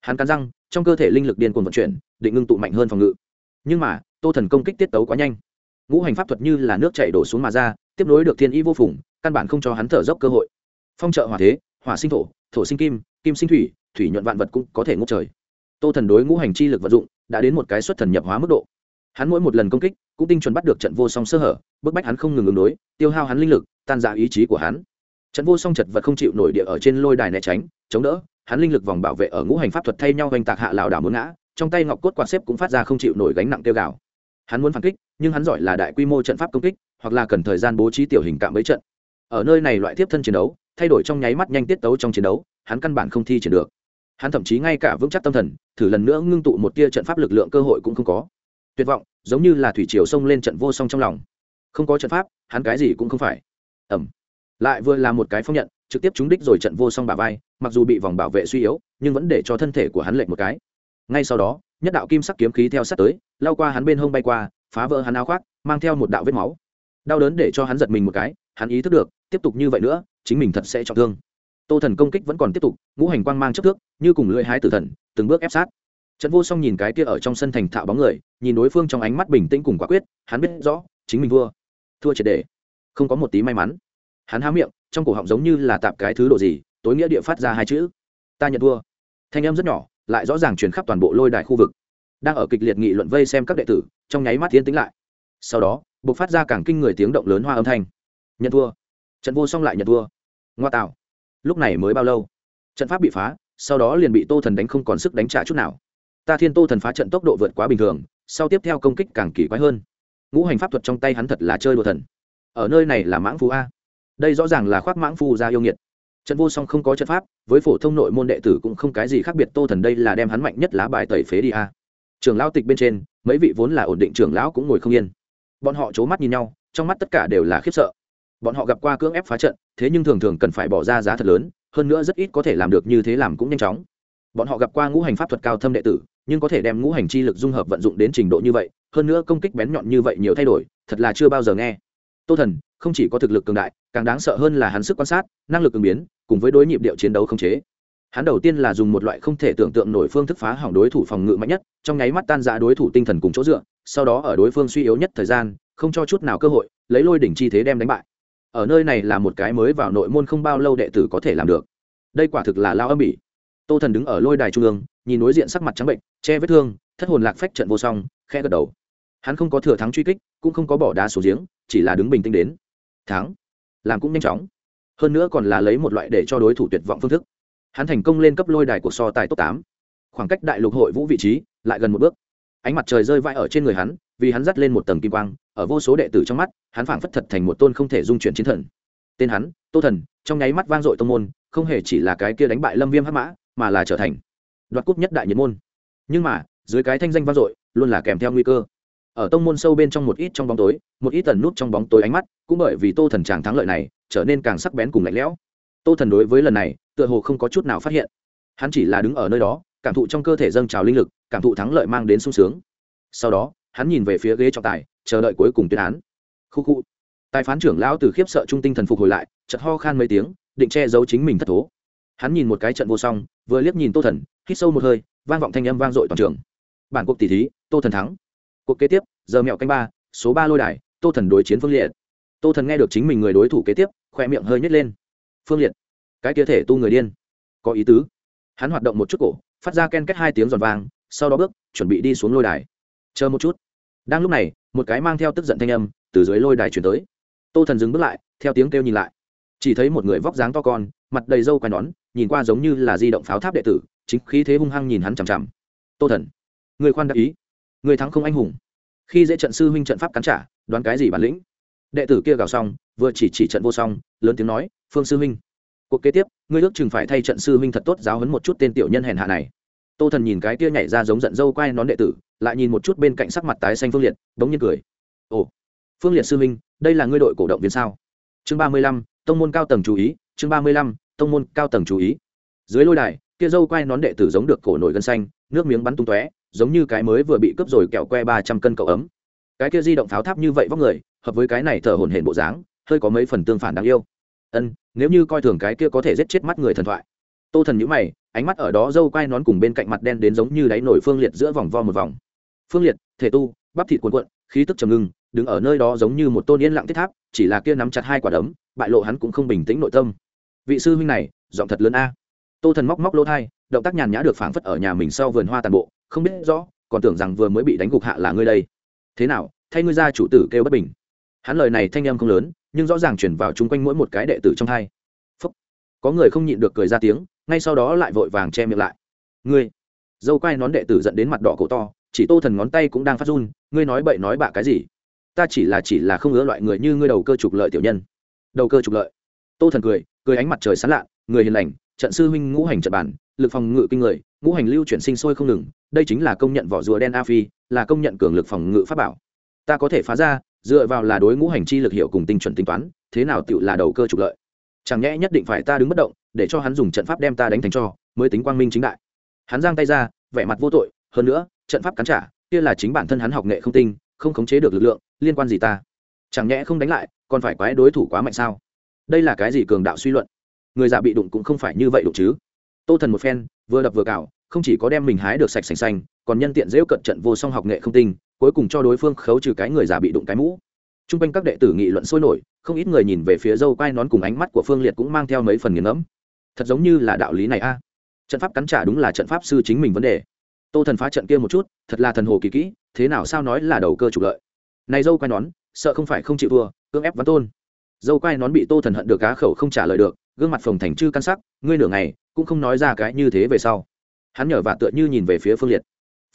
Hắn cắn răng, trong cơ thể linh lực điên cuồng vận chuyển, định ngưng tụ mạnh hơn phòng ngự. Nhưng mà, tô thần công kích tiết tấu quá nhanh. Ngũ hành pháp thuật như là nước chảy đổ xuống mà ra, tiếp nối được thiên y vô phùng, căn bản không cho hắn thở dốc cơ hội. Phong trợ hỏa thế, hỏa sinh thổ thổ sinh kim kim sinh thủy thủy nhuận vạn vật cũng có thể ngốc trời. Tô thần đối ngũ hành chi lực vận dụng đã đến một cái xuất thần nhập hóa mức độ. Hắn mỗi một lần công kích cũng tinh chuẩn bắt được trận vô song sơ hở, bức bách hắn không ngừng ứng đối, tiêu hao hắn linh lực, tan ra ý chí của hắn. Trận vô song chật vật không chịu nổi địa ở trên lôi đài né tránh, chống đỡ, hắn linh lực vòng bảo vệ ở ngũ hành pháp thuật thay nhau oanh tạc hạ lảo đảo muốn ngã, trong tay ngọc cốt quạt xếp cũng phát ra không chịu nổi gánh nặng tiêu gạo. Hắn muốn phản kích, nhưng hắn giỏi là đại quy mô trận pháp công kích, hoặc là cần thời gian bố trí tiểu hình cạm bẫy trận. Ở nơi này loại tiếp thân chiến đấu thay đổi trong nháy mắt nhanh tiết tấu trong chiến đấu, hắn căn bản không thi triển được. Hắn thậm chí ngay cả vững chắc tâm thần, thử lần nữa ngưng tụ một tia trận pháp lực lượng cơ hội cũng không có. Tuyệt vọng, giống như là thủy triều xông lên trận vô song trong lòng. Không có trận pháp, hắn cái gì cũng không phải. Ẩm lại vừa là một cái phong nhận, trực tiếp trúng đích rồi trận vô song bà vai, mặc dù bị vòng bảo vệ suy yếu, nhưng vẫn để cho thân thể của hắn lệch một cái. Ngay sau đó, nhất đạo kim sắc kiếm khí theo sát tới, lao qua hắn bên hông bay qua, phá vỡ hắn áo khoác, mang theo một đạo vết máu. Đau đớn để cho hắn giật mình một cái, hắn ý thức được, tiếp tục như vậy nữa chính mình thật sẽ trọng thương. Tô thần công kích vẫn còn tiếp tục, ngũ hành quang mang chất thước, như cùng lưỡi hái tử thần, từng bước ép sát. Trận vô song nhìn cái kia ở trong sân thành thạo bóng người, nhìn đối phương trong ánh mắt bình tĩnh cùng quả quyết, hắn biết rõ, chính mình thua. Thua triệt để. Không có một tí may mắn. Hắn há miệng, trong cổ họng giống như là tạp cái thứ độ gì, tối nghĩa địa phát ra hai chữ. Ta nhận thua. Thanh em rất nhỏ, lại rõ ràng truyền khắp toàn bộ lôi đài khu vực. Đang ở kịch liệt nghị luận vây xem các đệ tử, trong nháy mắt tiến tính lại. Sau đó buộc phát ra càng kinh người tiếng động lớn hoa âm thanh. Nhận thua trận vô song lại nhận thua. Ngoa tạo. Lúc này mới bao lâu? Trận pháp bị phá, sau đó liền bị tô thần đánh không còn sức đánh trả chút nào. Ta thiên tô thần phá trận tốc độ vượt quá bình thường, sau tiếp theo công kích càng kỳ quái hơn. Ngũ hành pháp thuật trong tay hắn thật là chơi đùa thần. Ở nơi này là mãng phú a. Đây rõ ràng là khoác mãng phu ra yêu nghiệt. Trận vô song không có trận pháp, với phổ thông nội môn đệ tử cũng không cái gì khác biệt, tô thần đây là đem hắn mạnh nhất lá bài tẩy phế đi a. Trường lão tịch bên trên, mấy vị vốn là ổn định trưởng lão cũng ngồi không yên. Bọn họ c h ố mắt nhìn nhau, trong mắt tất cả đều là khiếp sợ bọn họ gặp qua cưỡng ép phá trận, thế nhưng thường thường cần phải bỏ ra giá thật lớn, hơn nữa rất ít có thể làm được như thế làm cũng nhanh chóng. Bọn họ gặp qua ngũ hành pháp thuật cao thâm đệ tử, nhưng có thể đem ngũ hành chi lực dung hợp vận dụng đến trình độ như vậy, hơn nữa công kích bén nhọn như vậy nhiều thay đổi, thật là chưa bao giờ nghe. Tô thần, không chỉ có thực lực cường đại, càng đáng sợ hơn là hắn sức quan sát, năng lực ứng biến, cùng với đối nhịp điệu chiến đấu không chế. Hắn đầu tiên là dùng một loại không thể tưởng tượng nổi phương thức phá hỏng đối thủ phòng ngự mạnh nhất, trong nháy mắt tan ra đối thủ tinh thần cùng chỗ dựa, sau đó ở đối phương suy yếu nhất thời gian, không cho chút nào cơ hội, lấy lôi đỉnh chi thế đem đánh bại ở nơi này là một cái mới vào nội môn không bao lâu đệ tử có thể làm được. Đây quả thực là lao âm bỉ. Tô thần đứng ở lôi đài trung ương, nhìn đối diện sắc mặt trắng bệnh, che vết thương, thất hồn lạc phách trận vô song khe gật đầu. Hắn không có thừa thắng truy kích, cũng không có bỏ đá xuống giếng, chỉ là đứng bình tĩnh đến. Thắng. Làm cũng nhanh chóng. Hơn nữa còn là lấy một loại để cho đối thủ tuyệt vọng phương thức. Hắn thành công lên cấp lôi đài cuộc so tài top tám. Khoảng cách đại lục hội vũ vị trí lại gần một bước. Ánh mặt trời rơi vãi ở trên người hắn vì hắn dắt lên một tầng kim quang, ở vô số đệ tử trong mắt, hắn phảng phất thật thành một tôn không thể dung chuyển chiến thần. Tên hắn, tô thần, trong nháy mắt vang dội tông môn, không hề chỉ là cái kia đánh bại lâm viêm hắc mã, mà là trở thành đoạt cúp nhất đại nhiệt môn. Nhưng mà, dưới cái thanh danh vang dội, luôn là kèm theo nguy cơ. Ở tông môn sâu bên trong một ít trong bóng tối, một ít tần nút trong bóng tối ánh mắt, cũng bởi vì tô thần chàng thắng lợi này, trở nên càng sắc bén cùng lạnh lẽo. Tô thần đối với lần này, tựa hồ không có chút nào phát hiện. Hắn chỉ là đứng ở nơi đó, cảm thụ trong cơ thể dâng trào linh lực, cảm thụ thắng lợi mang đến sung sướng. Sau đó hắn nhìn về phía ghế trọng tài, chờ đợi cuối cùng tuyên án. Khu khu. Tài phán trưởng lão từ khiếp sợ trung tinh thần phục hồi lại chật ho khan mấy tiếng, định che giấu chính mình thất thố. Hắn nhìn một cái trận vô song, vừa liếc nhìn tô thần, hít sâu một hơi, vang vọng thanh âm vang dội toàn trường. Bản cuộc tỷ thí, tô thần thắng. Cuộc kế tiếp, giờ mẹo canh ba, số ba lôi đài, tô thần đối chiến phương liệt. Tô thần nghe được chính mình người đối thủ kế tiếp khoe miệng hơi nhét lên. Phương liệt, cái kia thể tu người điên. Có ý tứ. Hắn hoạt động một chút cổ, phát ra ken kết hai tiếng giòn vang sau đó bước, chuẩn bị đi xuống lôi đài. Chờ một chút đang lúc này, một cái mang theo tức giận thanh âm từ dưới lôi đài chuyển tới. Tô thần dừng bước lại, theo tiếng kêu nhìn lại. Chỉ thấy một người vóc dáng to con, mặt đầy râu quai nón, nhìn qua giống như là di động pháo tháp đệ tử, chính khí thế hung hăng nhìn hắn chằm chằm. Tô thần, người khoan đắc ý. Người thắng không anh hùng. Khi dễ trận sư huynh trận pháp cắn trả, đoán cái gì bản lĩnh? Đệ tử kia gào xong, vừa chỉ chỉ trận vô song, lớn tiếng nói, phương sư huynh, cuộc kế tiếp, ngươi ước chừng phải thay trận sư huynh thật tốt giáo hấn một chút tên tiểu nhân hèn hạ này tô thần nhìn cái kia nhảy ra giống giận dâu quai nón đệ tử lại nhìn một chút bên cạnh sắc mặt tái xanh phương liệt bỗng nhiên cười. Ồ phương liệt sư minh, đây là ngươi đội cổ động viên sao? Chương ba mươi lăm tông môn cao tầng chú ý chương ba mươi lăm tông môn cao tầng chú ý. Dưới lôi đài kia dâu quai nón đệ tử giống được cổ nổi gân xanh nước miếng bắn tung tóe giống như cái mới vừa bị cướp rồi kẹo que ba trăm cân cậu ấm. Cái kia di động pháo tháp như vậy vóc người hợp với cái này thở hổn hển bộ dáng hơi có mấy phần tương phản đáng yêu. Ân nếu như coi thường cái kia có thể giết chết mắt người thần thoại tô thần nhữ mày, ánh mắt ở đó dâu quai nón cùng bên cạnh mặt đen đến giống như đáy nổi phương liệt giữa vòng vo một vòng. Phương liệt, thể tu, bắp thịt cuồn cuộn, khí tức trầm ngưng, đứng ở nơi đó giống như một tôn yên lặng thiết tháp, chỉ là kia nắm chặt hai quả đấm, bại lộ hắn cũng không bình tĩnh nội tâm. Vị sư huynh này, giọng thật lớn a. Tô thần móc móc lỗ thai động tác nhàn nhã được phảng phất ở nhà mình sau vườn hoa tàn bộ, không biết rõ, còn tưởng rằng vừa mới bị đánh gục hạ là ngươi đây. Thế nào, thay ngươi ra chủ tử kêu bất bình. Hắn lời này thanh em không lớn, nhưng rõ ràng chuyển vào chung quanh mỗi một cái đệ tử trong hai. Phúc. có người không nhịn được cười ra tiếng ngay sau đó lại vội vàng che miệng lại. Ngươi, dâu quai nón đệ tử dẫn đến mặt đỏ cổ to, chỉ tô thần ngón tay cũng đang phát run, ngươi nói bậy nói bạ cái gì? Ta chỉ là chỉ là không ngứa loại người như ngươi đầu cơ trục lợi tiểu nhân. Đầu cơ trục lợi. Tô thần cười cười ánh mặt trời sán lạ người hiền lành, trận sư huynh ngũ hành trận bản, lực phòng ngự kinh người, ngũ hành lưu chuyển sinh sôi không ngừng, đây chính là công nhận vỏ rùa đen a phi, là công nhận cường lực phòng ngự pháp bảo. Ta có thể phá ra, dựa vào là đối ngũ hành chi lực hiệu cùng tinh chuẩn tính toán, thế nào tựu là đầu cơ trục lợi? Chẳng nhẽ nhất định phải ta đứng bất động để cho hắn dùng trận pháp đem ta đánh thành cho, mới tính quang minh chính đại. Hắn giang tay ra, vẻ mặt vô tội, hơn nữa, trận pháp cắn trả, kia là chính bản thân hắn học nghệ không tinh, không khống chế được lực lượng, liên quan gì ta? Chẳng nhẽ không đánh lại, còn phải quái đối thủ quá mạnh sao? Đây là cái gì cường đạo suy luận? Người già bị đụng cũng không phải như vậy đụng chứ. Tô thần một phen, vừa đập vừa cào, không chỉ có đem mình hái được sạch sành xanh, còn nhân tiện dễu cận trận vô song học nghệ không tinh, cuối cùng cho đối phương khấu trừ cái người già bị đụng cái mũ. T r u n g quanh các đệ tử nghị luận sôi nổi, không ít người nhìn về phía dâu quai nón cùng ánh mắt của phương liệt cũng mang theo mấy phần nghiền ngẫm thật giống như là đạo lý này a. Trận pháp cắn trả đúng là trận pháp sư chính mình vấn đề. Tô thần phá trận kia một chút, thật là thần hồ kỳ kỹ, thế nào sao nói là đầu cơ trục lợi. Này dâu quai nón, sợ không phải không chịu vừa cưỡng ép văn tôn. Dâu quai nón bị tô thần hận được cá khẩu không trả lời được, gương mặt phồng thành chư căn sắc, ngươi nửa ngày, cũng không nói ra cái như thế về sau. Hắn nhở và tựa như nhìn về phía phương liệt.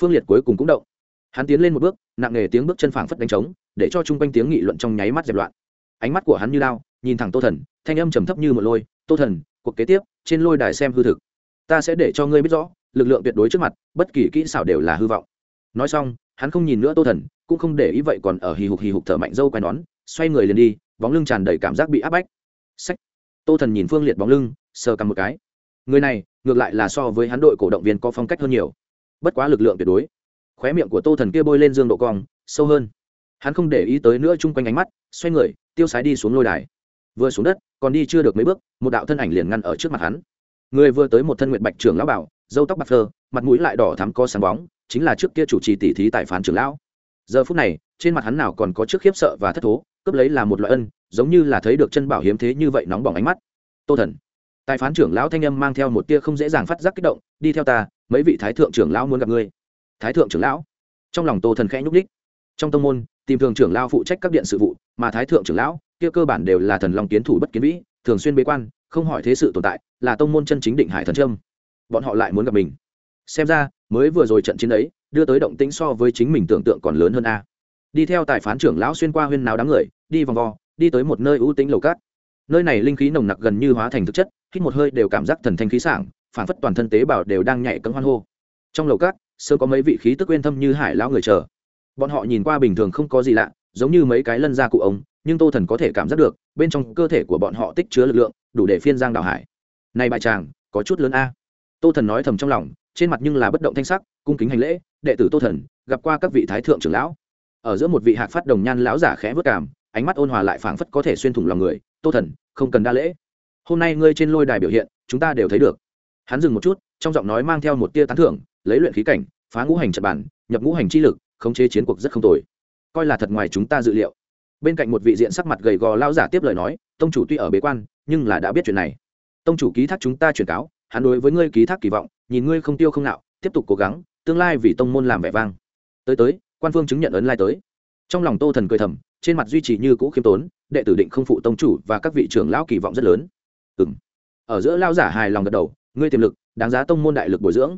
Phương liệt cuối cùng cũng động. Hắn tiến lên một bước, nặng nề tiếng bước chân phảng phất đánh trống, để cho chung quanh tiếng nghị luận trong nháy mắt dẹp loạn. Ánh mắt của hắn như lao nhìn thẳng tô thần, thanh âm trầm thấp như một lôi, tô thần, cuộc kế tiếp trên lôi đài xem hư thực. Ta sẽ để cho ngươi biết rõ, lực lượng tuyệt đối trước mặt, bất kỳ kỹ xảo đều là hư vọng. Nói xong, hắn không nhìn nữa tô thần, cũng không để ý vậy còn ở hì hục hì hục thở mạnh dâu quai nón, xoay người liền đi, bóng lưng tràn đầy cảm giác bị áp bách. Sách tô thần nhìn phương liệt bóng lưng, sờ cầm một cái. Người này, ngược lại là so với hắn đội cổ động viên có phong cách hơn nhiều. Bất quá lực lượng tuyệt đối. Khóe miệng của tô thần kia bôi lên dương độ cong, sâu hơn. Hắn không để ý tới nữa chung quanh ánh mắt, xoay người, tiêu sái đi xuống lôi đài vừa xuống đất, còn đi chưa được mấy bước, một đạo thân ảnh liền ngăn ở trước mặt hắn. Người vừa tới một thân nguyện bạch trưởng lão bảo dâu tóc bạc phơ, mặt mũi lại đỏ thắm co sáng bóng, chính là trước kia chủ trì tỷ thí tại phán trưởng lão. Giờ phút này, trên mặt hắn nào còn có trước khiếp sợ và thất thố, cướp lấy là một loại ân, giống như là thấy được chân bảo hiếm thế như vậy nóng bỏng ánh mắt. Tô thần, tài phán trưởng lão thanh âm mang theo một tia không dễ dàng phát giác kích động, đi theo ta, mấy vị thái thượng trưởng lão muốn gặp ngươi. Thái thượng trưởng lão? Trong lòng tô thần khẽ nhúc ních trong tông môn tìm thường trưởng lão phụ trách các điện sự vụ, mà thái thượng trưởng lão, kia cơ bản đều là thần long kiến thủ bất kiến vĩ, thường xuyên bế quan, không hỏi thế sự tồn tại, là tông môn chân chính định hải thần trâm bọn họ lại muốn gặp mình. Xem ra, mới vừa rồi trận chiến ấy, đưa tới động tĩnh so với chính mình tưởng tượng còn lớn hơn a. Đi theo tài phán trưởng lão xuyên qua huyên nào đám người, đi vòng vo, đi tới một nơi ưu tĩnh lầu cát. Nơi này linh khí nồng nặc gần như hóa thành thực chất, hít một hơi đều cảm giác thần thanh khí sảng phản phất toàn thân tế bào đều đang nhảy cấm hoan hô. Trong lầu cát, sớm có mấy vị khí tức quên thâm như hải lão người chờ bọn họ nhìn qua bình thường không có gì lạ giống như mấy cái lân ra cụ ông, nhưng tô thần có thể cảm giác được bên trong cơ thể của bọn họ tích chứa lực lượng đủ để phiên giang đào hải. Này bại chàng có chút lớn a. Tô thần nói thầm trong lòng trên mặt nhưng là bất động thanh sắc cung kính hành lễ đệ tử tô thần gặp qua các vị thái thượng trưởng lão. Ở giữa một vị hạc phát đồng nhan lão giả khẽ vất cảm ánh mắt ôn hòa lại phảng phất có thể xuyên thủng lòng người tô thần không cần đa lễ. Hôm nay ngươi trên lôi đài biểu hiện chúng ta đều thấy được. Hắn dừng một chút trong giọng nói mang theo một tia tán thưởng lấy luyện khí cảnh phá ngũ hành trận bản nhập ngũ hành chi lực khống chế chiến cuộc rất không tồi. Coi là thật ngoài chúng ta dự liệu. Bên cạnh một vị diện sắc mặt gầy gò lao giả tiếp lời nói, tông chủ tuy ở bế quan, nhưng là đã biết chuyện này. Tông chủ ký thác chúng ta truyền cáo, hắn đối với ngươi ký thác kỳ vọng, nhìn ngươi không tiêu không nạo, tiếp tục cố gắng, tương lai vì tông môn làm vẻ vang. Tới tới, quan phương chứng nhận ấn lai tới. Trong lòng tô thần cười thầm, trên mặt duy trì như cũ khiêm tốn, đệ tử định không phụ tông chủ và các vị trưởng lão kỳ vọng rất lớn. Ừ m ở giữa lao giả hài lòng gật đầu, ngươi tiềm lực, đáng giá tông môn đại lực bồi dưỡng.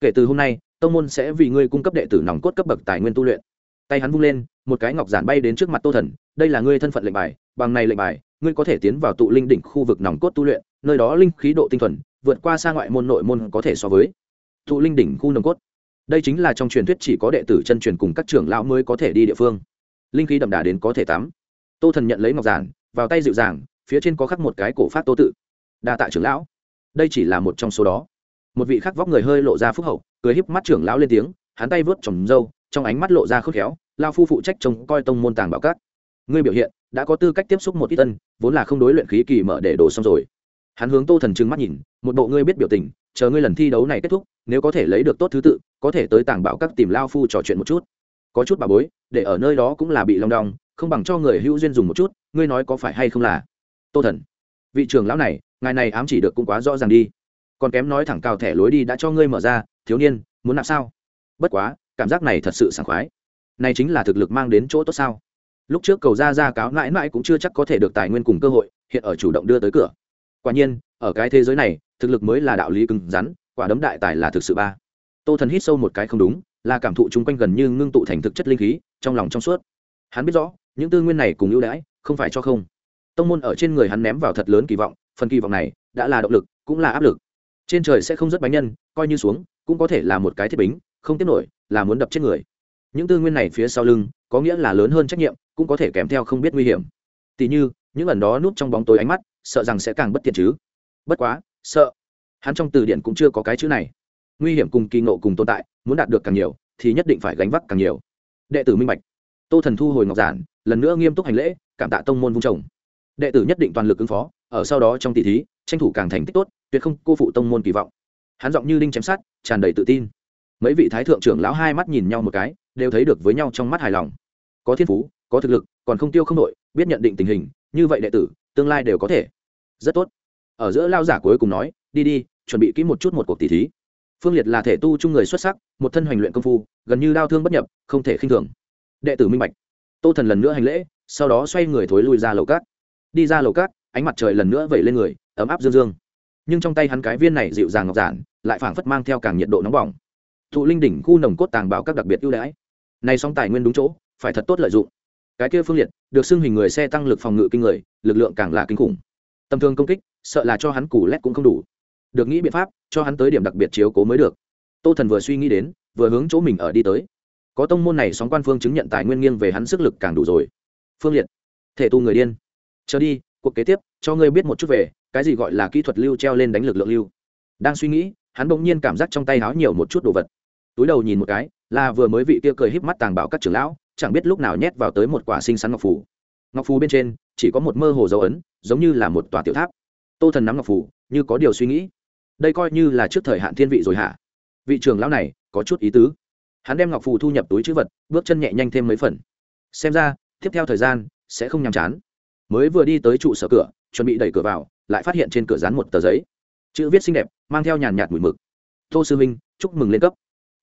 Kể từ hôm nay tông môn sẽ vì ngươi cung cấp đệ tử nòng cốt cấp bậc tài nguyên tu luyện. Tay hắn vung lên, một cái ngọc giản bay đến trước mặt tô thần, đây là ngươi thân phận lệnh bài, bằng này lệnh bài, ngươi có thể tiến vào tụ linh đỉnh khu vực nòng cốt tu luyện, nơi đó linh khí độ tinh thuần, vượt qua xa ngoại môn nội môn có thể so với tụ linh đỉnh khu nòng cốt. Đây chính là trong truyền thuyết chỉ có đệ tử chân truyền cùng các trưởng lão mới có thể đi địa phương. Linh khí đậm đà đến có thể tắm. Tô thần nhận lấy ngọc giản, vào tay dịu dàng, phía trên có khắc một cái cổ phát tô tự. Đa tạ trưởng lão. Đây chỉ là một trong số đó một vị khắc vóc người hơi lộ ra phúc hậu, cười híp mắt trưởng lão lên tiếng, hắn tay vớt trồng râu trong ánh mắt lộ ra khớp khéo, lao phu phụ trách trông coi tông môn tàng bảo cát ngươi biểu hiện, đã có tư cách tiếp xúc một ít tân vốn là không đối luyện khí kỳ mở để đổ xong rồi. Hắn hướng tô thần trừng mắt nhìn, một bộ ngươi biết biểu tình, chờ ngươi lần thi đấu này kết thúc, nếu có thể lấy được tốt thứ tự, có thể tới tàng bảo các tìm lao phu trò chuyện một chút. Có chút bà bối, để ở nơi đó cũng là bị long đong, không bằng cho người hữu duyên dùng một chút, ngươi nói có phải hay không là? Tô thần, vị trưởng lão này, ngài này ám chỉ được cũng quá rõ ràng đi còn kém nói thẳng cào thẻ lối đi đã cho ngươi mở ra, thiếu niên, muốn nạp sao? Bất quá, cảm giác này thật sự sảng khoái. Này chính là thực lực mang đến chỗ tốt sao? Lúc trước cầu ra ra cáo mãi mãi cũng chưa chắc có thể được tài nguyên cùng cơ hội, hiện ở chủ động đưa tới cửa. Quả nhiên, ở cái thế giới này, thực lực mới là đạo lý cứng rắn, quả đấm đại tài là thực sự ba. Tô thần hít sâu một cái không đúng, là cảm thụ chung quanh gần như ngưng tụ thành thực chất linh khí, trong lòng trong suốt. Hắn biết rõ, những tư nguyên này cùng ưu đãi, không phải cho không. Tông môn ở trên người hắn ném vào thật lớn kỳ vọng, phần kỳ vọng này, đã là động lực, cũng là áp lực trên trời sẽ không rất bánh nhân, coi như xuống, cũng có thể là một cái thiết bính, không tiếp nổi, là muốn đập chết người. Những tư nguyên này phía sau lưng, có nghĩa là lớn hơn trách nhiệm, cũng có thể kèm theo không biết nguy hiểm. Tỉ như, những lần đó núp trong bóng tối ánh mắt, sợ rằng sẽ càng bất tiện chứ. Bất quá, sợ. Hắn trong từ điển cũng chưa có cái chữ này. Nguy hiểm cùng kỳ ngộ cùng tồn tại, muốn đạt được càng nhiều, thì nhất định phải gánh vác càng nhiều. Đệ tử minh bạch. Tô thần thu hồi ngọc giản, lần nữa nghiêm túc hành lễ, cảm tạ tông môn vung trồng. Đệ tử nhất định toàn lực ứng phó ở sau đó trong tỷ thí, tranh thủ càng thành tích tốt, tuyệt không cô phụ tông môn kỳ vọng. Hắn giọng như đinh chém sát tràn đầy tự tin. Mấy vị thái thượng trưởng lão hai mắt nhìn nhau một cái, đều thấy được với nhau trong mắt hài lòng. Có thiên phú, có thực lực, còn không tiêu không đội biết nhận định tình hình, như vậy đệ tử, tương lai đều có thể. Rất tốt. Ở giữa lao giả cuối cùng nói, đi đi, chuẩn bị kỹ một chút một cuộc tỷ thí. Phương liệt là thể tu chung người xuất sắc, một thân hoành luyện công phu, gần như đau thương bất nhập, không thể khinh thường. Đệ tử minh bạch. Tô thần lần nữa hành lễ, sau đó xoay người thối lui ra lầu cát. Đi ra lầu cát ánh mặt trời lần nữa vẩy lên người, ấm áp dương dương. Nhưng trong tay hắn cái viên này dịu dàng ngọc giản, lại phảng phất mang theo càng nhiệt độ nóng bỏng. Thụ linh đỉnh khu nồng cốt tàng bảo các đặc biệt ưu đãi. Này song tài nguyên đúng chỗ, phải thật tốt lợi dụng. Cái kia phương liệt, được xưng hình người xe tăng lực phòng ngự kinh người, lực lượng càng là kinh khủng. Tầm thường công kích, sợ là cho hắn củ lét cũng không đủ. Được nghĩ biện pháp, cho hắn tới điểm đặc biệt chiếu cố mới được. Tô thần vừa suy nghĩ đến, vừa hướng chỗ mình ở đi tới. Có tông môn này sóng quan phương chứng nhận tài nguyên nghiêng về hắn sức lực càng đủ rồi. Phương liệt, thể tu người điên. Chờ đi cuộc kế tiếp, cho ngươi biết một chút về, cái gì gọi là kỹ thuật lưu treo lên đánh lực lượng lưu. Đang suy nghĩ, hắn bỗng nhiên cảm giác trong tay háo nhiều một chút đồ vật. Túi đầu nhìn một cái, là vừa mới vị kia cười híp mắt tàng bảo các trưởng lão, chẳng biết lúc nào nhét vào tới một quả xinh xắn ngọc phù. Ngọc phù bên trên, chỉ có một mơ hồ dấu ấn, giống như là một tòa tiểu tháp. Tô thần nắm ngọc phù, như có điều suy nghĩ. Đây coi như là trước thời hạn thiên vị rồi hả? Vị trưởng lão này, có chút ý tứ. Hắn đem ngọc phù thu nhập túi chữ vật, bước chân nhẹ nhanh thêm mấy phần. Xem ra, tiếp theo thời gian, sẽ không nhàm chán mới vừa đi tới trụ sở cửa, chuẩn bị đẩy cửa vào, lại phát hiện trên cửa dán một tờ giấy. Chữ viết xinh đẹp, mang theo nhàn nhạt mùi mực. Tô sư minh chúc mừng lên cấp.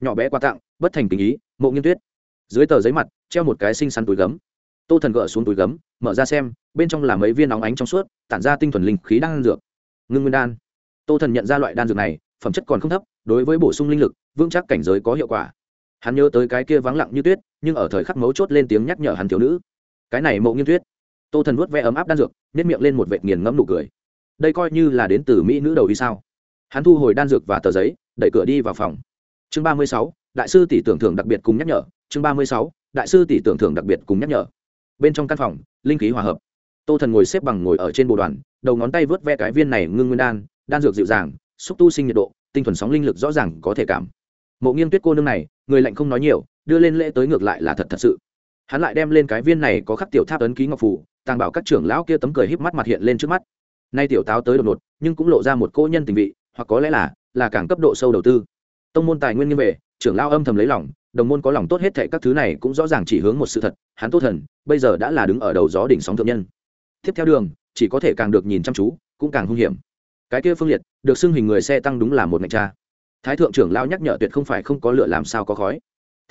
Nhỏ bé quà tặng, bất thành tình ý, mộ nghiên tuyết. Dưới tờ giấy mặt, treo một cái xinh xắn túi gấm. Tô thần gỡ xuống túi gấm, mở ra xem, bên trong là mấy viên nóng ánh trong suốt, tản ra tinh thuần linh khí đang dược. Ngưng nguyên đan. Tô thần nhận ra loại đan dược này, phẩm chất còn không thấp, đối với bổ sung linh lực, vững chắc cảnh giới có hiệu quả. Hắn nhớ tới cái kia vắng lặng như tuyết, nhưng ở thời khắc mấu chốt lên tiếng nhắc nhở hắn thiếu nữ. Cái này mộ nghiên tuyết tô thần vuốt ve ấm áp đan dược nếp miệng lên một vệt nghiền ngẫm nụ cười. Đây coi như là đến từ mỹ nữ đầu đi sao? Hắn thu hồi đan dược và tờ giấy, đẩy cửa đi vào phòng. Chương ba mươi sáu, đại sư tỷ tưởng thưởng đặc biệt cùng nhắc nhở. Chương ba mươi sáu, đại sư tỷ tưởng thưởng đặc biệt cùng nhắc nhở. Bên trong căn phòng, linh khí hòa hợp. Tô thần ngồi xếp bằng ngồi ở trên bộ đoàn, đầu ngón tay vớt ve cái viên này ngưng nguyên đan đan dược dịu dàng, xúc tu sinh nhiệt độ, tinh thuần sóng linh lực rõ ràng có thể cảm. Mộ nghiêng tuyết cô nương này, người lạnh không nói nhiều, đưa lên lễ tới ngược lại là thật thật sự. Hắn lại đem lên cái viên này có khắc tiểu tháp ấn ký ngọc phủ tàng bảo các trưởng lão kia tấm cười híp mắt mặt hiện lên trước mắt. Nay tiểu táo tới đột ngột, nhưng cũng lộ ra một cô nhân tình vị, hoặc có lẽ là là càng cấp độ sâu đầu tư. Tông môn tài nguyên như về trưởng lão âm thầm lấy lòng, đồng môn có lòng tốt hết thệ các thứ này cũng rõ ràng chỉ hướng một sự thật, hắn tốt thần, bây giờ đã là đứng ở đầu gió đỉnh sóng thượng nhân. Tiếp theo đường, chỉ có thể càng được nhìn chăm chú, cũng càng hung hiểm. Cái kia phương liệt, được xưng hình người xe tăng đúng là một ngạch cha. Thái thượng trưởng lão nhắc nhở tuyệt không phải không có lựa làm sao có khói.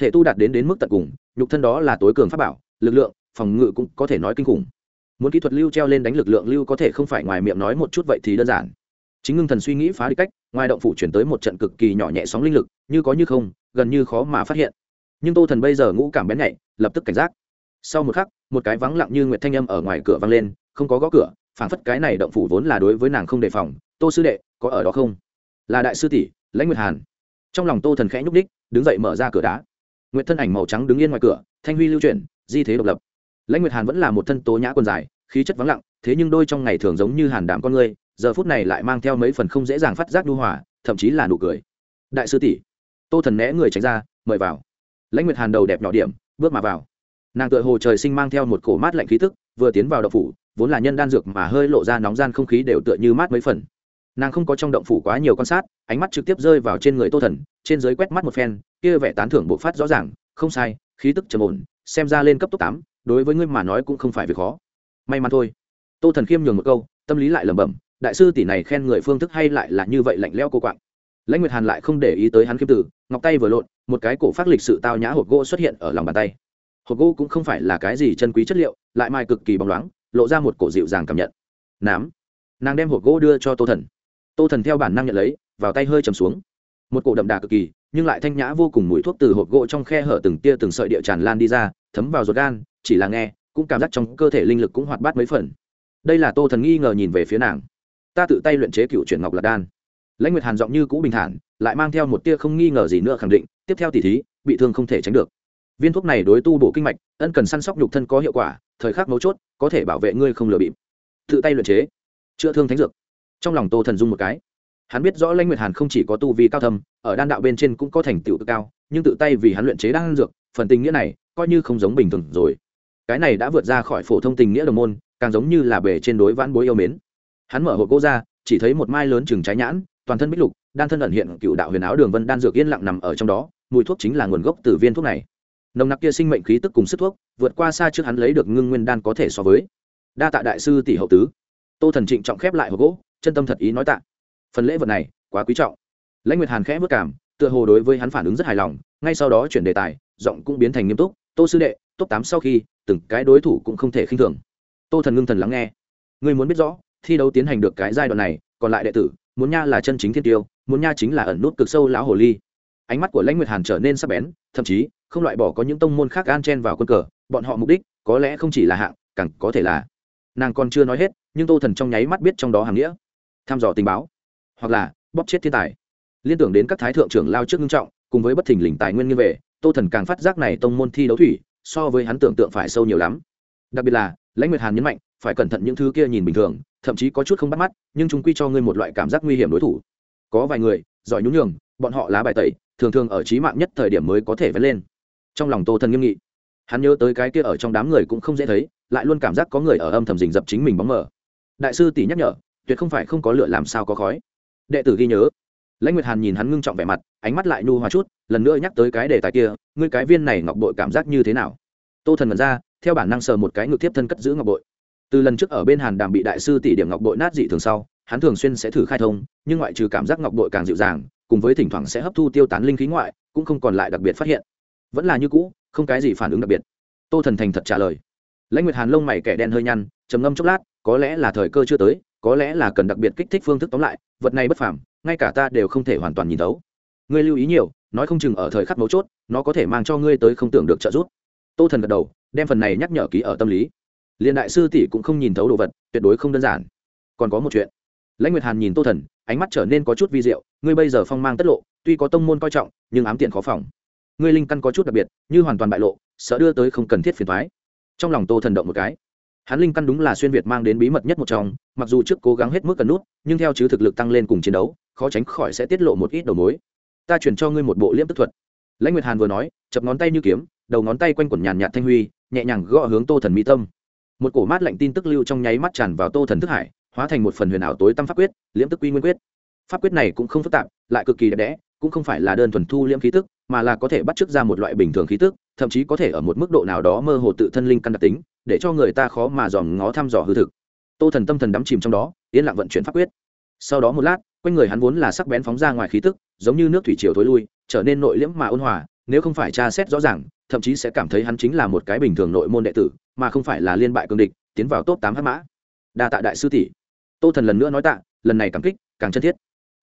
Thể tu đạt đến đến mức tận cùng, nhục thân đó là tối cường pháp bảo, lực lượng, phòng ngự cũng có thể nói kinh khủng muốn kỹ thuật lưu treo lên đánh lực lượng lưu có thể không phải ngoài miệng nói một chút vậy thì đơn giản. Chính ngưng thần suy nghĩ phá đi cách, ngoài động phủ chuyển tới một trận cực kỳ nhỏ nhẹ sóng linh lực, như có như không, gần như khó mà phát hiện. Nhưng tô thần bây giờ ngũ cảm bén nhạy, lập tức cảnh giác. Sau một khắc, một cái vắng lặng như nguyệt thanh âm ở ngoài cửa vang lên, không có gõ cửa phản phất cái này động phủ vốn là đối với nàng không đề phòng. Tô sư đệ, có ở đó không? Là đại sư tỷ, lãnh nguyệt hàn. Trong lòng tô thần khẽ nhúc đích đứng dậy mở ra cửa đá. Nguyệt thân ảnh màu trắng đứng yên ngoài cửa, thanh huy lưu chuyển, di thế độc lập lãnh nguyệt hàn vẫn là một thân tố nhã quần dài, khí chất vắng lặng, thế nhưng đôi trong ngày thường giống như hàn đảm con người, giờ phút này lại mang theo mấy phần không dễ dàng phát giác đu hòa, thậm chí là nụ cười. Đại sư tỷ. Tô thần né người tránh ra, mời vào. Lãnh nguyệt hàn đầu đẹp nhỏ điểm, bước mà vào. Nàng tựa hồ trời sinh mang theo một cổ mát lạnh khí tức, vừa tiến vào đậu phủ, vốn là nhân đan dược mà hơi lộ ra nóng gian không khí đều tựa như mát mấy phần. Nàng không có trong động phủ quá nhiều quan sát, ánh mắt trực tiếp rơi vào trên người tô thần, trên giới quét mắt một phen, kia vẻ tán thưởng bộ phát rõ ràng, không sai, khí tức trầm ổn, xem ra lên cấp tốc tám đối với ngươi mà nói cũng không phải việc khó. May mắn thôi. Tô thần khiêm nhường một câu, tâm lý lại lẩm bẩm, đại sư tỷ này khen người phương thức hay lại là như vậy lạnh leo cô quạng. Lãnh nguyệt hàn lại không để ý tới hắn khiêm tử, ngọc tay vừa lộn, một cái cổ phát lịch sự tao nhã hộp gỗ xuất hiện ở lòng bàn tay. Hộp gỗ cũng không phải là cái gì chân quý chất liệu, lại mai cực kỳ bóng loáng, lộ ra một cổ dịu dàng cảm nhận. Nám. Nàng đem hộp gỗ đưa cho tô thần. Tô thần theo bản năng nhận lấy, vào tay hơi chầm xuống. Một cổ đậm đà cực kỳ, nhưng lại thanh nhã vô cùng mùi thuốc từ hộp gỗ trong khe hở từng tia từng sợi địa tràn lan đi ra, thấm vào ruột gan chỉ là nghe, cũng cảm giác trong cơ thể linh lực cũng hoạt bát mấy phần. Đây là tô thần nghi ngờ nhìn về phía nàng. Ta tự tay luyện chế cựu chuyển ngọc lạc đan. Lãnh nguyệt hàn giọng như cũ bình thản, lại mang theo một tia không nghi ngờ gì nữa khẳng định, tiếp theo tỉ thí, bị thương không thể tránh được. Viên thuốc này đối tu bổ kinh mạch, ân cần săn sóc nhục thân có hiệu quả, thời khắc mấu chốt, có thể bảo vệ ngươi không lừa bịp. Tự tay luyện chế. Chữa thương thánh dược. Trong lòng tô thần dung một cái. Hắn biết rõ lãnh nguyệt hàn không chỉ có tu vi cao thâm, ở đan đạo bên trên cũng có thành tựu cao, nhưng tự tay vì hắn luyện chế đan dược, phần tình nghĩa này, coi như không giống bình thường rồi cái này đã vượt ra khỏi phổ thông tình nghĩa đồng môn, càng giống như là bể trên đối vãn bối yêu mến. Hắn mở hộp gỗ ra, chỉ thấy một mai lớn chừng trái nhãn, toàn thân bích lục, đan thân ẩn hiện cựu đạo huyền áo đường vân đan dược yên lặng nằm ở trong đó, mùi thuốc chính là nguồn gốc từ viên thuốc này. Nồng nặc kia sinh mệnh khí tức cùng sức thuốc, vượt qua xa trước hắn lấy được ngưng nguyên đan có thể so với. Đa tạ đại sư tỷ hậu tứ. Tô thần trịnh trọng khép lại hộp gỗ, chân tâm thật ý nói tạ. Phần lễ vật này, quá quý trọng. Lãnh nguyệt hàn khẽ vất cảm, tựa hồ đối với hắn phản ứng rất hài lòng, ngay sau đó chuyển đề tài, giọng cũng biến thành nghiêm túc. Tô sư đệ top tám sau khi, từng cái đối thủ cũng không thể khinh thường. Tô thần ngưng thần lắng nghe. Ngươi muốn biết rõ, thi đấu tiến hành được cái giai đoạn này, còn lại đệ tử, muốn nha là chân chính thiên tiêu, muốn nha chính là ẩn nút cực sâu lão hồ ly. Ánh mắt của lãnh nguyệt hàn trở nên sắc bén, thậm chí, không loại bỏ có những tông môn khác an chen vào quân cờ, bọn họ mục đích, có lẽ không chỉ là hạng, càng có thể là nàng còn chưa nói hết, nhưng tô thần trong nháy mắt biết trong đó hàm nghĩa. Tham dò tình báo, hoặc là bóp chết thiên tài. Liên tưởng đến các thái thượng trưởng lao trước ngưng trọng, cùng với bất thình lình tài nguyên như về, tô thần càng phát giác này tông môn thi đấu thủy so với hắn tưởng tượng phải sâu nhiều lắm. Đặc biệt là, lãnh nguyệt hàn nhấn mạnh, phải cẩn thận những thứ kia nhìn bình thường, thậm chí có chút không bắt mắt, nhưng chúng quy cho ngươi một loại cảm giác nguy hiểm đối thủ. Có vài người, giỏi nhún nhường, bọn họ lá bài tẩy, thường thường ở trí mạng nhất thời điểm mới có thể vén lên. Trong lòng tô thần nghiêm nghị. Hắn nhớ tới cái kia ở trong đám người cũng không dễ thấy, lại luôn cảm giác có người ở âm thầm rình dập chính mình bóng mờ. Đại sư tỷ nhắc nhở, tuyệt không phải không có lửa làm sao có khói. Đệ tử ghi nhớ. Lãnh nguyệt hàn nhìn hắn ngưng trọng vẻ mặt, ánh mắt lại nhu hóa chút lần nữa nhắc tới cái đề tài kia, ngươi cái viên này ngọc bội cảm giác như thế nào? Tô thần mật ra, theo bản năng sờ một cái ngực tiếp thân cất giữ ngọc bội. Từ lần trước ở bên hàn đàm bị đại sư tỷ điểm ngọc bội nát dị thường sau, hắn thường xuyên sẽ thử khai thông, nhưng ngoại trừ cảm giác ngọc bội càng dịu dàng, cùng với thỉnh thoảng sẽ hấp thu tiêu tán linh khí ngoại, cũng không còn lại đặc biệt phát hiện. Vẫn là như cũ, không cái gì phản ứng đặc biệt. Tô thần thành thật trả lời. Lãnh nguyệt hàn lông mày kẻ đen hơi nhăn, trầm ngâm chốc lát, có lẽ là thời cơ chưa tới, có lẽ là cần đặc biệt kích thích phương thức tóm lại, vật này bất phàm, ngay cả ta đều không thể hoàn toàn nhìn thấu. Ngươi lưu ý nhiều nói không chừng ở thời khắc mấu chốt, nó có thể mang cho ngươi tới không tưởng được trợ giúp. Tô thần gật đầu, đem phần này nhắc nhở ký ở tâm lý. Liên đại sư tỷ cũng không nhìn thấu đồ vật, tuyệt đối không đơn giản. Còn có một chuyện. Lãnh nguyệt hàn nhìn tô thần, ánh mắt trở nên có chút vi diệu, ngươi bây giờ phong mang tất lộ, tuy có tông môn coi trọng, nhưng ám tiện khó phòng. Ngươi linh căn có chút đặc biệt, như hoàn toàn bại lộ, sợ đưa tới không cần thiết phiền thoái trong lòng tô thần động một cái. Hắn linh căn đúng là xuyên việt mang đến bí mật nhất một trong, mặc dù trước cố gắng hết mức cần nút, nhưng theo chứ thực lực tăng lên cùng chiến đấu, khó tránh khỏi sẽ tiết lộ một ít đầu mối ta chuyển cho ngươi một bộ liễm tức thuật. Lãnh nguyệt hàn vừa nói, chập ngón tay như kiếm, đầu ngón tay quanh quẩn nhàn nhạt thanh huy, nhẹ nhàng gõ hướng tô thần mỹ tâm. Một cổ mát lạnh tin tức lưu trong nháy mắt tràn vào tô thần thức hải, hóa thành một phần huyền ảo tối tâm pháp quyết, liễm tức quy nguyên quyết. Pháp quyết này cũng không phức tạp, lại cực kỳ đẹp đẽ, cũng không phải là đơn thuần thu liễm khí tức, mà là có thể bắt chước ra một loại bình thường khí tức, thậm chí có thể ở một mức độ nào đó mơ hồ tự thân linh căn đặc tính, để cho người ta khó mà dòm ngó thăm dò hư thực. Tô thần tâm thần đắm chìm trong đó, yên lặng vận chuyển pháp quyết. Sau đó một lát quanh người hắn vốn là sắc bén phóng ra ngoài khí tức, giống như nước thủy triều thối lui, trở nên nội liễm mà ôn hòa, nếu không phải tra xét rõ ràng, thậm chí sẽ cảm thấy hắn chính là một cái bình thường nội môn đệ tử, mà không phải là liên bại cương địch, tiến vào top tám hắc mã. Đa tạ đại sư tỷ. Tô thần lần nữa nói tạ, lần này cảm kích, càng chân thiết.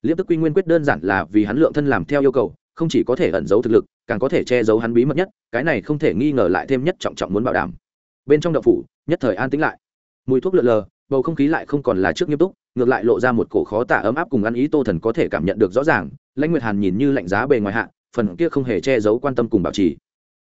Liễm tức quy nguyên quyết đơn giản là vì hắn lượng thân làm theo yêu cầu, không chỉ có thể ẩn giấu thực lực, càng có thể che giấu hắn bí mật nhất, cái này không thể nghi ngờ lại thêm nhất trọng trọng muốn bảo đảm. Bên trong đậu phủ, nhất thời an tĩnh lại. Mùi thuốc lượn lờ bầu không khí lại không còn là trước nghiêm túc, ngược lại lộ ra một cổ khó tả ấm áp cùng ăn ý tô thần có thể cảm nhận được rõ ràng, lãnh nguyệt hàn nhìn như lạnh giá bề ngoài hạ, phần kia không hề che giấu quan tâm cùng bảo trì.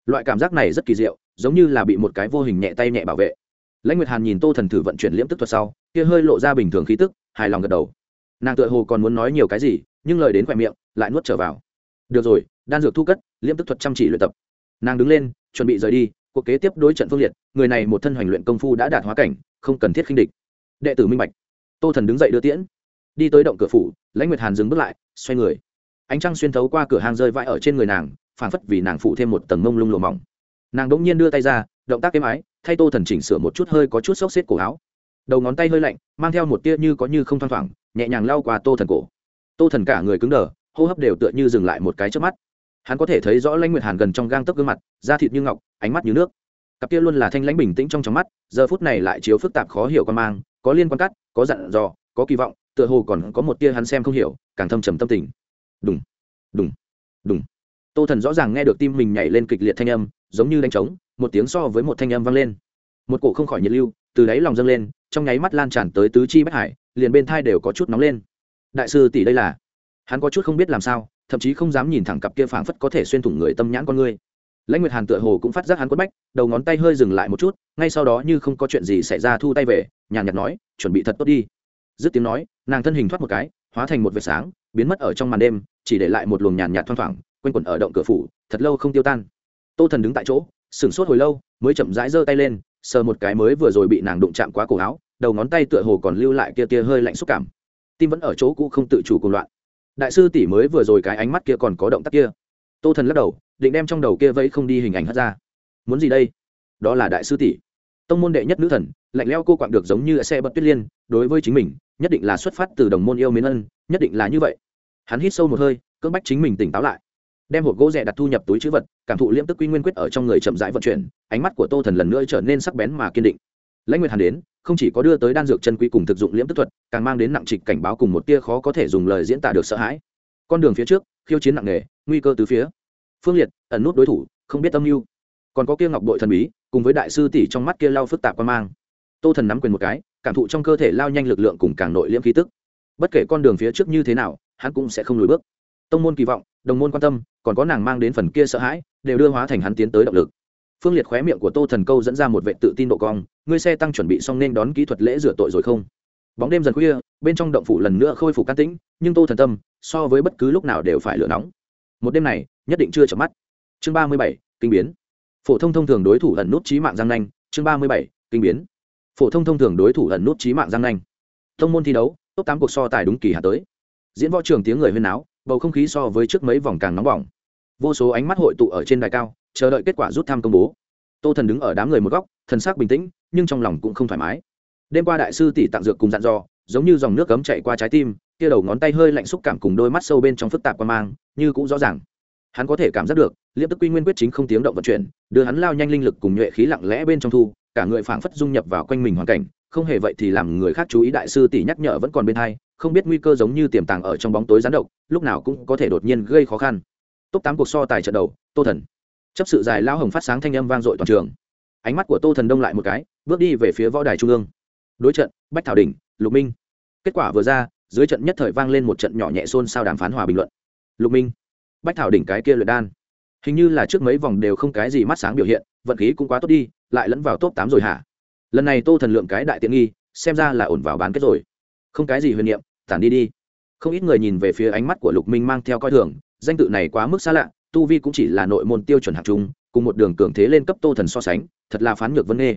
Loại cảm giác này rất kỳ diệu, giống như là bị một cái vô hình nhẹ tay nhẹ bảo vệ. Lãnh nguyệt hàn nhìn tô thần thử vận chuyển liễm tức thuật sau, kia hơi lộ ra bình thường khí tức, hài lòng gật đầu. Nàng tựa hồ còn muốn nói nhiều cái gì, nhưng lời đến khoe miệng, lại nuốt trở vào. Được rồi, đan dược thu cất, liễm tức thuật chăm chỉ luyện tập. Nàng đứng lên, chuẩn bị rời đi, cuộc kế tiếp đối trận phương liệt, người này một thân hoành luyện công phu đã đạt hóa cảnh, không cần thiết khinh địch đệ tử minh bạch. Tô thần đứng dậy đưa tiễn, đi tới động cửa phủ, lãnh nguyệt hàn dừng bước lại, xoay người. Ánh trăng xuyên thấu qua cửa hàng rơi vãi ở trên người nàng phản phất vì nàng phụ thêm một tầng mông lung lùa mỏng. Nàng đ ỗ n g nhiên đưa tay ra, động tác êm ái, thay tô thần chỉnh sửa một chút hơi có chút xốc xếp cổ áo. Đầu ngón tay hơi lạnh, mang theo một tia như có như không thoang thoảng, nhẹ nhàng lao qua tô thần cổ. Tô thần cả người cứng đờ, hô hấp đều tựa như dừng lại một cái trước mắt. Hắn có thể thấy rõ lãnh nguyệt hàn gần trong gang tấc gương mặt, da thịt như ngọc, ánh mắt như nước. Cặp kia luôn là thanh lãnh bình tĩnh trong trong mắt, giờ phút này lại chiếu phức tạp khó hiểu con mang có liên quan cắt, có dặn dò, có kỳ vọng, tựa hồ còn có một tia hắn xem không hiểu, càng thâm trầm tâm tình. Đúng đúng đúng tô thần rõ ràng nghe được tim mình nhảy lên kịch liệt thanh âm, giống như đánh trống, một tiếng so với một thanh âm vang lên. Một cổ không khỏi nhiệt lưu, từ đáy lòng dâng lên, trong nháy mắt lan tràn tới tứ chi bất hải, liền bên thai đều có chút nóng lên. Đại sư tỷ đây là? Hắn có chút không biết làm sao, thậm chí không dám nhìn thẳng cặp kia phảng phất có thể xuyên thủng người tâm nhãn con ngươi lãnh nguyệt hàn tựa hồ cũng phát giác hắn quất bách, đầu ngón tay hơi dừng lại một chút, ngay sau đó như không có chuyện gì xảy ra thu tay về nhàn nhạt nói, chuẩn bị thật tốt đi. Dứt tiếng nói, nàng thân hình thoát một cái, hóa thành một vệt sáng, biến mất ở trong màn đêm, chỉ để lại một luồng nhàn nhạt thoang thoảng, quanh quẩn ở động cửa phủ, thật lâu không tiêu tan. Tô thần đứng tại chỗ, sửng sốt hồi lâu, mới chậm rãi giơ tay lên, sờ một cái mới vừa rồi bị nàng đụng chạm quá cổ áo, đầu ngón tay tựa hồ còn lưu lại kia tia hơi lạnh xúc cảm. Tim vẫn ở chỗ cũ không tự chủ cùng loạn. Đại sư tỷ mới vừa rồi cái ánh mắt kia còn có động tác kia. Tô thần lắc đầu, định đem trong đầu kia vẫy không đi hình ảnh hất ra. Muốn gì đây? Đó là đại sư tỷ tông môn đệ nhất nữ thần, lạnh leo cô quạng được giống như xe bật tuyết liên, đối với chính mình, nhất định là xuất phát từ đồng môn yêu mến ân, nhất định là như vậy. Hắn hít sâu một hơi, cưỡng bách chính mình tỉnh táo lại. Đem hộp gỗ rẻ đặt thu nhập túi chữ vật, cảm thụ liễm tức quy nguyên quyết ở trong người chậm rãi vận chuyển, ánh mắt của tô thần lần nữa trở nên sắc bén mà kiên định. Lãnh nguyệt hàn đến, không chỉ có đưa tới đan dược chân quý cùng thực dụng liễm tức thuật, càng mang đến nặng trịch cảnh báo cùng một tia khó có thể dùng lời diễn tả được sợ hãi. Con đường phía trước, khiêu chiến nặng nề, nguy cơ từ phía. Phương liệt, ẩn nút đối thủ, không biết âm mưu còn có kia ngọc bội thần bí, cùng với đại sư tỷ trong mắt kia lao phức tạp quan mang. Tô thần nắm quyền một cái, cảm thụ trong cơ thể lao nhanh lực lượng cùng càng nội liễm khí tức. Bất kể con đường phía trước như thế nào, hắn cũng sẽ không lùi bước. Tông môn kỳ vọng, đồng môn quan tâm, còn có nàng mang đến phần kia sợ hãi, đều đưa hóa thành hắn tiến tới động lực. Phương liệt khóe miệng của tô thần câu dẫn ra một vệ tự tin độ cong, ngươi xe tăng chuẩn bị xong nên đón kỹ thuật lễ rửa tội rồi không? Bóng đêm dần khuya, bên trong động phủ lần nữa khôi phục can tĩnh, nhưng tô thần tâm, so với bất cứ lúc nào đều phải lửa nóng. Một đêm này, nhất định chưa chợp mắt. Chương ba mươi bảy, kinh biến phổ thông thông thường đối thủ ẩn nút trí mạng giang nanh, chương ba mươi bảy, kinh biến. Phổ thông thông thường đối thủ ẩn nút trí mạng giang nanh. Thông môn thi đấu, top tám cuộc so tài đúng kỳ hạ tới. Diễn võ trường tiếng người huyên náo, bầu không khí so với trước mấy vòng càng nóng bỏng. Vô số ánh mắt hội tụ ở trên đài cao, chờ đợi kết quả rút thăm công bố. Tô thần đứng ở đám người một góc, thần sắc bình tĩnh, nhưng trong lòng cũng không thoải mái. Đêm qua đại sư tỷ tặng dược cùng dặn dò, giống như dòng nước cấm chạy qua trái tim, kia đầu ngón tay hơi lạnh xúc cảm cùng đôi mắt sâu bên trong phức tạp qua mang, như cũng rõ ràng hắn có thể cảm giác được liếp tức quy nguyên quyết chính không tiếng động vận chuyển, đưa hắn lao nhanh linh lực cùng nhuệ khí lặng lẽ bên trong thu, cả người phảng phất dung nhập vào quanh mình hoàn cảnh, không hề vậy thì làm người khác chú ý đại sư tỷ nhắc nhở vẫn còn bên hai, không biết nguy cơ giống như tiềm tàng ở trong bóng tối gián độc, lúc nào cũng có thể đột nhiên gây khó khăn. Top tám cuộc so tài trận đầu, tô thần. Chấp sự dài lao hồng phát sáng thanh âm vang dội toàn trường. Ánh mắt của tô thần đông lại một cái, bước đi về phía võ đài trung ương. Đối trận, bách thảo đình lục minh. Kết quả vừa ra, dưới trận nhất thời vang lên một trận nhỏ nhẹ xôn xao đàm phán hòa bình luận. Lục minh bách thảo đỉnh cái kia luyện đan. Hình như là trước mấy vòng đều không cái gì mắt sáng biểu hiện, vận khí cũng quá tốt đi, lại lẫn vào top tám rồi hả? Lần này tô thần lượng cái đại tiện nghi, xem ra là ổn vào bán kết rồi. Không cái gì huyền niệm, tản đi đi. Không ít người nhìn về phía ánh mắt của lục minh mang theo coi thường, danh tự này quá mức xa lạ, tu vi cũng chỉ là nội môn tiêu chuẩn hạt trung, cùng một đường cường thế lên cấp tô thần so sánh, thật là phán ngược vấn nghê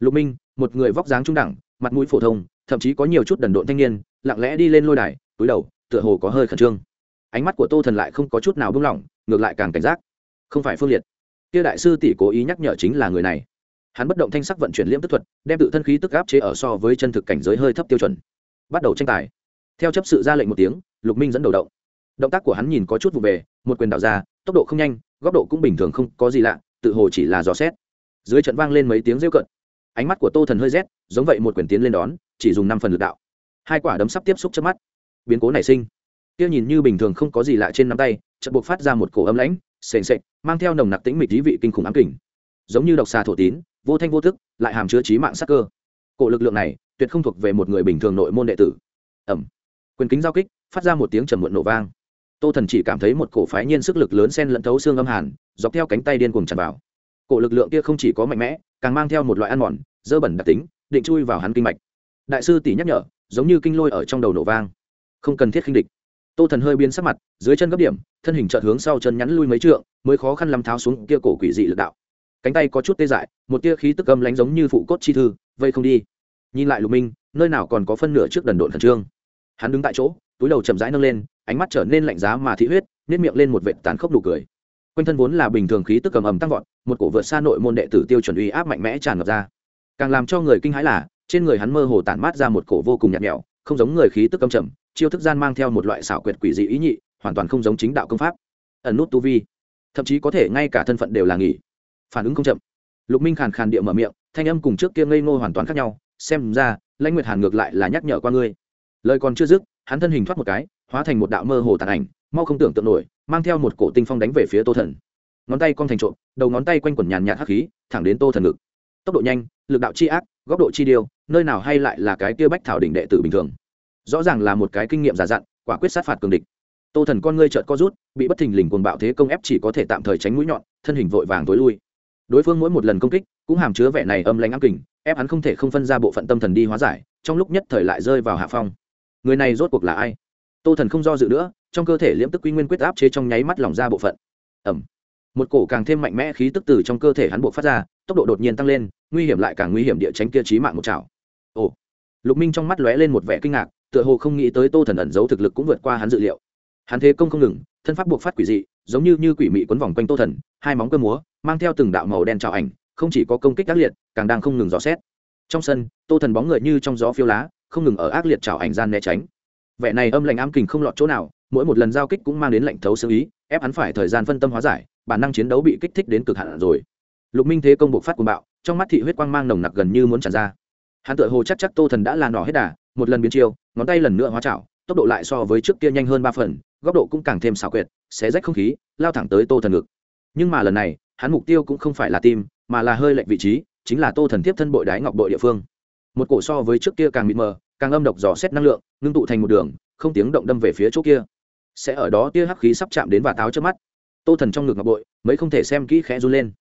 lục minh, một người vóc dáng trung đẳng, mặt mũi phổ thông, thậm chí có nhiều chút đần độn thanh niên, lặng lẽ đi lên lôi đài, túi đầu, tựa hồ có hơi khẩn trương ánh mắt của tô thần lại không có chút nào buông lỏng, ngược lại càng cảnh giác. Không phải phương liệt. Kia đại sư tỷ cố ý nhắc nhở chính là người này. Hắn bất động thanh sắc vận chuyển liễm tức thuật, đem tự thân khí tức áp chế ở so với chân thực cảnh giới hơi thấp tiêu chuẩn. Bắt đầu tranh tài. Theo chấp sự ra lệnh một tiếng, lục minh dẫn đầu động. Động tác của hắn nhìn có chút vụ về, một quyền đạo ra, tốc độ không nhanh, góc độ cũng bình thường không có gì lạ, tự hồ chỉ là dò xét. Dưới trận vang lên mấy tiếng rêu cận ánh mắt của tô thần hơi rét, giống vậy một quyền tiến lên đón, chỉ dùng năm phần lực đạo. Hai quả đấm sắp tiếp xúc trước mắt. Biến cố nảy sinh tiêu nhìn như bình thường không có gì lạ trên nắm tay, chợt buộc phát ra một cổ âm lãnh, sền sệt, mang theo nồng nặc tĩnh mịch trí vị kinh khủng ám kình. Giống như độc xà thổ tín, vô thanh vô thức lại hàm chứa trí mạng sắc cơ. Cổ lực lượng này tuyệt không thuộc về một người bình thường nội môn đệ tử. Ẩm quyền kính giao kích, phát ra một tiếng trầm muộn nổ vang. Tô thần chỉ cảm thấy một cổ phái nhiên sức lực lớn sen lẫn thấu xương âm hàn, dọc theo cánh tay điên cuồng tràn vào. Cổ lực lượng kia không chỉ có mạnh mẽ, càng mang theo một loại ăn mòn, dơ bẩn đặc tính, định chui vào hắn kinh mạch. Đại sư tỷ nhắc nhở, giống như kinh lôi ở trong đầu nổ vang. Không cần thiết khinh địch tô thần hơi biến sắc mặt, dưới chân gấp điểm, thân hình chợt hướng sau chân nhắn lui mấy trượng, mới khó khăn lắm tháo xuống kia cổ quỷ dị lực đạo. Cánh tay có chút tê dại, một tia khí tức âm lánh giống như phụ cốt chi thư, vây không đi. Nhìn lại lục minh, nơi nào còn có phân nửa trước đần độn khẩn trương. Hắn đứng tại chỗ, túi đầu chậm rãi nâng lên, ánh mắt trở nên lạnh giá mà thị huyết nếp miệng lên một vệt tàn khốc đủ cười. Quanh thân vốn là bình thường khí tức cầm ầm tăng vọt, một cổ vượt xa nội môn đệ tử tiêu chuẩn uy áp mạnh mẽ tràn ngập ra. Càng làm cho người kinh hãi là, trên người hắn mơ hồ tản mát ra một cổ vô cùng nhạt nhẽo, không giống người khí tức cầm chậm chiêu thức gian mang theo một loại xảo quyệt quỷ dị ý nhị, hoàn toàn không giống chính đạo công pháp. Ẩn nút tu vi, thậm chí có thể ngay cả thân phận đều là nghỉ. Phản ứng không chậm. Lục minh khàn khàn địa mở miệng, thanh âm cùng trước kia ngây ngô hoàn toàn khác nhau, xem ra, lãnh nguyệt hàn ngược lại là nhắc nhở qua ngươi. Lời còn chưa dứt, hắn thân hình thoát một cái, hóa thành một đạo mơ hồ tàn ảnh, mau không tưởng tượng nổi, mang theo một cổ tinh phong đánh về phía tô thần. Ngón tay cong thành trộm, đầu ngón tay quanh quẩn nhàn nhạt hắc khí, thẳng đến tô thần ngực. Tốc độ nhanh, lực đạo chi ác, góc độ chi điều nơi nào hay lại là cái kia bách thảo đỉnh đệ tử bình thường rõ ràng là một cái kinh nghiệm giả dặn, quả quyết sát phạt cường địch. Tô thần con ngươi trợt co rút, bị bất thình lình cuồng bạo thế công ép chỉ có thể tạm thời tránh mũi nhọn, thân hình vội vàng tối lui. Đối phương mỗi một lần công kích, cũng hàm chứa vẻ này âm lãnh ám kình, ép hắn không thể không phân ra bộ phận tâm thần đi hóa giải, trong lúc nhất thời lại rơi vào hạ phong. Người này rốt cuộc là ai? Tô thần không do dự nữa, trong cơ thể liễm tức quy nguyên quyết áp chế trong nháy mắt lỏng ra bộ phận. Ẩm một cổ càng thêm mạnh mẽ khí tức từ trong cơ thể hắn buộc phát ra, tốc độ đột nhiên tăng lên, nguy hiểm lại càng nguy hiểm địa tránh kia trí mạng một chảo ồ. Lục minh trong mắt lóe lên một vẻ kinh ngạc tựa hồ không nghĩ tới tô thần ẩn giấu thực lực cũng vượt qua hắn dự liệu. Hắn thế công không ngừng, thân pháp buộc phát quỷ dị, giống như như quỷ mị quấn vòng quanh tô thần, hai móng cơ múa, mang theo từng đạo màu đen trào ảnh, không chỉ có công kích ác liệt, càng đang không ngừng dò xét. Trong sân, tô thần bóng người như trong gió phiêu lá, không ngừng ở ác liệt trào ảnh gian né tránh. Vẻ này âm lạnh ám kình không lọt chỗ nào, mỗi một lần giao kích cũng mang đến lệnh thấu xử ý, ép hắn phải thời gian phân tâm hóa giải, bản năng chiến đấu bị kích thích đến cực hạn rồi. Lục minh thế công buộc phát cuồng bạo, trong mắt thị huyết quang mang nồng nặc gần như muốn tràn ra hắn tự hồ chắc chắc tô thần đã là nỏ hết đà, một lần biến chiêu, ngón tay lần nữa hóa chảo tốc độ lại so với trước kia nhanh hơn ba phần, góc độ cũng càng thêm xảo quyệt, xé rách không khí, lao thẳng tới tô thần ngực. Nhưng mà lần này, hắn mục tiêu cũng không phải là tim, mà là hơi lệnh vị trí, chính là tô thần tiếp thân bội đái ngọc bội địa phương. Một cổ so với trước kia càng mịt mờ, càng âm độc dò xét năng lượng, ngưng tụ thành một đường, không tiếng động đâm về phía chỗ kia. Sẽ ở đó tia hắc khí sắp chạm đến và táo trước mắt. Tô thần trong ngực ngọc bội, mấy không thể xem kỹ khẽ run lên.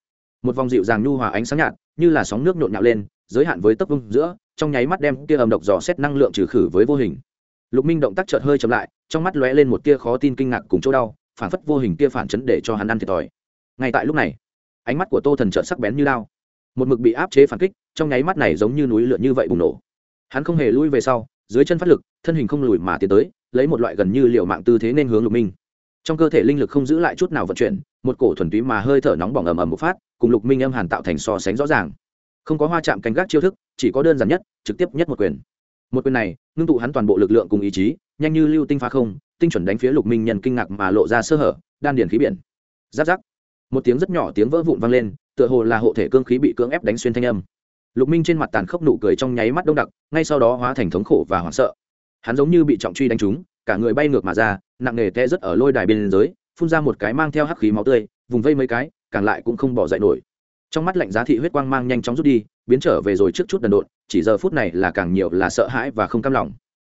Một vòng dịu dàng nhu hòa ánh sáng nhạt, như là sóng nước nhộn nhạo lên giới hạn với tấp vung giữa, trong nháy mắt đem kia âm độc dò xét năng lượng trừ khử với vô hình. Lục minh động tác chợt hơi chậm lại, trong mắt lóe lên một tia khó tin kinh ngạc cùng chỗ đau phản phất vô hình kia phản chấn để cho hắn ăn thiệt thòi. Ngay tại lúc này, ánh mắt của tô thần chợt sắc bén như lao. Một mực bị áp chế phản kích, trong nháy mắt này giống như núi lượn như vậy bùng nổ. Hắn không hề lui về sau, dưới chân phát lực, thân hình không lùi mà tiến tới, lấy một loại gần như liệu mạng tư thế nên hướng lục minh. Trong cơ thể linh lực không giữ lại chút nào vận chuyển, một cổ thuần túy mà hơi thở nóng bỏng ầm ầm một phát, cùng lục minh âm hàn tạo thành so sánh rõ ràng không có hoa chạm canh gác chiêu thức, chỉ có đơn giản nhất, trực tiếp nhất một quyền. Một quyền này, ngưng tụ hắn toàn bộ lực lượng cùng ý chí, nhanh như lưu tinh phá không, tinh chuẩn đánh phía lục minh nhân kinh ngạc mà lộ ra sơ hở, đan điền khí biển. Giáp giáp. Một tiếng rất nhỏ tiếng vỡ vụn vang lên, tựa hồ là hộ thể cương khí bị cưỡng ép đánh xuyên thanh âm. Lục minh trên mặt tàn khốc nụ cười trong nháy mắt đông đặc, ngay sau đó hóa thành thống khổ và hoảng sợ. Hắn giống như bị trọng truy đánh trúng, cả người bay ngược mà ra, nặng nề te rất ở lôi đài bên dưới, phun ra một cái mang theo hắc khí máu tươi, vùng vây mấy cái, càng lại cũng không bỏ dậy nổi trong mắt lạnh giá thị huyết quang mang nhanh chóng rút đi, biến trở về rồi trước chút đần độn, chỉ giờ phút này là càng nhiều là sợ hãi và không cam lòng.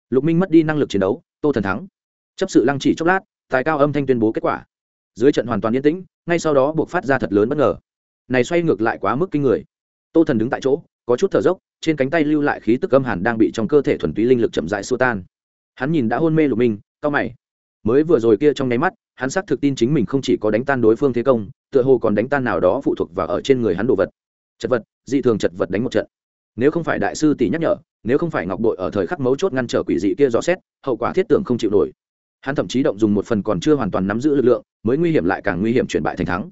Lục minh mất đi năng lực chiến đấu, tô thần thắng. Chấp sự lăng chỉ chốc lát, tài cao âm thanh tuyên bố kết quả. Dưới trận hoàn toàn yên tĩnh, ngay sau đó buộc phát ra thật lớn bất ngờ. Này xoay ngược lại quá mức kinh người. Tô thần đứng tại chỗ, có chút thở dốc, trên cánh tay lưu lại khí tức âm hàn đang bị trong cơ thể thuần túy linh lực chậm dại xua tan. Hắn nhìn đã hôn mê lục minh cao mày. Mới vừa rồi kia trong nháy mắt, hắn xác thực tin chính mình không chỉ có đánh tan đối phương thế công tựa hồ còn đánh tan nào đó phụ thuộc vào ở trên người hắn đồ vật. Chật vật, dị thường chật vật đánh một trận. Nếu không phải đại sư tỷ nhắc nhở, nếu không phải ngọc đội ở thời khắc mấu chốt ngăn trở quỷ dị kia rõ xét, hậu quả thiết tưởng không chịu nổi. Hắn thậm chí động dùng một phần còn chưa hoàn toàn nắm giữ lực lượng, mới nguy hiểm lại càng nguy hiểm chuyển bại thành thắng.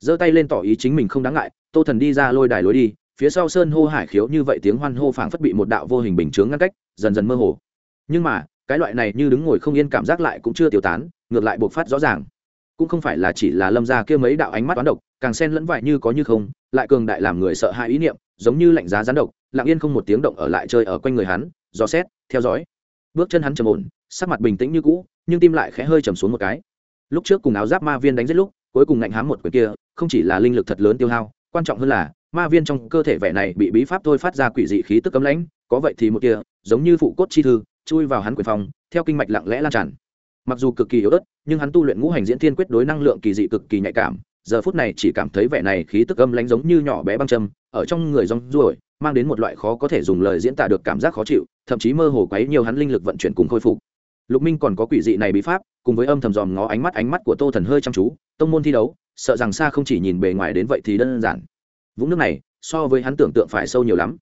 Giơ tay lên tỏ ý chính mình không đáng ngại, tô thần đi ra lôi đài lối đi, phía sau sơn hô hải khiếu như vậy tiếng hoan hô phảng phất bị một đạo vô hình bình chướng ngăn cách, dần dần mơ hồ. Nhưng mà, cái loại này như đứng ngồi không yên cảm giác lại cũng chưa tiêu tán, ngược lại buộc phát rõ ràng cũng không phải là chỉ là lâm gia kia mấy đạo ánh mắt toán độc, càng xen lẫn vại như có như không, lại cường đại làm người sợ hãi ý niệm, giống như lạnh giá rán độc, lặng yên không một tiếng động ở lại chơi ở quanh người hắn dò xét, theo dõi. Bước chân hắn trầm ổn, sắc mặt bình tĩnh như cũ, nhưng tim lại khẽ hơi trầm xuống một cái. Lúc trước cùng áo giáp ma viên đánh giết lúc, cuối cùng ngạnh hám một quyền kia, không chỉ là linh lực thật lớn tiêu hao, quan trọng hơn là, ma viên trong cơ thể vẻ này bị bí pháp thôi phát ra quỷ dị khí tức cấm lãnh, có vậy thì một kia, giống như phụ cốt chi thư, chui vào hắn quyền phòng, theo kinh mạch lặng lẽ lan tràn mặc dù cực kỳ yếu ớt, nhưng hắn tu luyện ngũ hành diễn thiên quyết đối năng lượng kỳ dị cực kỳ nhạy cảm, giờ phút này chỉ cảm thấy vẻ này khí tức âm lánh giống như nhỏ bé băng châm, ở trong người rong ruổi, mang đến một loại khó có thể dùng lời diễn tả được cảm giác khó chịu, thậm chí mơ hồ quấy nhiều hắn linh lực vận chuyển cùng khôi phục. Lục minh còn có quỷ dị này bí pháp, cùng với âm thầm dòm ngó ánh mắt ánh mắt của tô thần hơi chăm chú, tông môn thi đấu, sợ rằng xa không chỉ nhìn bề ngoài đến vậy thì đơn giản. Vũng nước này, so với hắn tưởng tượng phải sâu nhiều lắm.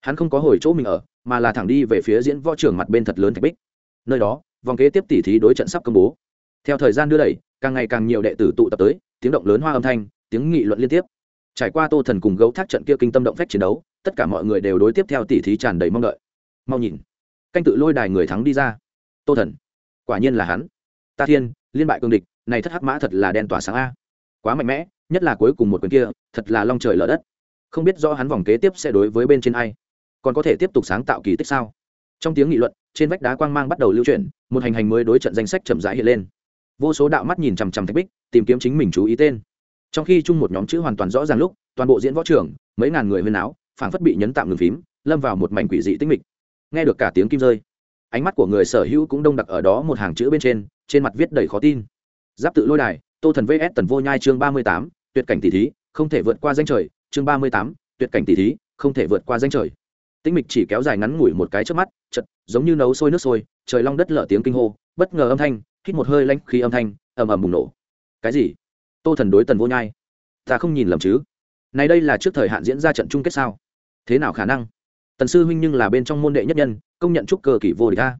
Hắn không có hồi chỗ mình ở, mà là thẳng đi về phía diễn võ trường mặt bên thật lớn thạch bích. Nơi đó vòng kế tiếp tỉ thí đối trận sắp công bố. Theo thời gian đưa đẩy, càng ngày càng nhiều đệ tử tụ tập tới, tiếng động lớn hoa âm thanh, tiếng nghị luận liên tiếp. Trải qua tô thần cùng gấu thác trận kia kinh tâm động phách chiến đấu, tất cả mọi người đều đối tiếp theo tỉ thí tràn đầy mong đợi. Mau nhìn, canh tự lôi đài người thắng đi ra. Tô thần, quả nhiên là hắn. Ta thiên, liên bại cương địch, này thất hắc mã thật là đen tỏa sáng a. Quá mạnh mẽ, nhất là cuối cùng một quyền kia, thật là long trời lở đất. Không biết do hắn vòng kế tiếp sẽ đối với bên trên ai. Còn có thể tiếp tục sáng tạo kỳ tích sao? Trong tiếng nghị luận, trên vách đá quang mang bắt đầu lưu chuyển, một hành hành mới đối trận danh sách chậm rãi hiện lên. Vô số đạo mắt nhìn chằm chằm thạch bích, tìm kiếm chính mình chú ý tên. Trong khi chung một nhóm chữ hoàn toàn rõ ràng lúc, toàn bộ diễn võ trưởng mấy ngàn người huyên áo phảng phất bị nhấn tạm ngừng phím, lâm vào một mảnh quỷ dị tinh mịch. Nghe được cả tiếng kim rơi, ánh mắt của người sở hữu cũng đông đặc ở đó một hàng chữ bên trên trên mặt viết đầy khó tin. Giáp tự lôi đài, tô thần vs tần vô nhai chương ba mươi tám, tuyệt cảnh tỷ thí, không thể vượt qua danh trời, chương ba mươi tám, tuyệt cảnh tỷ thí, không thể vượt qua danh trời tĩnh mịch chỉ kéo dài ngắn ngủi một cái trước mắt chật giống như nấu sôi nước sôi, trời long đất lở tiếng kinh hô, bất ngờ âm thanh, hít một hơi lanh khi âm thanh, ầm ầm bùng nổ. Cái gì? Tô thần đối tần vô nhai. Ta không nhìn lầm chứ? Này đây là trước thời hạn diễn ra trận chung kết sao? Thế nào khả năng? Tần sư huynh nhưng là bên trong môn đệ nhất nhân, công nhận chúc cơ kỷ vô địch ta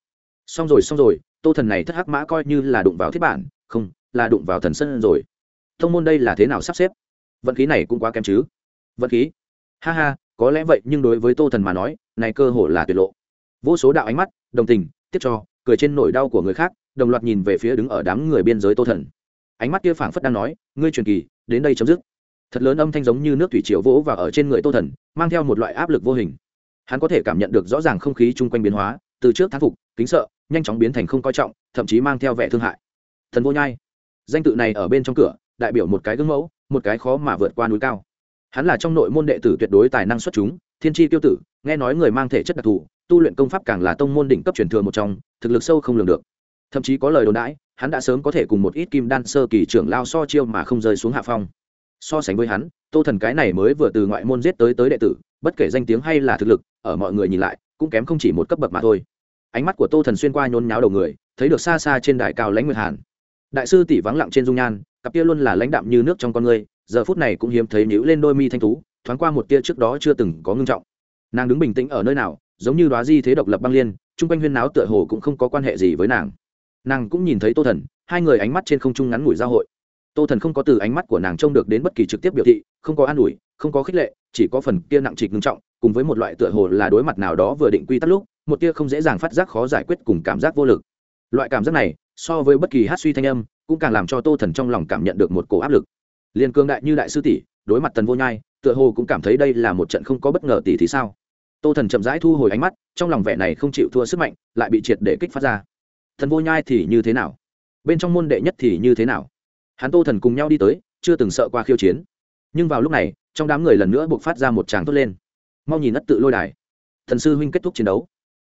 xong rồi xong rồi, tô thần này thất hắc mã coi như là đụng vào thiết bản, không, là đụng vào thần sân rồi. Thông môn đây là thế nào sắp xếp? Vận khí này cũng quá kém chứ? Vận khí? Ha ha có lẽ vậy, nhưng đối với tô thần mà nói, này cơ hội là tuyệt lộ. Vô số đạo ánh mắt, đồng tình, tiếp cho, cười trên nỗi đau của người khác, đồng loạt nhìn về phía đứng ở đám người biên giới tô thần. Ánh mắt kia phảng phất đang nói, ngươi truyền kỳ, đến đây chấm dứt. Thật lớn âm thanh giống như nước thủy triều vỗ và ở trên người tô thần, mang theo một loại áp lực vô hình. Hắn có thể cảm nhận được rõ ràng không khí chung quanh biến hóa, từ trước thán phục, kính sợ, nhanh chóng biến thành không coi trọng, thậm chí mang theo vẻ thương hại. Thần vô nhai. Danh tự này ở bên trong cửa, đại biểu một cái gương mẫu, một cái khó mà vượt qua núi cao hắn là trong nội môn đệ tử tuyệt đối tài năng xuất chúng, thiên tri tiêu tử, nghe nói người mang thể chất đặc thù, tu luyện công pháp càng là tông môn đỉnh cấp truyền thừa một trong, thực lực sâu không lường được. Thậm chí có lời đồn đãi, hắn đã sớm có thể cùng một ít kim đan sơ kỳ trưởng lao so chiêu mà không rơi xuống hạ phong. So sánh với hắn, tô thần cái này mới vừa từ ngoại môn giết tới tới đệ tử, bất kể danh tiếng hay là thực lực, ở mọi người nhìn lại, cũng kém không chỉ một cấp bậc mà thôi. Ánh mắt của tô thần xuyên qua nhốn nháo đầu người, thấy được xa xa trên đài cao lãnh nguyệt hàn. Đại sư tỷ vắng lặng trên dung nhan, cặp kia luôn là lãnh đạm như nước trong con người giờ phút này cũng hiếm thấy nhíu lên đôi mi thanh tú thoáng qua một tia trước đó chưa từng có ngưng trọng. Nàng đứng bình tĩnh ở nơi nào, giống như đoá di thế độc lập băng liên, chung quanh huyên náo tựa hồ cũng không có quan hệ gì với nàng. Nàng cũng nhìn thấy tô thần, hai người ánh mắt trên không trung ngắn ngủi giao hội. Tô thần không có từ ánh mắt của nàng trông được đến bất kỳ trực tiếp biểu thị, không có an ủi, không có khích lệ, chỉ có phần kia nặng trịch ngưng trọng, cùng với một loại tựa hồ là đối mặt nào đó vừa định quy tắc lúc, một tia không dễ dàng phát giác khó giải quyết cùng cảm giác vô lực. Loại cảm giác này, so với bất kỳ hát suy thanh âm, cũng càng làm cho tô thần trong lòng cảm nhận được một cổ áp lực liền cương đại như đại sư tỷ, đối mặt tần vô nhai, tựa hồ cũng cảm thấy đây là một trận không có bất ngờ tỷ thì sao? Tô thần chậm rãi thu hồi ánh mắt, trong lòng vẻ này không chịu thua sức mạnh, lại bị triệt để kích phát ra. Thần vô nhai thì như thế nào? Bên trong môn đệ nhất thì như thế nào? Hắn tô thần cùng nhau đi tới, chưa từng sợ qua khiêu chiến. Nhưng vào lúc này, trong đám người lần nữa buộc phát ra một tràng thốt lên. Mau nhìn ất tự lôi đài. Thần sư huynh kết thúc chiến đấu.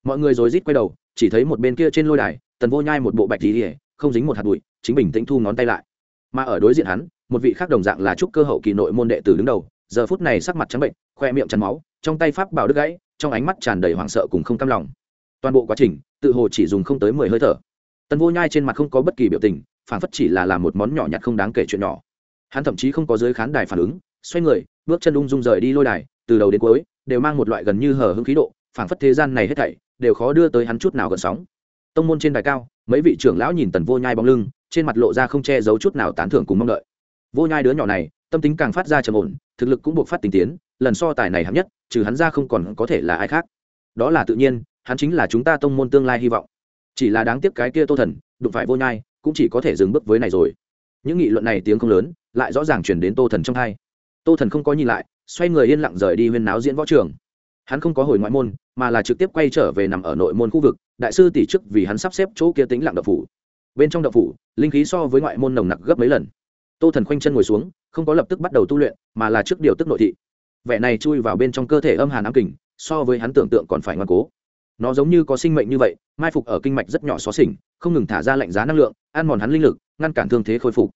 Mọi người rồi rít quay đầu, chỉ thấy một bên kia trên lôi đài, tần vô nhai một bộ bạch tí không dính một hạt bụi, chính bình tĩnh thu ngón tay lại. Mà ở đối diện hắn một vị khác đồng dạng là trúc cơ hậu kỳ nội môn đệ tử đứng đầu, giờ phút này sắc mặt trắng bệnh, khoe miệng chắn máu, trong tay pháp bảo đứt gãy, trong ánh mắt tràn đầy hoảng sợ cùng không cam lòng. Toàn bộ quá trình, tự hồ chỉ dùng không tới mười hơi thở. Tần vô nhai trên mặt không có bất kỳ biểu tình, phản phất chỉ là làm một món nhỏ nhặt không đáng kể chuyện nhỏ. Hắn thậm chí không có dưới khán đài phản ứng, xoay người, bước chân ung dung rời đi lôi đài, từ đầu đến cuối, đều mang một loại gần như hở hưng khí độ, phản phất thế gian này hết thảy, đều khó đưa tới hắn chút nào gần sóng. Tông môn trên đài cao, mấy vị trưởng lão nhìn tần vô nhai bóng lưng, trên mặt lộ ra không che giấu chút nào tán thưởng cùng mong đợi vô nhai đứa nhỏ này, tâm tính càng phát ra trầm ổn, thực lực cũng buộc phát tình tiến, lần so tài này hạng nhất, trừ hắn ra không còn có thể là ai khác. Đó là tự nhiên, hắn chính là chúng ta tông môn tương lai hy vọng. Chỉ là đáng tiếc cái kia tô thần, đụng phải vô nhai, cũng chỉ có thể dừng bước với này rồi. Những nghị luận này tiếng không lớn, lại rõ ràng chuyển đến tô thần trong hai tô thần không có nhìn lại, xoay người yên lặng rời đi huyên náo diễn võ trường. Hắn không có hồi ngoại môn, mà là trực tiếp quay trở về nằm ở nội môn khu vực, đại sư tỷ chức vì hắn sắp xếp chỗ kia tính lặng đậu phủ. Bên trong đậu phủ, linh khí so với ngoại môn nồng nặc gấp mấy lần tô thần khoanh chân ngồi xuống, không có lập tức bắt đầu tu luyện, mà là trước điều tức nội thị. Vẻ này chui vào bên trong cơ thể âm hàn ám kình, so với hắn tưởng tượng còn phải ngoan cố. Nó giống như có sinh mệnh như vậy, mai phục ở kinh mạch rất nhỏ xó xỉnh, không ngừng thả ra lạnh giá năng lượng, ăn mòn hắn linh lực, ngăn cản thương thế khôi phục.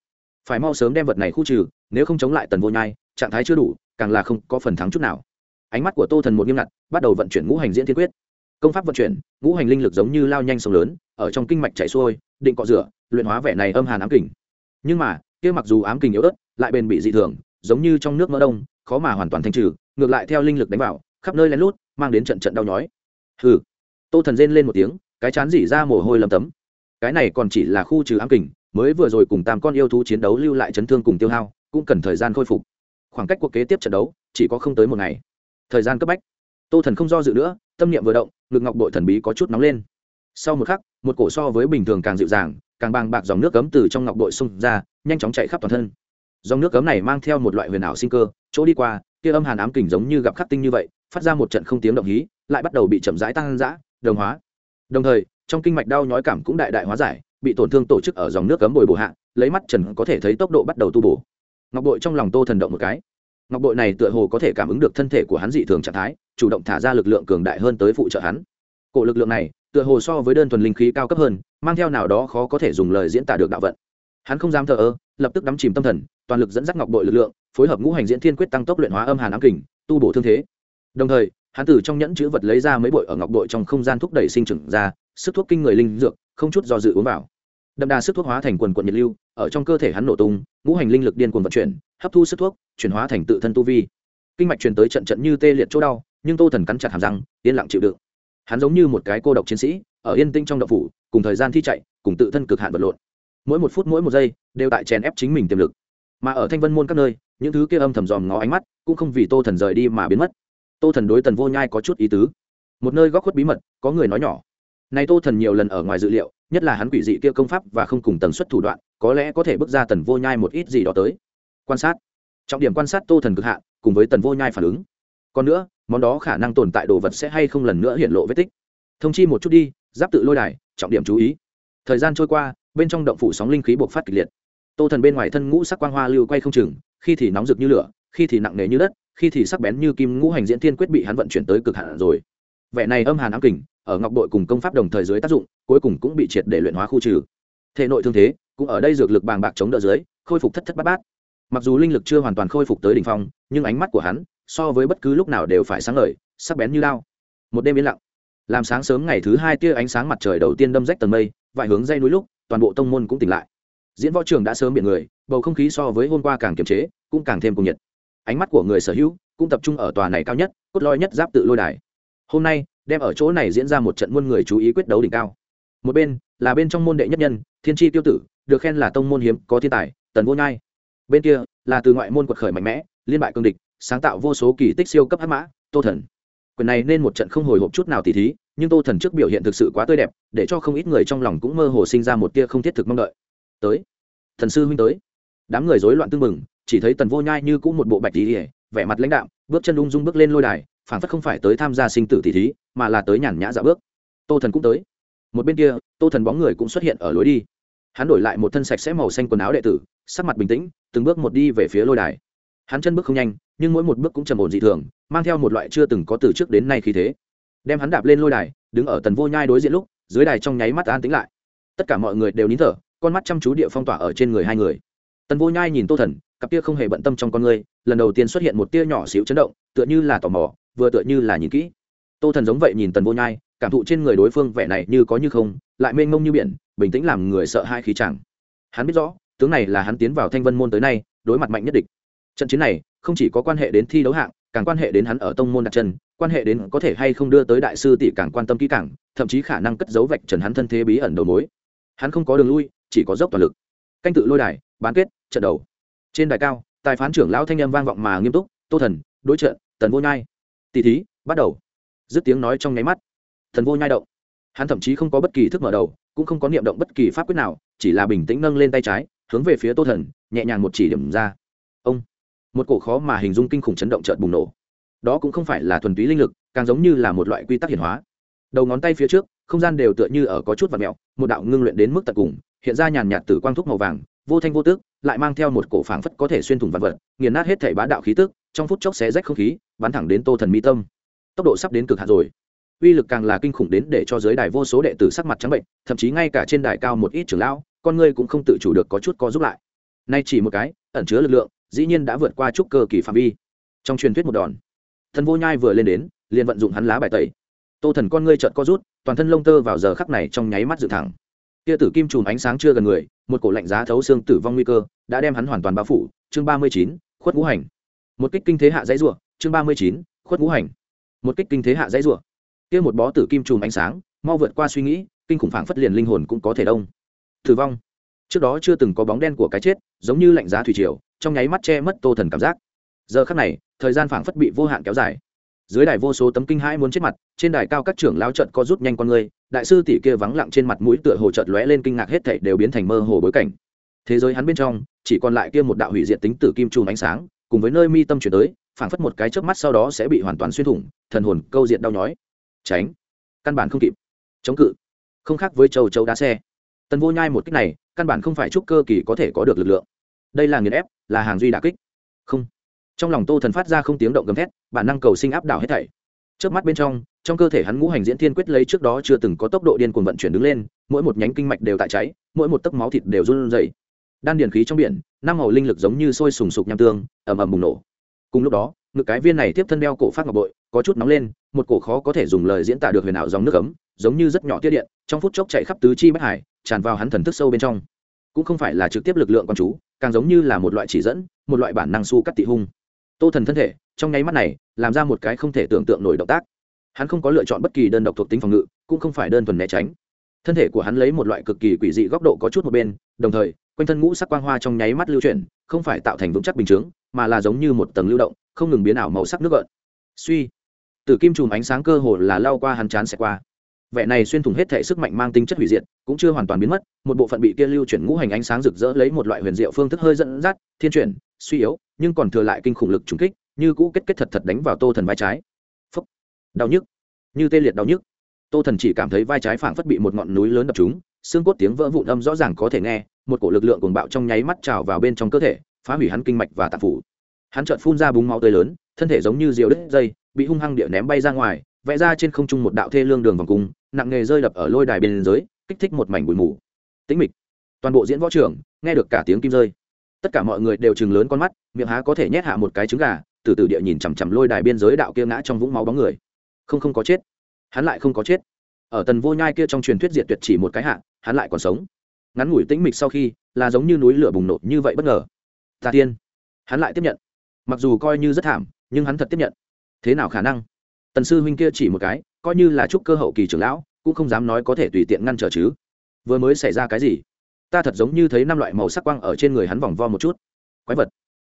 Phải mau sớm đem vật này khu trừ, nếu không chống lại tần vô nhai, trạng thái chưa đủ, càng là không có phần thắng chút nào. Ánh mắt của tô thần một nghiêm ngặt, bắt đầu vận chuyển ngũ hành diễn thiên quyết. Công pháp vận chuyển, ngũ hành linh lực giống như lao nhanh sông lớn, ở trong kinh mạch chảy xuôi, định cọ rửa, luyện hóa vẻ này âm hàn ám kình. Nhưng mà kia mặc dù ám kình yếu ớt, lại bền bị dị thường, giống như trong nước mỡ đông, khó mà hoàn toàn thanh trừ, ngược lại theo linh lực đánh vào, khắp nơi lén lút, mang đến trận trận đau nhói. Hừ. Tô thần rên lên một tiếng, cái chán dỉ ra mồ hôi lầm tấm. Cái này còn chỉ là khu trừ ám kình, mới vừa rồi cùng tam con yêu thú chiến đấu lưu lại chấn thương cùng tiêu hao, cũng cần thời gian khôi phục. Khoảng cách cuộc kế tiếp trận đấu, chỉ có không tới một ngày. Thời gian cấp bách. Tô thần không do dự nữa, tâm niệm vừa động, ngực ngọc bội thần bí có chút nóng lên. Sau một khắc, một cổ so với bình thường càng dịu dàng càng bàng bạc dòng nước cấm từ trong ngọc bội xông ra, nhanh chóng chạy khắp toàn thân. Dòng nước cấm này mang theo một loại huyền ảo sinh cơ, chỗ đi qua, kia âm hàn ám kình giống như gặp khắc tinh như vậy, phát ra một trận không tiếng động hí, lại bắt đầu bị chậm rãi tăng dã, đồng hóa. Đồng thời, trong kinh mạch đau nhói cảm cũng đại đại hóa giải, bị tổn thương tổ chức ở dòng nước cấm bồi bổ hạ, lấy mắt trần có thể thấy tốc độ bắt đầu tu bổ. Ngọc bội trong lòng tô thần động một cái. Ngọc bội này tựa hồ có thể cảm ứng được thân thể của hắn dị thường trạng thái, chủ động thả ra lực lượng cường đại hơn tới phụ trợ hắn. Cổ lực lượng này, tựa hồ so với đơn thuần linh khí cao cấp hơn mang theo nào đó khó có thể dùng lời diễn tả được đạo vận. Hắn không dám thờ ơ, lập tức đắm chìm tâm thần, toàn lực dẫn dắt ngọc bội lực lượng, phối hợp ngũ hành diễn thiên quyết tăng tốc luyện hóa âm hàn ám kình, tu bổ thương thế. Đồng thời, hắn từ trong nhẫn chữ vật lấy ra mấy bội ở ngọc bội trong không gian thúc đẩy sinh trưởng ra, sức thuốc kinh người linh dược, không chút do dự uống vào. Đậm đà sức thuốc hóa thành quần quận nhiệt lưu, ở trong cơ thể hắn nổ tung, ngũ hành linh lực điên cuồng vận chuyển, hấp thu sức thuốc, chuyển hóa thành tự thân tu vi. Kinh mạch truyền tới trận trận như tê liệt chỗ đau, nhưng tô thần cắn chặt hàm răng, yên lặng chịu đựng. Hắn giống như một cái cô độc chiến sĩ, ở yên tinh trong đậu phủ cùng thời gian thi chạy, cùng tự thân cực hạn vật lộn. Mỗi một phút mỗi một giây đều tại chèn ép chính mình tiềm lực. Mà ở thanh vân môn các nơi, những thứ kia âm thầm dòm ngó ánh mắt cũng không vì tô thần rời đi mà biến mất. Tô thần đối tần vô nhai có chút ý tứ. Một nơi góc khuất bí mật, có người nói nhỏ. Này tô thần nhiều lần ở ngoài dự liệu, nhất là hắn quỷ dị kia công pháp và không cùng tần suất thủ đoạn, có lẽ có thể bước ra tần vô nhai một ít gì đó tới. Quan sát. Trọng điểm quan sát tô thần cực hạ cùng với tần vô nhai phản ứng. Còn nữa, món đó khả năng tồn tại đồ vật sẽ hay không lần nữa hiện lộ vết tích. Thông chi một chút đi giáp tự lôi đài, trọng điểm chú ý. Thời gian trôi qua, bên trong động phủ sóng linh khí buộc phát kịch liệt. Tô thần bên ngoài thân ngũ sắc quang hoa lưu quay không chừng, khi thì nóng rực như lửa, khi thì nặng nề như đất, khi thì sắc bén như kim ngũ hành diễn thiên quyết bị hắn vận chuyển tới cực hạn rồi. Vẻ này âm hàn ám kình, ở ngọc đội cùng công pháp đồng thời dưới tác dụng, cuối cùng cũng bị triệt để luyện hóa khu trừ. Thể nội thương thế, cũng ở đây dược lực bàng bạc chống đỡ dưới, khôi phục thất thất bát bát. Mặc dù linh lực chưa hoàn toàn khôi phục tới đ ỉ n h phong, nhưng ánh mắt của hắn, so với bất cứ lúc nào đều phải sáng lời sắc bén như lao một đêm yên lặng làm sáng sớm ngày thứ hai tia ánh sáng mặt trời đầu tiên đâm rách tầng mây, vài hướng dây núi lúc, toàn bộ tông môn cũng tỉnh lại. Diễn võ trường đã sớm biển người, bầu không khí so với hôm qua càng kiềm chế, cũng càng thêm cùng nhiệt. Ánh mắt của người sở hữu cũng tập trung ở tòa này cao nhất, cốt lõi nhất giáp tự lôi đài. Hôm nay, đem ở chỗ này diễn ra một trận muôn người chú ý quyết đấu đỉnh cao. Một bên, là bên trong môn đệ nhất nhân, thiên tri tiêu tử, được khen là tông môn hiếm có thiên tài, tần vô nhai. Bên kia, là từ ngoại môn quật khởi mạnh mẽ, liên bại cương địch, sáng tạo vô số kỳ tích siêu cấp hắc mã, tô thần quyền này nên một trận không hồi hộp chút nào tỉ thí, nhưng tô thần trước biểu hiện thực sự quá tươi đẹp, để cho không ít người trong lòng cũng mơ hồ sinh ra một tia không thiết thực mong đợi. Tới, thần sư huynh tới. Đám người rối loạn tưng bừng, chỉ thấy tần vô nhai như cũng một bộ bạch tỉ vẻ mặt lãnh đạm, bước chân ung dung bước lên lôi đài phản phất không phải tới tham gia sinh tử tỷ thí, mà là tới nhàn nhã dạo bước. Tô thần cũng tới. Một bên kia, tô thần bóng người cũng xuất hiện ở lối đi. Hắn đổi lại một thân sạch sẽ màu xanh quần áo đệ tử, sắc mặt bình tĩnh, từng bước một đi về phía lôi đài hắn chân bước không nhanh, nhưng mỗi một bước cũng trầm ổn dị thường, mang theo một loại chưa từng có từ trước đến nay khi thế. Đem hắn đạp lên lôi đài, đứng ở tần vô nhai đối diện lúc, dưới đài trong nháy mắt an tĩnh lại. Tất cả mọi người đều nín thở, con mắt chăm chú địa phong tỏa ở trên người hai người. Tần vô nhai nhìn tô thần, cặp tia không hề bận tâm trong con người, lần đầu tiên xuất hiện một tia nhỏ xíu chấn động, tựa như là tò mò, vừa tựa như là nhìn kỹ. Tô thần giống vậy nhìn tần vô nhai, cảm thụ trên người đối phương vẻ này như có như không, lại mênh mông như biển, bình tĩnh làm người sợ hai khí chẳng. Hắn biết rõ, tướng này là hắn tiến vào thanh vân môn tới nay, đối mặt mạnh nhất địch trận chiến này không chỉ có quan hệ đến thi đấu hạng, càng quan hệ đến hắn ở tông môn đặt chân, quan hệ đến có thể hay không đưa tới đại sư tỷ càng quan tâm kỹ càng, thậm chí khả năng cất giấu vạch trần hắn thân thế bí ẩn đầu mối. Hắn không có đường lui, chỉ có dốc toàn lực. Canh tự lôi đài, bán kết, trận đầu. Trên đài cao, tài phán trưởng lão thanh âm vang vọng mà nghiêm túc, tô thần, đối trận, tần vô nhai. Tỷ thí, bắt đầu. Dứt tiếng nói trong nháy mắt. Thần vô nhai động. Hắn thậm chí không có bất kỳ thức mở đầu, cũng không có niệm động bất kỳ pháp quyết nào, chỉ là bình tĩnh nâng lên tay trái, hướng về phía tô thần, nhẹ nhàng một chỉ điểm ra. Ông một cổ khó mà hình dung kinh khủng chấn động chợt bùng nổ. Đó cũng không phải là thuần túy linh lực, càng giống như là một loại quy tắc hiển hóa. Đầu ngón tay phía trước, không gian đều tựa như ở có chút vật mẹo, một đạo ngưng luyện đến mức tận cùng, hiện ra nhàn nhạt từ quang thúc màu vàng, vô thanh vô tức lại mang theo một cổ phảng phất có thể xuyên thủng vật vật, nghiền nát hết thể bá đạo khí tức, trong phút chốc xé rách không khí, bắn thẳng đến tô thần mi tâm. Tốc độ sắp đến cực hạn rồi. Uy lực càng là kinh khủng đến để cho giới đài vô số đệ tử sắc mặt trắng bệnh, thậm chí ngay cả trên đài cao một ít trưởng lão, con ngươi cũng không tự chủ được có chút co giúp lại. Nay chỉ một cái, ẩn chứa lực lượng dĩ nhiên đã vượt qua trúc cơ kỳ phạm vi. Trong truyền thuyết một đòn, thần vô nhai vừa lên đến, liền vận dụng hắn lá bài tẩy. Tô thần con ngươi trợn co rút, toàn thân lông tơ vào giờ khắc này trong nháy mắt dự thẳng. Tia tử kim chùm ánh sáng chưa gần người, một cổ lạnh giá thấu xương tử vong nguy cơ, đã đem hắn hoàn toàn bao phủ. Chương ba mươi chín, khuất ngũ hành. Một kích kinh thế hạ dãy rủa. Chương ba mươi chín, khuất ngũ hành. Một kích kinh thế hạ dãy rủa. Tia một bó tử kim chùm ánh sáng, mau vượt qua suy nghĩ, kinh khủng phảng phất liền linh hồn cũng có thể đông. Tử vong. Trước đó chưa từng có bóng đen của cái chết, giống như lạnh giá thủy triều trong nháy mắt che mất tô thần cảm giác. Giờ khắc này, thời gian phảng phất bị vô hạn kéo dài. Dưới đài vô số tấm kinh hãi muốn chết mặt, trên đài cao các trưởng lao trận co rút nhanh con người, đại sư tỷ kia vắng lặng trên mặt mũi tựa hồ chợt lóe lên kinh ngạc hết thảy đều biến thành mơ hồ bối cảnh. Thế giới hắn bên trong, chỉ còn lại kia một đạo hủy diệt tính tử kim trùm ánh sáng, cùng với nơi mi tâm chuyển tới, phảng phất một cái chớp mắt sau đó sẽ bị hoàn toàn xuyên thủng, thần hồn câu diện đau nhói. Tránh. Căn bản không kịp. Chống cự. Không khác với châu châu đá xe. Tần vô nhai một cách này, căn bản không phải chúc cơ kỳ có thể có được lực lượng đây là nghiền ép, là hàng duy đà kích. Không. Trong lòng tô thần phát ra không tiếng động gầm thét, bản năng cầu sinh áp đảo hết thảy. Trước mắt bên trong trong cơ thể hắn ngũ hành diễn thiên quyết lấy trước đó chưa từng có tốc độ điên cuồng vận chuyển đứng lên, mỗi một nhánh kinh mạch đều tại cháy, mỗi một tấc máu thịt đều run rẩy. Đan điền khí trong biển, năm màu linh lực giống như sôi sùng sục nham tương, ầm ầm bùng nổ. Cùng lúc đó, ngực cái viên này tiếp thân đeo cổ phát ngọc bội, có chút nóng lên, một cổ khó có thể dùng lời diễn tả được huyền ảo dòng nước ấm, giống như rất nhỏ tiết điện, trong phút chốc chạy khắp tứ chi bách hải, tràn vào hắn thần thức sâu bên trong. Cũng không phải là trực tiếp lực lượng con chú càng giống như là một loại chỉ dẫn, một loại bản năng su cắt tị hung. Tô thần thân thể, trong nháy mắt này, làm ra một cái không thể tưởng tượng nổi động tác. Hắn không có lựa chọn bất kỳ đơn độc thuộc tính phòng ngự, cũng không phải đơn thuần né tránh. Thân thể của hắn lấy một loại cực kỳ quỷ dị góc độ có chút một bên, đồng thời, quanh thân ngũ sắc quang hoa trong nháy mắt lưu chuyển, không phải tạo thành vững chắc bình chướng, mà là giống như một tầng lưu động, không ngừng biến ảo màu sắc nước gợn. Suy. Từ kim chùm ánh sáng cơ hồ là lao qua hắn chán sẽ qua vẻ này xuyên thủng hết thể sức mạnh mang tính chất hủy diệt, cũng chưa hoàn toàn biến mất, một bộ phận bị kia lưu chuyển ngũ hành ánh sáng rực rỡ lấy một loại huyền diệu phương thức hơi dẫn dắt, thiên chuyển, suy yếu, nhưng còn thừa lại kinh khủng lực trùng kích, như cũ kết kết thật thật đánh vào tô thần vai trái. Phấp đau nhức. Như tê liệt đau nhức. Tô thần chỉ cảm thấy vai trái phảng phất bị một ngọn núi lớn đập trúng, xương cốt tiếng vỡ vụn âm rõ ràng có thể nghe, một cổ lực lượng cuồng bạo trong nháy mắt trào vào bên trong cơ thể, phá hủy hắn kinh mạch và tạp phủ. Hắn chợt phun ra búng máu tươi lớn, thân thể giống như diều đứt dây, bị hung hăng địa ném bay ra ngoài vẽ ra trên không trung một đạo thê lương đường vòng cung, nặng nghề rơi đập ở lôi đài bên dưới, kích thích một mảnh bụi mù. Tĩnh mịch. Toàn bộ diễn võ trưởng, nghe được cả tiếng kim rơi. Tất cả mọi người đều chừng lớn con mắt, miệng há có thể nhét hạ một cái trứng gà, từ từ địa nhìn chằm chằm lôi đài biên giới đạo kia ngã trong vũng máu bóng người. Không không có chết. Hắn lại không có chết. Ở tần vô nhai kia trong truyền thuyết diệt tuyệt chỉ một cái hạ, hắn lại còn sống. Ngắn ngủi tĩnh mịch sau khi, là giống như núi lửa bùng nổ như vậy bất ngờ. Ta tiên. Hắn lại tiếp nhận. Mặc dù coi như rất thảm, nhưng hắn thật tiếp nhận. Thế nào khả năng? Tần sư huynh kia chỉ một cái, coi như là chúc cơ hậu kỳ trưởng lão, cũng không dám nói có thể tùy tiện ngăn trở chứ. Vừa mới xảy ra cái gì? Ta thật giống như thấy năm loại màu sắc quang ở trên người hắn vòng vo một chút. Quái vật.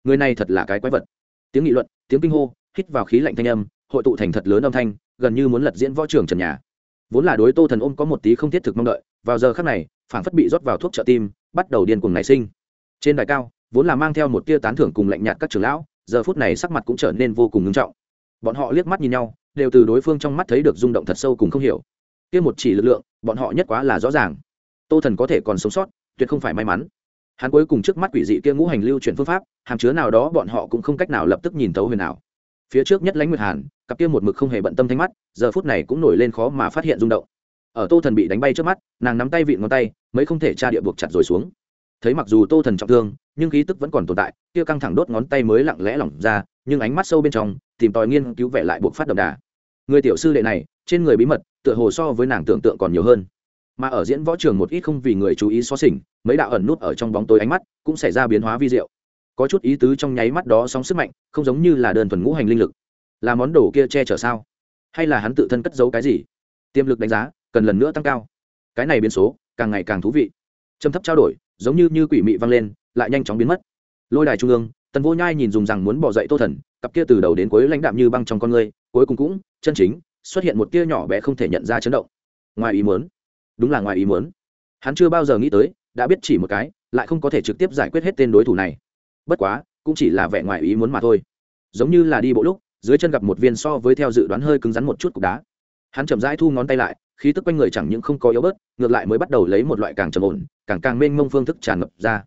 Người này thật là cái quái vật. Tiếng nghị luận, tiếng kinh hô, hít vào khí lạnh thanh âm, hội tụ thành thật lớn âm thanh, gần như muốn lật diễn võ trường trần nhà. Vốn là đối tô thần ôm có một tí không thiết thực mong đợi, vào giờ khác này phản phất bị rót vào thuốc trợ tim, bắt đầu điên cuồng nảy sinh. Trên đài cao, vốn là mang theo một tia tán thưởng cùng lạnh nhạt các trưởng lão, giờ phút này sắc mặt cũng trở nên vô cùng ngưng trọng. Bọn họ liếc mắt nhìn nhau đều từ đối phương trong mắt thấy được rung động thật sâu cùng không hiểu. Kia một chỉ lực lượng, bọn họ nhất quá là rõ ràng. Tô thần có thể còn sống sót, tuyệt không phải may mắn. Hắn cuối cùng trước mắt quỷ dị kia ngũ hành lưu chuyển phương pháp, hàm chứa nào đó bọn họ cũng không cách nào lập tức nhìn thấu huyền nào phía trước nhất lãnh nguyệt hàn, cặp kia một mực không hề bận tâm thanh mắt, giờ phút này cũng nổi lên khó mà phát hiện rung động. Ở tô thần bị đánh bay trước mắt, nàng nắm tay vịn ngón tay, mấy không thể tra địa buộc chặt rồi xuống. Thấy mặc dù tô thần trọng thương, nhưng khí tức vẫn còn tồn tại, kia căng thẳng đốt ngón tay mới lặng lẽ lỏng ra, nhưng ánh mắt sâu bên trong, tìm tòi nghiên cứu vẻ lại buộc phát đậm đà người tiểu sư đệ này, trên người bí mật, tựa hồ so với nàng tưởng tượng còn nhiều hơn. Mà ở diễn võ trường một ít không vì người chú ý xó xỉnh, mấy đạo ẩn nút ở trong bóng tối ánh mắt cũng xảy ra biến hóa vi diệu. Có chút ý tứ trong nháy mắt đó sóng sức mạnh, không giống như là đơn thuần ngũ hành linh lực. Là món đồ kia che chở sao? Hay là hắn tự thân cất giấu cái gì? Tiềm lực đánh giá, cần lần nữa tăng cao. Cái này biến số, càng ngày càng thú vị. Châm thấp trao đổi, giống như như quỷ mị văng lên, lại nhanh chóng biến mất. Lôi đài trung ương, tần vô nhai nhìn dùng rằng muốn bỏ dậy tô thần, cặp kia từ đầu đến cuối lãnh đạm như băng trong con người cuối cùng cũng, chân chính, xuất hiện một tia nhỏ bé không thể nhận ra chấn động. Ngoài ý muốn. Đúng là ngoài ý muốn. Hắn chưa bao giờ nghĩ tới, đã biết chỉ một cái, lại không có thể trực tiếp giải quyết hết tên đối thủ này. Bất quá, cũng chỉ là vẻ ngoài ý muốn mà thôi. Giống như là đi bộ lúc, dưới chân gặp một viên so với theo dự đoán hơi cứng rắn một chút cục đá. Hắn chậm rãi thu ngón tay lại, khí tức quanh người chẳng những không có yếu bớt, ngược lại mới bắt đầu lấy một loại càng trầm ổn, càng càng mênh mông phương thức tràn ngập ra.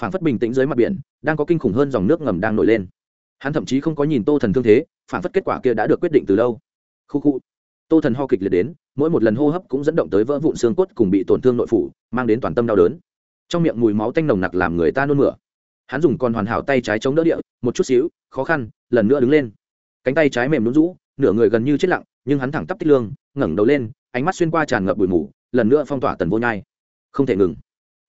Phảng phất bình tĩnh dưới mặt biển, đang có kinh khủng hơn dòng nước ngầm đang nổi lên hắn thậm chí không có nhìn tô thần thương thế, phản phất kết quả kia đã được quyết định từ lâu. Khu khu. Tô thần ho kịch liệt đến, mỗi một lần hô hấp cũng dẫn động tới vỡ vụn xương cốt cùng bị tổn thương nội phủ, mang đến toàn tâm đau đớn. Trong miệng mùi máu tanh nồng nặc làm người ta nôn mửa. Hắn dùng con hoàn hảo tay trái chống đỡ địa, một chút xíu, khó khăn, lần nữa đứng lên. Cánh tay trái mềm nhún rũ, nửa người gần như chết lặng, nhưng hắn thẳng tắp tích lương, ngẩng đầu lên, ánh mắt xuyên qua tràn ngập bụi mù, lần nữa phong tỏa tần vô nhai. Không thể ngừng.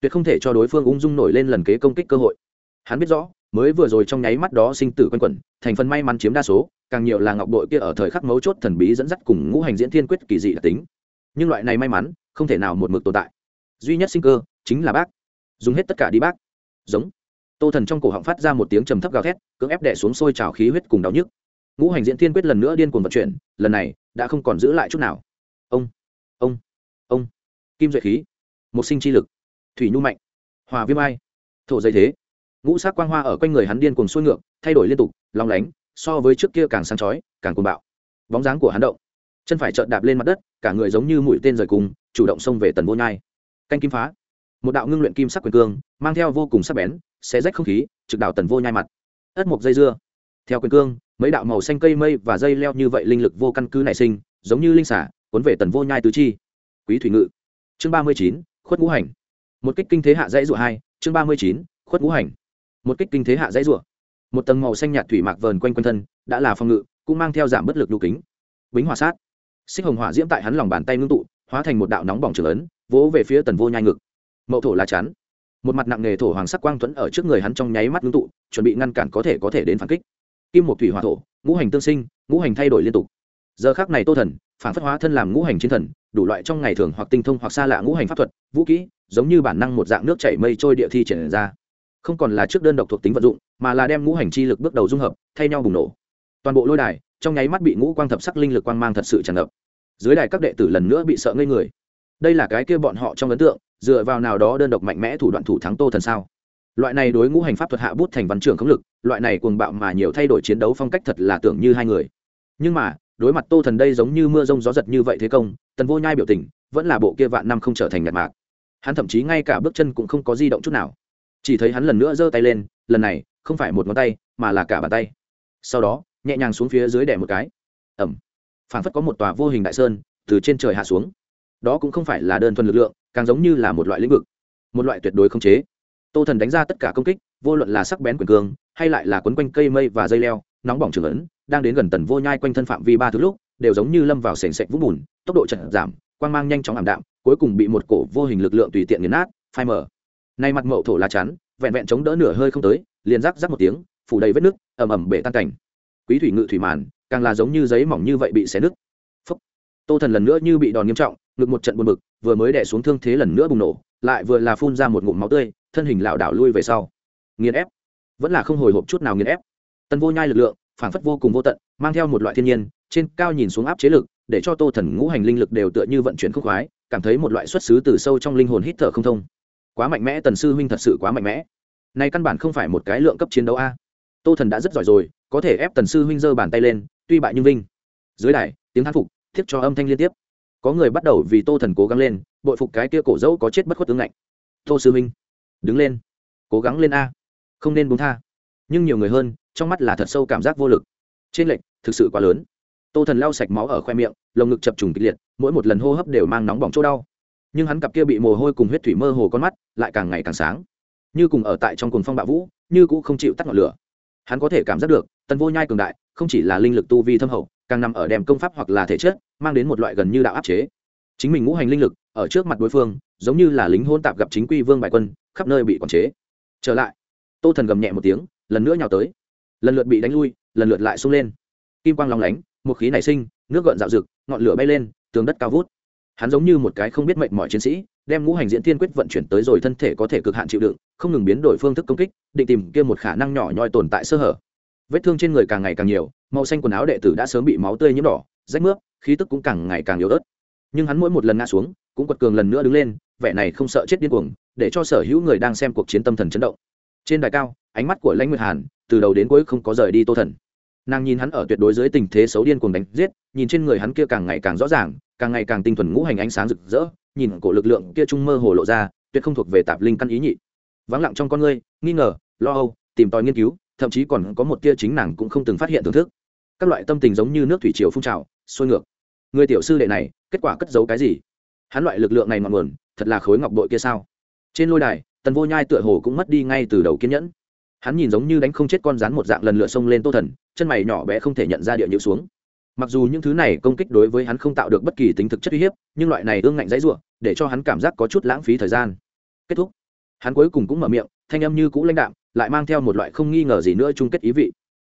Tuyệt không thể cho đối phương ung dung nổi lên lần kế công kích cơ hội hắn biết rõ, mới vừa rồi trong nháy mắt đó sinh tử quanh quẩn, thành phần may mắn chiếm đa số, càng nhiều là ngọc bội kia ở thời khắc mấu chốt thần bí dẫn dắt cùng ngũ hành diễn thiên quyết kỳ dị đặc tính. Nhưng loại này may mắn, không thể nào một mực tồn tại. Duy nhất sinh cơ, chính là bác. Dùng hết tất cả đi bác. Giống. Tô thần trong cổ họng phát ra một tiếng trầm thấp gào thét, cưỡng ép đẻ xuống sôi trào khí huyết cùng đau nhức. Ngũ hành diễn thiên quyết lần nữa điên cuồng vận chuyển, lần này, đã không còn giữ lại chút nào. Ông ông ông. Kim duệ khí. Một sinh chi lực. Thủy nhu mạnh. Hòa viêm ai. Thổ dây thế ngũ sắc quang hoa ở quanh người hắn điên cuồng xuôi ngược, thay đổi liên tục, long lánh, so với trước kia càng sáng chói, càng cuồng bạo. Bóng dáng của hắn động, chân phải trợn đạp lên mặt đất, cả người giống như mũi tên rời cùng, chủ động xông về tần vô nhai. Canh kim phá. Một đạo ngưng luyện kim sắc quyền cương, mang theo vô cùng sắc bén, xé rách không khí, trực đảo tần vô nhai mặt. Ất một dây dưa. Theo quyền cương, mấy đạo màu xanh cây mây và dây leo như vậy linh lực vô căn cứ nảy sinh, giống như linh xả, cuốn về tần vô nhai tứ chi. Quý thủy ngự. Chương ba mươi chín, khuất ngũ hành. Một kích kinh thế hạ dãy rụa hai, chương ba mươi chín, khuất ngũ hành một kích kinh thế hạ dãy rủa, một tầng màu xanh nhạt thủy mạc vờn quanh quanh thân đã là phòng ngự cũng mang theo giảm bất lực đu kính. Bính hỏa sát. Xích hồng hỏa diễm tại hắn lòng bàn tay ngưng tụ hóa thành một đạo nóng bỏng trường ấn vỗ về phía tần vô nhai ngực. Mậu thổ là chắn. Một mặt nặng nghề thổ hoàng sắc quang thuẫn ở trước người hắn trong nháy mắt ngưng tụ chuẩn bị ngăn cản có thể có thể đến phản kích. Kim một thủy hỏa thổ ngũ hành tương sinh ngũ hành thay đổi liên tục. Giờ khác này tô thần phản phất hóa thân làm ngũ hành chiến thần đủ loại trong ngày thường hoặc tinh thông hoặc xa lạ ngũ hành pháp thuật vũ kỹ giống như bản năng một dạng nước chảy mây trôi địa thi triển ra không còn là trước đơn độc thuộc tính vận dụng, mà là đem ngũ hành chi lực bước đầu dung hợp, thay nhau bùng nổ. Toàn bộ lôi đài, trong nháy mắt bị ngũ quang thập sắc linh lực quang mang thật sự tràn ngập. Dưới đài các đệ tử lần nữa bị sợ ngây người. Đây là cái kia bọn họ trong ấn tượng, dựa vào nào đó đơn độc mạnh mẽ thủ đoạn thủ thắng tô thần sao? Loại này đối ngũ hành pháp thuật hạ bút thành văn trường khống lực, loại này cuồng bạo mà nhiều thay đổi chiến đấu phong cách thật là tưởng như hai người. Nhưng mà, đối mặt tô thần đây giống như mưa rông gió giật như vậy thế công, tần vô nhai biểu tình vẫn là bộ kia vạn năm không trở thành nhạt mạc. Hắn thậm chí ngay cả bước chân cũng không có di động chút nào chỉ thấy hắn lần nữa giơ tay lên, lần này, không phải một ngón tay, mà là cả bàn tay. Sau đó, nhẹ nhàng xuống phía dưới đẻ một cái. Ẩm. Phảng phất có một tòa vô hình đại sơn, từ trên trời hạ xuống. Đó cũng không phải là đơn thuần lực lượng, càng giống như là một loại lĩnh vực. Một loại tuyệt đối không chế. Tô thần đánh ra tất cả công kích, vô luận là sắc bén quyền cương, hay lại là quấn quanh cây mây và dây leo, nóng bỏng trường ấn, đang đến gần tần vô nhai quanh thân phạm vi ba thứ lúc, đều giống như lâm vào sền sệt vũng bùn, tốc độ chật giảm, quang mang nhanh chóng ảm đạm, cuối cùng bị một cổ vô hình lực lượng tùy tiện nghiền nát, phai mở nay mặt mậu thổ lá chắn, vẹn vẹn chống đỡ nửa hơi không tới, liền rắc rắc một tiếng, phủ đầy vết nước ẩm ẩm bể tan cảnh. Quý thủy ngự thủy màn, càng là giống như giấy mỏng như vậy bị xé nứt. Phúc. tô thần lần nữa như bị đòn nghiêm trọng, ngực một trận buồn bực, vừa mới đẻ xuống thương thế lần nữa bùng nổ, lại vừa là phun ra một ngụm máu tươi, thân hình lảo đảo lui về sau. Nghiền ép. Vẫn là không hồi hộp chút nào nghiền ép. Tần vô nhai lực lượng, phảng phất vô cùng vô tận, mang theo một loại thiên nhiên, trên cao nhìn xuống áp chế lực, để cho tô thần ngũ hành linh lực đều tựa như vận chuyển khúc khoái, cảm thấy một loại xuất xứ từ sâu trong linh hồn hít thở không thông quá mạnh mẽ, tần sư huynh thật sự quá mạnh mẽ. Nay căn bản không phải một cái lượng cấp chiến đấu a. Tô thần đã rất giỏi rồi, có thể ép tần sư huynh giơ bàn tay lên, tuy bại nhưng vinh. Dưới đài, tiếng thán phục thiết cho âm thanh liên tiếp. Có người bắt đầu vì tô thần cố gắng lên, bội phục cái kia cổ dẫu có chết bất khuất tướng lạnh. Tô sư huynh, đứng lên, cố gắng lên a. Không nên buông tha. Nhưng nhiều người hơn, trong mắt là thật sâu cảm giác vô lực. Trên lệnh thực sự quá lớn. Tô thần lau sạch máu ở khoe miệng, lồng ngực chập trùng kịch liệt, mỗi một lần hô hấp đều mang nóng bỏng chỗ đau nhưng hắn cặp kia bị mồ hôi cùng huyết thủy mơ hồ con mắt lại càng ngày càng sáng. Như cùng ở tại trong cuồng phong bạo vũ, như cũng không chịu tắt ngọn lửa. Hắn có thể cảm giác được, tần vô nhai cường đại, không chỉ là linh lực tu vi thâm hậu, càng nằm ở đèm công pháp hoặc là thể chất, mang đến một loại gần như đạo áp chế. Chính mình ngũ hành linh lực, ở trước mặt đối phương, giống như là lính hôn tạp gặp chính quy vương bại quân, khắp nơi bị quản chế. Trở lại, tô thần gầm nhẹ một tiếng, lần nữa nhào tới. Lần lượt bị đánh lui, lần lượt lại sung lên. Kim quang lóng lánh, một khí nảy sinh, nước gợn dạo rực, ngọn lửa bay lên, tường đất cao vút hắn giống như một cái không biết mệnh mọi chiến sĩ, đem ngũ hành diễn thiên quyết vận chuyển tới rồi thân thể có thể cực hạn chịu đựng, không ngừng biến đổi phương thức công kích, định tìm kia một khả năng nhỏ nhoi tồn tại sơ hở. Vết thương trên người càng ngày càng nhiều, màu xanh quần áo đệ tử đã sớm bị máu tươi nhiễm đỏ, rách mướp, khí tức cũng càng ngày càng yếu ớt. Nhưng hắn mỗi một lần ngã xuống, cũng quật cường lần nữa đứng lên, vẻ này không sợ chết điên cuồng, để cho sở hữu người đang xem cuộc chiến tâm thần chấn động. Trên đài cao, ánh mắt của lãnh nguyệt hàn, từ đầu đến cuối không có rời đi tô thần. Nàng nhìn hắn ở tuyệt đối dưới tình thế xấu điên cuồng đánh giết, nhìn trên người hắn kia càng ngày càng rõ ràng càng ngày càng tinh thuần ngũ hành ánh sáng rực rỡ, nhìn cổ lực lượng kia trung mơ hồ lộ ra, tuyệt không thuộc về tạp linh căn ý nhị. Vắng lặng trong con ngươi, nghi ngờ, lo âu, tìm tòi nghiên cứu, thậm chí còn có một tia chính nàng cũng không từng phát hiện thưởng thức. Các loại tâm tình giống như nước thủy triều phun trào, sôi ngược. Người tiểu sư đệ này, kết quả cất giấu cái gì? Hắn loại lực lượng này ngọn nguồn, thật là khối ngọc bội kia sao? Trên lôi đài, tần vô nhai tựa hồ cũng mất đi ngay từ đầu kiên nhẫn. Hắn nhìn giống như đánh không chết con rắn một dạng lần lửa xông lên tô thần, chân mày nhỏ bé không thể nhận ra địa nhữ xuống mặc dù những thứ này công kích đối với hắn không tạo được bất kỳ tính thực chất uy hiếp, nhưng loại này ương ngạnh dãy ruộng để cho hắn cảm giác có chút lãng phí thời gian. Kết thúc. Hắn cuối cùng cũng mở miệng, thanh âm như cũ lãnh đạm, lại mang theo một loại không nghi ngờ gì nữa chung kết ý vị.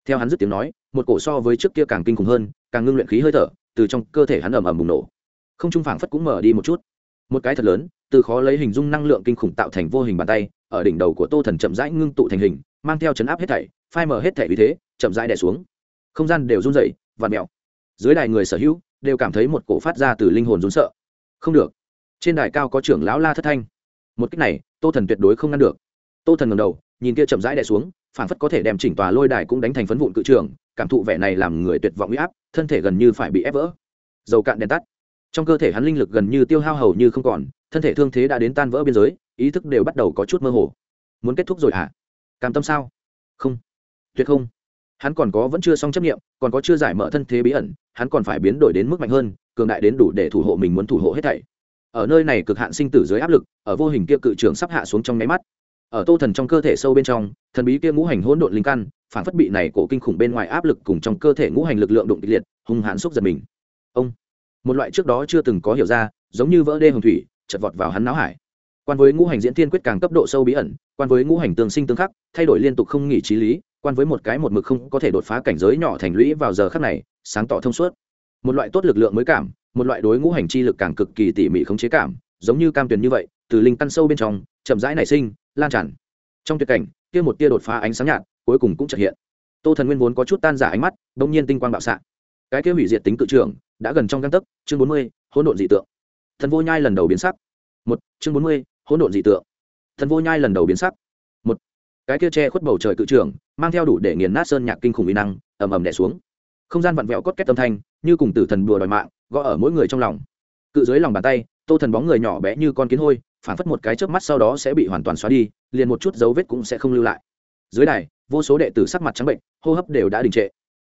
Theo hắn dứt tiếng nói, một cổ so với trước kia càng kinh khủng hơn, càng ngưng luyện khí hơi thở, từ trong cơ thể hắn ầm ầm bùng nổ. Không trung phảng phất cũng mở đi một chút. Một cái thật lớn, từ khó lấy hình dung năng lượng kinh khủng tạo thành vô hình bàn tay, ở đỉnh đầu của tô thần chậm rãi ngưng tụ thành hình, mang theo chấn áp hết thảy, phai mở hết thảy vì thế, chậm rãi đè xuống. Không gian đều run rẩy và mèo dưới đài người sở hữu đều cảm thấy một cổ phát ra từ linh hồn rốn sợ. Không được. Trên đài cao có trưởng lão la thất thanh. Một cách này, tô thần tuyệt đối không ngăn được. Tô thần ngầm đầu, nhìn kia chậm rãi đè xuống phản phất có thể đem chỉnh tòa lôi đài cũng đánh thành phấn vụn cự trường, cảm thụ vẻ này làm người tuyệt vọng huy áp, thân thể gần như phải bị ép vỡ. Dầu cạn đèn tắt. Trong cơ thể hắn linh lực gần như tiêu hao hầu như không còn, thân thể thương thế đã đến tan vỡ biên giới, ý thức đều bắt đầu có chút mơ hồ. Muốn kết thúc rồi hả? À? cam tâm sao? Không. Tuyệt không hắn còn có vẫn chưa xong chấp nghiệm, còn có chưa giải mở thân thế bí ẩn, hắn còn phải biến đổi đến mức mạnh hơn, cường đại đến đủ để thủ hộ mình muốn thủ hộ hết thảy. Ở nơi này cực hạn sinh tử dưới áp lực, ở vô hình kia cự trường sắp hạ xuống trong nháy mắt. Ở tô thần trong cơ thể sâu bên trong, thần bí kia ngũ hành hỗn độn linh căn, phản phất bị này cổ kinh khủng bên ngoài áp lực cùng trong cơ thể ngũ hành lực lượng đụng kịch liệt, hung hãn xúc giật mình. Ông, một loại trước đó chưa từng có hiểu ra, giống như vỡ đê hồng thủy, chật vọt vào hắn não hải. Quan với ngũ hành diễn thiên quyết càng cấp độ sâu bí ẩn, quan với ngũ hành tương sinh tương khắc, thay đổi liên tục không nghỉ trí lý quan với một cái một mực không có thể đột phá cảnh giới nhỏ thành lũy vào giờ khắc này, sáng tỏ thông suốt. Một loại tốt lực lượng mới cảm, một loại đối ngũ hành chi lực càng cực kỳ tỉ mỉ không chế cảm, giống như cam tuyền như vậy, từ linh căn sâu bên trong, chậm rãi nảy sinh, lan tràn. Trong tuyệt cảnh, kia một tia đột phá ánh sáng nhạt, cuối cùng cũng chợt hiện. Tô thần nguyên vốn có chút tan giả ánh mắt đông nhiên tinh quang bạo xạ. Cái kia hủy diệt tính cự trưởng, đã gần trong găng tấc, chương bốn mươi, hỗn độn dị tượng. Thần vô nhai lần đầu biến sắc. Một, chương bốn mươi, hỗn độn dị tượng. Thần vô nhai lần đầu biến sắc cái kia che khuất bầu trời cự trường mang theo đủ để nghiền nát sơn nhạc kinh khủng uy năng, ầm ầm đè xuống. Không gian vặn vẹo cốt kết âm thanh, như cùng tử thần bùa đòi mạng, gõ ở mỗi người trong lòng. Cự dưới lòng bàn tay, tô thần bóng người nhỏ bé như con kiến hôi, phản phất một cái chớp mắt sau đó sẽ bị hoàn toàn xóa đi, liền một chút dấu vết cũng sẽ không lưu lại. Dưới đài, vô số đệ tử sắc mặt trắng bệnh, hô hấp đều đã đình trệ.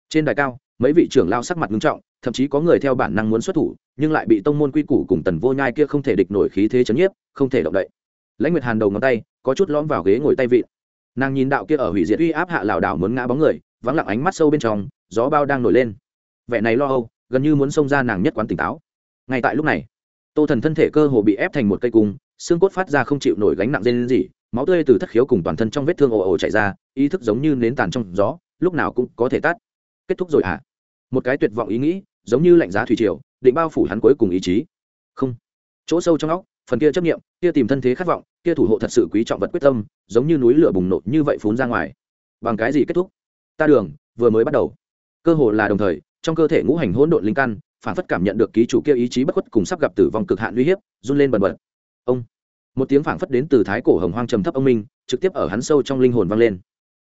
Trên đài cao, mấy vị trưởng lao sắc mặt nghiêm trọng, thậm chí có người theo bản năng muốn xuất thủ, nhưng lại bị tông môn quy củ cùng tần vô nhai kia không thể địch nổi khí thế chấn nhiếp, không thể động đậy. Lãnh nguyệt hàn đầu ngón tay, có chút lõm vào ghế ngồi tay vị nàng nhìn đạo kia ở hủy diệt uy áp hạ lảo đảo muốn ngã bóng người, vắng lặng ánh mắt sâu bên trong, gió bao đang nổi lên. Vẻ này lo âu, gần như muốn xông ra nàng nhất quán tỉnh táo. Ngay tại lúc này, tô thần thân thể cơ hồ bị ép thành một cây cung, xương cốt phát ra không chịu nổi gánh nặng dây lên gì máu tươi từ thất khiếu cùng toàn thân trong vết thương ồ ồ chảy ra, ý thức giống như nến tàn trong gió, lúc nào cũng có thể tắt. Kết thúc rồi hả? À? một cái tuyệt vọng ý nghĩ, giống như lạnh giá thủy triều, định bao phủ hắn cuối cùng ý chí. Không. Chỗ sâu trong óc, phần kia chấp nghiệm kia tìm thân thế khát vọng kia thủ hộ thật sự quý trọng vật quyết tâm, giống như núi lửa bùng nổ như vậy phún ra ngoài. Bằng cái gì kết thúc? Ta đường, vừa mới bắt đầu. Cơ hồ là đồng thời, trong cơ thể ngũ hành hỗn độn linh căn, phản phất cảm nhận được ký chủ kia ý chí bất khuất cùng sắp gặp tử vong cực hạn uy hiếp, run lên bần bật. Ông. Một tiếng phảng phất đến từ thái cổ hồng hoang trầm thấp ông minh, trực tiếp ở hắn sâu trong linh hồn vang lên.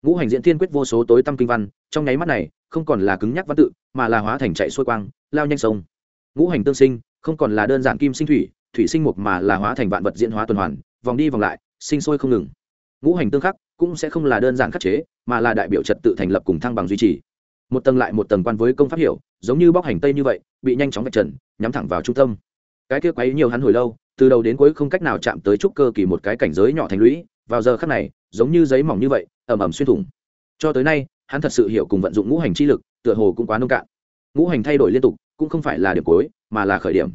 Ngũ hành diễn thiên quyết vô số tối tâm kinh văn, trong nháy mắt này, không còn là cứng nhắc văn tự, mà là hóa thành chạy xuôi quang, lao nhanh sông. Ngũ hành tương sinh, không còn là đơn giản kim sinh thủy thủy sinh mục mà là hóa thành vạn vật diễn hóa tuần hoàn vòng đi vòng lại, sinh sôi không ngừng. Ngũ hành tương khắc cũng sẽ không là đơn giản khắc chế, mà là đại biểu trật tự thành lập cùng thăng bằng duy trì. Một tầng lại một tầng quan với công pháp hiểu, giống như bóc hành tây như vậy, bị nhanh chóng vạch trần, nhắm thẳng vào trung tâm. Cái kia quấy nhiều hắn hồi lâu, từ đầu đến cuối không cách nào chạm tới trúc cơ kỳ một cái cảnh giới nhỏ thành lũy, vào giờ khắc này, giống như giấy mỏng như vậy ẩm ẩm xuyên thủng. Cho tới nay, hắn thật sự hiểu cùng vận dụng ngũ hành chi lực, tựa hồ cũng quá nông cạn. Ngũ hành thay đổi liên tục, cũng không phải là điểm cuối, mà là khởi điểm.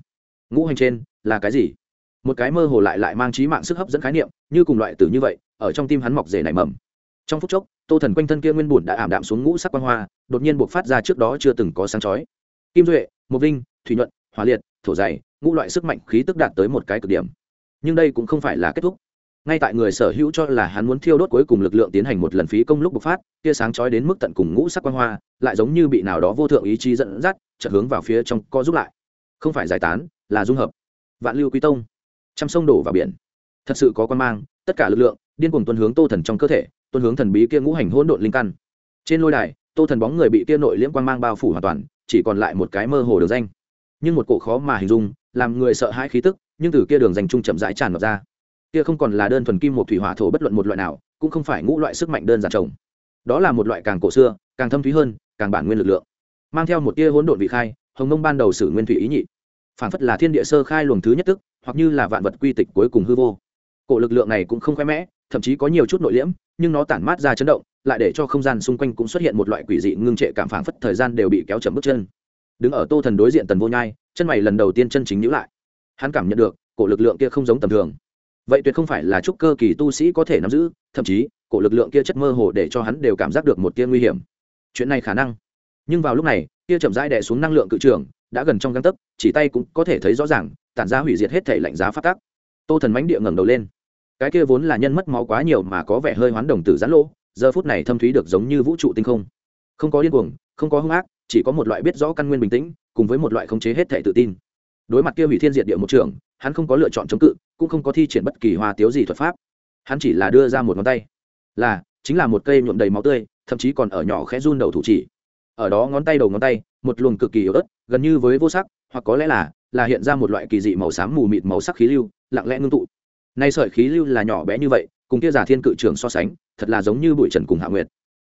Ngũ hành trên là cái gì? Một cái mơ hồ lại lại mang trí mạng sức hấp dẫn khái niệm, như cùng loại tử như vậy, ở trong tim hắn mọc rể nảy mầm. Trong phút chốc, tô thần quanh thân kia nguyên bùn đã ảm đạm xuống ngũ sắc quan hoa, đột nhiên buộc phát ra trước đó chưa từng có sáng chói. Kim duệ, mộc vinh, thủy nhuận, hỏa liệt, thổ dày, ngũ loại sức mạnh khí tức đạt tới một cái cực điểm. Nhưng đây cũng không phải là kết thúc. Ngay tại người sở hữu cho là hắn muốn thiêu đốt cuối cùng lực lượng tiến hành một lần phí công lúc bộc phát, kia sáng chói đến mức tận cùng ngũ sắc quan hoa, lại giống như bị nào đó vô thượng ý chí dẫn dắt, chợt hướng vào phía trong co giúp lại. Không phải giải tán, là dung hợp. Vạn lưu quý tông trăm sông đổ vào biển. Thật sự có quan mang, tất cả lực lượng, điên cuồng tuân hướng tô thần trong cơ thể, tuân hướng thần bí kia ngũ hành hỗn độn linh căn. Trên lôi đài, tô thần bóng người bị kia nội liễm quan mang bao phủ hoàn toàn, chỉ còn lại một cái mơ hồ đường danh. Nhưng một cổ khó mà hình dung, làm người sợ hãi khí tức, nhưng từ kia đường danh trung chậm rãi tràn ngập ra. Kia không còn là đơn thuần kim một thủy hỏa thổ bất luận một loại nào, cũng không phải ngũ loại sức mạnh đơn giản trồng đó là một loại càng cổ xưa, càng thâm thúy hơn, càng bản nguyên lực lượng. Mang theo một tia hỗn độn vị khai, hồng nông ban đầu sử nguyên thủy ý nhị phản phất là thiên địa sơ khai luồng thứ nhất tức, hoặc như là vạn vật quy tịch cuối cùng hư vô. Cổ lực lượng này cũng không khoe mẽ, thậm chí có nhiều chút nội liễm, nhưng nó tản mát ra chấn động, lại để cho không gian xung quanh cũng xuất hiện một loại quỷ dị ngưng trệ cảm phảng phất thời gian đều bị kéo chậm bước chân. Đứng ở tô thần đối diện tần vô nhai, chân mày lần đầu tiên chân chính nhữ lại. Hắn cảm nhận được, cổ lực lượng kia không giống tầm thường. Vậy tuyệt không phải là trúc cơ kỳ tu sĩ có thể nắm giữ, thậm chí, cổ lực lượng kia chất mơ hồ để cho hắn đều cảm giác được một tia nguy hiểm. Chuyện này khả năng. Nhưng vào lúc này kia chậm rãi đè xuống năng lượng cự trường đã gần trong găng tấc, chỉ tay cũng có thể thấy rõ ràng, tản ra hủy diệt hết thể lạnh giá phát tác. Tô thần mánh địa ngẩng đầu lên. Cái kia vốn là nhân mất máu quá nhiều mà có vẻ hơi hoán đồng tử gián lỗ, giờ phút này thâm thúy được giống như vũ trụ tinh không. Không có điên cuồng, không có hung ác, chỉ có một loại biết rõ căn nguyên bình tĩnh, cùng với một loại khống chế hết thể tự tin. Đối mặt kia hủy thiên diệt địa một trường, hắn không có lựa chọn chống cự, cũng không có thi triển bất kỳ hoa tiếu gì thuật pháp. Hắn chỉ là đưa ra một ngón tay. Là, chính là một cây nhuộm đầy máu tươi, thậm chí còn ở nhỏ khẽ run đầu thủ chỉ ở đó ngón tay đầu ngón tay, một luồng cực kỳ yếu ớt, gần như với vô sắc, hoặc có lẽ là là hiện ra một loại kỳ dị màu xám mù mịt màu sắc khí lưu, lặng lẽ ngưng tụ. Nay sợi khí lưu là nhỏ bé như vậy, cùng kia giả thiên cự trường so sánh, thật là giống như bụi trần cùng hạ nguyệt.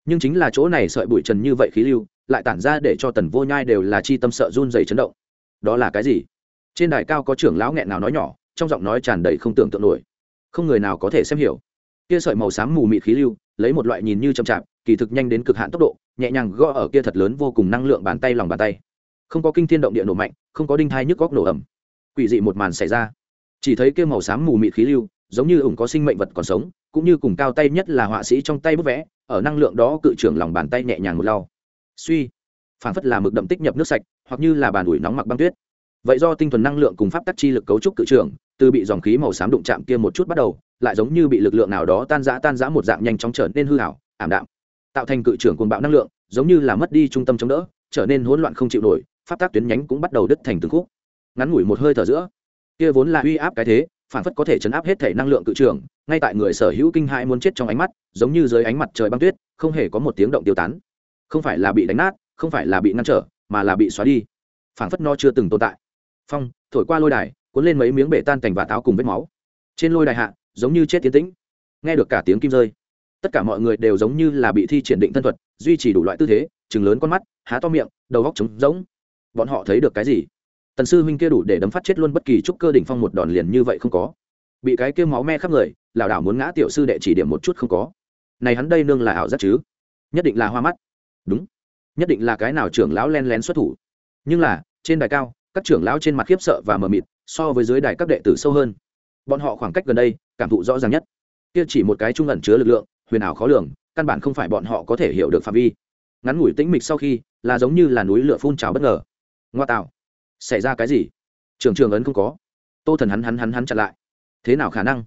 Nhưng chính là chỗ này sợi bụi trần như vậy khí lưu, lại tản ra để cho tần vô nhai đều là chi tâm sợ run dày chấn động. Đó là cái gì? Trên đài cao có trưởng lão nghẹn nào nói nhỏ, trong giọng nói tràn đầy không tưởng tượng nổi. Không người nào có thể xem hiểu kia sợi màu xám mù mịt khí lưu, lấy một loại nhìn như chậm chạp, kỳ thực nhanh đến cực hạn tốc độ, nhẹ nhàng gõ ở kia thật lớn vô cùng năng lượng bàn tay lòng bàn tay. Không có kinh thiên động địa nổ mạnh, không có đinh thai nhức góc nổ ẩm quỷ dị một màn xảy ra. Chỉ thấy kia màu xám mù mịt khí lưu, giống như ủng có sinh mệnh vật còn sống, cũng như cùng cao tay nhất là họa sĩ trong tay bút vẽ, ở năng lượng đó cự trưởng lòng bàn tay nhẹ nhàng một lau. Suy phản phất là mực đậm tích nhập nước sạch, hoặc như là bàn ủi nóng mặc băng tuyết. Vậy do tinh thuần năng lượng cùng pháp tắc chi lực cấu trúc cự trưởng, từ bị dòng khí màu xám đụng chạm kia một chút bắt đầu lại giống như bị lực lượng nào đó tan rã tan rã một dạng nhanh chóng trở nên hư hảo, ảm đạm, tạo thành cự trưởng cuồng bạo năng lượng, giống như là mất đi trung tâm chống đỡ, trở nên hỗn loạn không chịu nổi, pháp tác tuyến nhánh cũng bắt đầu đứt thành từng khúc. Ngắn ngủi một hơi thở giữa, kia vốn là uy áp cái thế, phản phất có thể chấn áp hết thể năng lượng cự trường ngay tại người sở hữu kinh hãi muốn chết trong ánh mắt, giống như dưới ánh mặt trời băng tuyết, không hề có một tiếng động tiêu tán. Không phải là bị đánh nát, không phải là bị ngăn trở, mà là bị xóa đi. Phản phất no chưa từng tồn tại. Phong, thổi qua lôi đài, cuốn lên mấy miếng bể tan cành và táo cùng vết máu. Trên lôi đài hạ giống như chết tiến tĩnh. Nghe được cả tiếng kim rơi, tất cả mọi người đều giống như là bị thi triển định thân thuật, duy trì đủ loại tư thế chừng lớn con mắt, há to miệng, đầu góc trống rỗng. Bọn họ thấy được cái gì? Tần sư huynh kia đủ để đấm phát chết luôn bất kỳ trúc cơ đỉnh phong một đòn liền như vậy không có. Bị cái kia máu me khắp người, lảo đảo muốn ngã tiểu sư đệ chỉ điểm một chút không có. Này hắn đây nương là ảo giác chứ? Nhất định là hoa mắt. Đúng. Nhất định là cái nào trưởng lão len lén xuất thủ. Nhưng là, trên đài cao, các trưởng lão trên mặt khiếp sợ và mờ mịt, so với dưới đài các đệ tử sâu hơn. Bọn họ khoảng cách gần đây cảm thụ rõ ràng nhất. Kia chỉ một cái trung ẩn chứa lực lượng, huyền ảo khó lường, căn bản không phải bọn họ có thể hiểu được phạm vi. Ngắn ngủi tĩnh mịch sau khi, là giống như là núi lửa phun trào bất ngờ. Ngoa tạo. Xảy ra cái gì? Trường trường ấn không có. Tô thần hắn hắn hắn hắn chặn lại. Thế nào khả năng?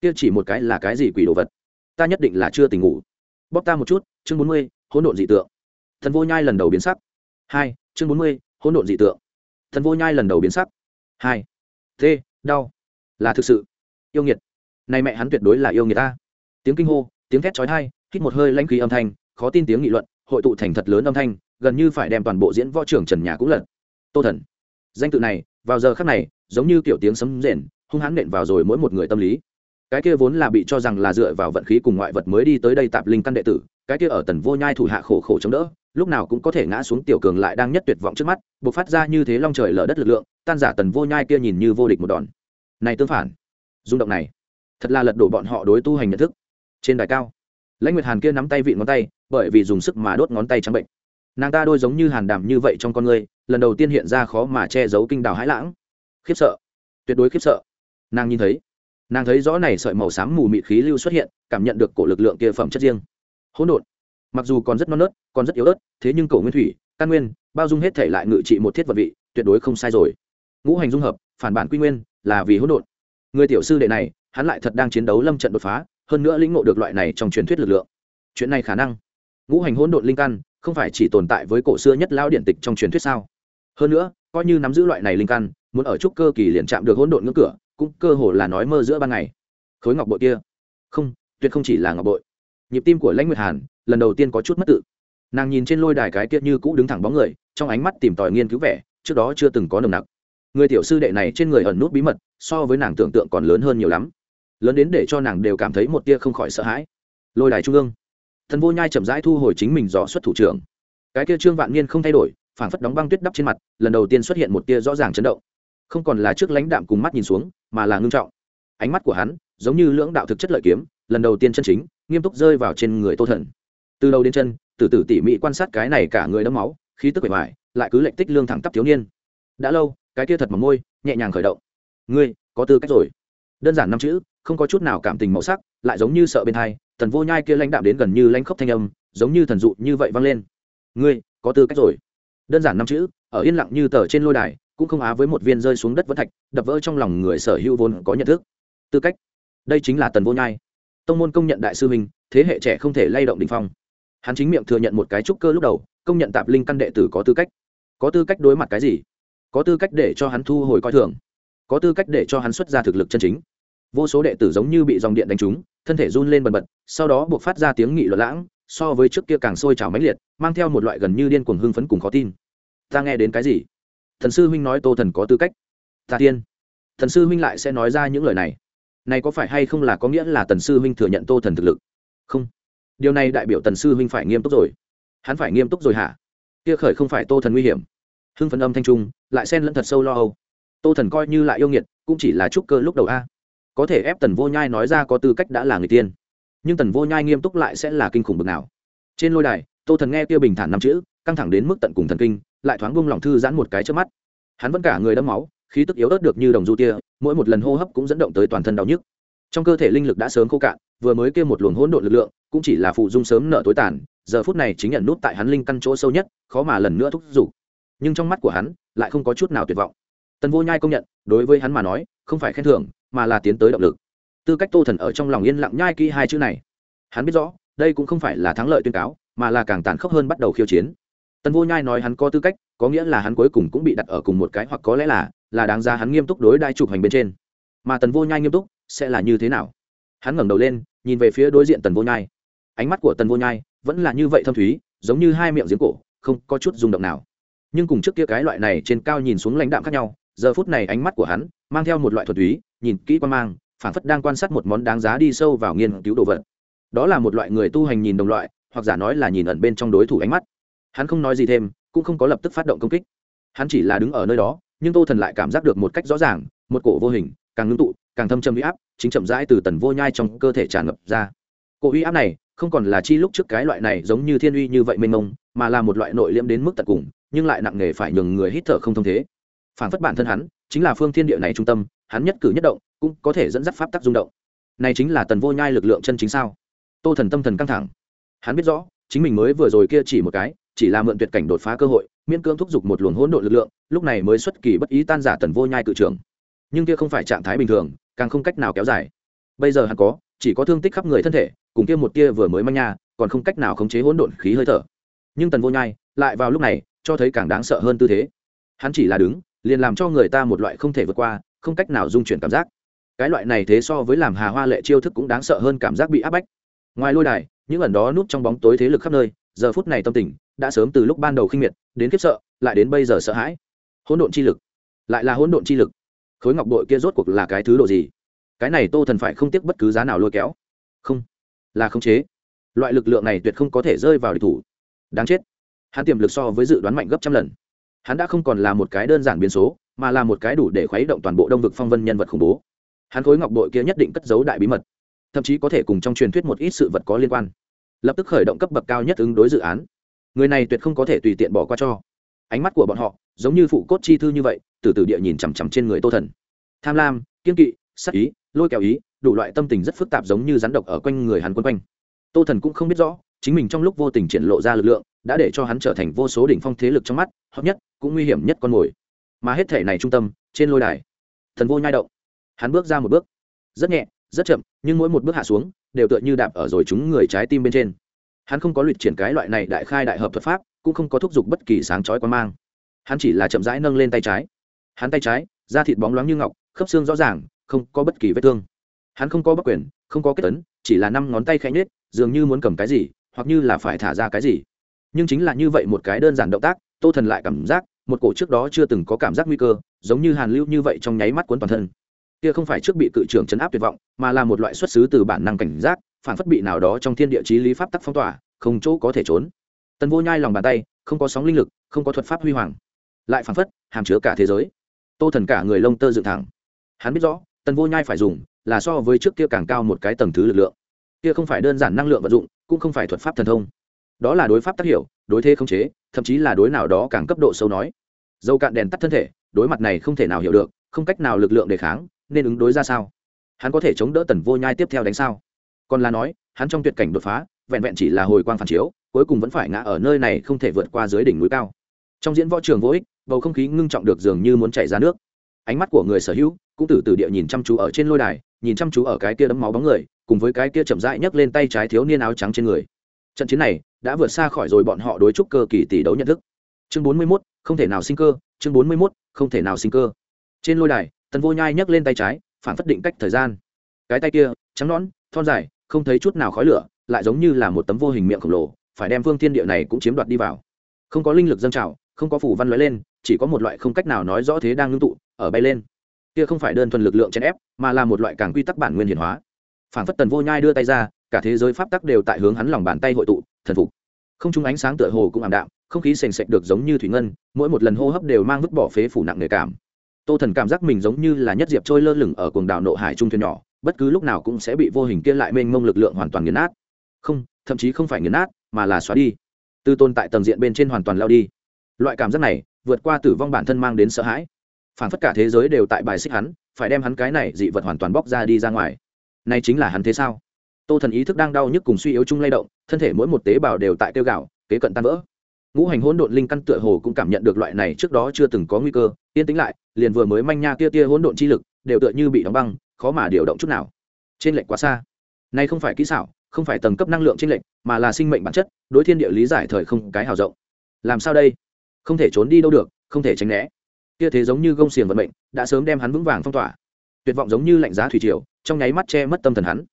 Kia chỉ một cái là cái gì quỷ đồ vật? Ta nhất định là chưa tỉnh ngủ. Bóp ta một chút, chương bốn mươi, hỗn độn dị tượng. Thần vô nhai lần đầu biến sắc. Hai, chương bốn mươi, hỗn độn dị tượng. Thần vô nhai lần đầu biến sắc. Hai t đau. Là thực sự. Yêu nghiệt này mẹ hắn tuyệt đối là yêu nghiệt ta. Tiếng kinh hô, tiếng thét chói tai, hít một hơi lãnh khí âm thanh, khó tin tiếng nghị luận, hội tụ thành thật lớn âm thanh, gần như phải đem toàn bộ diễn võ trưởng trần nhà cũng lật. Tô thần. Danh tự này, vào giờ khắc này, giống như kiểu tiếng sấm rền, hung hãn nện vào rồi mỗi một người tâm lý. Cái kia vốn là bị cho rằng là dựa vào vận khí cùng ngoại vật mới đi tới đây tạp linh căn đệ tử, cái kia ở tần vô nhai thủ hạ khổ khổ chống đỡ, lúc nào cũng có thể ngã xuống tiểu cường lại đang nhất tuyệt vọng trước mắt buộc phát ra như thế long trời lở đất lực lượng, tan giả tần vô nhai kia nhìn như vô địch một đòn. Này tương phản. Rung động này thật là lật đổ bọn họ đối tu hành nhận thức. Trên đài cao, lãnh nguyệt hàn kia nắm tay vị ngón tay, bởi vì dùng sức mà đốt ngón tay trắng bệnh. Nàng ta đôi giống như hàn đàm như vậy trong con người, lần đầu tiên hiện ra khó mà che giấu kinh đào hãi lãng. Khiếp sợ, tuyệt đối khiếp sợ. Nàng nhìn thấy, nàng thấy rõ này sợi màu xám mù mịt khí lưu xuất hiện, cảm nhận được cổ lực lượng kia phẩm chất riêng. Hỗn độn, mặc dù còn rất non nớt, còn rất yếu ớt, thế nhưng cổ nguyên thủy, căn nguyên, bao dung hết thể lại ngự trị một thiết vật vị, tuyệt đối không sai rồi. Ngũ hành dung hợp, phản bản quy nguyên, là vì hỗn độn. Người tiểu sư đệ này hắn lại thật đang chiến đấu lâm trận đột phá, hơn nữa lĩnh ngộ được loại này trong truyền thuyết lực lượng. Chuyện này khả năng. Ngũ hành hỗn độn linh căn, không phải chỉ tồn tại với cổ xưa nhất lao điện tịch trong truyền thuyết sao? Hơn nữa, coi như nắm giữ loại này linh căn, muốn ở trúc cơ kỳ liền chạm được hỗn độn ngưỡng cửa, cũng cơ hồ là nói mơ giữa ban ngày. Khối ngọc bội kia. Không, tuyệt không chỉ là ngọc bội. Nhịp tim của lãnh nguyệt hàn, lần đầu tiên có chút mất tự. Nàng nhìn trên lôi đài cái kia như cũ đứng thẳng bóng người, trong ánh mắt tìm tòi nghiên cứu vẻ, trước đó chưa từng có nồng nặc. Người tiểu sư đệ này trên người ẩn nút bí mật, so với nàng tưởng tượng còn lớn hơn nhiều lắm lớn đến để cho nàng đều cảm thấy một tia không khỏi sợ hãi. Lôi đài trung ương. Thần vô nhai chậm rãi thu hồi chính mình dò xuất thủ trưởng. Cái kia trương vạn niên không thay đổi, phảng phất đóng băng tuyết đắp trên mặt, lần đầu tiên xuất hiện một tia rõ ràng chấn động. Không còn là trước lãnh đạm cùng mắt nhìn xuống, mà là ngưng trọng. Ánh mắt của hắn, giống như lưỡng đạo thực chất lợi kiếm, lần đầu tiên chân chính, nghiêm túc rơi vào trên người tô thần. Từ đầu đến chân, từ từ tỉ mỉ quan sát cái này cả người đẫm máu, khí tức bề ngoài lại cứ lệnh tích lương thẳng tắp thiếu niên. Đã lâu, cái kia thật mỏng môi, nhẹ nhàng khởi động. Ngươi, có tư cách rồi đơn giản năm chữ, không có chút nào cảm tình màu sắc, lại giống như sợ bên thai thần vô nhai kia lãnh đạm đến gần như lãnh khốc thanh âm, giống như thần dụ như vậy vang lên. Ngươi, có tư cách rồi. Đơn giản năm chữ, ở yên lặng như tờ trên lôi đài, cũng không á với một viên rơi xuống đất vẫn thạch, đập vỡ trong lòng người sở hữu vốn có nhận thức. Tư cách. Đây chính là tần vô nhai. Tông môn công nhận đại sư huynh, thế hệ trẻ không thể lay động đình phong. Hắn chính miệng thừa nhận một cái trúc cơ lúc đầu, công nhận tạp linh căn đệ tử có tư cách. Có tư cách đối mặt cái gì? Có tư cách để cho hắn thu hồi coi thường có tư cách để cho hắn xuất ra thực lực chân chính. Vô số đệ tử giống như bị dòng điện đánh trúng, thân thể run lên bần bật, sau đó buộc phát ra tiếng nghị luận lãng, so với trước kia càng sôi trào mãnh liệt, mang theo một loại gần như điên cuồng hưng phấn cùng khó tin. Ta nghe đến cái gì? Thần sư huynh nói tô thần có tư cách. Ta tiên. Thần sư huynh lại sẽ nói ra những lời này. Này có phải hay không là có nghĩa là tần sư huynh thừa nhận tô thần thực lực? Không. Điều này đại biểu tần sư huynh phải nghiêm túc rồi. Hắn phải nghiêm túc rồi hả? Kia khởi không phải tô thần nguy hiểm. Hưng phấn âm thanh trung, lại xen lẫn thật sâu lo âu tô thần coi như lại yêu nghiệt, cũng chỉ là trúc cơ lúc đầu a. Có thể ép tần vô nhai nói ra có tư cách đã là người tiên. Nhưng tần vô nhai nghiêm túc lại sẽ là kinh khủng bực nào. Trên lôi đài, tô thần nghe kia bình thản năm chữ, căng thẳng đến mức tận cùng thần kinh, lại thoáng bung lòng thư giãn một cái trước mắt. Hắn vẫn cả người đẫm máu, khí tức yếu ớt được như đồng du tia, mỗi một lần hô hấp cũng dẫn động tới toàn thân đau nhức. Trong cơ thể linh lực đã sớm khô cạn, vừa mới kêu một luồng hỗn độn lực lượng, cũng chỉ là phụ dung sớm nợ tối tàn, giờ phút này chính nhận nút tại hắn linh căn chỗ sâu nhất, khó mà lần nữa thúc giục. Nhưng trong mắt của hắn, lại không có chút nào tuyệt vọng tần vô nhai công nhận, đối với hắn mà nói, không phải khen thưởng, mà là tiến tới động lực. Tư cách tô thần ở trong lòng yên lặng nhai kỹ hai chữ này. Hắn biết rõ, đây cũng không phải là thắng lợi tuyên cáo, mà là càng tàn khốc hơn bắt đầu khiêu chiến. Tần vô nhai nói hắn có tư cách, có nghĩa là hắn cuối cùng cũng bị đặt ở cùng một cái hoặc có lẽ là là đáng ra hắn nghiêm túc đối đai chụp hành bên trên. Mà tần vô nhai nghiêm túc, sẽ là như thế nào? Hắn ngẩng đầu lên, nhìn về phía đối diện tần vô nhai. Ánh mắt của tần vô nhai vẫn là như vậy thâm thúy, giống như hai miệng giếng cổ, không có chút rung động nào. Nhưng cùng trước kia cái loại này trên cao nhìn xuống lãnh đạm khác nhau giờ phút này ánh mắt của hắn mang theo một loại thuật túy, nhìn kỹ quan mang phản phất đang quan sát một món đáng giá đi sâu vào nghiên cứu đồ vật. Đó là một loại người tu hành nhìn đồng loại, hoặc giả nói là nhìn ẩn bên trong đối thủ ánh mắt. Hắn không nói gì thêm, cũng không có lập tức phát động công kích. Hắn chỉ là đứng ở nơi đó, nhưng tô thần lại cảm giác được một cách rõ ràng, một cổ vô hình, càng ngưng tụ, càng thâm trầm huy áp, chính chậm rãi từ tần vô nhai trong cơ thể tràn ngập ra. Cổ huy áp này, không còn là chi lúc trước cái loại này giống như thiên uy như vậy mênh mông, mà là một loại nội liễm đến mức tận cùng, nhưng lại nặng nề phải nhường người hít thở không thông thế phản phất bản thân hắn, chính là phương thiên địa này trung tâm, hắn nhất cử nhất động, cũng có thể dẫn dắt pháp tắc rung động. Này chính là tần vô nhai lực lượng chân chính sao? Tô thần tâm thần căng thẳng. Hắn biết rõ, chính mình mới vừa rồi kia chỉ một cái, chỉ là mượn tuyệt cảnh đột phá cơ hội, miễn cưỡng thúc giục một luồng hỗn độn lực lượng, lúc này mới xuất kỳ bất ý tan giả tần vô nhai cự trường nhưng kia không phải trạng thái bình thường, càng không cách nào kéo dài. Bây giờ hắn có, chỉ có thương tích khắp người thân thể, cùng kia một tia vừa mới manh nha, còn không cách nào khống chế hỗn độn khí hơi thở. Nhưng tần vô nhai, lại vào lúc này, cho thấy càng đáng sợ hơn tư thế. Hắn chỉ là đứng liền làm cho người ta một loại không thể vượt qua, không cách nào dung chuyển cảm giác. Cái loại này thế so với làm hà hoa lệ chiêu thức cũng đáng sợ hơn cảm giác bị áp bách. Ngoài lôi đài, những ẩn đó núp trong bóng tối thế lực khắp nơi, giờ phút này tâm tình đã sớm từ lúc ban đầu khinh miệt đến kiếp sợ, lại đến bây giờ sợ hãi. Hỗn độn chi lực, lại là hỗn độn chi lực. Khối ngọc đội kia rốt cuộc là cái thứ độ gì? Cái này tô thần phải không tiếc bất cứ giá nào lôi kéo? Không, là khống chế. Loại lực lượng này tuyệt không có thể rơi vào địch thủ. Đáng chết. Hắn tiềm lực so với dự đoán mạnh gấp trăm lần hắn đã không còn là một cái đơn giản biến số, mà là một cái đủ để khuấy động toàn bộ đông vực phong vân nhân vật khủng bố. Hắn khối ngọc bội kia nhất định cất giấu đại bí mật, thậm chí có thể cùng trong truyền thuyết một ít sự vật có liên quan. Lập tức khởi động cấp bậc cao nhất ứng đối dự án. Người này tuyệt không có thể tùy tiện bỏ qua cho. Ánh mắt của bọn họ giống như phụ cốt chi thư như vậy, từ từ địa nhìn chằm chằm trên người tô thần. Tham lam, kiên kỵ sắc ý, lôi kéo ý, đủ loại tâm tình rất phức tạp giống như rắn độc ở quanh người hắn quân quanh. Tô thần cũng không biết rõ, chính mình trong lúc vô tình triển lộ ra lực lượng đã để cho hắn trở thành vô số đỉnh phong thế lực trong mắt hợp nhất, cũng nguy hiểm nhất con mồi. Mà hết thể này trung tâm, trên lôi đài, thần vô nhai động. Hắn bước ra một bước. Rất nhẹ, rất chậm, nhưng mỗi một bước hạ xuống, đều tựa như đạp ở rồi chúng người trái tim bên trên. Hắn không có luyện triển cái loại này đại khai đại hợp thuật pháp, cũng không có thúc giục bất kỳ sáng chói quan mang. Hắn chỉ là chậm rãi nâng lên tay trái. Hắn tay trái, da thịt bóng loáng như ngọc, khớp xương rõ ràng, không có bất kỳ vết thương. Hắn không có bất quyền, không có kết tấn chỉ là năm ngón tay khẽ nhết dường như muốn cầm cái gì, hoặc như là phải thả ra cái gì nhưng chính là như vậy một cái đơn giản động tác, tô thần lại cảm giác, một cổ trước đó chưa từng có cảm giác nguy cơ, giống như hàn lưu như vậy trong nháy mắt cuốn toàn thân. Kia không phải trước bị cự trưởng chấn áp tuyệt vọng, mà là một loại xuất xứ từ bản năng cảnh giác, phản phất bị nào đó trong thiên địa chí lý pháp tắc phong tỏa, không chỗ có thể trốn. Tần vô nhai lòng bàn tay, không có sóng linh lực, không có thuật pháp huy hoàng, lại phản phất hàm chứa cả thế giới. Tô thần cả người lông tơ dựng thẳng. Hắn biết rõ, tần vô nhai phải dùng, là so với trước kia càng cao một cái tầng thứ lực lượng. Kia không phải đơn giản năng lượng vận dụng, cũng không phải thuật pháp thần thông đó là đối pháp tác hiểu, đối thế không chế, thậm chí là đối nào đó càng cấp độ sâu nói. Dâu cạn đèn tắt thân thể, đối mặt này không thể nào hiểu được, không cách nào lực lượng đề kháng, nên ứng đối ra sao? Hắn có thể chống đỡ tần vô nhai tiếp theo đánh sao? Còn là nói, hắn trong tuyệt cảnh đột phá, vẹn vẹn chỉ là hồi quang phản chiếu, cuối cùng vẫn phải ngã ở nơi này không thể vượt qua dưới đỉnh núi cao. Trong diễn võ trường vô ích, bầu không khí ngưng trọng được dường như muốn chảy ra nước. Ánh mắt của người sở hữu, cũng từ từ địa nhìn chăm chú ở trên lôi đài, nhìn chăm chú ở cái kia đấm máu bóng người, cùng với cái kia chậm rãi nhấc lên tay trái thiếu niên áo trắng trên người trận chiến này đã vượt xa khỏi rồi bọn họ đối chúc cơ kỳ tỷ đấu nhận thức. Chương bốn mươi 41, không thể nào sinh cơ. Chương bốn mươi 41, không thể nào sinh cơ. Trên lôi đài tần vô nhai nhấc lên tay trái phản phất định cách thời gian. Cái tay kia trắng nõn thon dài không thấy chút nào khói lửa lại giống như là một tấm vô hình miệng khổng lồ phải đem vương thiên địa này cũng chiếm đoạt đi vào. Không có linh lực dâng trào không có phủ văn lóe lên chỉ có một loại không cách nào nói rõ thế đang ngưng tụ ở bay lên. Kia không phải đơn thuần lực lượng chèn ép mà là một loại càng quy tắc bản nguyên hiển hóa. Phản phất tần vô nhai đưa tay ra cả thế giới pháp tắc đều tại hướng hắn lòng bàn tay hội tụ, thần phục. Không chung ánh sáng tựa hồ cũng ảm đạm, không khí sền sệt được giống như thủy ngân, mỗi một lần hô hấp đều mang vứt bỏ phế phủ nặng nề cảm. Tô thần cảm giác mình giống như là nhất diệp trôi lơ lửng ở cuồng đảo nộ hải trung thuyền nhỏ, bất cứ lúc nào cũng sẽ bị vô hình kia lại mênh mông lực lượng hoàn toàn nghiền nát. Không, thậm chí không phải nghiền nát, mà là xóa đi. Tư tồn tại tầng diện bên trên hoàn toàn lao đi. Loại cảm giác này, vượt qua tử vong bản thân mang đến sợ hãi. Phản phất cả thế giới đều tại bài xích hắn, phải đem hắn cái này dị vật hoàn toàn bóc ra đi ra ngoài. Nay chính là hắn thế sao? Tô thần ý thức đang đau nhức cùng suy yếu chung lay động, thân thể mỗi một tế bào đều tại tiêu gạo kế cận tan vỡ. Ngũ hành hỗn độn linh căn tựa hồ cũng cảm nhận được loại này trước đó chưa từng có nguy cơ, yên tĩnh lại, liền vừa mới manh nha kia tia hỗn độn chi lực, đều tựa như bị đóng băng, khó mà điều động chút nào. Trên lệnh quá xa. Nay không phải kỹ xảo, không phải tầng cấp năng lượng trên lệnh mà là sinh mệnh bản chất, đối thiên địa lý giải thời không cái hào rộng. Làm sao đây? Không thể trốn đi đâu được, không thể tránh né. Kia thế giống như gông xiềng vận mệnh, đã sớm đem hắn vững vàng phong tỏa. Tuyệt vọng giống như lạnh giá thủy triều, trong nháy mắt che mất tâm thần hắn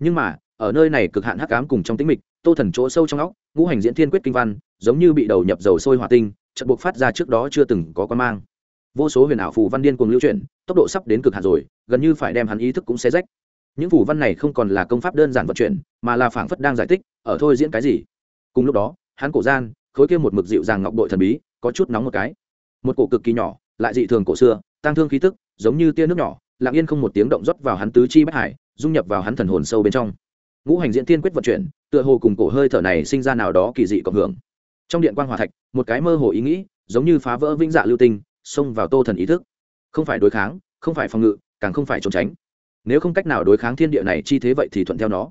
nhưng mà, ở nơi này cực hạn hắc ám cùng trong tĩnh mịch, tô thần chỗ sâu trong óc, ngũ hành diễn thiên quyết kinh văn, giống như bị đầu nhập dầu sôi hỏa tinh, chợt buộc phát ra trước đó chưa từng có quan mang. Vô số huyền ảo phù văn điên cuồng lưu chuyển, tốc độ sắp đến cực hạn rồi, gần như phải đem hắn ý thức cũng xé rách. Những phù văn này không còn là công pháp đơn giản vận chuyển, mà là phảng phất đang giải thích, ở thôi diễn cái gì. Cùng lúc đó, hắn cổ gian, khối kia một mực dịu dàng ngọc bội thần bí, có chút nóng một cái. Một cổ cực kỳ nhỏ, lại dị thường cổ xưa, tăng thương khí tức, giống như tia nước nhỏ, lặng yên không một tiếng động rót vào hắn tứ chi bất hải dung nhập vào hắn thần hồn sâu bên trong. Ngũ hành diễn tiên quyết vận chuyển, tựa hồ cùng cổ hơi thở này sinh ra nào đó kỳ dị cộng hưởng. Trong điện quan hòa thạch, một cái mơ hồ ý nghĩ, giống như phá vỡ vĩnh dạ lưu tinh, xông vào tô thần ý thức. Không phải đối kháng, không phải phòng ngự, càng không phải trốn tránh. Nếu không cách nào đối kháng thiên địa này chi thế vậy thì thuận theo nó.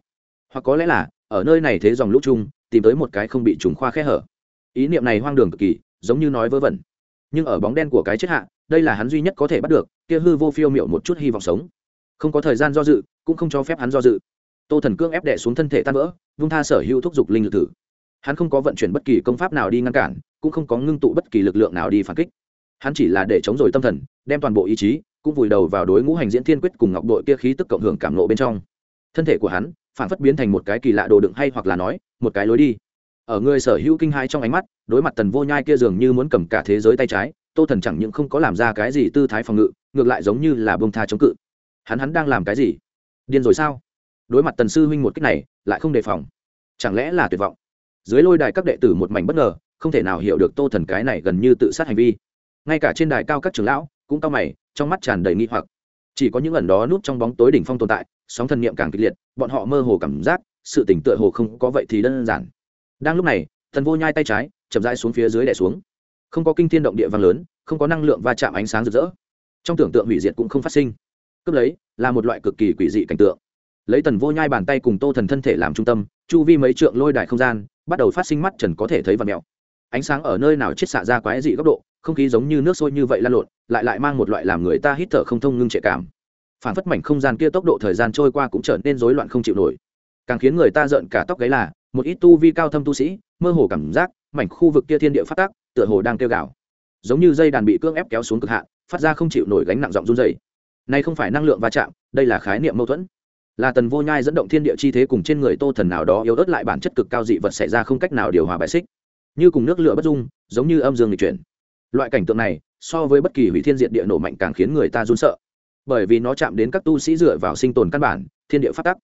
Hoặc có lẽ là, ở nơi này thế dòng lũ chung, tìm tới một cái không bị trùng khoa khe hở. Ý niệm này hoang đường cực kỳ, giống như nói vớ vẩn. Nhưng ở bóng đen của cái chết hạ, đây là hắn duy nhất có thể bắt được, kia hư vô phiêu miệu một chút hy vọng sống không có thời gian do dự, cũng không cho phép hắn do dự. Tô thần cương ép đệ xuống thân thể tan vỡ, vung tha sở hữu thúc giục linh lực thử. Hắn không có vận chuyển bất kỳ công pháp nào đi ngăn cản, cũng không có ngưng tụ bất kỳ lực lượng nào đi phản kích. Hắn chỉ là để chống rồi tâm thần, đem toàn bộ ý chí, cũng vùi đầu vào đối ngũ hành diễn thiên quyết cùng ngọc đội kia khí tức cộng hưởng cảm nộ bên trong. Thân thể của hắn, phản phất biến thành một cái kỳ lạ đồ đựng hay hoặc là nói, một cái lối đi. Ở người sở hữu kinh hai trong ánh mắt, đối mặt tần vô nhai kia dường như muốn cầm cả thế giới tay trái, tô thần chẳng những không có làm ra cái gì tư thái phòng ngự, ngược lại giống như là bông tha chống cự hắn hắn đang làm cái gì? Điên rồi sao? Đối mặt tần sư huynh một cách này, lại không đề phòng. Chẳng lẽ là tuyệt vọng? Dưới lôi đài các đệ tử một mảnh bất ngờ, không thể nào hiểu được tô thần cái này gần như tự sát hành vi. Ngay cả trên đài cao các trưởng lão cũng cao mày, trong mắt tràn đầy nghi hoặc. Chỉ có những ẩn đó núp trong bóng tối đỉnh phong tồn tại, sóng thần niệm càng kịch liệt, bọn họ mơ hồ cảm giác sự tỉnh tựa hồ không có vậy thì đơn giản. Đang lúc này, thần vô nhai tay trái, chậm rãi xuống phía dưới đè xuống. Không có kinh thiên động địa vang lớn, không có năng lượng va chạm ánh sáng rực rỡ. Trong tưởng tượng hủy diệt cũng không phát sinh cướp lấy là một loại cực kỳ quỷ dị cảnh tượng. Lấy tần vô nhai bàn tay cùng tô thần thân thể làm trung tâm, chu vi mấy trượng lôi đài không gian, bắt đầu phát sinh mắt trần có thể thấy và mèo. Ánh sáng ở nơi nào chết xạ ra quái dị góc độ, không khí giống như nước sôi như vậy lan lộn, lại lại mang một loại làm người ta hít thở không thông ngưng trệ cảm. Phản phất mảnh không gian kia tốc độ thời gian trôi qua cũng trở nên rối loạn không chịu nổi. Càng khiến người ta giận cả tóc gáy là, một ít tu vi cao thâm tu sĩ, mơ hồ cảm giác mảnh khu vực kia thiên địa phát tác, tựa hồ đang kêu gào. Giống như dây đàn bị cưỡng ép kéo xuống cực hạn, phát ra không chịu nổi gánh nặng giọng run dày này không phải năng lượng va chạm, đây là khái niệm mâu thuẫn. Là tần vô nhai dẫn động thiên địa chi thế cùng trên người tô thần nào đó yếu ớt lại bản chất cực cao dị vật xảy ra không cách nào điều hòa bài xích. Như cùng nước lửa bất dung, giống như âm dương lịch chuyển. Loại cảnh tượng này, so với bất kỳ hủy thiên diện địa nổ mạnh càng khiến người ta run sợ. Bởi vì nó chạm đến các tu sĩ dựa vào sinh tồn căn bản, thiên địa phát tắc.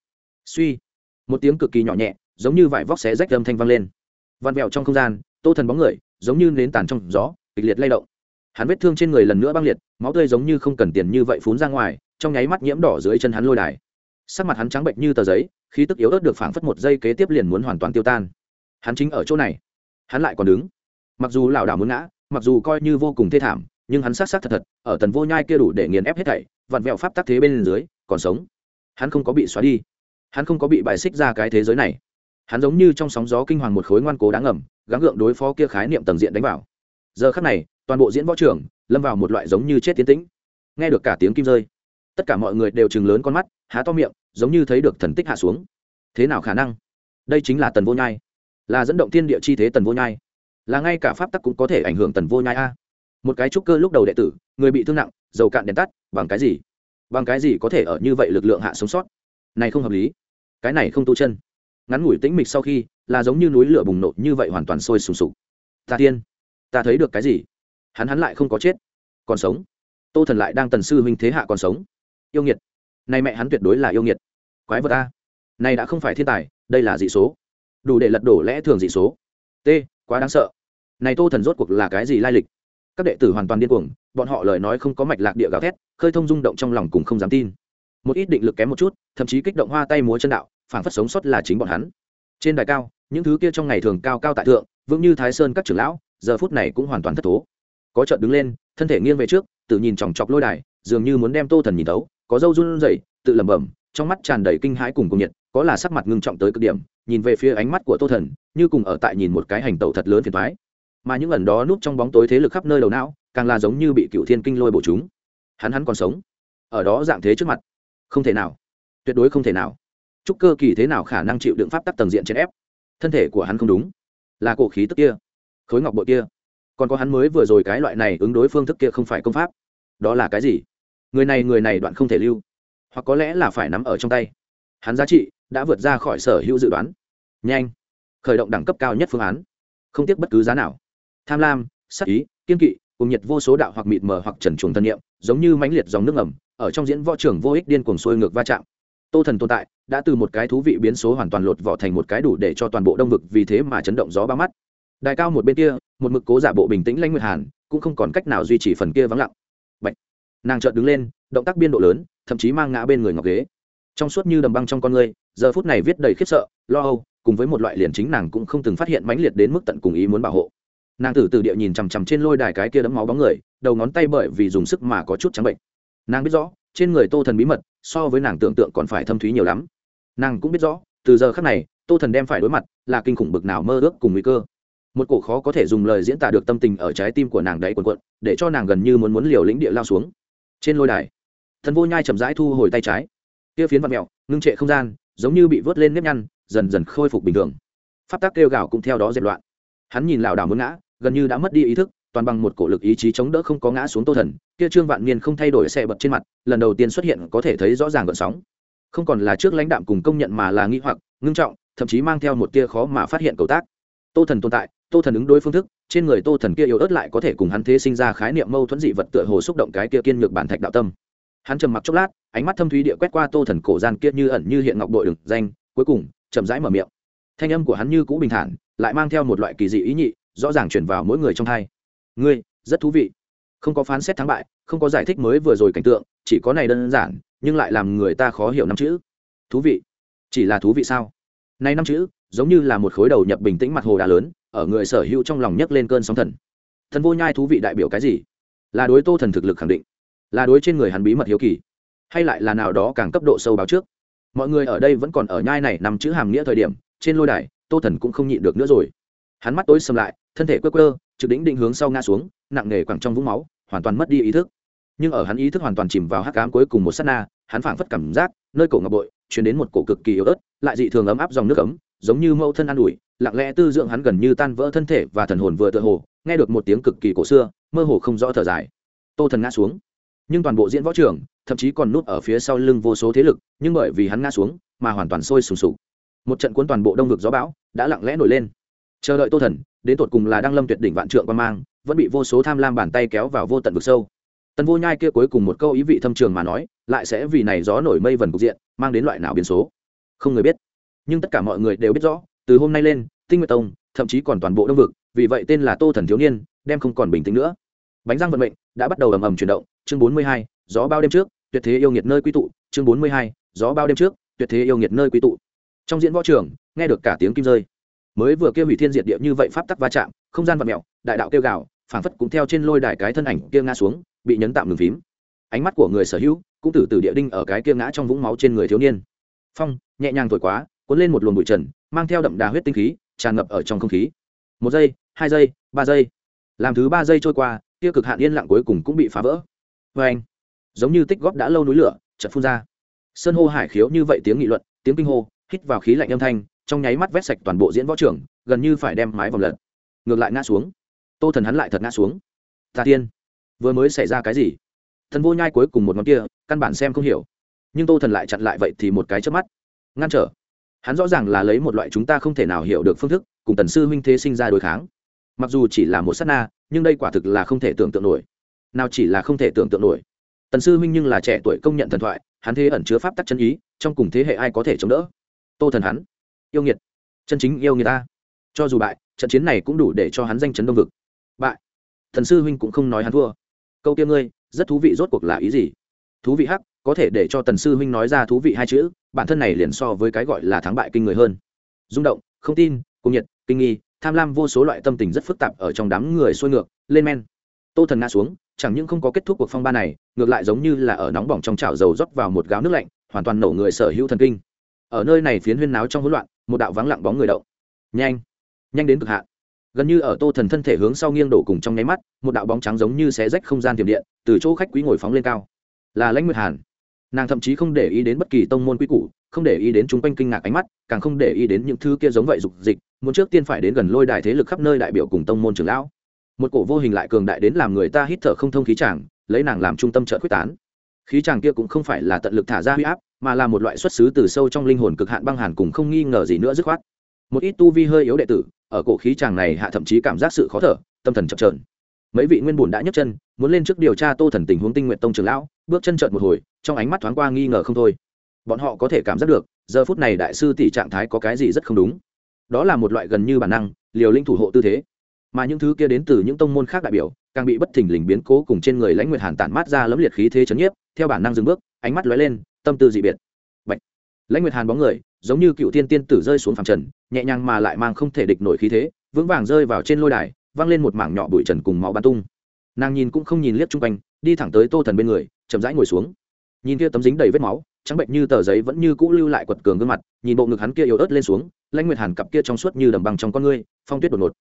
Suy, một tiếng cực kỳ nhỏ nhẹ, giống như vải vóc xé rách âm thanh vang lên. Văn vẹo trong không gian, tô thần bóng người, giống như nến tàn trong gió, kịch liệt lay động hắn vết thương trên người lần nữa băng liệt, máu tươi giống như không cần tiền như vậy phún ra ngoài, trong nháy mắt nhiễm đỏ dưới chân hắn lôi đài. Sắc mặt hắn trắng bệnh như tờ giấy, khí tức yếu ớt được phảng phất một giây kế tiếp liền muốn hoàn toàn tiêu tan. Hắn chính ở chỗ này. Hắn lại còn đứng. Mặc dù lảo đảo muốn ngã, mặc dù coi như vô cùng thê thảm, nhưng hắn sát sát thật thật, ở tần vô nhai kia đủ để nghiền ép hết thảy, vặn vẹo pháp tắc thế bên dưới, còn sống. Hắn không có bị xóa đi. Hắn không có bị bài xích ra cái thế giới này. Hắn giống như trong sóng gió kinh hoàng một khối ngoan cố đáng ngầm gắng gượng đối phó kia khái niệm tầng diện đánh vào giờ khắc này, toàn bộ diễn võ trưởng lâm vào một loại giống như chết tiến tĩnh. Nghe được cả tiếng kim rơi, tất cả mọi người đều chừng lớn con mắt, há to miệng, giống như thấy được thần tích hạ xuống. Thế nào khả năng? Đây chính là tần vô nhai. Là dẫn động thiên địa chi thế tần vô nhai. Là ngay cả pháp tắc cũng có thể ảnh hưởng tần vô nhai a. Một cái trúc cơ lúc đầu đệ tử, người bị thương nặng, dầu cạn đèn tắt, bằng cái gì? Bằng cái gì có thể ở như vậy lực lượng hạ sống sót? Này không hợp lý. Cái này không tu chân. Ngắn ngủi tĩnh mịch sau khi, là giống như núi lửa bùng nổ như vậy hoàn toàn sôi sùng sục. Ta tiên ta thấy được cái gì? Hắn hắn lại không có chết. Còn sống. Tô thần lại đang tần sư huynh thế hạ còn sống. Yêu nghiệt. Nay mẹ hắn tuyệt đối là yêu nghiệt. Quái vật a này đã không phải thiên tài, đây là dị số. Đủ để lật đổ lẽ thường dị số. T, quá đáng sợ. Này tô thần rốt cuộc là cái gì lai lịch? Các đệ tử hoàn toàn điên cuồng, bọn họ lời nói không có mạch lạc địa gào thét, khơi thông rung động trong lòng cùng không dám tin. Một ít định lực kém một chút, thậm chí kích động hoa tay múa chân đạo phản phất sống sót là chính bọn hắn. Trên đài cao, những thứ kia trong ngày thường cao cao tại thượng, vững như thái sơn các trưởng lão giờ phút này cũng hoàn toàn thất thố. Có trợn đứng lên, thân thể nghiêng về trước, tự nhìn chòng chọc lôi đài, dường như muốn đem tô thần nhìn tấu có dâu run rẩy, tự lẩm bẩm, trong mắt tràn đầy kinh hãi cùng cùng nhiệt, có là sắc mặt ngưng trọng tới cực điểm, nhìn về phía ánh mắt của tô thần, như cùng ở tại nhìn một cái hành tẩu thật lớn phiền thoái mà những ẩn đó núp trong bóng tối thế lực khắp nơi đầu não, càng là giống như bị cựu thiên kinh lôi bổ chúng. Hắn hắn còn sống, ở đó dạng thế trước mặt. Không thể nào, tuyệt đối không thể nào. Chúc cơ kỳ thế nào khả năng chịu đựng pháp tắc tầng diện chèn ép? Thân thể của hắn không đúng. Là cổ khí tức kia khối ngọc bội kia. Còn có hắn mới vừa rồi cái loại này ứng đối phương thức kia không phải công pháp. Đó là cái gì? Người này người này đoạn không thể lưu. Hoặc có lẽ là phải nắm ở trong tay. Hắn giá trị đã vượt ra khỏi sở hữu dự đoán. Nhanh. Khởi động đẳng cấp cao nhất phương án. Không tiếc bất cứ giá nào. Tham lam sắc ý, kiên kỵ, cùng nhiệt vô số đạo hoặc mịt mờ hoặc trần chuồng thân nhiệm giống như mãnh liệt dòng nước ẩm ở trong diễn võ trưởng vô ích điên cuồng xuôi ngược va chạm. Tô thần tồn tại, đã từ một cái thú vị biến số hoàn toàn lột vỏ thành một cái đủ để cho toàn bộ đông vực vì thế mà chấn động gió ba mắt đài cao một bên kia, một mực cố giả bộ bình tĩnh lãnh nguyệt hàn, cũng không còn cách nào duy trì phần kia vắng lặng. Bạch. nàng chợt đứng lên, động tác biên độ lớn, thậm chí mang ngã bên người ngọc ghế. Trong suốt như đầm băng trong con người, giờ phút này viết đầy khiếp sợ, lo âu, cùng với một loại liền chính nàng cũng không từng phát hiện mãnh liệt đến mức tận cùng ý muốn bảo hộ. Nàng tử từ địa nhìn chằm chằm trên lôi đài cái kia đấm máu bóng người, đầu ngón tay bởi vì dùng sức mà có chút trắng bệnh. Nàng biết rõ, trên người tô thần bí mật, so với nàng tưởng tượng còn phải thâm thúy nhiều lắm. Nàng cũng biết rõ, từ giờ khác này, tô thần đem phải đối mặt là kinh khủng bực nào mơ ước cùng nguy cơ một cổ khó có thể dùng lời diễn tả được tâm tình ở trái tim của nàng đấy quần quận để cho nàng gần như muốn muốn liều lĩnh địa lao xuống. Trên lôi đài, thần vô nhai chậm rãi thu hồi tay trái. Kia phiến vật mẹo ngưng trệ không gian, giống như bị vớt lên nếp nhăn, dần dần khôi phục bình thường. Pháp tác kêu gào cũng theo đó dẹp loạn. Hắn nhìn lảo đảo muốn ngã, gần như đã mất đi ý thức, toàn bằng một cổ lực ý chí chống đỡ không có ngã xuống tô thần, kia trương vạn niên không thay đổi xe bật trên mặt, lần đầu tiên xuất hiện có thể thấy rõ ràng gợn sóng. Không còn là trước lãnh đạm cùng công nhận mà là nghi hoặc, ngưng trọng, thậm chí mang theo một tia khó mà phát hiện cầu tác. Tô thần tồn tại tô thần ứng đối phương thức, trên người tô thần kia yếu ớt lại có thể cùng hắn thế sinh ra khái niệm mâu thuẫn dị vật tựa hồ xúc động cái kia kiên ngược bản thạch đạo tâm. Hắn trầm mặc chốc lát, ánh mắt thâm thúy địa quét qua tô thần cổ gian kia như ẩn như hiện ngọc đội đường danh, cuối cùng, chậm rãi mở miệng. Thanh âm của hắn như cũ bình thản, lại mang theo một loại kỳ dị ý nhị, rõ ràng chuyển vào mỗi người trong hai ngươi, rất thú vị. Không có phán xét thắng bại, không có giải thích mới vừa rồi cảnh tượng, chỉ có này đơn giản, nhưng lại làm người ta khó hiểu năm chữ. Thú vị? Chỉ là thú vị sao? Này năm chữ, giống như là một khối đầu nhập bình tĩnh mặt hồ đá lớn ở người sở hữu trong lòng nhấc lên cơn sóng thần. Thần vô nhai thú vị đại biểu cái gì? Là đối tô thần thực lực khẳng định. Là đối trên người hắn bí mật hiếu kỳ. Hay lại là nào đó càng cấp độ sâu báo trước? Mọi người ở đây vẫn còn ở nhai này nằm chữ hàm nghĩa thời điểm, trên lôi đài, tô thần cũng không nhịn được nữa rồi. Hắn mắt tối xâm lại, thân thể quơ quơ, trực đỉnh định hướng sau ngã xuống, nặng nề quẳng trong vũng máu, hoàn toàn mất đi ý thức. Nhưng ở hắn ý thức hoàn toàn chìm vào hắc cám cuối cùng một s á t na, hắn phảng phất cảm giác, nơi cổ ngọc bội chuyển đến một cổ cực kỳ yếu ớt, lại dị thường ấm áp dòng nước ấm giống như mẫu thân an ủi, lặng lẽ tư dưỡng hắn gần như tan vỡ thân thể và thần hồn vừa tựa hồ, nghe được một tiếng cực kỳ cổ xưa, mơ hồ không rõ thở dài. Tô thần ngã xuống. Nhưng toàn bộ diễn võ trường, thậm chí còn núp ở phía sau lưng vô số thế lực, nhưng bởi vì hắn ngã xuống, mà hoàn toàn sôi sùng sục. Một trận cuốn toàn bộ đông vực gió bão đã lặng lẽ nổi lên. Chờ đợi tô thần, đến tột cùng là đăng lâm tuyệt đỉnh vạn trượng quan mang, vẫn bị vô số tham lam bàn tay kéo vào vô tận vực sâu. Tần vô nhai kia cuối cùng một câu ý vị thâm trường mà nói, lại sẽ vì này gió nổi mây vần cục diện, mang đến loại nào biến số? Không người biết nhưng tất cả mọi người đều biết rõ, từ hôm nay lên, tinh nguyệt tông, thậm chí còn toàn bộ đông vực, vì vậy tên là tô thần thiếu niên, đem không còn bình tĩnh nữa. Bánh răng vận mệnh đã bắt đầu ầm ầm chuyển động, chương bốn mươi hai, gió bao đêm trước, tuyệt thế yêu nghiệt nơi quy tụ, chương bốn mươi hai, gió bao đêm trước, tuyệt thế yêu nghiệt nơi quy tụ. Trong diễn võ trường, nghe được cả tiếng kim rơi. Mới vừa kêu hủy thiên diệt địa như vậy pháp tắc va chạm, không gian vật mẹo đại đạo kêu gào, phảng phất cũng theo trên lôi đài cái thân ảnh kia ngã xuống, bị nhấn tạm ngừng phím. Ánh mắt của người sở hữu cũng từ từ địa đinh ở cái kia ngã trong vũng máu trên người thiếu niên. Phong, nhẹ nhàng thổi quá cuốn lên một luồng bụi trần, mang theo đậm đà huyết tinh khí, tràn ngập ở trong không khí. Một giây, hai giây, ba giây. Làm thứ ba giây trôi qua kia cực hạn yên lặng cuối cùng cũng bị phá vỡ. Vê anh, giống như tích góp đã lâu núi lửa chật phun ra. Sơn hô hải khiếu như vậy tiếng nghị luận, tiếng kinh hô, hít vào khí lạnh âm thanh, trong nháy mắt vét sạch toàn bộ diễn võ trưởng, gần như phải đem mái vòng lật. Ngược lại ngã xuống. Tô thần hắn lại thật ngã xuống. Ta tiên, vừa mới xảy ra cái gì? Thần vô nhai cuối cùng một ngón kia, căn bản xem không hiểu. Nhưng tô thần lại chặn lại vậy thì một cái trước mắt. Ngăn trở hắn rõ ràng là lấy một loại chúng ta không thể nào hiểu được phương thức cùng tần sư huynh thế sinh ra đối kháng. Mặc dù chỉ là một s á t na, nhưng đây quả thực là không thể tưởng tượng nổi. Nào chỉ là không thể tưởng tượng nổi. Tần sư huynh nhưng là trẻ tuổi công nhận thần thoại, hắn thế ẩn chứa pháp tắc chân ý, trong cùng thế hệ ai có thể chống đỡ? Tô thần hắn, yêu nghiệt. Chân chính yêu người ta. Cho dù bại, trận chiến này cũng đủ để cho hắn danh chấn đông vực. Bại. Thần sư huynh cũng không nói hắn thua. Câu kia ngươi, rất thú vị rốt cuộc là ý gì? Thú vị hắc có thể để cho tần sư huynh nói ra thú vị hai chữ, bản thân này liền so với cái gọi là thắng bại kinh người hơn. Rung động, không tin cung nhiệt, kinh nghi, tham lam vô số loại tâm tình rất phức tạp ở trong đám người xuôi ngược, lên men. Tô thần ngã xuống, chẳng những không có kết thúc cuộc phong ba này, ngược lại giống như là ở nóng bỏng trong chảo dầu rót vào một gáo nước lạnh, hoàn toàn nổ người sở hữu thần kinh. Ở nơi này phiến huyên náo trong hỗn loạn, một đạo vắng lặng bóng người động. Nhanh nhanh đến cực hạn. Gần như ở tô thần thân thể hướng sau nghiêng đổ cùng trong nháy mắt, một đạo bóng trắng giống như xé rách không gian tiềm điện, từ chỗ khách quý ngồi phóng lên cao. Là lãnh nguyệt hàn nàng thậm chí không để ý đến bất kỳ tông môn quy củ, không để ý đến chung quanh kinh ngạc ánh mắt, càng không để ý đến những thứ kia giống vậy dục dịch, muốn trước tiên phải đến gần lôi đài thế lực khắp nơi đại biểu cùng tông môn trưởng lão. Một cổ vô hình lại cường đại đến làm người ta hít thở không thông khí chàng, lấy nàng làm trung tâm trợ quyết tán. Khí chàng kia cũng không phải là tận lực thả ra huy áp, mà là một loại xuất xứ từ sâu trong linh hồn cực hạn băng hàn cùng không nghi ngờ gì nữa dứt khoát. Một ít tu vi hơi yếu đệ tử, ở cổ khí chàng này hạ thậm chí cảm giác sự khó thở, tâm thần chập trờn mấy vị nguyên bùn đã nhấc chân, muốn lên trước điều tra tô thần tình huống tinh nguyện tông trường lão, bước chân trợn một hồi, trong ánh mắt thoáng qua nghi ngờ không thôi. Bọn họ có thể cảm giác được, giờ phút này đại sư tỷ trạng thái có cái gì rất không đúng. Đó là một loại gần như bản năng, liều linh thủ hộ tư thế. Mà những thứ kia đến từ những tông môn khác đại biểu, càng bị bất thình lình biến cố cùng trên người lãnh nguyệt hàn tản mát ra lấm liệt khí thế chấn nhiếp, theo bản năng dừng bước, ánh mắt lóe lên, tâm tư dị biệt. Bạch. lãnh nguyệt hàn bóng người, giống như cựu tiên tiên tử rơi xuống phẳng trần, nhẹ nhàng mà lại mang không thể địch nổi khí thế, vững vàng rơi vào trên lôi đài văng lên một mảng nhỏ bụi trần cùng máu bắn tung. Nàng nhìn cũng không nhìn liếc chung quanh, đi thẳng tới tô thần bên người, chậm rãi ngồi xuống. Nhìn kia tấm dính đầy vết máu, trắng bệnh như tờ giấy vẫn như cũ lưu lại quật cường gương mặt, nhìn bộ ngực hắn kia yếu ớt lên xuống, lãnh nguyệt hàn cặp kia trong suốt như đầm bằng trong con ngươi, phong tuyết đột ngột.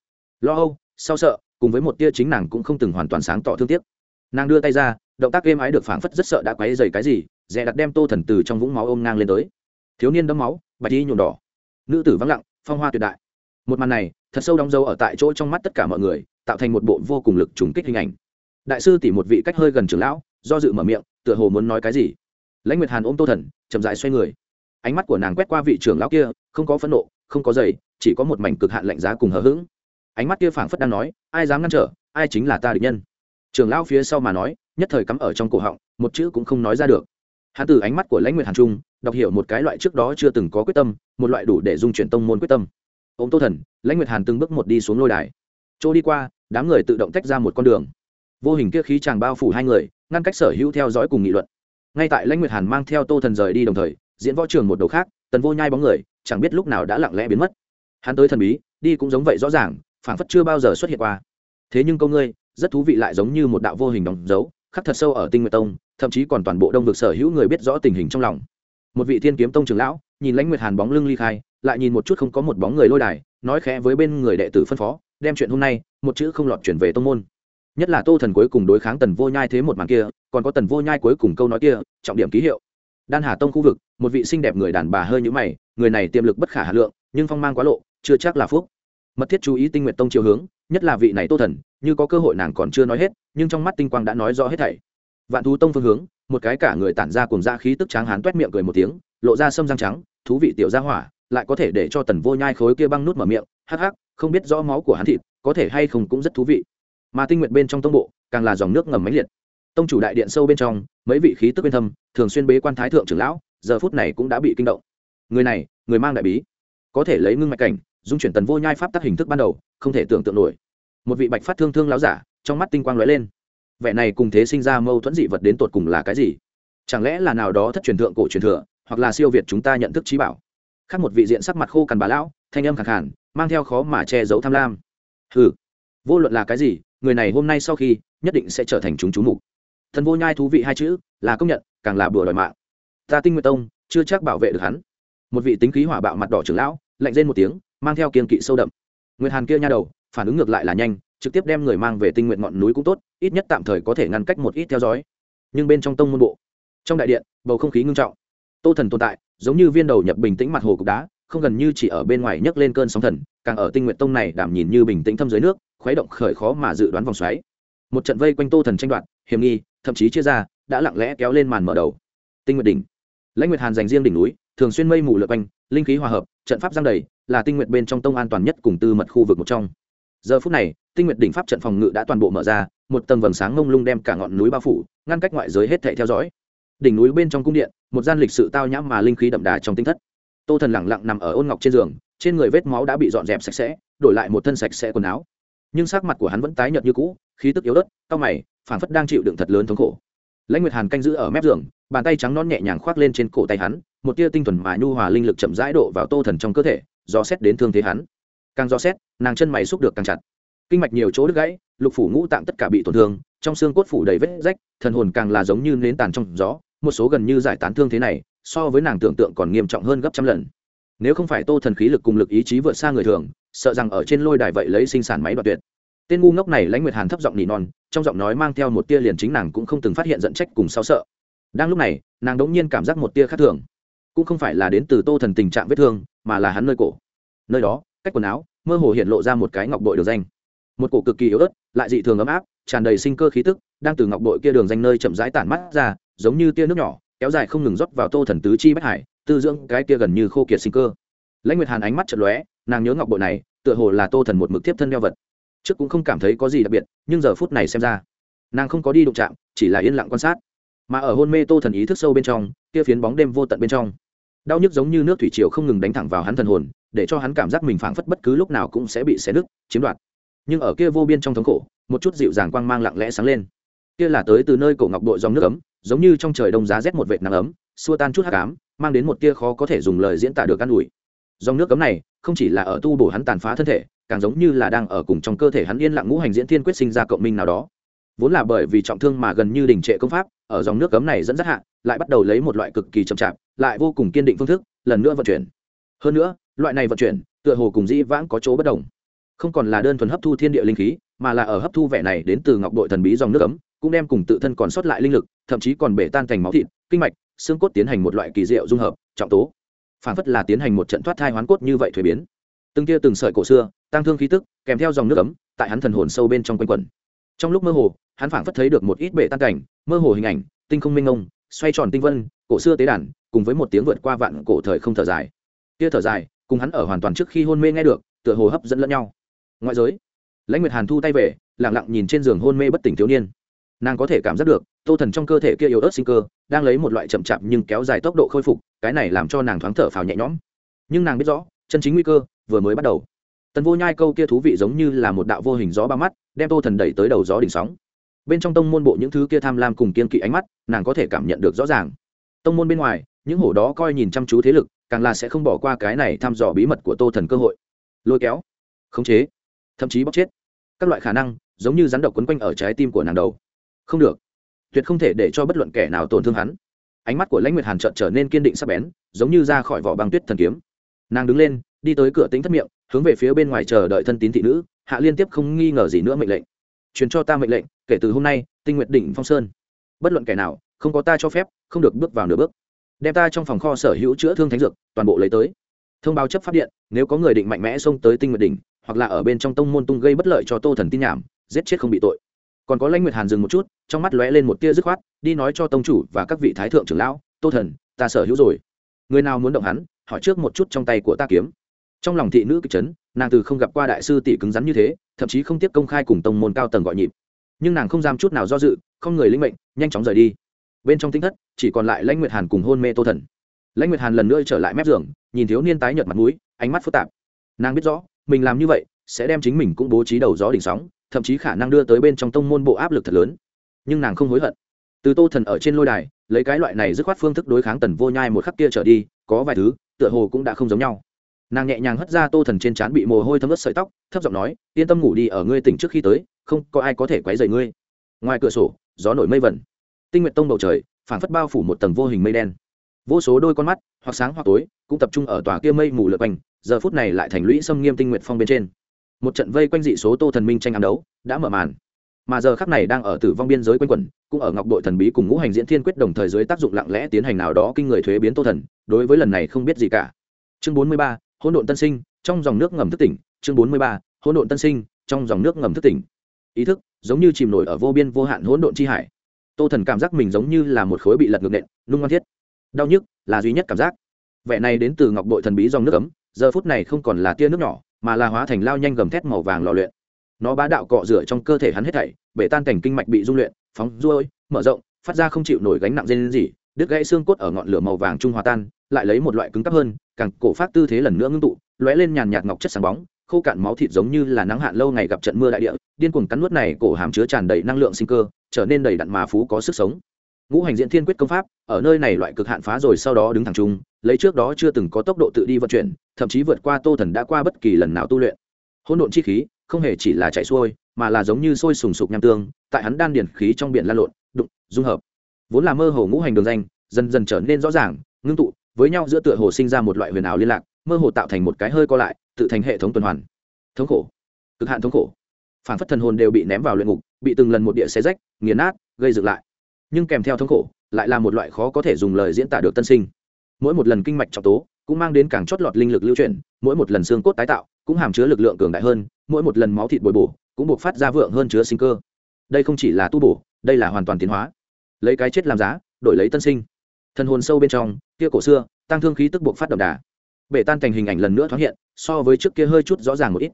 Lo âu sao sợ, cùng với một tia chính nàng cũng không từng hoàn toàn sáng tỏ thương tiếc. Nàng đưa tay ra, động tác êm ái được phảng phất rất sợ đã quấy dày cái gì, dè đặt đem tô thần từ trong vũng máu ôm ngang lên tới. Thiếu niên đấm máu, bạch y nhuộm đỏ. Nữ tử vắng lặng, phong hoa tuyệt đại một màn này, thật sâu đóng dấu ở tại chỗ trong mắt tất cả mọi người, tạo thành một bộ vô cùng lực trùng kích hình ảnh. Đại sư tỉ một vị cách hơi gần trưởng lão, do dự mở miệng, tựa hồ muốn nói cái gì. Lãnh nguyệt hàn ôm tô thần, chậm dại xoay người. Ánh mắt của nàng quét qua vị trưởng lão kia, không có phẫn nộ, không có giày, chỉ có một mảnh cực hạn lạnh giá cùng hờ hững. Ánh mắt kia phảng phất đang nói, ai dám ngăn trở, ai chính là ta địch nhân. Trưởng lão phía sau mà nói, nhất thời cắm ở trong cổ họng, một chữ cũng không nói ra được. Hắn từ ánh mắt của lãnh nguyệt hàn trung, đọc hiểu một cái loại trước đó chưa từng có quyết tâm, một loại đủ để dung chuyển tông môn quyết tâm ô m tô thần, lãnh nguyệt hàn từng bước một đi xuống lôi đài. Chỗ đi qua, đám người tự động tách ra một con đường. Vô hình kia khí chàng bao phủ hai người, ngăn cách sở hữu theo dõi cùng nghị luận. Ngay tại lãnh nguyệt hàn mang theo tô thần rời đi đồng thời, diễn võ trường một đầu khác, tần vô nhai bóng người, chẳng biết lúc nào đã lặng lẽ biến mất. Hắn tới thần bí, đi cũng giống vậy rõ ràng, phảng phất chưa bao giờ xuất hiện qua. Thế nhưng câu ngươi, rất thú vị lại giống như một đạo vô hình đóng dấu, khắc thật sâu ở tinh nguyệt tông, thậm chí còn toàn bộ đông vực sở hữu người biết rõ tình hình trong lòng. Một vị thiên kiếm tông trưởng lão, nhìn lãnh nguyệt hàn bóng lưng ly khai lại nhìn một chút không có một bóng người lôi đài, nói khẽ với bên người đệ tử phân phó, đem chuyện hôm nay, một chữ không lọt chuyển về tông môn. Nhất là tô thần cuối cùng đối kháng tần vô nhai thế một màn kia, còn có tần vô nhai cuối cùng câu nói kia, trọng điểm ký hiệu. Đan hà tông khu vực, một vị xinh đẹp người đàn bà hơi nhũ mày, người này tiềm lực bất khả hà lượng, nhưng phong mang quá lộ, chưa chắc là phúc. Mật thiết chú ý tinh nguyện tông chiều hướng, nhất là vị này tô thần, như có cơ hội nàng còn chưa nói hết, nhưng trong mắt tinh quang đã nói rõ hết thảy. Vạn thú tông phương hướng, một cái cả người tản ra cùng da khí tức tráng hán t miệng cười một tiếng, lộ ra sâm răng trắng, thú vị tiểu gia hỏa lại có thể để cho tần vô nhai khối kia băng nút mở miệng, hắc hắc, không biết rõ máu của hắn thịt, có thể hay không cũng rất thú vị. Mà tinh nguyện bên trong tông bộ, càng là dòng nước ngầm máy liệt. Tông chủ đại điện sâu bên trong, mấy vị khí tức bên thâm, thường xuyên bế quan thái thượng trưởng lão, giờ phút này cũng đã bị kinh động. Người này, người mang đại bí, có thể lấy ngưng mạch cảnh, dung chuyển tần vô nhai pháp tác hình thức ban đầu, không thể tưởng tượng nổi. Một vị bạch phát thương thương láo giả, trong mắt tinh quang lóe lên. Vẻ này cùng thế sinh ra mâu thuẫn dị vật đến tột cùng là cái gì? Chẳng lẽ là nào đó thất truyền thượng cổ truyền thừa, hoặc là siêu việt chúng ta nhận thức trí bảo? Khác một vị diện sắc mặt khô cằn bà lão, thanh âm khẳng khản mang theo khó mà che giấu tham lam. Ừ vô luận là cái gì, người này hôm nay sau khi, nhất định sẽ trở thành chúng chú mục. Thần vô nhai thú vị hai chữ, là công nhận, càng là bừa đòi mạng. Ta tinh nguyệt tông, chưa chắc bảo vệ được hắn. Một vị tính khí hỏa bạo mặt đỏ trưởng lão, lạnh lên một tiếng, mang theo kiên kỵ sâu đậm. Nguyệt hàn kia nha đầu, phản ứng ngược lại là nhanh, trực tiếp đem người mang về tinh nguyện ngọn núi cũng tốt, ít nhất tạm thời có thể ngăn cách một ít theo dõi. Nhưng bên trong tông môn bộ, trong đại điện, bầu không khí ngưng trọng. Tô thần tồn tại giống như viên đầu nhập bình tĩnh mặt hồ cục đá, không gần như chỉ ở bên ngoài nhấc lên cơn sóng thần, càng ở tinh nguyện tông này đảm nhìn như bình tĩnh thâm dưới nước, khuấy động khởi khó mà dự đoán vòng xoáy. Một trận vây quanh tô thần tranh đoạt, hiểm nghi, thậm chí chia ra, đã lặng lẽ kéo lên màn mở đầu. Tinh nguyện đỉnh. Lãnh nguyệt hàn dành riêng đỉnh núi, thường xuyên mây mù lượt quanh, linh khí hòa hợp, trận pháp giang đầy, là tinh nguyện bên trong tông an toàn nhất cùng tư mật khu vực một trong. Giờ phút này, tinh nguyện đỉnh pháp trận phòng ngự đã toàn bộ mở ra, một tầng vầng sáng ngông lung đem cả ngọn núi bao phủ, ngăn cách ngoại giới hết thệ theo dõi. Đỉnh núi bên trong cung điện một gian lịch sự tao nhãm mà linh khí đậm đà trong tinh thất. Tô thần lẳng lặng nằm ở ôn ngọc trên giường, trên người vết máu đã bị dọn dẹp sạch sẽ, đổi lại một thân sạch sẽ quần áo. Nhưng sắc mặt của hắn vẫn tái nhợt như cũ, khí tức yếu ớt cao mày, phảng phất đang chịu đựng thật lớn thống khổ. Lãnh nguyệt hàn canh giữ ở mép giường, bàn tay trắng non nhẹ nhàng khoác lên trên cổ tay hắn, một tia tinh thuần mà nhu hòa linh lực chậm rãi độ vào tô thần trong cơ thể do xét đến thương thế hắn. Càng do xét, nàng chân mày xúc được càng chặt. Kinh mạch nhiều chỗ đứt gãy, lục phủ ngũ tạng tất cả bị tổn thương, trong xương cốt phủ đầy vết rách, thần hồn càng là giống như nến tàn trong gió một số gần như giải tán thương thế này, so với nàng tưởng tượng còn nghiêm trọng hơn gấp trăm lần. Nếu không phải tô thần khí lực cùng lực ý chí vượt xa người thường, sợ rằng ở trên lôi đài vậy lấy sinh sản máy đoạt tuyệt. Tên ngu ngốc này lãnh nguyệt hàn thấp giọng nỉ non, trong giọng nói mang theo một tia liền chính nàng cũng không từng phát hiện giận trách cùng sao sợ. Đang lúc này, nàng đống nhiên cảm giác một tia khác thường. Cũng không phải là đến từ tô thần tình trạng vết thương, mà là hắn nơi cổ. Nơi đó, cách quần áo, mơ hồ hiện lộ ra một cái ngọc bội được danh. Một cổ cực kỳ yếu ớt, lại dị thường ấm áp, tràn đầy sinh cơ khí tức, đang từ ngọc bội kia đường danh nơi chậm rãi tản mắt ra giống như tia nước nhỏ, kéo dài không ngừng rót vào tô thần tứ chi bách hải, tư dưỡng cái kia gần như khô kiệt sinh cơ. Lãnh nguyệt hàn ánh mắt chật lóe, nàng nhớ ngọc bội này, tựa hồ là tô thần một mực tiếp thân đeo vật. Trước cũng không cảm thấy có gì đặc biệt, nhưng giờ phút này xem ra, nàng không có đi đụng chạm, chỉ là yên lặng quan sát. Mà ở hôn mê tô thần ý thức sâu bên trong, kia phiến bóng đêm vô tận bên trong, đau nhức giống như nước thủy triều không ngừng đánh thẳng vào hắn thần hồn, để cho hắn cảm giác mình phảng phất bất cứ lúc nào cũng sẽ bị xé nứt, chiếm đoạt. Nhưng ở kia vô biên trong thống khổ, một chút dịu dàng quang mang lặng lẽ sáng lên. Kia là tới từ nơi cổ ngọc bội dòng nước ấm giống như trong trời đông giá rét một vệt nắng ấm, xua tan chút hắc ám, mang đến một tia khó có thể dùng lời diễn tả được an ủi. Dòng nước cấm này, không chỉ là ở tu bổ hắn tàn phá thân thể, càng giống như là đang ở cùng trong cơ thể hắn yên lặng ngũ hành diễn thiên quyết sinh ra cộng minh nào đó. Vốn là bởi vì trọng thương mà gần như đình trệ công pháp, ở dòng nước cấm này dẫn dắt hạ, lại bắt đầu lấy một loại cực kỳ chậm chạp, lại vô cùng kiên định phương thức, lần nữa vận chuyển. Hơn nữa, loại này vận chuyển, tựa hồ cùng dĩ vãng có chỗ bất đồng. Không còn là đơn thuần hấp thu thiên địa linh khí, mà là ở hấp thu vẻ này đến từ ngọc đội thần bí dòng nước cấm, cũng đem cùng tự thân còn sót lại linh lực thậm chí còn bể tan thành máu thịt, kinh mạch, xương cốt tiến hành một loại kỳ diệu dung hợp, trọng tố. Phản phất là tiến hành một trận thoát thai hoán cốt như vậy thuế biến. Từng tia từng sợi cổ xưa, tăng thương khí tức, kèm theo dòng nước ấm, tại hắn thần hồn sâu bên trong quanh quẩn. Trong lúc mơ hồ, hắn phản phất thấy được một ít bể tan cảnh mơ hồ hình ảnh, tinh không minh ông xoay tròn tinh vân, cổ xưa tế đàn, cùng với một tiếng vượt qua vạn cổ thời không thở dài. Tia thở dài, cùng hắn ở hoàn toàn trước khi hôn mê nghe được, tựa hồ hấp dẫn lẫn nhau. Ngoại giới, lãnh nguyệt hàn thu tay về lẳng lặng nhìn trên giường hôn mê bất tỉnh thiếu niên. Nàng có thể cảm giác được tô thần trong cơ thể kia yếu ớt sinh cơ, đang lấy một loại chậm chạp nhưng kéo dài tốc độ khôi phục, cái này làm cho nàng thoáng thở phào nhẹ nhõm. Nhưng nàng biết rõ, chân chính nguy cơ vừa mới bắt đầu. Tần vô nhai câu kia thú vị giống như là một đạo vô hình gió ba mắt, đem tô thần đẩy tới đầu gió đỉnh sóng. Bên trong tông môn bộ những thứ kia tham lam cùng kiên kỵ ánh mắt, nàng có thể cảm nhận được rõ ràng. Tông môn bên ngoài, những hổ đó coi nhìn chăm chú thế lực, càng là sẽ không bỏ qua cái này thăm dò bí mật của tô thần cơ hội. Lôi kéo, khống chế, thậm chí bóc chết. Các loại khả năng giống như rắn độc quấn quanh ở trái tim của nàng đầu. Không được tuyệt không thể để cho bất luận kẻ nào tổn thương hắn. Ánh mắt của lãnh nguyệt hàn trợn trở nên kiên định sắc bén, giống như ra khỏi vỏ băng tuyết thần kiếm. Nàng đứng lên, đi tới cửa tính thất miệng, hướng về phía bên ngoài chờ đợi thân tín thị nữ, hạ liên tiếp không nghi ngờ gì nữa mệnh lệnh. Truyền cho ta mệnh lệnh, kể từ hôm nay, tinh nguyện đỉnh phong sơn. Bất luận kẻ nào, không có ta cho phép, không được bước vào nửa bước. Đem ta trong phòng kho sở hữu chữa thương thánh dược, toàn bộ lấy tới. Thông báo chấp pháp điện, nếu có người định mạnh mẽ xông tới tinh nguyện đỉnh, hoặc là ở bên trong tông môn tung gây bất lợi cho tô thần tin nhảm, giết chết không bị tội còn có lãnh nguyệt hàn dừng một chút, trong mắt lóe lên một tia dứt khoát, đi nói cho tông chủ và các vị thái thượng trưởng lão, tô thần, ta sở hữu rồi. Người nào muốn động hắn, hỏi trước một chút trong tay của ta kiếm. Trong lòng thị nữ kịch trấn nàng từ không gặp qua đại sư tỷ cứng rắn như thế, thậm chí không tiếp công khai cùng tông môn cao tầng gọi nhịp. Nhưng nàng không dám chút nào do dự, không người linh mệnh, nhanh chóng rời đi. Bên trong tính thất, chỉ còn lại lãnh nguyệt hàn cùng hôn mê tô thần. Lãnh nguyệt hàn lần nữa trở lại mép giường, nhìn thiếu niên tái nhợt mặt mũi, ánh mắt phức tạp. Nàng biết rõ, mình làm như vậy, sẽ đem chính mình cũng bố trí đầu gió đỉnh sóng thậm chí khả năng đưa tới bên trong tông môn bộ áp lực thật lớn. Nhưng nàng không hối hận. Từ tô thần ở trên lôi đài, lấy cái loại này dứt khoát phương thức đối kháng tần vô nhai một khắc kia trở đi, có vài thứ, tựa hồ cũng đã không giống nhau. Nàng nhẹ nhàng hất ra tô thần trên trán bị mồ hôi thấm ướt sợi tóc, thấp giọng nói, yên tâm ngủ đi, ở ngươi tỉnh trước khi tới, không có ai có thể quấy rầy ngươi. Ngoài cửa sổ, gió nổi mây vẩn tinh nguyện tông bầu trời phản phất bao phủ một tầng vô hình mây đen. Vô số đôi con mắt, hoặc sáng hoặc tối, cũng tập trung ở tòa kia mây mù lượt quanh, giờ phút này lại thành lũy xâm nghiêm tinh nguyện phong bên trên một trận vây quanh dị số tô thần minh tranh ám đấu, đã mở màn. Mà giờ khắc này đang ở tử vong biên giới quanh quẩn, cũng ở ngọc đội thần bí cùng ngũ hành diễn thiên quyết đồng thời dưới tác dụng lặng lẽ tiến hành nào đó kinh người thuế biến tô thần, đối với lần này không biết gì cả. Chương bốn mươi ba, hỗn độn tân sinh, trong dòng nước ngầm thức tỉnh. Chương bốn mươi ba, hỗn độn tân sinh, trong dòng nước ngầm thức tỉnh. Ý thức, giống như chìm nổi ở vô biên vô hạn hỗn độn chi hải. Tô thần cảm giác mình giống như là một khối bị lật ngược nện, nung ngoan thiết. Đau nhức, là duy nhất cảm giác. Vẻ này đến từ ngọc bội thần bí dòng nước ấm giờ phút này không còn là tia nước nhỏ mà là hóa thành lao nhanh gầm thét màu vàng lò luyện. Nó bá đạo cọ rửa trong cơ thể hắn hết thảy, bể tan cảnh kinh mạch bị dung luyện, phóng ruôi, mở rộng, phát ra không chịu nổi gánh nặng dây gì đứt gãy xương cốt ở ngọn lửa màu vàng trung hòa tan, lại lấy một loại cứng cắp hơn, càng cổ phát tư thế lần nữa ngưng tụ, lóe lên nhàn nhạt ngọc chất sáng bóng, khô cạn máu thịt giống như là nắng hạn lâu ngày gặp trận mưa đại địa, điên cuồng cắn nuốt này cổ hàm chứa tràn đầy năng lượng sinh cơ, trở nên đầy đặn mà phú có sức sống ngũ hành diễn thiên quyết công pháp, ở nơi này loại cực hạn phá rồi sau đó đứng thẳng trung, lấy trước đó chưa từng có tốc độ tự đi vận chuyển, thậm chí vượt qua tô thần đã qua bất kỳ lần nào tu luyện. Hỗn độn chi khí, không hề chỉ là chạy xuôi, mà là giống như sôi sùng sục nham tương, tại hắn đan điển khí trong biển lan lộn, đụng, dung hợp. Vốn là mơ hồ ngũ hành đường danh, dần dần trở nên rõ ràng, ngưng tụ, với nhau giữa tựa hồ sinh ra một loại huyền ảo liên lạc, mơ hồ tạo thành một cái hơi co lại, tự thành hệ thống tuần hoàn. Thống khổ. Cực hạn thống khổ. Phản phất thần hồn đều bị ném vào luyện ngục, bị từng lần một địa xé rách, nghiền nát, gây dựng lại nhưng kèm theo thống khổ, lại là một loại khó có thể dùng lời diễn tả được tân sinh. Mỗi một lần kinh mạch trọng tố cũng mang đến càng chót lọt linh lực lưu chuyển, mỗi một lần xương cốt tái tạo cũng hàm chứa lực lượng cường đại hơn, mỗi một lần máu thịt bồi bổ cũng buộc phát ra vượng hơn chứa sinh cơ. Đây không chỉ là tu bổ, đây là hoàn toàn tiến hóa. Lấy cái chết làm giá, đổi lấy tân sinh. Thần hồn sâu bên trong, kia cổ xưa, tăng thương khí tức buộc phát đậm đà. Bể tan thành hình ảnh lần nữa thoáng hiện, so với trước kia hơi chút rõ ràng một ít.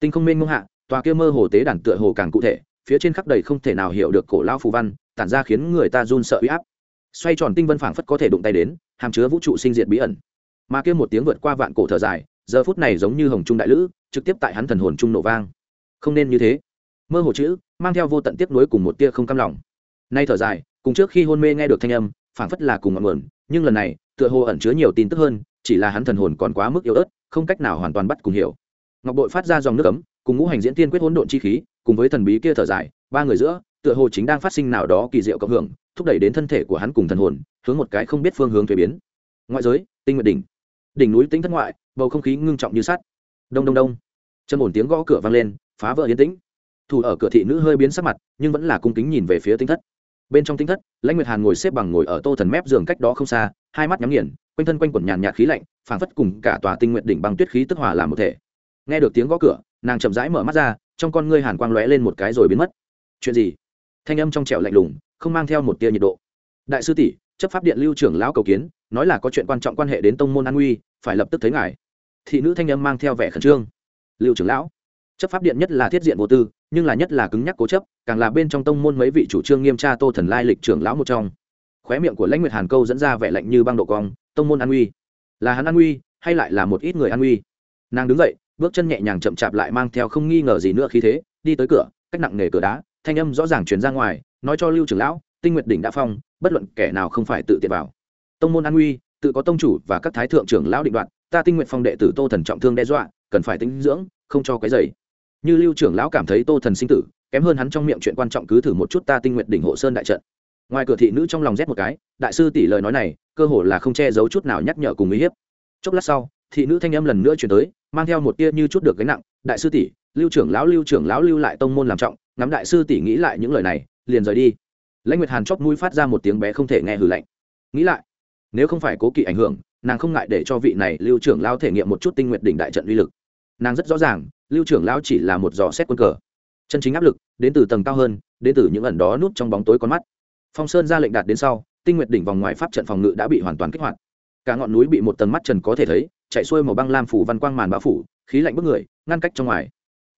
Tinh không minh ngông hạ, tòa kia mơ hồ tế đàn tựa hồ càng cụ thể, phía trên khắp đầy không thể nào hiểu được cổ lao phù văn tản ra khiến người ta run sợ uy áp. Xoay tròn tinh vân phảng phất có thể đụng tay đến, hàm chứa vũ trụ sinh diệt bí ẩn. Mà kia một tiếng vượt qua vạn cổ thở dài, giờ phút này giống như hồng trung đại lữ, trực tiếp tại hắn thần hồn trung nổ vang. Không nên như thế. Mơ hồ chữ, mang theo vô tận tiếp nối cùng một tia không cam lòng. Nay thở dài, cùng trước khi hôn mê nghe được thanh âm, phảng phất là cùng ngọn nguồn, nhưng lần này, tựa hồ ẩn chứa nhiều tin tức hơn, chỉ là hắn thần hồn còn quá mức yếu ớt, không cách nào hoàn toàn bắt cùng hiểu. Ngọc bội phát ra dòng nước cấm cùng ngũ hành diễn tiên quyết hỗn độn chi khí, cùng với thần bí kia thở dài, ba người giữa tựa hồ chính đang phát sinh nào đó kỳ diệu cộng hưởng, thúc đẩy đến thân thể của hắn cùng thần hồn, hướng một cái không biết phương hướng thuế biến. Ngoại giới, tinh nguyện đỉnh. Đỉnh núi tính thất ngoại, bầu không khí ngưng trọng như sắt. Đông đông đông. Chân ổn tiếng gõ cửa vang lên, phá vỡ yên tĩnh. Thủ ở cửa thị nữ hơi biến sắc mặt, nhưng vẫn là cung kính nhìn về phía tinh thất. Bên trong tinh thất, lãnh nguyệt hàn ngồi xếp bằng ngồi ở tô thần mép giường cách đó không xa, hai mắt nhắm nghiền, quanh thân quanh quẩn nhàn nhạt khí lạnh, phảng phất cùng cả tòa tinh nguyện đỉnh băng tuyết khí tức hòa làm một thể. Nghe được tiếng gõ cửa, nàng chậm rãi mở mắt ra, trong con ngươi hàn quang lóe lên một cái rồi biến mất. Chuyện gì? Thanh âm trong trẻo lạnh lùng, không mang theo một tia nhiệt độ. Đại sư tỷ, chấp pháp điện lưu trưởng lão cầu kiến, nói là có chuyện quan trọng quan hệ đến tông môn an nguy phải lập tức thấy ngài. Thị nữ thanh âm mang theo vẻ khẩn trương. Lưu trưởng lão, chấp pháp điện nhất là thiết diện vô tư, nhưng là nhất là cứng nhắc cố chấp, càng là bên trong tông môn mấy vị chủ trương nghiêm tra tô thần lai lịch trưởng lão một trong. Khóe miệng của lãnh nguyệt hàn câu dẫn ra vẻ lạnh như băng độ cong, tông môn an nguy là hắn an nguy hay lại là một ít người an nguy nàng đứng dậy, bước chân nhẹ nhàng chậm chạp lại mang theo không nghi ngờ gì nữa khi thế, đi tới cửa, cách nặng nề cửa đá thanh âm rõ ràng truyền ra ngoài, nói cho lưu trưởng lão, tinh nguyệt đỉnh đã phong, bất luận kẻ nào không phải tự tiện vào. Tông môn an nguy tự có tông chủ và các thái thượng trưởng lão định đoạt, ta tinh nguyện phong đệ tử tô thần trọng thương đe dọa, cần phải tĩnh dưỡng, không cho cái dày như lưu trưởng lão cảm thấy tô thần sinh tử, kém hơn hắn trong miệng chuyện quan trọng cứ thử một chút ta tinh nguyện đỉnh hộ sơn đại trận. Ngoài cửa thị nữ trong lòng rét một cái, đại sư tỷ lời nói này, cơ hồ là không che giấu chút nào nhắc nhở cùng uy hiếp. Chốc lát sau, thị nữ thanh âm lần nữa chuyển tới, mang theo một tia như chút được gánh nặng, đại sư tỷ lưu trưởng lão, lưu trưởng lão lưu lại tông môn làm trọng, ngắm đại sư tỷ nghĩ lại những lời này, liền rời đi. Lãnh nguyệt hàn chóp mũi phát ra một tiếng bé không thể nghe hừ lạnh. Nghĩ lại, nếu không phải cố kỵ ảnh hưởng, nàng không ngại để cho vị này lưu trưởng lão thể nghiệm một chút tinh nguyệt đỉnh đại trận uy lực. Nàng rất rõ ràng, lưu trưởng lão chỉ là một giò xét quân cờ. Chân chính áp lực, đến từ tầng cao hơn, đến từ những ẩn đó núp trong bóng tối con mắt. Phong sơn ra lệnh đạt đến sau, tinh nguyệt đỉnh vòng ngoài pháp trận phòng ngự đã bị hoàn toàn kích hoạt. Cả ngọn núi bị một tầng mắt trần có thể thấy, chạy xuôi màu băng lam phủ văn quang màn bão phủ, khí lạnh bức người, ngăn cách trong ngoài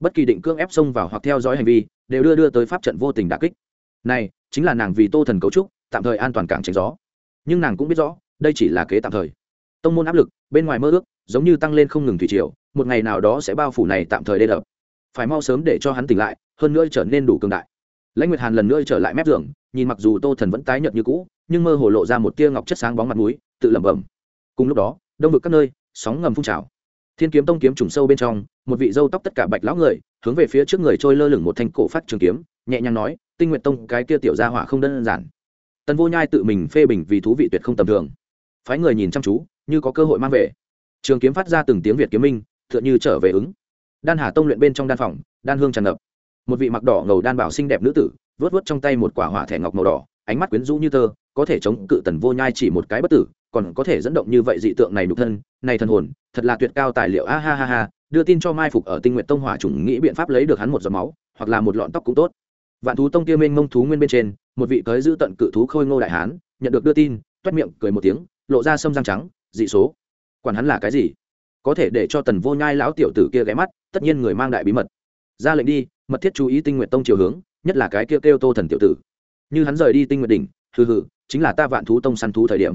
bất kỳ định cương ép xông vào hoặc theo dõi hành vi, đều đưa đưa tới pháp trận vô tình đà kích. Này, chính là nàng vì tô thần cấu trúc, tạm thời an toàn cảng tránh gió. Nhưng nàng cũng biết rõ, đây chỉ là kế tạm thời. Tông môn áp lực, bên ngoài mơ ước, giống như tăng lên không ngừng thủy triều, một ngày nào đó sẽ bao phủ này tạm thời đê đập. Phải mau sớm để cho hắn tỉnh lại, hơn nữa trở nên đủ cường đại. Lãnh nguyệt hàn lần nữa trở lại mép giường, nhìn mặc dù tô thần vẫn tái nhợt như cũ, nhưng mơ hồ lộ ra một tia ngọc chất sáng bóng mặt núi tự lẩm bẩm. Cùng lúc đó, đông vực các nơi, sóng ngầm phun trào thiên kiếm tông kiếm trùng sâu bên trong, một vị dâu tóc tất cả bạch lão người, hướng về phía trước người trôi lơ lửng một thanh cổ phát trường kiếm, nhẹ nhàng nói, tinh nguyện tông, cái kia tiểu gia hỏa không đơn giản. Tần vô nhai tự mình phê bình vì thú vị tuyệt không tầm thường. Phái người nhìn chăm chú, như có cơ hội mang về. Trường kiếm phát ra từng tiếng việt kiếm minh, tựa như trở về ứng. Đan hà tông luyện bên trong đan phòng, đan hương tràn ngập. Một vị mặc đỏ ngầu đan bảo xinh đẹp nữ tử vớt vớt trong tay một quả hỏa thẻ ngọc màu đỏ, ánh mắt quyến rũ như tơ, có thể chống cự tần vô nhai chỉ một cái bất tử, còn có thể dẫn động như vậy dị tượng này nhục thân này thần hồn, thật là tuyệt cao tài liệu. A ha ha ha, đưa tin cho mai phục ở tinh nguyện tông hỏa chủng nghĩ biện pháp lấy được hắn một giọt máu, hoặc là một lọn tóc cũng tốt. Vạn thú tông kia mênh mông thú nguyên bên trên, một vị tới giữ tận cự thú khôi ngô đại hán, nhận được đưa tin, toét miệng cười một tiếng, lộ ra sâm răng trắng, dị số. Quản hắn là cái gì? Có thể để cho tần vô nhai lão tiểu tử kia ghé mắt, tất nhiên người mang đại bí mật. Ra lệnh đi, mật thiết chú ý tinh nguyện tông chiều hướng, nhất là cái kia kêu tô thần tiểu tử. Như hắn rời đi tinh nguyện đỉnh, hừ hừ, chính là ta vạn thú tông săn thú thời điểm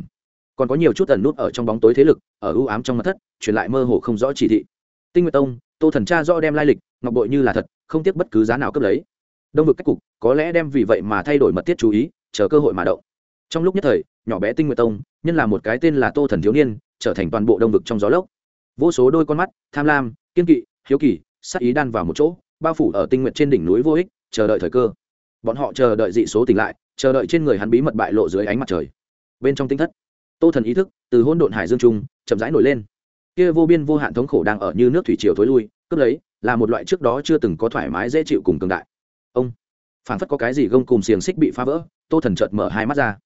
còn có nhiều chút ẩn nút ở trong bóng tối thế lực, ở ưu ám trong mặt thất, truyền lại mơ hồ không rõ chỉ thị. Tinh nguyện tông, tô thần cha do đem lai lịch, ngọc bội như là thật, không tiếc bất cứ giá nào cấp lấy. Đông vực cách cục, có lẽ đem vì vậy mà thay đổi mật thiết chú ý, chờ cơ hội mà động. Trong lúc nhất thời, nhỏ bé tinh nguyện tông, nhân là một cái tên là tô thần thiếu niên, trở thành toàn bộ đông vực trong gió lốc. Vô số đôi con mắt, tham lam, kiên kỵ, hiếu kỳ sắc ý đan vào một chỗ, bao phủ ở tinh nguyện trên đỉnh núi vô ích, chờ đợi thời cơ. Bọn họ chờ đợi dị số tỉnh lại, chờ đợi trên người hắn bí mật bại lộ dưới ánh mặt trời. Bên trong tinh thất tô thần ý thức, từ hôn độn hải dương trung, chậm rãi nổi lên. Kia vô biên vô hạn thống khổ đang ở như nước thủy triều thối lui, cướp lấy, là một loại trước đó chưa từng có thoải mái, dễ chịu cùng cường đại. Ông phản phất có cái gì gông cùng xiềng xích bị phá vỡ, tô thần chợt mở hai mắt ra.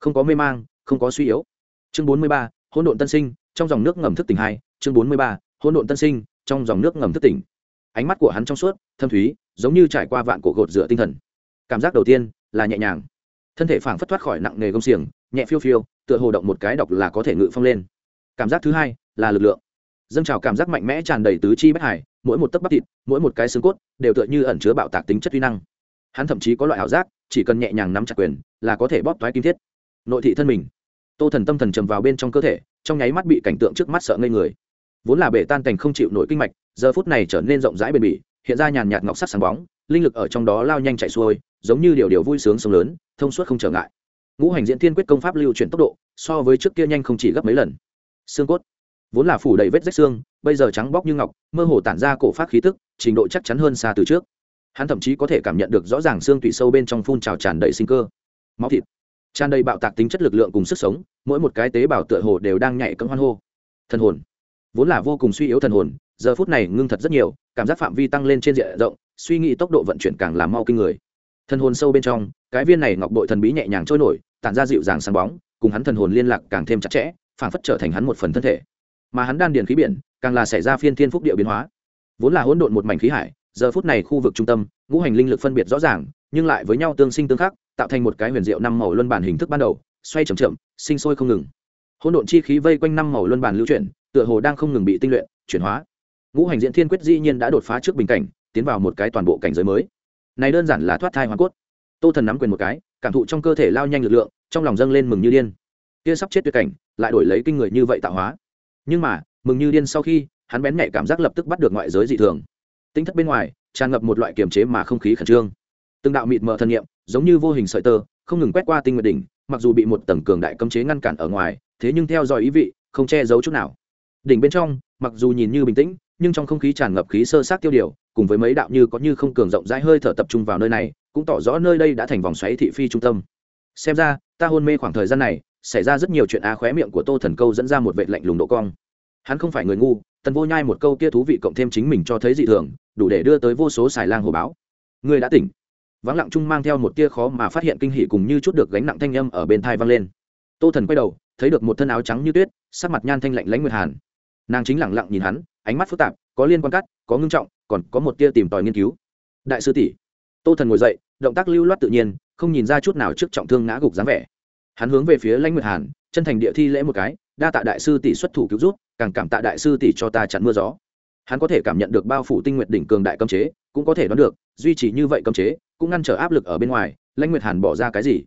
Không có mê mang, không có suy yếu. Chương bốn mươi ba hôn độn tân sinh, trong dòng nước ngầm thức tỉnh hai. Chương bốn mươi ba hôn độn tân sinh, trong dòng nước ngầm thức tỉnh. Ánh mắt của hắn trong suốt, thâm thúy, giống như trải qua vạn cổ gột dựa tinh thần. Cảm giác đầu tiên là nhẹ nhàng. Thân thể phảng phất thoát khỏi nặng nề gông xiềng nhẹ phiêu phiêu, tựa hồ động một cái độc là có thể ngự phong lên. Cảm giác thứ hai là lực lượng. Dâng trào cảm giác mạnh mẽ tràn đầy tứ chi bất hải, mỗi một tấc bắp thịt, mỗi một cái xương cốt đều tựa như ẩn chứa bạo tạc tính chất uy năng. Hắn thậm chí có loại ảo giác, chỉ cần nhẹ nhàng nắm chặt quyền là có thể bóp toái kim thiết. Nội thị thân mình. Tô thần tâm thần trầm vào bên trong cơ thể, trong nháy mắt bị cảnh tượng trước mắt sợ ngây người. Vốn là bể tan cảnh không chịu nổi kinh mạch, giờ phút này trở nên rộng rãi bền bỉ, hiện ra nhàn nhạt ngọc sắc sáng bóng, linh lực ở trong đó lao nhanh chạy xuôi, giống như điều điều vui sướng sông lớn, thông suốt không trở ngại ngũ hành diễn thiên quyết công pháp lưu chuyển tốc độ, so với trước kia nhanh không chỉ gấp mấy lần. Xương cốt. Vốn là phủ đầy vết rách xương, bây giờ trắng bóc như ngọc, mơ hồ tản ra cổ phát khí tức, trình độ chắc chắn hơn xa từ trước. Hắn thậm chí có thể cảm nhận được rõ ràng xương tủy sâu bên trong phun trào tràn đầy sinh cơ. Máu thịt. Tràn đầy bạo tạc tính chất lực lượng cùng sức sống, mỗi một cái tế bào tựa hồ đều đang nhảy cẫng hoan hô. Thần hồn. Vốn là vô cùng suy yếu thần hồn, giờ phút này ngưng thật rất nhiều, cảm giác phạm vi tăng lên trên diện rộng, suy nghĩ tốc độ vận chuyển càng làm mau kinh người thần hồn sâu bên trong, cái viên này ngọc bội thần bí nhẹ nhàng trôi nổi, tản ra dịu dàng sáng bóng, cùng hắn thần hồn liên lạc càng thêm chặt chẽ phản phất trở thành hắn một phần thân thể. Mà hắn đan điền khí biển, càng là xảy ra phiên thiên phúc địa biến hóa. Vốn là hỗn độn một mảnh khí hải, giờ phút này khu vực trung tâm, ngũ hành linh lực phân biệt rõ ràng, nhưng lại với nhau tương sinh tương khắc, tạo thành một cái huyền diệu năm màu luân bản hình thức ban đầu, xoay chậm chậm, sinh sôi không ngừng. Hỗn độn chi khí vây quanh năm màu luân bản lưu chuyển, tựa hồ đang không ngừng bị tinh luyện, chuyển hóa. Ngũ hành diễn thiên quyết dĩ nhiên đã đột phá trước bình cảnh, tiến vào một cái toàn bộ cảnh giới mới này đơn giản là thoát thai hoàn cốt. Tô thần nắm quyền một cái, cảm thụ trong cơ thể lao nhanh lực lượng, trong lòng dâng lên mừng như điên. Kia sắp chết tuyệt cảnh, lại đổi lấy kinh người như vậy tạo hóa. Nhưng mà, mừng như điên sau khi, hắn bén nhạy cảm giác lập tức bắt được ngoại giới dị thường. Tinh thất bên ngoài, tràn ngập một loại kiềm chế mà không khí khẩn trương. Từng đạo mịt mờ thân nhiệm giống như vô hình sợi tơ, không ngừng quét qua tinh nguyệt đỉnh, mặc dù bị một tầng cường đại cấm chế ngăn cản ở ngoài, thế nhưng theo dõi ý vị, không che giấu chút nào. Đỉnh bên trong, mặc dù nhìn như bình tĩnh, nhưng trong không khí tràn ngập khí sơ sát tiêu điều cùng với mấy đạo như có như không cường rộng rãi hơi thở tập trung vào nơi này, cũng tỏ rõ nơi đây đã thành vòng xoáy thị phi trung tâm. Xem ra, ta hôn mê khoảng thời gian này, xảy ra rất nhiều chuyện á khóe miệng của tô thần câu dẫn ra một vệ lạnh lùng độ cong. Hắn không phải người ngu, tần vô nhai một câu kia thú vị cộng thêm chính mình cho thấy dị thường, đủ để đưa tới vô số xài lang hồ báo. Người đã tỉnh. Vắng lặng chung mang theo một tia khó mà phát hiện kinh hỉ cùng như chút được gánh nặng thanh âm ở bên thai vang lên. Tô thần quay đầu, thấy được một thân áo trắng như tuyết, sắc mặt nhan thanh lạnh lãnh nguyệt hàn. Nàng chính lẳng lặng nhìn hắn, ánh mắt phức tạp, có liên quan cắt, có ngưng trọng còn có một tia tìm tòi nghiên cứu. Đại sư tỷ, tô thần ngồi dậy, động tác lưu loát tự nhiên, không nhìn ra chút nào trước trọng thương ngã gục dáng vẻ. Hắn hướng về phía lãnh nguyệt hàn, chân thành địa thi lễ một cái, đa tạ đại sư tỷ xuất thủ cứu rút càng cảm tạ đại sư tỷ cho ta chặn mưa gió. Hắn có thể cảm nhận được bao phủ tinh nguyệt đỉnh cường đại cấm chế, cũng có thể đoán được, duy trì như vậy cấm chế, cũng ngăn trở áp lực ở bên ngoài, lãnh nguyệt hàn bỏ ra cái gì?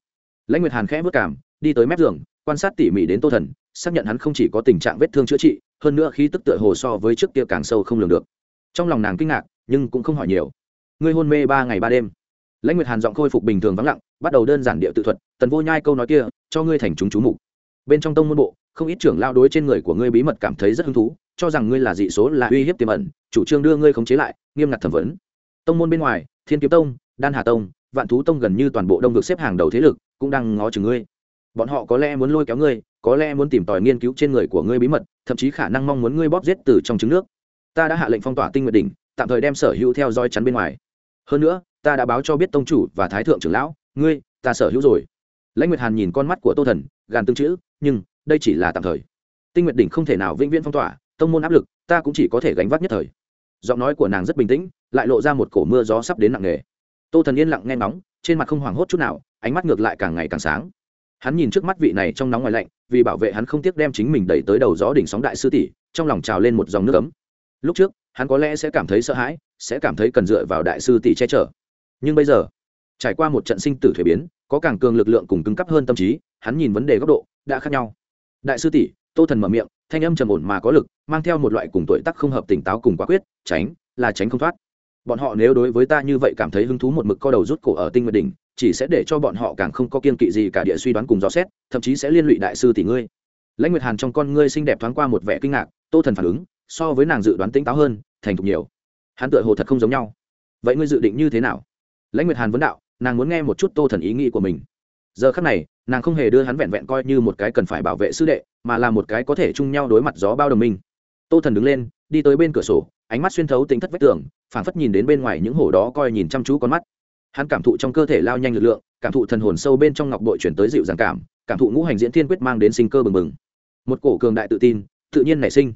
Lãnh nguyệt hàn khẽ vất cảm, đi tới mép giường, quan sát tỉ mỉ đến tô thần, xác nhận hắn không chỉ có tình trạng vết thương chữa trị, hơn nữa khí tức tựa hồ so với trước kia càng sâu không lường được trong lòng nàng kinh ngạc, nhưng cũng không hỏi nhiều. Ngươi hôn mê ba ngày ba đêm. Lãnh nguyệt hàn giọng khôi phục bình thường vắng lặng, bắt đầu đơn giản địa tự thuật, tần vô nhai câu nói kia, cho ngươi thành chúng chú mục. Bên trong tông môn bộ, không ít trưởng lao đối trên người của ngươi bí mật cảm thấy rất hứng thú, cho rằng ngươi là dị số là uy hiếp tiềm ẩn, chủ trương đưa ngươi khống chế lại, nghiêm ngặt thẩm vấn. Tông môn bên ngoài, thiên kiếm tông, đan hà tông, vạn thú tông gần như toàn bộ đông được xếp hàng đầu thế lực, cũng đang ngó chừng ngươi. Bọn họ có lẽ muốn lôi kéo ngươi, có lẽ muốn tìm tòi nghiên cứu trên người của ngươi bí mật, thậm chí khả năng mong muốn ngươi bóp giết từ trong trứng nước ta đã hạ lệnh phong tỏa tinh nguyệt đỉnh, tạm thời đem sở hữu theo dõi chắn bên ngoài. Hơn nữa, ta đã báo cho biết tông chủ và thái thượng trưởng lão, ngươi, ta sở hữu rồi. Lãnh nguyệt hàn nhìn con mắt của tô thần, gàn tương chữ, nhưng, đây chỉ là tạm thời. Tinh nguyệt đỉnh không thể nào vĩnh viễn phong tỏa, tông môn áp lực, ta cũng chỉ có thể gánh vác nhất thời. Giọng nói của nàng rất bình tĩnh, lại lộ ra một cổ mưa gió sắp đến nặng nề. Tô thần yên lặng nghe ngóng, trên mặt không hoảng hốt chút nào, ánh mắt ngược lại càng ngày càng sáng. Hắn nhìn trước mắt vị này trong nóng ngoài lạnh, vì bảo vệ hắn không tiếc đem chính mình đẩy tới đầu gió đỉnh sóng đại sư tỷ, trong lòng trào lên một dòng nước ấm lúc trước, hắn có lẽ sẽ cảm thấy sợ hãi, sẽ cảm thấy cần dựa vào đại sư tỷ che chở. Nhưng bây giờ, trải qua một trận sinh tử thuế biến, có càng cường lực lượng cùng cứng cấp hơn tâm trí, hắn nhìn vấn đề góc độ đã khác nhau. Đại sư tỷ, tô thần mở miệng, thanh âm trầm ổn mà có lực, mang theo một loại cùng tuổi tác không hợp tỉnh táo cùng quả quyết, tránh là tránh không thoát. Bọn họ nếu đối với ta như vậy cảm thấy hứng thú một mực co đầu rút cổ ở tinh nguyệt đỉnh, chỉ sẽ để cho bọn họ càng không có kiên kỵ gì cả địa suy đoán cùng dò xét, thậm chí sẽ liên lụy đại sư tỷ ngươi. Lãnh nguyệt hàn trong con ngươi xinh đẹp thoáng qua một vẻ kinh ngạc, tô thần phản ứng so với nàng dự đoán tỉnh táo hơn, thành thục nhiều. Hắn tựa hồ thật không giống nhau. Vậy ngươi dự định như thế nào? Lãnh nguyệt hàn vấn đạo, nàng muốn nghe một chút tô thần ý nghĩ của mình. Giờ khắc này, nàng không hề đưa hắn vẹn vẹn coi như một cái cần phải bảo vệ sư đệ, mà là một cái có thể chung nhau đối mặt gió bao đồng minh. Tô thần đứng lên, đi tới bên cửa sổ, ánh mắt xuyên thấu tính thất vách tường, phảng phất nhìn đến bên ngoài những hổ đó coi nhìn chăm chú con mắt. Hắn cảm thụ trong cơ thể lao nhanh lực lượng, cảm thụ thần hồn sâu bên trong ngọc bội chuyển tới dịu dàng cảm cảm thụ ngũ hành diễn thiên quyết mang đến sinh cơ bừng bừng. Một cổ cường đại tự tin, tự nhiên nảy sinh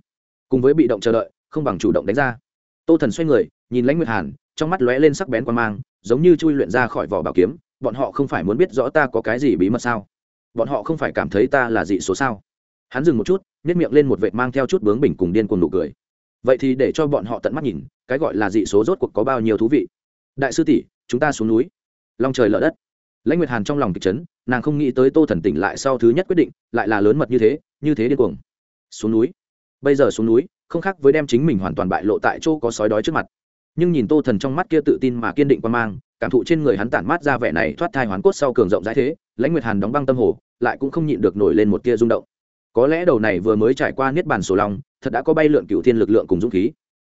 cùng với bị động chờ đợi, không bằng chủ động đánh ra. Tô thần xoay người, nhìn lãnh nguyệt hàn, trong mắt lóe lên sắc bén quan mang, giống như chui luyện ra khỏi vỏ bảo kiếm, bọn họ không phải muốn biết rõ ta có cái gì bí mật sao? Bọn họ không phải cảm thấy ta là dị số sao? Hắn dừng một chút nhét miệng lên một vệt mang theo chút bướng bỉnh cùng điên cuồng nụ cười. Vậy thì để cho bọn họ tận mắt nhìn, cái gọi là dị số rốt cuộc có bao nhiêu thú vị. Đại sư tỷ, chúng ta xuống núi. Long trời lở đất. Lãnh nguyệt hàn trong lòng kịch chấn, nàng không nghĩ tới tô thần tỉnh lại sau thứ nhất quyết định, lại là lớn mật như thế như thế điên cuồng. Xuống núi bây giờ xuống núi không khác với đem chính mình hoàn toàn bại lộ tại chỗ có sói đói trước mặt. Nhưng nhìn tô thần trong mắt kia tự tin mà kiên định quan mang cảm thụ trên người hắn tản mát ra vẻ này thoát thai hoán cốt sau cường rộng rãi thế lãnh nguyệt hàn đóng băng tâm hồ lại cũng không nhịn được nổi lên một tia rung động. Có lẽ đầu này vừa mới trải qua niết bàn sổ lòng, thật đã có bay lượn cựu thiên lực lượng cùng dũng khí.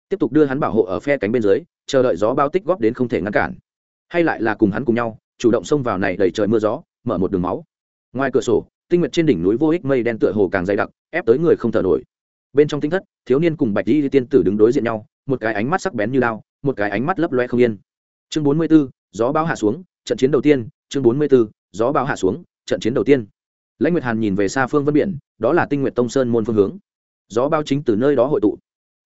Tiếp tục đưa hắn bảo hộ ở phe cánh bên dưới chờ đợi gió bao tích góp đến không thể ngăn cản. Hay lại là cùng hắn cùng nhau chủ động xông vào này đầy trời mưa gió mở một đường máu. Ngoài cửa sổ tinh nguyệt trên đỉnh núi vô ích mây đen tựa hồ càng dày đặc ép tới người không thở nổi bên trong tinh thất thiếu niên cùng bạch di tiên tử đứng đối diện nhau một cái ánh mắt sắc bén như lao một cái ánh mắt lấp loe không yên. Chương bốn mươi 44, gió bão hạ xuống trận chiến đầu tiên. Chương bốn mươi 44, gió bão hạ xuống trận chiến đầu tiên. Lãnh nguyệt hàn nhìn về xa phương vân biển đó là tinh nguyệt tông sơn môn phương hướng. Gió bao chính từ nơi đó hội tụ.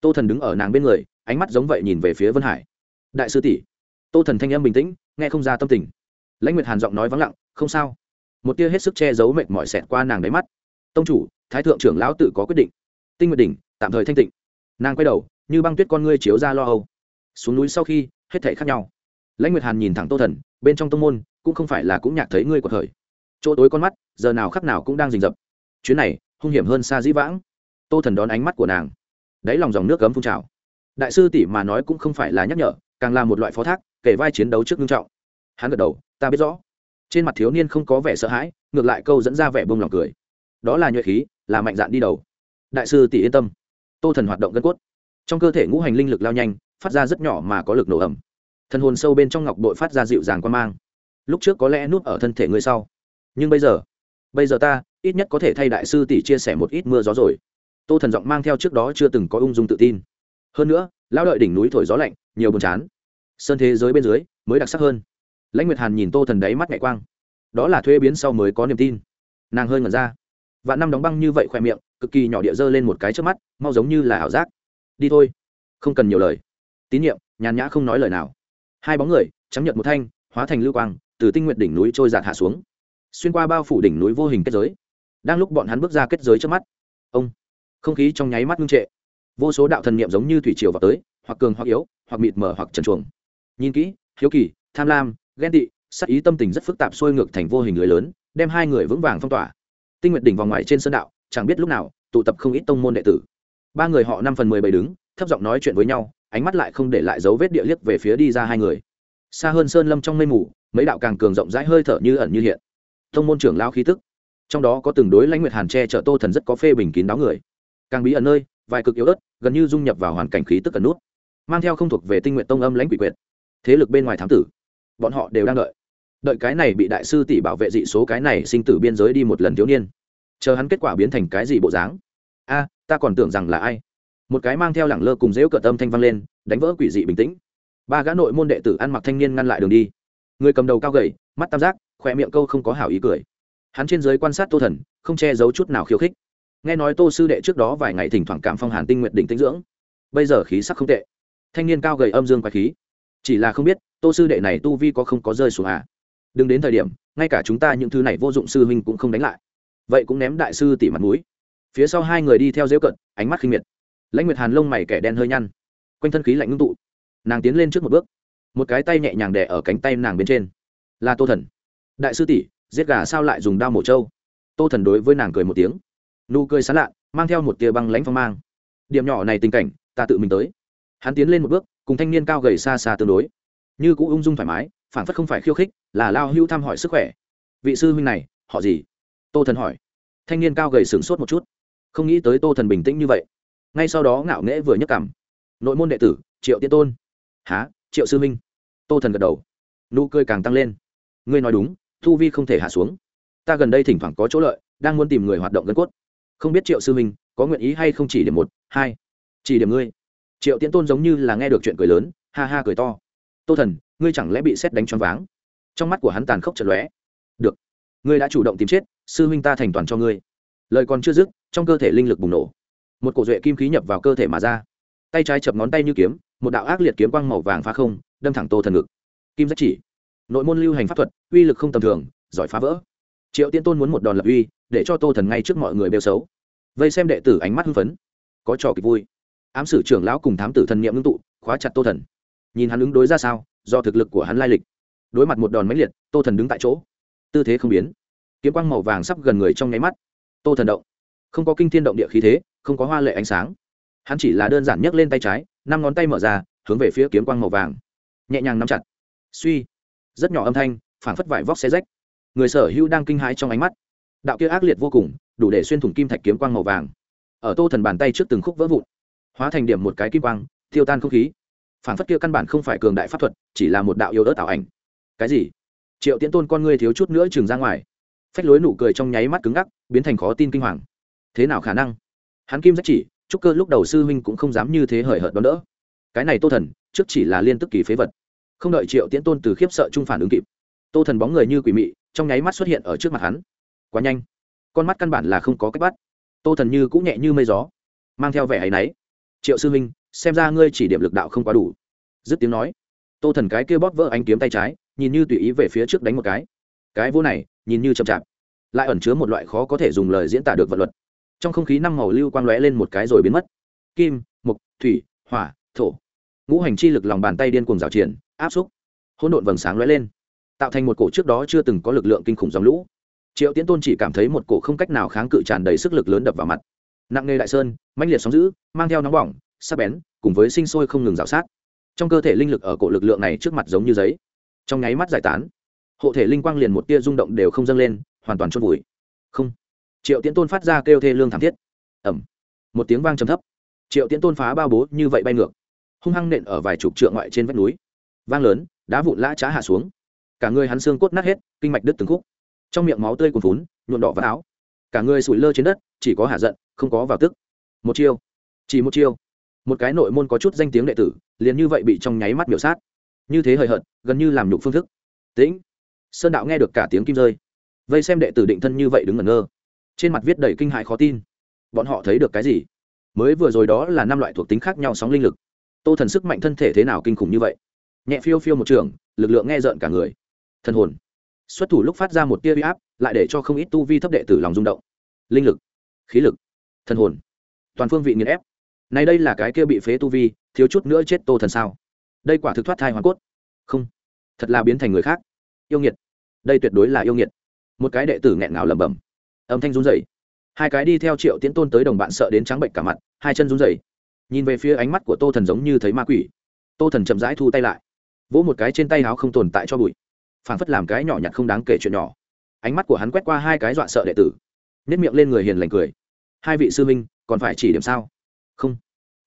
Tô thần đứng ở nàng bên người ánh mắt giống vậy nhìn về phía vân hải. Đại sư tỷ. Tô thần thanh âm bình tĩnh nghe không ra tâm tình. Lãnh nguyệt hàn giọng nói vắng lặng không sao. Một tia hết sức che giấu mệt mỏi xẹt qua nàng đáy mắt. Tông chủ thái thượng trưởng lão tự có quyết định tinh nguyệt đỉnh, tạm thời thanh tịnh. Nàng quay đầu, như băng tuyết con ngươi chiếu ra lo âu. Xuống núi sau khi, hết thể khác nhau. Lãnh nguyệt hàn nhìn thẳng tô thần, bên trong tông môn, cũng không phải là cũng nhạc thấy ngươi của thời. Chỗ tối con mắt, giờ nào khắc nào cũng đang rình rập. Chuyến này, hung hiểm hơn xa dĩ vãng. Tô thần đón ánh mắt của nàng. Đáy lòng dòng nước cấm phun trào. Đại sư tỷ mà nói cũng không phải là nhắc nhở, càng là một loại phó thác, kể vai chiến đấu trước ngưng trọng. Hắn gật đầu, ta biết rõ. Trên mặt thiếu niên không có vẻ sợ hãi, ngược lại câu dẫn ra vẻ bông lòng cười. Đó là nhuệ khí, là mạnh dạn đi đầu đại sư tỷ yên tâm. Tô thần hoạt động gân cốt. Trong cơ thể ngũ hành linh lực lao nhanh, phát ra rất nhỏ mà có lực nổ ẩm thân hồn sâu bên trong ngọc bội phát ra dịu dàng quan mang. Lúc trước có lẽ nút ở thân thể ngươi sau. Nhưng bây giờ bây giờ ta, ít nhất có thể thay đại sư tỷ chia sẻ một ít mưa gió rồi. Tô thần giọng mang theo trước đó chưa từng có ung dung tự tin. Hơn nữa lao đợi đỉnh núi thổi gió lạnh, nhiều buồn chán. Sơn thế giới bên dưới, mới đặc sắc hơn. Lãnh nguyệt hàn nhìn tô thần đáy mắt nhẹ quang. Đó là thuê biến sau mới có niềm tin. Nàng hơi ngẩn ra. Vạn năm đóng băng như vậy khoe miệng cực kỳ nhỏ địa dơ lên một cái trước mắt, mau giống như là ảo giác. Đi thôi. Không cần nhiều lời. Tín nhiệm, nhàn nhã không nói lời nào. Hai bóng người, trắng nhật một thanh, hóa thành lưu quang, từ tinh nguyện đỉnh núi trôi giạt hạ xuống. Xuyên qua bao phủ đỉnh núi vô hình kết giới. Đang lúc bọn hắn bước ra kết giới trước mắt, ông, không khí trong nháy mắt ngưng trệ. Vô số đạo thần niệm giống như thủy triều vào tới, hoặc cường hoặc yếu, hoặc mịt mờ hoặc trần chuồng nhìn kỹ, hiếu kỳ, tham lam, ghen tị sắc ý tâm tình rất phức tạp sôi ngược thành vô hình lưới lớn, đem hai người vững vàng phong tỏa. Tinh nguyện đỉnh vòng ngoài trên sơn đạo chẳng biết lúc nào, tụ tập không ít tông môn đệ tử. Ba người họ năm phần mười bảy đứng, thấp giọng nói chuyện với nhau, ánh mắt lại không để lại dấu vết địa liếc về phía đi ra hai người. Xa hơn sơn lâm trong mây mù, mấy đạo càng cường rộng rãi hơi thở như ẩn như hiện. Tông môn trưởng lao khí tức. Trong đó có từng đối lãnh nguyệt hàn tre chở tô thần rất có phê bình kín đáo người. Càng bí ẩn nơi, vài cực yếu ớt, gần như dung nhập vào hoàn cảnh khí tức ẩn nút, mang theo không thuộc về tinh nguyện tông âm lãnh quỷ quyệt. Thế lực bên ngoài thám tử, bọn họ đều đang đợi. Đợi cái này bị đại sư tỷ bảo vệ dị số cái này sinh tử biên giới đi một lần thiếu niên chờ hắn kết quả biến thành cái gì bộ dáng. A, ta còn tưởng rằng là ai. Một cái mang theo lẳng lơ cùng dễu cợt tâm thanh vang lên, đánh vỡ quỷ dị bình tĩnh. Ba gã nội môn đệ tử ăn mặc thanh niên ngăn lại đường đi. Người cầm đầu cao gầy, mắt tam giác, khỏe miệng câu không có hảo ý cười. Hắn trên giới quan sát tô thần, không che giấu chút nào khiêu khích. Nghe nói tô sư đệ trước đó vài ngày thỉnh thoảng cảm phong hàn tinh nguyện đỉnh tinh dưỡng. Bây giờ khí sắc không tệ. Thanh niên cao gầy âm dương quái khí. Chỉ là không biết, tô sư đệ này tu vi có không có rơi xuống à? Đừng đến thời điểm, ngay cả chúng ta những thứ này vô dụng sư huynh cũng không đánh lại vậy cũng ném đại sư tỷ mặt mũi. Phía sau hai người đi theo dễu cận, ánh mắt khinh miệt. Lãnh nguyệt hàn lông mày kẻ đen hơi nhăn. Quanh thân khí lạnh ngưng tụ. Nàng tiến lên trước một bước. Một cái tay nhẹ nhàng đè ở cánh tay nàng bên trên. Là tô thần. Đại sư tỷ giết gà sao lại dùng đao mổ trâu? Tô thần đối với nàng cười một tiếng. Nụ cười sán lạ, mang theo một tia băng lãnh phong mang. Điểm nhỏ này tình cảnh, ta tự mình tới. Hắn tiến lên một bước, cùng thanh niên cao gầy xa xa tương đối. Như cũ ung dung thoải mái phản phất không phải khiêu khích, là lao hưu thăm hỏi sức khỏe. Vị sư huynh này, họ gì? Tô thần hỏi. Thanh niên cao gầy sửng sốt một chút. Không nghĩ tới tô thần bình tĩnh như vậy. Ngay sau đó ngạo nghễ vừa nhấc cảm nội môn đệ tử triệu tiên tôn. Há triệu sư Minh, tô thần gật đầu. Nụ cười càng tăng lên. Ngươi nói đúng thu vi không thể hạ xuống. Ta gần đây thỉnh thoảng có chỗ lợi đang muốn tìm người hoạt động gân cốt. Không biết triệu sư Minh có nguyện ý hay không chỉ điểm một hai? Chỉ điểm ngươi. Triệu tiễn tôn giống như là nghe được chuyện cười lớn ha ha cười to. Tô thần ngươi chẳng lẽ bị xét đánh choáng váng? Trong mắt của hắn tàn khốc chật lóe. Được ngươi đã chủ động tìm chết, sư huynh ta thành toàn cho ngươi. Lời còn chưa dứt, trong cơ thể linh lực bùng nổ. Một cổ duệ kim khí nhập vào cơ thể mà ra. Tay trái chập ngón tay như kiếm, một đạo ác liệt kiếm quang màu vàng phá không, đâm thẳng tô thần ngực. Kim giác chỉ. Nội môn lưu hành pháp thuật, uy lực không tầm thường, giỏi phá vỡ. Triệu tiên tôn muốn một đòn lập uy, để cho tô thần ngay trước mọi người bêu xấu. Vây xem đệ tử ánh mắt hưng phấn. Có trò kịch vui. Ám sử trưởng lão cùng thám tử thần niệm ngưng tụ, khóa chặt tô thần. Nhìn hắn ứng đối ra sao, do thực lực của hắn lai lịch. Đối mặt một đòn máy liệt, tô thần đứng tại chỗ tư thế không biến. Kiếm quang màu vàng sắp gần người trong nháy mắt. Tô thần động. Không có kinh thiên động địa khí thế, không có hoa lệ ánh sáng. Hắn chỉ là đơn giản nhấc lên tay trái, năm ngón tay mở ra, hướng về phía kiếm quang màu vàng. Nhẹ nhàng nắm chặt. Suy. Rất nhỏ âm thanh, phảng phất vải vóc xe rách. Người sở hữu đang kinh hãi trong ánh mắt. Đạo kia ác liệt vô cùng, đủ để xuyên thủng kim thạch kiếm quang màu vàng. Ở tô thần bàn tay trước từng khúc vỡ vụn, hóa thành điểm một cái kim quang tiêu tan không khí. Phảng phất kia căn bản không phải cường đại pháp thuật, chỉ là một đạo yêu ớt ảo ảnh. Cái gì? Triệu tiễn tôn con ngươi thiếu chút nữa trường ra ngoài. Phách lối nụ cười trong nháy mắt cứng ngắc, biến thành khó tin kinh hoàng. Thế nào khả năng? Hắn kim rất chỉ, trúc cơ lúc đầu sư huynh cũng không dám như thế hời hợt đón đỡ. Cái này tô thần, trước chỉ là liên tức kỳ phế vật. Không đợi triệu tiễn tôn từ khiếp sợ trung phản ứng kịp, tô thần bóng người như quỷ mị, trong nháy mắt xuất hiện ở trước mặt hắn. Quá nhanh. Con mắt căn bản là không có cách bắt. Tô thần như cũng nhẹ như mây gió, mang theo vẻ áy náy. Triệu sư huynh, xem ra ngươi chỉ điểm lực đạo không quá đủ. Dứt tiếng nói, tô thần cái kia bóp vỡ ánh kiếm tay trái nhìn như tùy ý về phía trước đánh một cái. Cái vô này, nhìn như chậm chạp. Lại ẩn chứa một loại khó có thể dùng lời diễn tả được vật luật. Trong không khí năm màu lưu quang lóe lên một cái rồi biến mất. Kim mục thủy, hỏa, thổ. Ngũ hành chi lực lòng bàn tay điên cuồng rào triển áp xúc. Hỗn độn vầng sáng lóe lên, tạo thành một cổ trước đó chưa từng có lực lượng kinh khủng dòng lũ. Triệu tiễn tôn chỉ cảm thấy một cổ không cách nào kháng cự tràn đầy sức lực lớn đập vào mặt. Nặng nề đại sơn, mãnh liệt sóng giữ mang theo nóng bỏng, sắc bén, cùng với sinh sôi không ngừng rào sát. Trong cơ thể linh lực ở cổ lực lượng này trước mặt giống như giấy trong nháy mắt giải tán, hộ thể linh quang liền một tia rung động đều không dâng lên, hoàn toàn chôn vùi. Không. Triệu tiễn tôn phát ra kêu thê lương thảm thiết. Ẩm một tiếng vang trầm thấp. Triệu tiễn tôn phá bao bố như vậy bay ngược, hung hăng nện ở vài chục trượng ngoại trên vách núi. Vang lớn, đá vụn lã trá hạ xuống. Cả người hắn xương cốt nát hết, kinh mạch đứt từng khúc. Trong miệng máu tươi cuồn vún nhuộn đỏ vào áo. Cả người sủi lơ trên đất, chỉ có hạ giận, không có vào tức. Một chiêu. Chỉ một chiêu. Một cái nội môn có chút danh tiếng đệ tử, liền như vậy bị trong nháy mắt biểu sát như thế hời hợt, gần như làm nhục phương thức. Tĩnh. Sơn đạo nghe được cả tiếng kim rơi. Vây xem đệ tử định thân như vậy đứng ngẩn ngơ. Trên mặt viết đầy kinh hại khó tin. Bọn họ thấy được cái gì? Mới vừa rồi đó là năm loại thuộc tính khác nhau sóng linh lực. Tô thần sức mạnh thân thể thế nào kinh khủng như vậy? Nhẹ phiêu phiêu một trường, lực lượng nghe rợn cả người. Thần hồn. Xuất thủ lúc phát ra một tia huy áp, lại để cho không ít tu vi thấp đệ tử lòng rung động. Linh lực. Khí lực. Thần hồn. Toàn phương vị nghiền ép. Này đây là cái kia bị phế tu vi, thiếu chút nữa chết tô thần sao? Đây quả thực thoát thai hoàn cốt. Không, thật là biến thành người khác. Yêu nghiệt. Đây tuyệt đối là yêu nghiệt. Một cái đệ tử nghẹn ngào lẩm bẩm. Âm thanh run rẩy. Hai cái đi theo triệu tiễn tôn tới đồng bạn sợ đến trắng bệnh cả mặt, hai chân run rẩy. Nhìn về phía ánh mắt của tô thần giống như thấy ma quỷ. Tô thần chậm rãi thu tay lại. Vỗ một cái trên tay áo không tồn tại cho bụi. Phảng phất làm cái nhỏ nhặt không đáng kể chuyện nhỏ. Ánh mắt của hắn quét qua hai cái dọa sợ đệ tử. Nếp miệng lên người hiền lành cười. Hai vị sư minh còn phải chỉ điểm sao? Không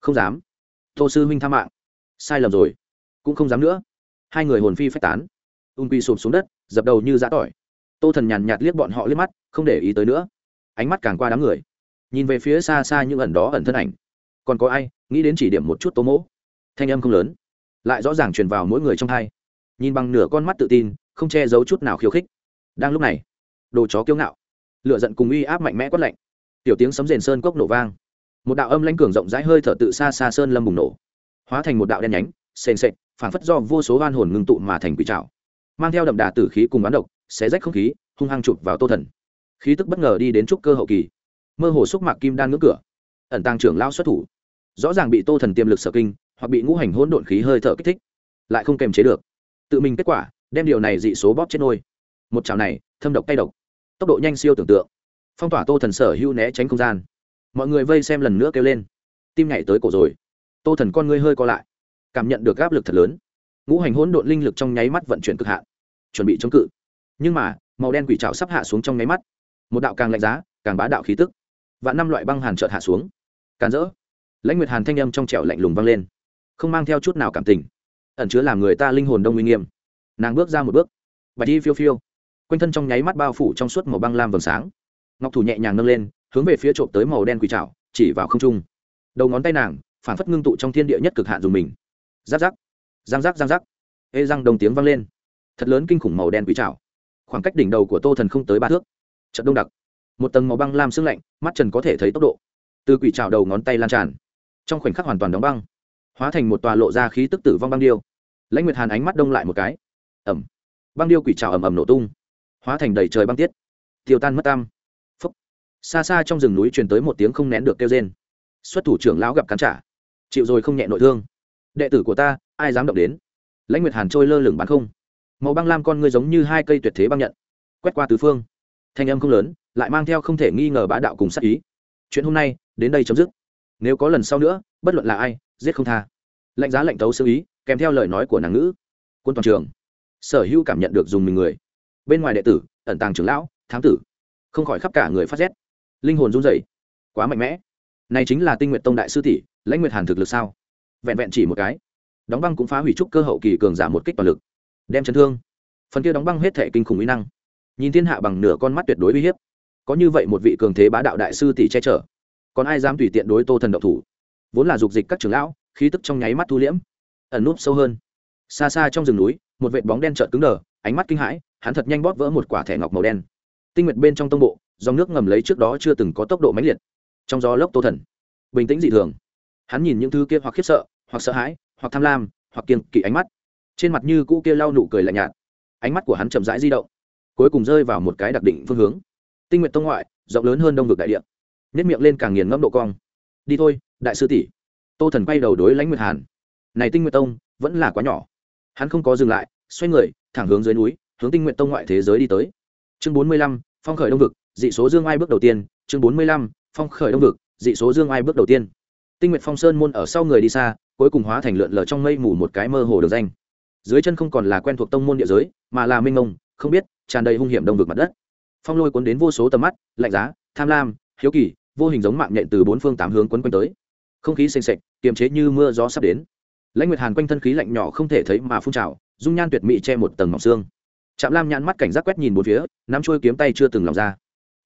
không dám. Tô sư minh tha mạng. Sai lầm rồi cũng không dám nữa. Hai người hồn phi phách tán. Ung quy sụp xuống đất, dập đầu như giã tỏi. Tô thần nhàn nhạt liếc bọn họ liếc mắt, không để ý tới nữa. Ánh mắt càng qua đám người. Nhìn về phía xa xa những ẩn đó ẩn thân ảnh. Còn có ai, nghĩ đến chỉ điểm một chút tô mỗ? Thanh âm không lớn, lại rõ ràng truyền vào mỗi người trong hai. Nhìn bằng nửa con mắt tự tin, không che giấu chút nào khiêu khích. Đang lúc này, đồ chó kiêu ngạo. Lựa giận cùng uy áp mạnh mẽ quất lạnh. Tiểu tiếng sấm rền sơn cốc nổ vang. Một đạo âm lãnh cường rộng rãi hơi thở tự xa xa sơn lâm bùng nổ. Hóa thành một đạo đen nhánh, sền sệt phảng phất do vô số oan hồn ngưng tụ mà thành quỷ trảo. Mang theo đậm đà tử khí cùng bán độc, xé rách không khí, hung hăng chụp vào tô thần. Khí tức bất ngờ đi đến trúc cơ hậu kỳ. Mơ hồ xúc mạc kim đan ngưỡng cửa. Ẩn tàng trưởng lao xuất thủ. Rõ ràng bị tô thần tiềm lực sở kinh, hoặc bị ngũ hành hỗn độn khí hơi thở kích thích, lại không kềm chế được. Tự mình kết quả, đem điều này dị số bóp chết nôi. Một chảo này, thâm độc tay độc. Tốc độ nhanh siêu tưởng tượng. Phong tỏa tô thần sở hưu né tránh không gian. Mọi người vây xem lần nữa kêu lên. Tim nhảy tới cổ rồi. Tô thần con ngươi hơi co lại cảm nhận được áp lực thật lớn. Ngũ hành hỗn độn linh lực trong nháy mắt vận chuyển cực hạn, chuẩn bị chống cự. Nhưng mà, màu đen quỷ trào sắp hạ xuống trong nháy mắt. Một đạo càng lạnh giá, càng bá đạo khí tức. Và năm loại băng hàn trợt hạ xuống. Càn rỡ. Lãnh nguyệt hàn thanh âm trong trẻo lạnh lùng vang lên. Không mang theo chút nào cảm tình. Ẩn chứa làm người ta linh hồn đông nguy nghiêm. Nàng bước ra một bước. Bạch đi phiêu phiêu. Quanh thân trong nháy mắt bao phủ trong suốt màu băng lam vầng sáng. Ngọc thủ nhẹ nhàng nâng lên, hướng về phía trộm tới màu đen quỷ trào chỉ vào không trung. Đầu ngón tay nàng phản phất ngưng tụ trong thiên địa nhất cực hạn dùng mình giáp giáp. Giang giáp giang giáp. Ê răng đồng tiếng vang lên. Thật lớn kinh khủng màu đen quỷ trào khoảng cách đỉnh đầu của tô thần không tới ba thước. Trận đông đặc. Một tầng màu băng lam sưng lạnh, mắt trần có thể thấy tốc độ. Từ quỷ trào đầu ngón tay lan tràn. Trong khoảnh khắc hoàn toàn đóng băng. Hóa thành một tòa lộ ra khí tức tử vong băng điêu. Lãnh nguyệt hàn ánh mắt đông lại một cái. Ẩm. Băng điêu quỷ trào ầm ầm nổ tung. Hóa thành đầy trời băng tiết. Tiêu tan mất tam phúc. Xa xa trong rừng núi truyền tới một tiếng không nén được kêu rên. Xuất thủ trưởng lão gặp cắn trả. Chịu rồi không nhẹ nội thương đệ tử của ta, ai dám động đến? Lãnh nguyệt hàn trôi lơ lửng bắn không. Màu băng lam con ngươi giống như hai cây tuyệt thế băng nhận, quét qua tứ phương. Thanh âm không lớn, lại mang theo không thể nghi ngờ bá đạo cùng sắc ý. Chuyện hôm nay, đến đây chấm dứt. Nếu có lần sau nữa, bất luận là ai, giết không tha. Lạnh giá lạnh tấu sơ ý, kèm theo lời nói của nàng ngữ. Quân toàn trường. Sở hữu cảm nhận được dùng mình người. Bên ngoài đệ tử, ẩn tàng trưởng lão, thám tử. Không khỏi khắp cả người phát rét. Linh hồn run rẩy. Quá mạnh mẽ. Này chính là tinh nguyện tông đại sư tỷ, lãnh nguyệt hàn thực lực sao? Vẹn vẹn chỉ một cái. Đóng băng cũng phá hủy trúc cơ hậu kỳ cường giảm một kích toàn lực. Đem chấn thương. Phần kia đóng băng hết thể kinh khủng uy năng. Nhìn thiên hạ bằng nửa con mắt tuyệt đối uy hiếp. Có như vậy một vị cường thế bá đạo đại sư tỷ che chở. Còn ai dám tùy tiện đối tô thần độc thủ? Vốn là dục dịch các trưởng lão, khí tức trong nháy mắt thu liễm. Ẩn núp sâu hơn. Xa xa trong rừng núi, một vệt bóng đen trợn cứng đờ, ánh mắt kinh hãi, hắn thật nhanh bóp vỡ một quả thẻ ngọc màu đen. Tinh nguyệt bên trong tông bộ, dòng nước ngầm lấy trước đó chưa từng có tốc độ mãnh liệt. Trong gió lốc tô thần, bình tĩnh dị thường. Hắn nhìn những thứ kia hoặc khiếp sợ hoặc sợ hãi, hoặc tham lam, hoặc kiên kỵ ánh mắt. Trên mặt như cũ kia lau nụ cười lạnh nhạt. Ánh mắt của hắn chậm rãi di động, cuối cùng rơi vào một cái đặc định phương hướng. Tinh nguyện tông ngoại, rộng lớn hơn đông vực đại địa. Nhất miệng lên càng nghiền ngẫm độ cong. Đi thôi, đại sư tỷ. Tô thần quay đầu đối lãnh nguyệt hàn. Này tinh nguyện tông, vẫn là quá nhỏ. Hắn không có dừng lại, xoay người, thẳng hướng dưới núi, hướng tinh nguyện tông ngoại thế giới đi tới. Chương bốn mươi lăm, phong khởi đông vực, dị số dương ai bước đầu tiên. Chương bốn mươi lăm, phong khởi đông vực, dị số dương ai bước đầu tiên. Tinh nguyện phong sơn môn ở sau người đi xa cuối cùng hóa thành lượn lờ trong mây mù một cái mơ hồ được danh. Dưới chân không còn là quen thuộc tông môn địa giới, mà là minh ngông, không biết, tràn đầy hung hiểm đông vực mặt đất. Phong lôi cuốn đến vô số tầm mắt, lạnh giá, tham lam, hiếu kỳ, vô hình giống mạng nhện từ bốn phương tám hướng quấn quanh tới. Không khí xanh sạch kiềm chế như mưa gió sắp đến. Lãnh nguyệt hàn quanh thân khí lạnh nhỏ không thể thấy mà phun trào, dung nhan tuyệt mỹ che một tầng mỏng xương. Trạm lam nhãn mắt cảnh giác quét nhìn bốn phía, nắm trôi kiếm tay chưa từng lòng ra.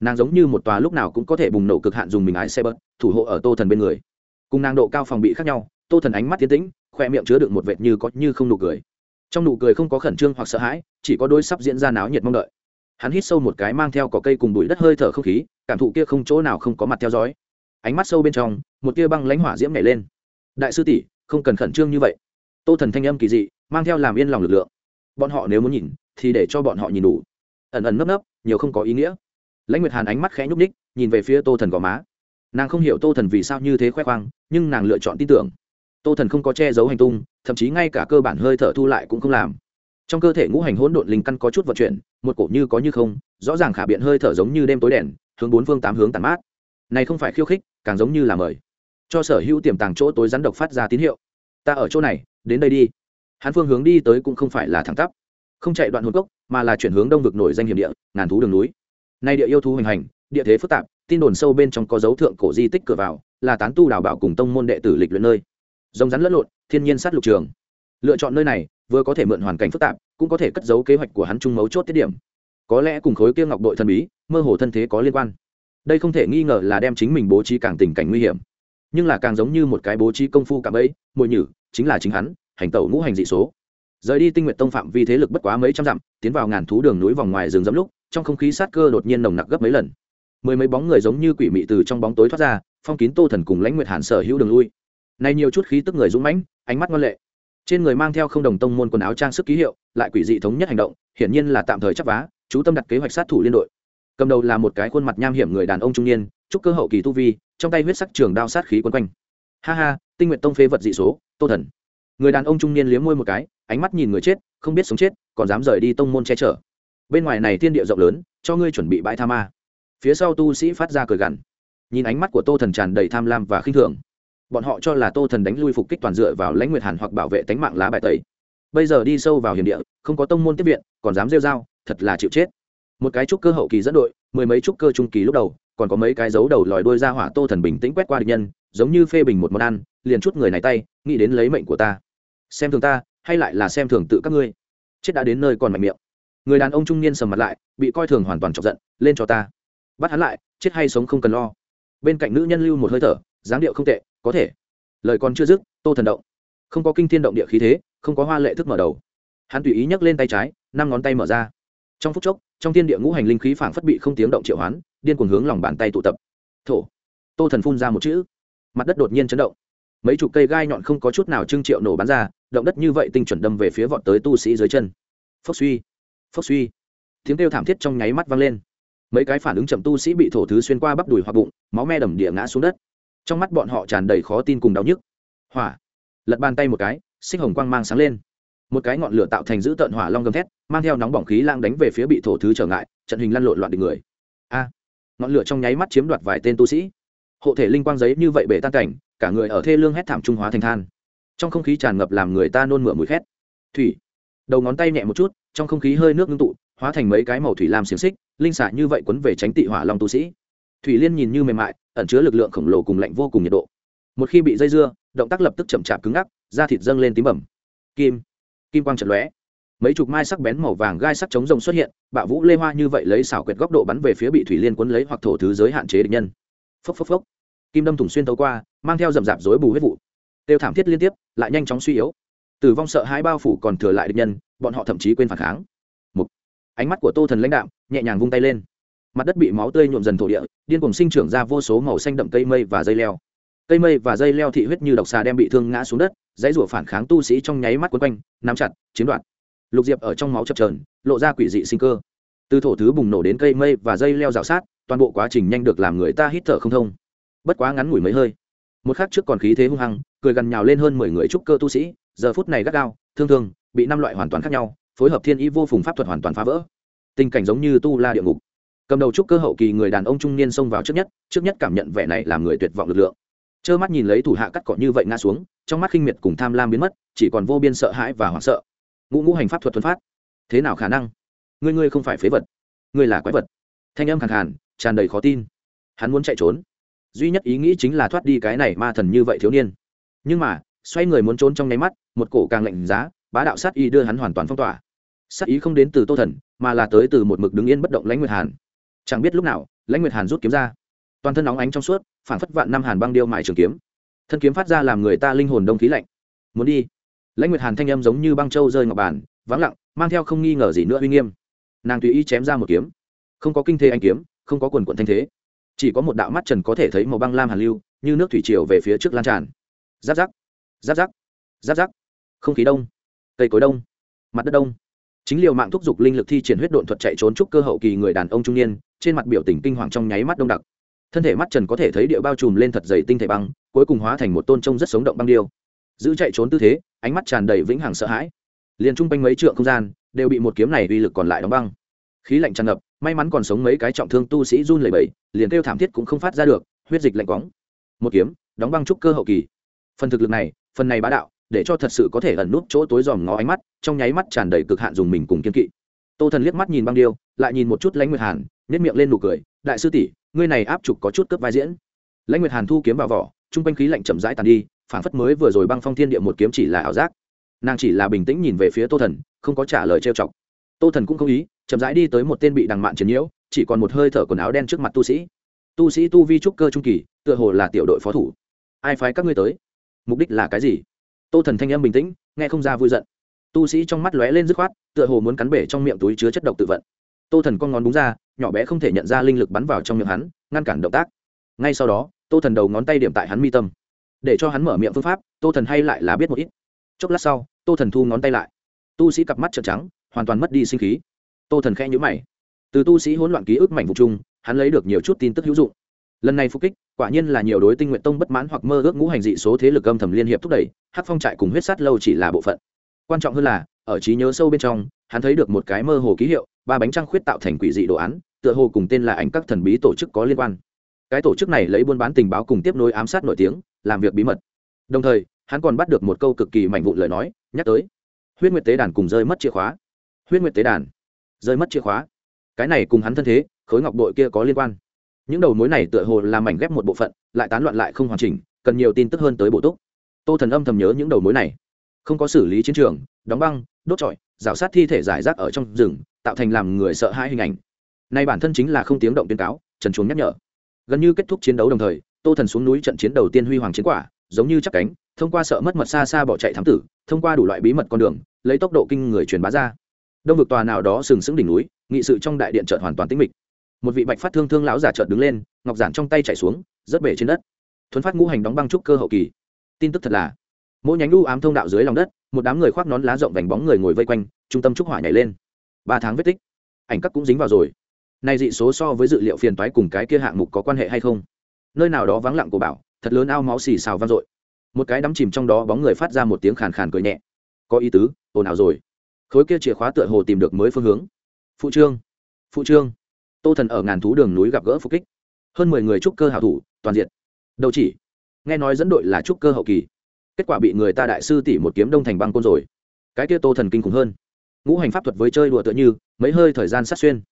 Nàng giống như một tòa lúc nào cũng có thể bùng nổ cực hạn dùng mình ái xe bớt, thủ hộ ở tô thần bên người. Cùng nàng độ cao phòng bị khác nhau tô thần ánh mắt tiến tĩnh, khoe miệng chứa đựng một vệt như có như không nụ cười. Trong nụ cười không có khẩn trương hoặc sợ hãi, chỉ có đôi sắp diễn ra náo nhiệt mong đợi. Hắn hít sâu một cái mang theo cỏ cây cùng bụi đất hơi thở không khí, cảm thụ kia không chỗ nào không có mặt theo dõi. Ánh mắt sâu bên trong, một tia băng lãnh hỏa diễm nhảy lên. Đại sư tỷ, không cần khẩn trương như vậy. Tô thần thanh âm kỳ dị, mang theo làm yên lòng lực lượng. Bọn họ nếu muốn nhìn, thì để cho bọn họ nhìn đủ. Ẩn ẩn nấp nấp, nhiều không có ý nghĩa. Lãnh nguyệt hàn ánh mắt khẽ nhúc ních nhìn về phía tô thần gò má. Nàng không hiểu tô thần vì sao như thế khoe khoang, nhưng nàng lựa chọn tin tưởng tô thần không có che giấu hành tung, thậm chí ngay cả cơ bản hơi thở thu lại cũng không làm. Trong cơ thể ngũ hành hỗn độn linh căn có chút vận chuyển, một cổ như có như không, rõ ràng khả biện hơi thở giống như đêm tối đèn, hướng bốn phương tám hướng tàn mát. Này không phải khiêu khích, càng giống như là mời. Cho sở hữu tiềm tàng chỗ tối rắn độc phát ra tín hiệu. Ta ở chỗ này, đến đây đi. Hắn phương hướng đi tới cũng không phải là thẳng tắp. Không chạy đoạn hồn cốc, mà là chuyển hướng đông vực nổi danh hiểm địa, ngàn thú đường núi. Nay địa yêu thú hoành hành, địa thế phức tạp, tin đồn sâu bên trong có dấu thượng cổ di tích cửa vào, là tán tu đào bảo cùng tông môn đệ tử lịch luyện nơi rồng rắn lẫn lộn, thiên nhiên sát lục trường. Lựa chọn nơi này, vừa có thể mượn hoàn cảnh phức tạp, cũng có thể cất giấu kế hoạch của hắn trung mấu chốt tiết điểm. Có lẽ cùng khối kia ngọc đội thần bí, mơ hồ thân thế có liên quan. Đây không thể nghi ngờ là đem chính mình bố trí càng tình cảnh nguy hiểm. Nhưng là càng giống như một cái bố trí công phu cạm ấy mồi nhử, chính là chính hắn, hành tẩu ngũ hành dị số. Rời đi tinh nguyện tông phạm vi thế lực bất quá mấy trăm dặm, tiến vào ngàn thú đường núi vòng ngoài rừng dẫm lúc, trong không khí sát cơ đột nhiên nồng nặc gấp mấy lần. Mười mấy bóng người giống như quỷ mị từ trong bóng tối thoát ra, phong kín tô thần cùng lãnh nguyệt hàn sở hữu đường lui này nhiều chút khí tức người dũng mãnh, ánh mắt ngoan lệ. Trên người mang theo không đồng tông môn quần áo trang sức ký hiệu, lại quỷ dị thống nhất hành động, hiển nhiên là tạm thời chấp vá, chú tâm đặt kế hoạch sát thủ liên đội. Cầm đầu là một cái khuôn mặt nham hiểm người đàn ông trung niên, trúc cơ hậu kỳ tu vi, trong tay huyết sắc trường đao sát khí quấn quanh. Ha ha, tinh nguyện tông phế vật dị số, tô thần. Người đàn ông trung niên liếm môi một cái, ánh mắt nhìn người chết, không biết sống chết, còn dám rời đi tông môn che chở. Bên ngoài này thiên địa rộng lớn, cho ngươi chuẩn bị bãi tha ma. Phía sau tu sĩ phát ra cười gằn. Nhìn ánh mắt của tô thần tràn đầy tham lam và khinh thường bọn họ cho là tô thần đánh lui phục kích toàn dựa vào lãnh nguyệt hàn hoặc bảo vệ tánh mạng lá bài tẩy. Bây giờ đi sâu vào hiểm địa, không có tông môn tiếp viện, còn dám rêu dao thật là chịu chết. Một cái trúc cơ hậu kỳ dẫn đội, mười mấy trúc cơ trung kỳ lúc đầu, còn có mấy cái dấu đầu lòi đôi ra hỏa tô thần bình tĩnh quét qua địch nhân, giống như phê bình một món ăn, liền chút người này tay, nghĩ đến lấy mệnh của ta. Xem thường ta, hay lại là xem thường tự các ngươi. Chết đã đến nơi còn mạnh miệng. Người đàn ông trung niên sầm mặt lại, bị coi thường hoàn toàn chọc giận, lên cho ta. Bắt hắn lại, chết hay sống không cần lo. Bên cạnh nữ nhân lưu một hơi thở, dáng điệu không tệ có thể. Lời còn chưa dứt, tô thần động. Không có kinh thiên động địa khí thế, không có hoa lệ thức mở đầu. Hắn tùy ý nhấc lên tay trái, năm ngón tay mở ra. Trong phút chốc, trong thiên địa ngũ hành linh khí phảng phất bị không tiếng động triệu hoán, điên cuồng hướng lòng bàn tay tụ tập. Thổ. Tô thần phun ra một chữ. Mặt đất đột nhiên chấn động. Mấy chục cây gai nhọn không có chút nào trưng triệu nổ bắn ra, động đất như vậy tinh chuẩn đâm về phía vọt tới tu sĩ dưới chân. Phốc suy. Phốc suy. Tiếng kêu thảm thiết trong nháy mắt vang lên. Mấy cái phản ứng chậm tu sĩ bị thổ thứ xuyên qua bắp đùi hoặc bụng, máu me đầm địa ngã xuống đất trong mắt bọn họ tràn đầy khó tin cùng đau nhức. Hỏa. Lật bàn tay một cái, xích hồng quang mang sáng lên. Một cái ngọn lửa tạo thành giữ tợn hỏa long gầm thét, mang theo nóng bỏng khí lang đánh về phía bị thổ thứ trở ngại, trận hình lăn lộn loạn địch người. A. Ngọn lửa trong nháy mắt chiếm đoạt vài tên tu sĩ. Hộ thể linh quang giấy như vậy bể tan cảnh, cả người ở thê lương hét thảm trung hóa thành than. Trong không khí tràn ngập làm người ta nôn mửa mùi khét. Thủy. Đầu ngón tay nhẹ một chút, trong không khí hơi nước ngưng tụ, hóa thành mấy cái màu thủy làm xiềng xích, linh xạ như vậy quấn về tránh tị hỏa long tu sĩ. Thủy liên nhìn như mềm mại ẩn chứa lực lượng khổng lồ cùng lạnh vô cùng nhiệt độ. Một khi bị dây dưa, động tác lập tức chậm chạp cứng ngắc, da thịt dâng lên tím bẩm kim kim quang trận lóe. Mấy chục mai sắc bén màu vàng gai sắc chống rồng xuất hiện, bạo vũ lê hoa như vậy lấy xảo quyệt góc độ bắn về phía bị thủy liên quấn lấy hoặc thổ thứ giới hạn chế địch nhân. Phốc phốc phốc. Kim đâm thủng xuyên tấu qua, mang theo dầm rạp rối bù huyết vụ. Tiêu thảm thiết liên tiếp, lại nhanh chóng suy yếu. Tử vong sợ hãi bao phủ còn thừa lại địch nhân, bọn họ thậm chí quên phản kháng. Một ánh mắt của tô thần lãnh đạo nhẹ nhàng vung tay lên mặt đất bị máu tươi nhuộm dần thổ địa, điên cùng sinh trưởng ra vô số màu xanh đậm cây mây và dây leo. Cây mây và dây leo thị huyết như độc xà đem bị thương ngã xuống đất, dãy rủa phản kháng tu sĩ trong nháy mắt quấn quanh, nắm chặt, chiếm đoạt. Lục diệp ở trong máu chập trờn lộ ra quỷ dị sinh cơ. Từ thổ thứ bùng nổ đến cây mây và dây leo rào sát, toàn bộ quá trình nhanh được làm người ta hít thở không thông. Bất quá ngắn ngủi mấy hơi, một khắc trước còn khí thế hung hăng, cười gần nhào lên hơn mười người trúc cơ tu sĩ, giờ phút này gắt gao, thương thương, bị năm loại hoàn toàn khác nhau, phối hợp thiên ý vô phùng pháp thuật hoàn toàn phá vỡ. Tình cảnh giống như tu la địa ngục cầm đầu trúc cơ hậu kỳ người đàn ông trung niên xông vào trước nhất trước nhất cảm nhận vẻ này làm người tuyệt vọng lực lượng. Trơ mắt nhìn lấy thủ hạ cắt cỏ như vậy ngã xuống, trong mắt khinh miệt cùng tham lam biến mất, chỉ còn vô biên sợ hãi và hoảng sợ. Ngũ ngũ hành pháp thuật thuần phát. Thế nào khả năng? Ngươi ngươi không phải phế vật. Ngươi là quái vật. Thanh âm khẳng hẳn tràn đầy khó tin. Hắn muốn chạy trốn. Duy nhất ý nghĩ chính là thoát đi cái này ma thần như vậy thiếu niên. Nhưng mà, xoay người muốn trốn trong nháy mắt, một cổ càng lạnh giá, bá đạo sát y đưa hắn hoàn toàn phong tỏa. Sát ý không đến từ tô thần, mà là tới từ một mực đứng yên bất động lãnh nguyệt hàn chẳng biết lúc nào, lãnh nguyệt hàn rút kiếm ra. Toàn thân nóng ánh trong suốt phản phất vạn năm hàn băng điêu mại trường kiếm. Thân kiếm phát ra làm người ta linh hồn đông khí lạnh. Muốn đi. Lãnh nguyệt hàn thanh âm giống như băng trâu rơi ngọc bàn, vắng lặng, mang theo không nghi ngờ gì nữa uy nghiêm. Nàng tùy ý chém ra một kiếm. Không có kinh thế anh kiếm, không có quần quận thanh thế. Chỉ có một đạo mắt trần có thể thấy màu băng lam hàn lưu, như nước thủy triều về phía trước lan tràn. Giáp giáp giáp giáp giáp giáp. Không khí đông, cây cối đông, mặt đất đông. Chính liều mạng thúc giục linh lực thi triển huyết độn thuật chạy trốn trúc cơ hậu kỳ người đàn ông trung niên trên mặt biểu tình kinh hoàng trong nháy mắt đông đặc. Thân thể mắt trần có thể thấy địa bao trùm lên thật dày tinh thể băng, cuối cùng hóa thành một tôn trông rất sống động băng điêu. Giữ chạy trốn tư thế, ánh mắt tràn đầy vĩnh hằng sợ hãi. Liền trung quanh mấy trượng không gian, đều bị một kiếm này uy lực còn lại đóng băng. Khí lạnh tràn ngập, may mắn còn sống mấy cái trọng thương tu sĩ run lẩy bẩy, liền kêu thảm thiết cũng không phát ra được, huyết dịch lạnh quóng. Một kiếm, đóng băng trúc cơ hậu kỳ. Phần thực lực này, phần này bá đạo, để cho thật sự có thể ẩn nút chỗ tối dòm ngó ánh mắt, trong nháy mắt tràn đầy cực hạn dùng mình cùng kiên kỵ. Tô thần liếc mắt nhìn băng điêu, lại nhìn một chút lãnh nguyệt hàn nhét miệng lên nụ cười, đại sư tỷ, ngươi này áp trục có chút cướp vai diễn. Lãnh nguyệt hàn thu kiếm vào vỏ trung quanh khí lạnh chậm rãi tàn đi phản phất mới vừa rồi băng phong thiên địa một kiếm chỉ là ảo giác. Nàng chỉ là bình tĩnh nhìn về phía tô thần, không có trả lời trêu chọc. Tô thần cũng không ý, chậm rãi đi tới một tên bị đằng mạn chiến nhiễu, chỉ còn một hơi thở quần áo đen trước mặt tu sĩ. Tu sĩ tu vi trúc cơ trung kỳ, tựa hồ là tiểu đội phó thủ. Ai phái các ngươi tới? Mục đích là cái gì? Tô thần thanh âm bình tĩnh, nghe không ra vui giận. Tu sĩ trong mắt lóe lên dứt khoát, tựa hồ muốn cắn bể trong miệng túi chứa chất độc tự vận. Tô thần con ngón đúng ra nhỏ bé không thể nhận ra linh lực bắn vào trong miệng hắn, ngăn cản động tác. Ngay sau đó, tô thần đầu ngón tay điểm tại hắn mi tâm. Để cho hắn mở miệng phương pháp, tô thần hay lại là biết một ít. Chốc lát sau, tô thần thu ngón tay lại. Tu sĩ cặp mắt trợn trắng, hoàn toàn mất đi sinh khí. Tô thần khẽ nhữ mày. Từ tu sĩ hỗn loạn ký ức mảnh vụ chung, hắn lấy được nhiều chút tin tức hữu dụng. Lần này phục kích, quả nhiên là nhiều đối tinh nguyện tông bất mãn hoặc mơ ước ngũ hành dị số thế lực âm thầm liên hiệp thúc đẩy hát phong trại cùng huyết sát lâu chỉ là bộ phận. Quan trọng hơn là, ở trí nhớ sâu bên trong, hắn thấy được một cái mơ hồ ký hiệu, ba bánh trăng khuyết tạo thành quỷ dị đồ án tựa hồ cùng tên là ảnh các thần bí tổ chức có liên quan. Cái tổ chức này lấy buôn bán tình báo cùng tiếp nối ám sát nổi tiếng, làm việc bí mật. Đồng thời, hắn còn bắt được một câu cực kỳ mạnh vụn lời nói, nhắc tới, huyết nguyệt tế đàn cùng rơi mất chìa khóa. Huyết nguyệt tế đàn, rơi mất chìa khóa. Cái này cùng hắn thân thế, khối ngọc đội kia có liên quan. Những đầu mối này tựa hồ làm mảnh ghép một bộ phận, lại tán loạn lại không hoàn chỉnh, cần nhiều tin tức hơn tới bộ túc. Tô thần âm thầm nhớ những đầu mối này. Không có xử lý chiến trường, đóng băng, đốt trọi, rào sát thi thể giải rác ở trong rừng, tạo thành làm người sợ hãi hình ảnh nay bản thân chính là không tiếng động tuyên cáo, trần chuống nhắc nhở. Gần như kết thúc chiến đấu đồng thời, tô thần xuống núi trận chiến đầu tiên huy hoàng chiến quả, giống như chắc cánh, thông qua sợ mất mật xa xa bỏ chạy thám tử, thông qua đủ loại bí mật con đường, lấy tốc độ kinh người truyền bá ra. Đông vực tòa nào đó sừng sững đỉnh núi, nghị sự trong đại điện trợt hoàn toàn tĩnh mịch. Một vị bạch phát thương thương lão giả trợt đứng lên, ngọc giản trong tay chạy xuống, rớt bể trên đất. Thuấn phát ngũ hành đóng băng trúc cơ hậu kỳ. Tin tức thật là, mỗi nhánh u ám thông đạo dưới lòng đất, một đám người khoác nón lá rộng vành bóng người ngồi vây quanh, trung tâm trúc hỏa nhảy lên. Ba tháng vết tích. Ảnh các cũng dính vào rồi nay dị số so với dự liệu phiền toái cùng cái kia hạng mục có quan hệ hay không? Nơi nào đó vắng lặng của bảo, thật lớn ao máu xì xào vang dội. Một cái đắm chìm trong đó bóng người phát ra một tiếng khàn khàn cười nhẹ. Có ý tứ, ồn ào rồi. Khối kia chìa khóa tựa hồ tìm được mới phương hướng. Phụ trương phụ trương. Tô thần ở ngàn thú đường núi gặp gỡ phục kích. Hơn mười người trúc cơ hảo thủ, toàn diện đâu chỉ. Nghe nói dẫn đội là trúc cơ hậu kỳ. Kết quả bị người ta đại sư tỷ một kiếm đông thành băng côn rồi. Cái kia tô thần kinh khủng hơn. Ngũ hành pháp thuật với chơi đùa tựa như, mấy hơi thời gian sát xuyên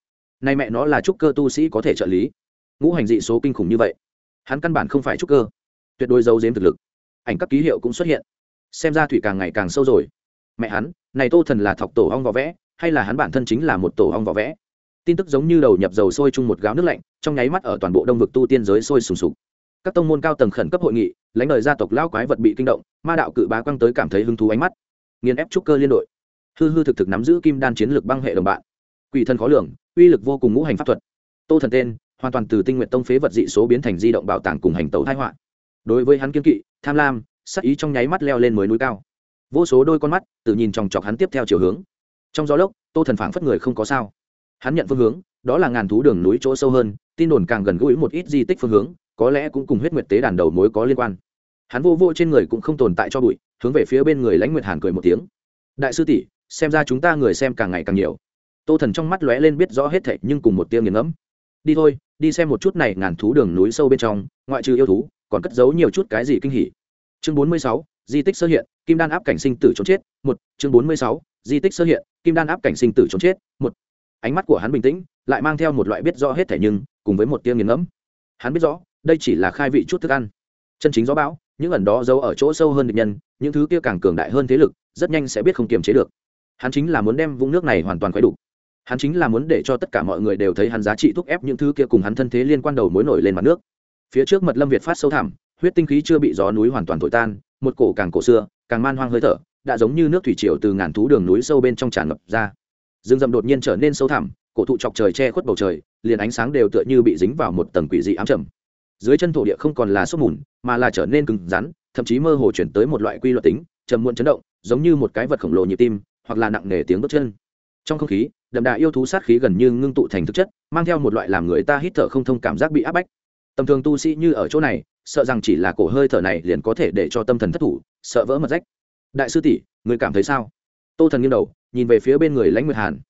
nay mẹ nó là trúc cơ tu sĩ có thể trợ lý. Ngũ hành dị số kinh khủng như vậy, hắn căn bản không phải trúc cơ, tuyệt đối giấu giếm thực lực. Ảnh các ký hiệu cũng xuất hiện. Xem ra thủy càng ngày càng sâu rồi. Mẹ hắn, này tô thần là thọc tổ ong vỏ vẽ, hay là hắn bản thân chính là một tổ ong vỏ vẽ? Tin tức giống như đầu nhập dầu sôi chung một gáo nước lạnh, trong nháy mắt ở toàn bộ đông vực tu tiên giới sôi sùng sục. Các tông môn cao tầng khẩn cấp hội nghị, lãnh đời gia tộc lao quái vật bị kinh động, ma đạo cự bá quăng tới cảm thấy hứng thú ánh mắt. Nghiền ép trúc cơ liên đội. Hư hư thực thực nắm giữ kim đan chiến lược băng hệ đồng bạn. Quỷ thân khó lường uy lực vô cùng ngũ hành pháp thuật. Tô thần tên, hoàn toàn từ tinh nguyện tông phế vật dị số biến thành di động bảo tàng cùng hành tẩu thái họa. Đối với hắn kiên kỵ, tham lam sắc ý trong nháy mắt leo lên mới núi cao. Vô số đôi con mắt, tự nhìn chòng chọc hắn tiếp theo chiều hướng. Trong gió lốc, tô thần phảng phất người không có sao. Hắn nhận phương hướng, đó là ngàn thú đường núi chỗ sâu hơn, tin đồn càng gần gũi một ít di tích phương hướng, có lẽ cũng cùng huyết nguyệt tế đàn đầu mối có liên quan. Hắn vô vô trên người cũng không tồn tại cho bụi, hướng về phía bên người lãnh nguyệt hàn cười một tiếng. Đại sư tỷ, xem ra chúng ta người xem càng ngày càng nhiều tô thần trong mắt lóe lên biết rõ hết thệ nhưng cùng một tiếng nghiền ngẫm. Đi thôi, đi xem một chút này ngàn thú đường núi sâu bên trong, ngoại trừ yêu thú, còn cất giấu nhiều chút cái gì kinh hỉ. Chương bốn mươi sáu, di tích sơ hiện, kim đan áp cảnh sinh tử trốn chết, một, chương bốn mươi sáu, di tích sơ hiện, kim đan áp cảnh sinh tử trốn chết, một. Ánh mắt của hắn bình tĩnh, lại mang theo một loại biết rõ hết thể nhưng, cùng với một tiếng nghiền ngẫm. Hắn biết rõ, đây chỉ là khai vị chút thức ăn. Chân chính gió bão, những ẩn đó giấu ở chỗ sâu hơn địch nhân, những thứ kia càng cường đại hơn thế lực, rất nhanh sẽ biết không kiềm chế được. Hắn chính là muốn đem vũng nước này hoàn toàn quấy đủ hắn chính là muốn để cho tất cả mọi người đều thấy hắn giá trị thúc ép những thứ kia cùng hắn thân thế liên quan đầu mối nổi lên mặt nước. Phía trước mật lâm việt phát sâu thẳm, huyết tinh khí chưa bị gió núi hoàn toàn thổi tan, một cổ càng cổ xưa, càng man hoang hơi thở, đã giống như nước thủy triều từ ngàn thú đường núi sâu bên trong tràn ngập ra. Rừng rậm đột nhiên trở nên sâu thẳm, cổ thụ chọc trời che khuất bầu trời, liền ánh sáng đều tựa như bị dính vào một tầng quỷ dị ám trầm. Dưới chân thổ địa không còn là sốc mùn mà là trở nên cứng rắn, thậm chí mơ hồ chuyển tới một loại quy luật tính, trầm muộn chấn động, giống như một cái vật khổng lồ nhịp tim, hoặc là nặng nề tiếng bước chân trong không khí, đậm đà yêu thú sát khí gần như ngưng tụ thành thực chất, mang theo một loại làm người ta hít thở không thông cảm giác bị áp bách. Tầm thường tu sĩ như ở chỗ này, sợ rằng chỉ là cổ hơi thở này liền có thể để cho tâm thần thất thủ, sợ vỡ mật rách. Đại sư tỷ, người cảm thấy sao? Tô thần nghiêng đầu, nhìn về phía bên người lãnh nguyệt hàn.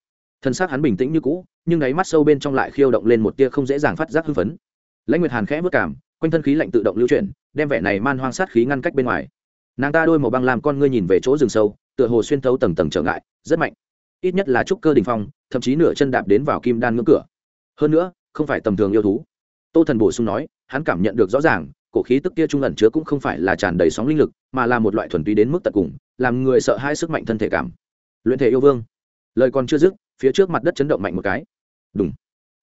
Thân xác hắn bình tĩnh như cũ, nhưng đáy mắt sâu bên trong lại khiêu động lên một tia không dễ dàng phát giác hưng phấn. Lãnh nguyệt hàn khẽ vất cảm, quanh thân khí lạnh tự động lưu chuyển, đem vẻ này man hoang sát khí ngăn cách bên ngoài. Nàng ta đôi màu băng làm con ngươi nhìn về chỗ rừng sâu, tựa hồ xuyên thấu tầng tầng trở ngại, rất mạnh ít nhất là trúc cơ đình phong, thậm chí nửa chân đạp đến vào kim đan ngưỡng cửa. Hơn nữa, không phải tầm thường yêu thú. Tô thần bổ sung nói, hắn cảm nhận được rõ ràng, cổ khí tức kia trung ẩn chứa cũng không phải là tràn đầy sóng linh lực, mà là một loại thuần túy đến mức tận cùng, làm người sợ hai sức mạnh thân thể cảm. Luyện thể yêu vương. Lời còn chưa dứt, phía trước mặt đất chấn động mạnh một cái. Đúng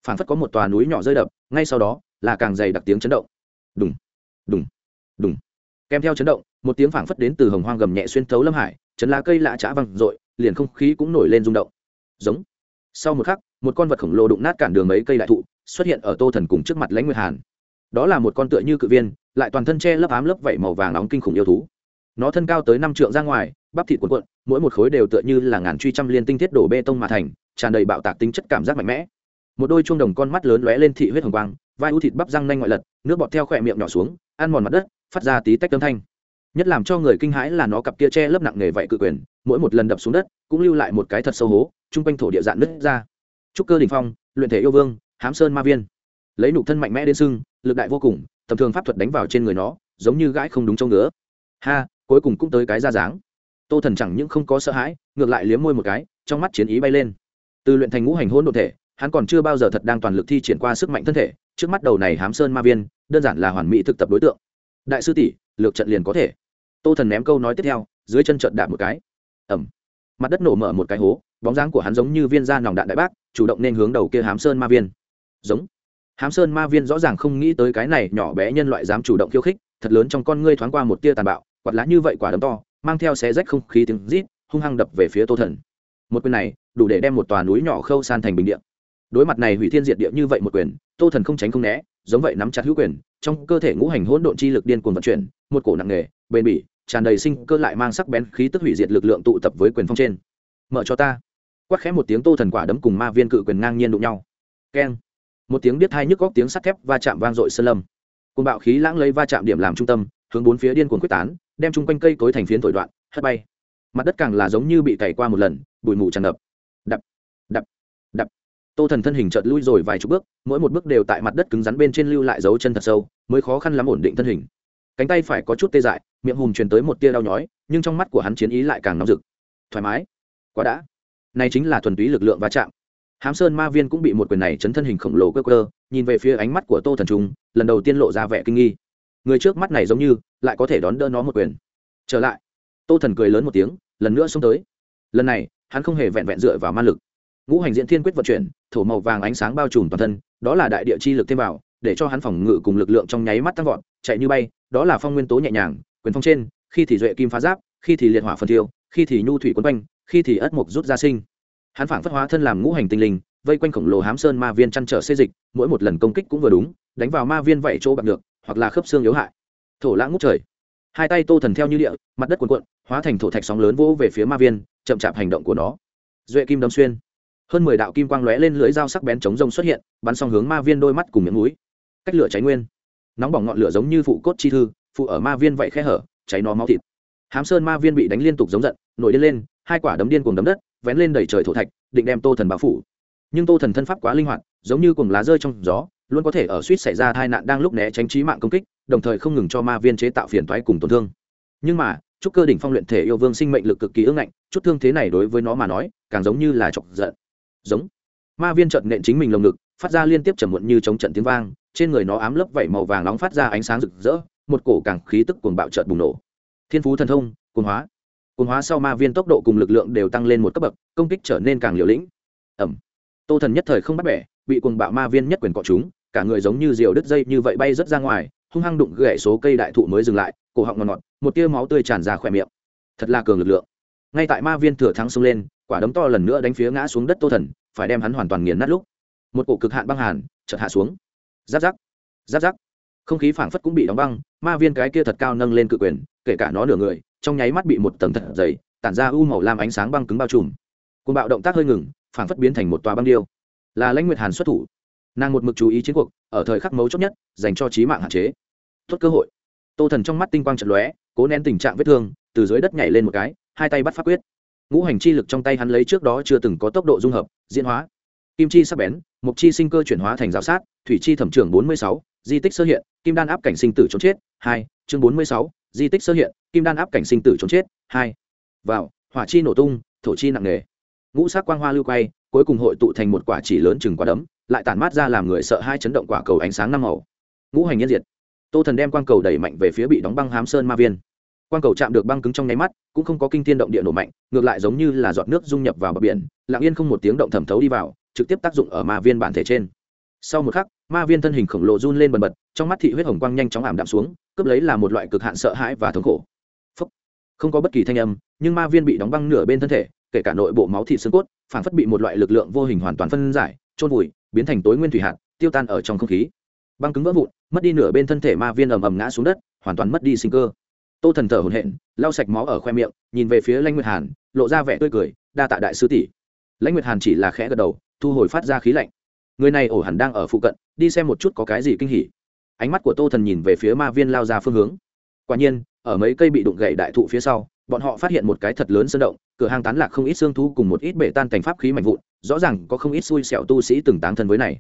phản phất có một tòa núi nhỏ rơi đập, ngay sau đó là càng dày đặc tiếng chấn động. Đúng đúng đúng kèm theo chấn động, một tiếng phảng phất đến từ hồng hoang gầm nhẹ xuyên thấu lâm hải, chấn lá cây lạ chã văng r liền không khí cũng nổi lên rung động. Giống. Sau một khắc, một con vật khổng lồ đụng nát cản đường mấy cây đại thụ, xuất hiện ở tô thần cùng trước mặt lãnh nguyệt hàn. Đó là một con tựa như cự viên, lại toàn thân che lớp ám lớp vảy màu vàng nóng kinh khủng yêu thú. Nó thân cao tới năm trượng ra ngoài, bắp thịt cuộn cuộn, mỗi một khối đều tựa như là ngàn truy trăm liên tinh thiết đổ bê tông mà thành, tràn đầy bạo tạc tính chất cảm giác mạnh mẽ. Một đôi chuông đồng con mắt lớn lóe lên thị huyết hồng quang, vai u thịt bắp răng nanh ngoại lật, nước bọt theo khỏe miệng nhỏ xuống, ăn mòn mặt đất, phát ra tí tách âm thanh. Nhất làm cho người kinh hãi là nó cặp kia che lớp nặng nghề vậy cự quyền mỗi một lần đập xuống đất cũng lưu lại một cái thật sâu hố, chung quanh thổ địa dạn nứt ra. Trúc cơ đình phong, luyện thể yêu vương, hám sơn ma viên. Lấy nụ thân mạnh mẽ đến sưng lực đại vô cùng, tầm thường pháp thuật đánh vào trên người nó, giống như gãi không đúng châu ngứa. Ha, cuối cùng cũng tới cái ra dáng. Tô thần chẳng những không có sợ hãi, ngược lại liếm môi một cái, trong mắt chiến ý bay lên. Từ luyện thành ngũ hành hôn đ ộ thể, hắn còn chưa bao giờ thật đang toàn lực thi triển qua sức mạnh thân thể, trước mắt đầu này hám sơn ma viên, đơn giản là hoàn mỹ thực tập đối tượng. Đại sư tỷ, lược trận liền có thể. Tô thần ném câu nói tiếp theo, dưới chân trận đạp một cái ẩm. Mặt đất nổ mở một cái hố, bóng dáng của hắn giống như viên da nòng đạn đại bác, chủ động nên hướng đầu kia hám sơn ma viên. Giống. Hám sơn ma viên rõ ràng không nghĩ tới cái này nhỏ bé nhân loại dám chủ động khiêu khích, thật lớn trong con ngươi thoáng qua một tia tàn bạo, quạt lá như vậy quả đấm to, mang theo xé rách không khí tiếng rít, hung hăng đập về phía tô thần. Một quyền này, đủ để đem một tòa núi nhỏ khâu san thành bình điện đối mặt này hủy thiên diệt địa như vậy một quyền, tô thần không tránh không né, giống vậy nắm chặt hữu quyền, trong cơ thể ngũ hành hỗn độn chi lực điên cuồng vận chuyển, một cổ nặng nghề bền bỉ tràn đầy sinh cơ lại mang sắc bén khí tức hủy diệt lực lượng tụ tập với quyền phong trên. Mở cho ta. Quắc khẽ một tiếng tô thần quả đấm cùng ma viên cự quyền ngang nhiên đụng nhau. Keng. Một tiếng biết hai nhức góc tiếng sắt thép va chạm vang dội sơn lâm. Cùng bạo khí lãng lấy va chạm điểm làm trung tâm, hướng bốn phía điên cuồng quyết tán, đem chung quanh cây cối thành phiến thổi đoạn, hất bay. Mặt đất càng là giống như bị cày qua một lần, bụi mù tràn ngập. Đập đập đập. Tô thần thân hình chợt lui rồi vài chục bước, mỗi một bước đều tại mặt đất cứng rắn bên trên lưu lại dấu chân thật sâu, mới khó khăn lắm ổn định thân hình cánh tay phải có chút tê dại, miệng hùm truyền tới một tia đau nhói, nhưng trong mắt của hắn chiến ý lại càng nóng rực. Thoải mái. Quá đã. Này chính là thuần túy lực lượng va chạm. Hám sơn ma viên cũng bị một quyền này chấn thân hình khổng lồ cơ cơ nhìn về phía ánh mắt của tô thần trung, lần đầu tiên lộ ra vẻ kinh nghi. Người trước mắt này giống như, lại có thể đón đỡ nó một quyền. Trở lại. Tô thần cười lớn một tiếng, lần nữa xông tới. Lần này, hắn không hề vẹn vẹn dựa vào ma lực. Ngũ hành diễn thiên quyết vận chuyển, thổ màu vàng ánh sáng bao trùm toàn thân, đó là đại địa chi lực thêm vào, để cho hắn phòng ngự cùng lực lượng trong nháy mắt tăng vọt, chạy như bay đó là phong nguyên tố nhẹ nhàng, quyền phong trên, khi thì duệ kim phá giáp, khi thì liệt hỏa phần tiêu, khi thì nhu thủy quấn quanh, khi thì ất mục rút ra sinh. Hắn phảng phất hóa thân làm ngũ hành tinh linh, vây quanh khổng lồ hám sơn ma viên chăn trở xê dịch, mỗi một lần công kích cũng vừa đúng, đánh vào ma viên vẫy chỗ bạc được, hoặc là khớp xương yếu hại. Thổ lãng ngút trời. Hai tay tô thần theo như địa, mặt đất cuồn cuộn, hóa thành thổ thạch sóng lớn vỗ về phía ma viên, chậm chạp hành động của nó. Duệ kim đâm xuyên. Hơn mười đạo kim quang lóe lên lưỡi dao sắc bén chống rông xuất hiện, bắn xong hướng ma viên đôi mắt cùng miệng núi cách lửa cháy nguyên nóng bỏng ngọn lửa giống như phụ cốt chi thư, phụ ở ma viên vậy khe hở, cháy nó máu thịt. Hám sơn ma viên bị đánh liên tục giống giận, nổi điên lên, hai quả đấm điên cùng đấm đất, vén lên đẩy trời thổ thạch, định đem tô thần báo phủ. Nhưng tô thần thân pháp quá linh hoạt, giống như cùng lá rơi trong gió, luôn có thể ở suýt xảy ra tai nạn đang lúc né tránh trí mạng công kích, đồng thời không ngừng cho ma viên chế tạo phiền toái cùng tổn thương. Nhưng mà chúc cơ đỉnh phong luyện thể yêu vương sinh mệnh lực cực kỳ ương ngạnh, chút thương thế này đối với nó mà nói, càng giống như là chọc giận. Giống. Ma viên trợn nện chính mình lồng ngực, phát ra liên tiếp trầm muộn như chống trận tiếng vang trên người nó ám lớp vảy màu vàng nóng phát ra ánh sáng rực rỡ, một cổ càng khí tức cuồng bạo trợt bùng nổ. Thiên phú thần thông, cuồng hóa. Cuồng hóa sau ma viên tốc độ cùng lực lượng đều tăng lên một cấp bậc, công kích trở nên càng liều lĩnh. Ẩm tô thần nhất thời không bắt bẻ, bị cuồng bạo ma viên nhất quyền cọ chúng cả người giống như diều đứt dây như vậy bay rất ra ngoài, hung hăng đụng gãy số cây đại thụ mới dừng lại, cổ họng ngọt ngọt, một tia máu tươi tràn ra khỏe miệng. Thật là cường lực lượng. Ngay tại ma viên thừa thắng xông lên, quả đấm to lần nữa đánh phía ngã xuống đất tô thần, phải đem hắn hoàn toàn nghiền nát lúc. Một cổ cực hạn băng hàn chợt hạ xuống giáp giáp. Giáp giáp. Không khí phảng phất cũng bị đóng băng, ma viên cái kia thật cao nâng lên cự quyền, kể cả nó nửa người, trong nháy mắt bị một tầng thật dày, tản ra u màu lam ánh sáng băng cứng bao trùm. Côn bạo động tác hơi ngừng, phảng phất biến thành một tòa băng điêu. Là lãnh nguyệt hàn xuất thủ. Nàng một mực chú ý chiến cuộc, ở thời khắc mấu chốt nhất, dành cho trí mạng hạn chế. Tốt cơ hội. Tô thần trong mắt tinh quang trận lóe, cố nén tình trạng vết thương, từ dưới đất nhảy lên một cái, hai tay bắt phát quyết. Ngũ hành chi lực trong tay hắn lấy trước đó chưa từng có tốc độ dung hợp, diễn hóa. Kim chi sắp bén, mục chi sinh cơ chuyển hóa thành giáo sát thủy chi thẩm trưởng bốn mươi sáu, di tích sơ hiện, kim đan áp cảnh sinh tử trốn chết, hai, chương bốn mươi sáu, di tích sơ hiện, kim đan áp cảnh sinh tử trốn chết, hai. Vào, hỏa chi nổ tung, thổ chi nặng nề. Ngũ sắc quang hoa lưu quay, cuối cùng hội tụ thành một quả chỉ lớn chừng quả đấm, lại tản mát ra làm người sợ hai chấn động quả cầu ánh sáng năm màu. Ngũ hành nhân diệt. Tô thần đem quang cầu đẩy mạnh về phía bị đóng băng hám sơn ma viên. Quang cầu chạm được băng cứng trong nháy mắt, cũng không có kinh thiên động địa nổ mạnh, ngược lại giống như là giọt nước dung nhập vào bờ biển, lặng yên không một tiếng động thẩm thấu đi vào, trực tiếp tác dụng ở ma viên bản thể trên. Sau một khắc ma viên thân hình khổng lồ run lên bần bật, trong mắt thị huyết hồng quang nhanh chóng ảm đạm xuống, cướp lấy là một loại cực hạn sợ hãi và thống khổ. Không có bất kỳ thanh âm, nhưng ma viên bị đóng băng nửa bên thân thể, kể cả nội bộ máu thị xương cốt phản phất bị một loại lực lượng vô hình hoàn toàn phân giải trôn vùi, biến thành tối nguyên thủy hạt, tiêu tan ở trong không khí. Băng cứng vỡ vụn, mất đi nửa bên thân thể ma viên ầm ầm ngã xuống đất, hoàn toàn mất đi sinh cơ. Tô thần thở hổn hển, lau sạch máu ở khoe miệng, nhìn về phía lãnh nguyệt hàn, lộ ra vẻ tươi cười, đa tạ đại sư tỷ. Lãnh nguyệt hàn chỉ là khẽ gật đầu, thu hồi phát ra khí lạnh người này ổ hẳn đang ở phụ cận, đi xem một chút có cái gì kinh hỉ. Ánh mắt của tô thần nhìn về phía ma viên lao ra phương hướng. Quả nhiên, ở mấy cây bị đụng gậy đại thụ phía sau, bọn họ phát hiện một cái thật lớn sơn động, cửa hàng tán lạc không ít xương thú cùng một ít bể tan thành pháp khí mạnh vụn, rõ ràng có không ít xui xẻo tu sĩ từng tán thân với này.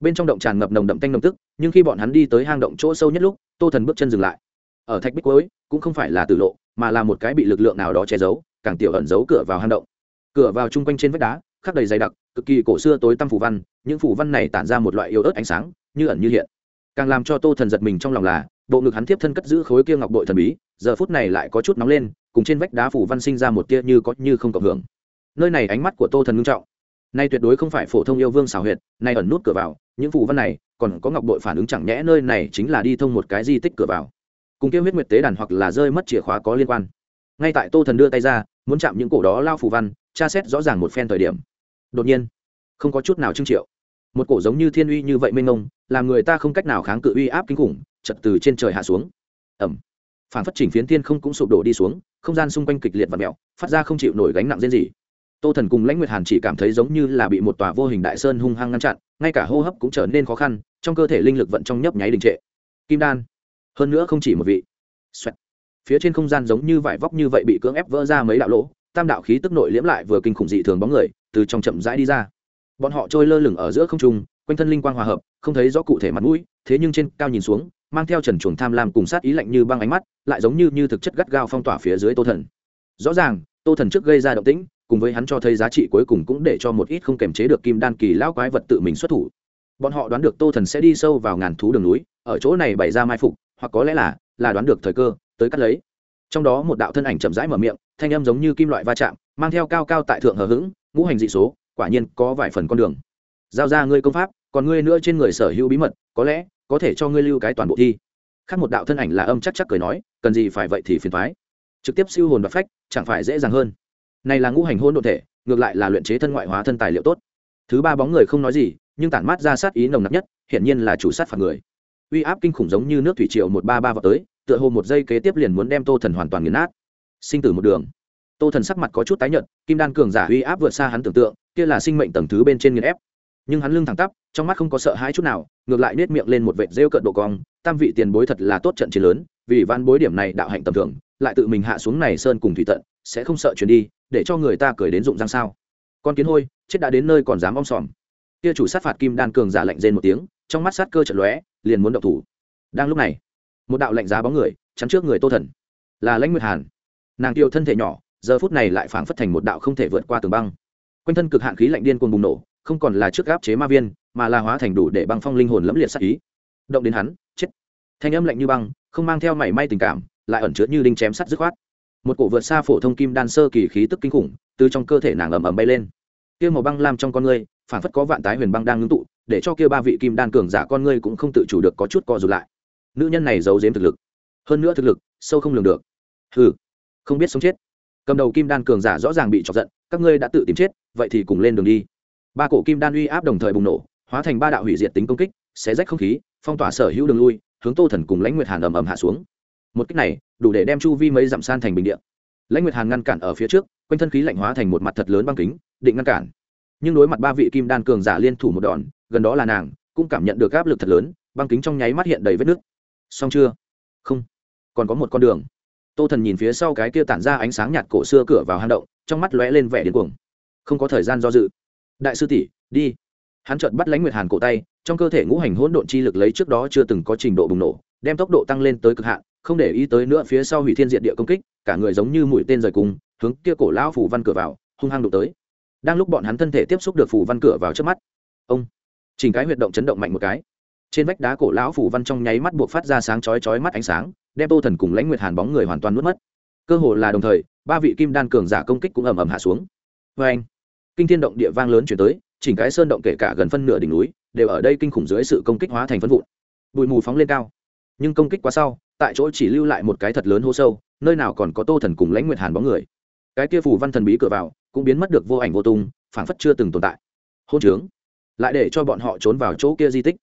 Bên trong động tràn ngập nồng đậm tanh nồng tức, nhưng khi bọn hắn đi tới hang động chỗ sâu nhất lúc, tô thần bước chân dừng lại. Ở thạch bích cuối, cũng không phải là tử lộ, mà là một cái bị lực lượng nào đó che giấu, càng tiểu ẩn giấu cửa vào hang động. Cửa vào chung quanh trên vách đá, khắc đầy dày đặc cực kỳ cổ xưa tối tăm phủ văn, những phủ văn này tản ra một loại yếu ớt ánh sáng, như ẩn như hiện. Càng làm cho tô thần giật mình trong lòng là, bộ ngực hắn tiếp thân cất giữ khối kia ngọc bội thần bí, giờ phút này lại có chút nóng lên, cùng trên vách đá phủ văn sinh ra một tia như có như không cộng hưởng. Nơi này ánh mắt của tô thần ngưng trọng. Nay tuyệt đối không phải phổ thông yêu vương xảo huyệt, nay ẩn nút cửa vào, những phủ văn này, còn có ngọc bội phản ứng chẳng nhẽ nơi này chính là đi thông một cái di tích cửa vào. Cùng kia huyết nguyệt tế đàn hoặc là rơi mất chìa khóa có liên quan. Ngay tại tô thần đưa tay ra, muốn chạm những cổ đó lao phủ văn, tra xét rõ ràng một phen thời điểm đột nhiên, không có chút nào trưng triệu một cổ giống như thiên uy như vậy mênh mông, làm người ta không cách nào kháng cự uy áp kinh khủng, chật từ trên trời hạ xuống. Ẩm phản phát chỉnh phiến thiên không cũng sụp đổ đi xuống, không gian xung quanh kịch liệt và mẹo phát ra không chịu nổi gánh nặng riêng gì tô thần cùng lãnh nguyệt hàn chỉ cảm thấy giống như là bị một tòa vô hình đại sơn hung hăng ngăn chặn, ngay cả hô hấp cũng trở nên khó khăn, trong cơ thể linh lực vận trong nhấp nháy đình trệ. Kim đan. Hơn nữa không chỉ một vị、Xoẹt. Phía trên không gian giống như vải vóc như vậy bị cưỡng ép vỡ ra mấy đạo lỗ, tam đạo khí tức nội liễm lại vừa kinh khủng dị thường bóng người từ trong chậm rãi đi ra. Bọn họ trôi lơ lửng ở giữa không trung, quanh thân linh quang hòa hợp, không thấy rõ cụ thể mặt mũi, thế nhưng trên cao nhìn xuống, mang theo trần chuồng tham lam cùng sát ý lạnh như băng ánh mắt, lại giống như như thực chất gắt gao phong tỏa phía dưới tô thần. Rõ ràng, tô thần trước gây ra động tĩnh, cùng với hắn cho thấy giá trị cuối cùng cũng để cho một ít không kềm chế được kim đan kỳ lão quái vật tự mình xuất thủ. Bọn họ đoán được tô thần sẽ đi sâu vào ngàn thú đường núi, ở chỗ này bày ra mai phục, hoặc có lẽ là là đoán được thời cơ, tới cắt lấy. Trong đó một đạo thân ảnh chậm rãi mở miệng, thanh âm giống như kim loại va chạm mang theo cao cao tại thượng hờ hững, ngũ hành dị số, quả nhiên có vài phần con đường. Giao ra ngươi công pháp, còn ngươi nữa trên người sở hữu bí mật, có lẽ có thể cho ngươi lưu cái toàn bộ thi. Khác một đạo thân ảnh là âm chắc chắc cười nói, cần gì phải vậy thì phiền thoái trực tiếp siêu hồn và phách, chẳng phải dễ dàng hơn. Này là ngũ hành hôn đ ộ thể, ngược lại là luyện chế thân ngoại hóa thân tài liệu tốt. Thứ ba bóng người không nói gì, nhưng tản mát ra sát ý nồng nặc nhất, hiển nhiên là chủ sát phạt người. Uy áp kinh khủng giống như nước thủy triều một ba ba vào tới, tựa hồ một giây kế tiếp liền muốn đem tô thần hoàn toàn nghiền nát. Sinh tử một đường tô thần sắc mặt có chút tái nhợt, kim đan cường giả uy áp vượt xa hắn tưởng tượng, kia là sinh mệnh tầng thứ bên trên nghiền ép. Nhưng hắn lưng thẳng tắp, trong mắt không có sợ hãi chút nào, ngược lại nết miệng lên một vệt rêu cận độ cong, tam vị tiền bối thật là tốt trận chiến lớn, vì văn bối điểm này đạo hạnh tầm thường, lại tự mình hạ xuống này sơn cùng thủy tận, sẽ không sợ chuyển đi, để cho người ta cười đến dụng răng sao. Con kiến hôi, chết đã đến nơi còn dám om sòm. Kia chủ sát phạt kim đan cường giả lạnh rên một tiếng, trong mắt sát cơ trận lóe, liền muốn động thủ. Đang lúc này, một đạo lạnh giá bóng người chắn trước người tô thần. Là lãnh nguyệt hàn. Nàng tiêu thân thể nhỏ giờ phút này lại phảng phất thành một đạo không thể vượt qua tường băng. Quanh thân cực hạn khí lạnh điên cuồng bùng nổ, không còn là trước gáp chế ma viên, mà là hóa thành đủ để băng phong linh hồn lẫm liệt sát ý. Động đến hắn, chết. Thanh âm lạnh như băng, không mang theo mảy may tình cảm, lại ẩn chứa như đinh chém sắt dứt khoát. Một cổ vượt xa phổ thông kim đan sơ kỳ khí tức kinh khủng, từ trong cơ thể nàng ầm ầm bay lên. Kia màu băng lam trong con ngươi phản phất có vạn tái huyền băng đang ngưng tụ, để cho kia ba vị kim đan cường giả con ngươi cũng không tự chủ được có chút co rụt lại. Nữ nhân này giấu giếm thực lực. Hơn nữa thực lực, sâu không lường được. Hừ, không biết sống chết cầm đầu kim đan cường giả rõ ràng bị chọc giận, các ngươi đã tự tìm chết, vậy thì cùng lên đường đi. Ba cổ kim đan uy áp đồng thời bùng nổ, hóa thành ba đạo hủy diệt tính công kích, xé rách không khí, phong tỏa sở hữu đường lui, hướng tô thần cùng lãnh nguyệt hàn ầm ầm hạ xuống. Một cách này, đủ để đem chu vi mấy dặm san thành bình điện lãnh nguyệt hàn ngăn cản ở phía trước, quanh thân khí lạnh hóa thành một mặt thật lớn băng kính, định ngăn cản. Nhưng đối mặt ba vị kim đan cường giả liên thủ một đòn, gần đó là nàng, cũng cảm nhận được áp lực thật lớn, băng kính trong nháy mắt hiện đầy vết nước xong chưa? Không. Còn có một con đường tô thần nhìn phía sau cái kia tản ra ánh sáng nhạt cổ xưa cửa vào hang động, trong mắt lóe lên vẻ điên cuồng. Không có thời gian do dự. Đại sư tỷ, đi. Hắn chợt bắt lãnh nguyệt hàn cổ tay, trong cơ thể ngũ hành hỗn độn chi lực lấy trước đó chưa từng có trình độ bùng nổ, đem tốc độ tăng lên tới cực hạn, không để ý tới nữa phía sau hủy thiên diện địa công kích, cả người giống như mũi tên rời cung, hướng kia cổ lão phủ văn cửa vào, hung hăng đụng tới. Đang lúc bọn hắn thân thể tiếp xúc được phủ văn cửa vào trước mắt, ông, chỉnh cái huyệt động chấn động mạnh một cái. Trên vách đá cổ lão phủ văn trong nháy mắt buộc phát ra sáng chói chói mắt ánh sáng đem tô thần cùng lãnh nguyệt hàn bóng người hoàn toàn nuốt mất. Cơ hồ là đồng thời, ba vị kim đan cường giả công kích cũng ầm ầm hạ xuống. Vê anh, kinh thiên động địa vang lớn chuyển tới, chỉnh cái sơn động kể cả gần phân nửa đỉnh núi, đều ở đây kinh khủng dưới sự công kích hóa thành phân vụn. Bụi mù phóng lên cao. Nhưng công kích quá sau, tại chỗ chỉ lưu lại một cái thật lớn hô sâu, nơi nào còn có tô thần cùng lãnh nguyệt hàn bóng người. Cái kia phủ văn thần bí cửa vào, cũng biến mất được vô ảnh vô tung, phảng phất chưa từng tồn tại. Hôn trướng. Lại để cho bọn họ trốn vào chỗ kia di tích.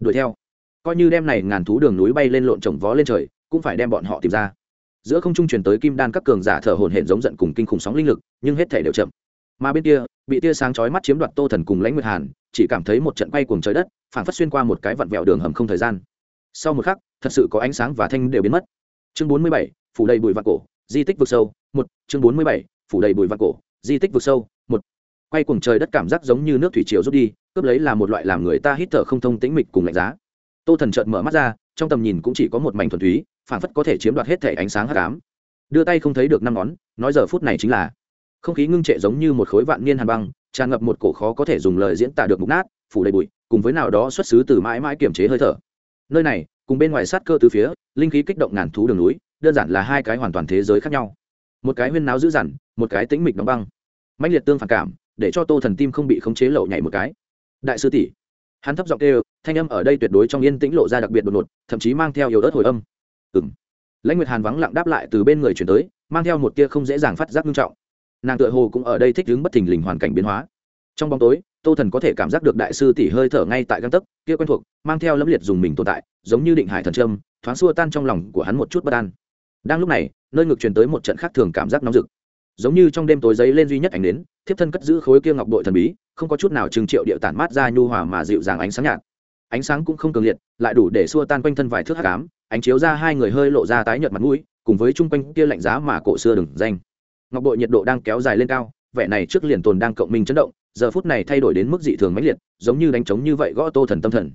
Đuổi theo. Coi như đem này ngàn thú đường núi bay lên lộn trồng vó lên trời cũng phải đem bọn họ tìm ra. Giữa không trung truyền tới kim đan các cường giả thở hồn hển giống giận cùng kinh khủng sóng linh lực, nhưng hết thể đều chậm. Mà bên kia, bị tia sáng chói mắt chiếm đoạt tô thần cùng lãnh nguyệt hàn, chỉ cảm thấy một trận bay cuồng trời đất, phảng phất xuyên qua một cái vặn vẹo đường hầm không thời gian. Sau một khắc, thật sự có ánh sáng và thanh đều biến mất. Chương bốn mươi bảy, phủ đầy bụi vạn cổ, di tích vực sâu, một, chương bốn mươi bảy, phủ đầy bụi vạn cổ, di tích vực sâu, một. Quay cuồng trời đất cảm giác giống như nước thủy triều rút đi, cướp lấy là một loại làm người ta hít thở không thông tĩnh mịch cùng lạnh giá. Tô thần trợn mở mắt ra, trong tầm nhìn cũng chỉ có một mảnh thuần túy phản phất có thể chiếm đoạt hết thể ánh sáng hắc ám. Đưa tay không thấy được năm ngón, nói giờ phút này chính là, không khí ngưng trệ giống như một khối vạn niên hàn băng, tràn ngập một cổ khó có thể dùng lời diễn tả được mục nát, phủ đầy bụi, cùng với nào đó xuất xứ từ mãi mãi kiểm chế hơi thở. Nơi này, cùng bên ngoài sát cơ từ phía, linh khí kích động ngàn thú đường núi, đơn giản là hai cái hoàn toàn thế giới khác nhau. Một cái huyên náo dữ dằn, một cái tĩnh mịch đóng băng. Mạnh liệt tương phản cảm, để cho tô thần tim không bị khống chế lậu nhảy một cái. Đại sư tỷ, hắn thấp giọng kêu, thanh âm ở đây tuyệt đối trong yên tĩnh lộ ra đặc biệt đột ngột, thậm chí mang theo yếu ớt hồi âm ừ m lãnh nguyệt hàn vắng lặng đáp lại từ bên người chuyển tới, mang theo một tia không dễ dàng phát giác nghiêm trọng. Nàng tựa hồ cũng ở đây thích ứng bất thình lình hoàn cảnh biến hóa. Trong bóng tối, tô thần có thể cảm giác được đại sư tỷ hơi thở ngay tại găng tấc, kia quen thuộc, mang theo lẫm liệt dùng mình tồn tại, giống như định hải thần trâm thoáng xua tan trong lòng của hắn một chút bất an. Đang lúc này, nơi ngực truyền tới một trận khác thường cảm giác nóng rực. Giống như trong đêm tối giấy lên duy nhất ảnh đến thiếp thân cất giữ khối kia ngọc bội thần bí, không có chút nào trừng triệu điệu tản mát ra nhu hòa mà dịu dàng ánh sáng nhạt. Ánh sáng cũng không cường liệt, lại đủ để xua tan quanh thân vài thước hắc ám ánh chiếu ra hai người hơi lộ ra tái nhợt mặt mũi, cùng với chung quanh kia lạnh giá mà cổ xưa đừng danh. Ngọc bội nhiệt độ đang kéo dài lên cao, vẻ này trước liền tồn đang cộng minh chấn động, giờ phút này thay đổi đến mức dị thường mãnh liệt, giống như đánh trống như vậy gõ tô thần tâm thần.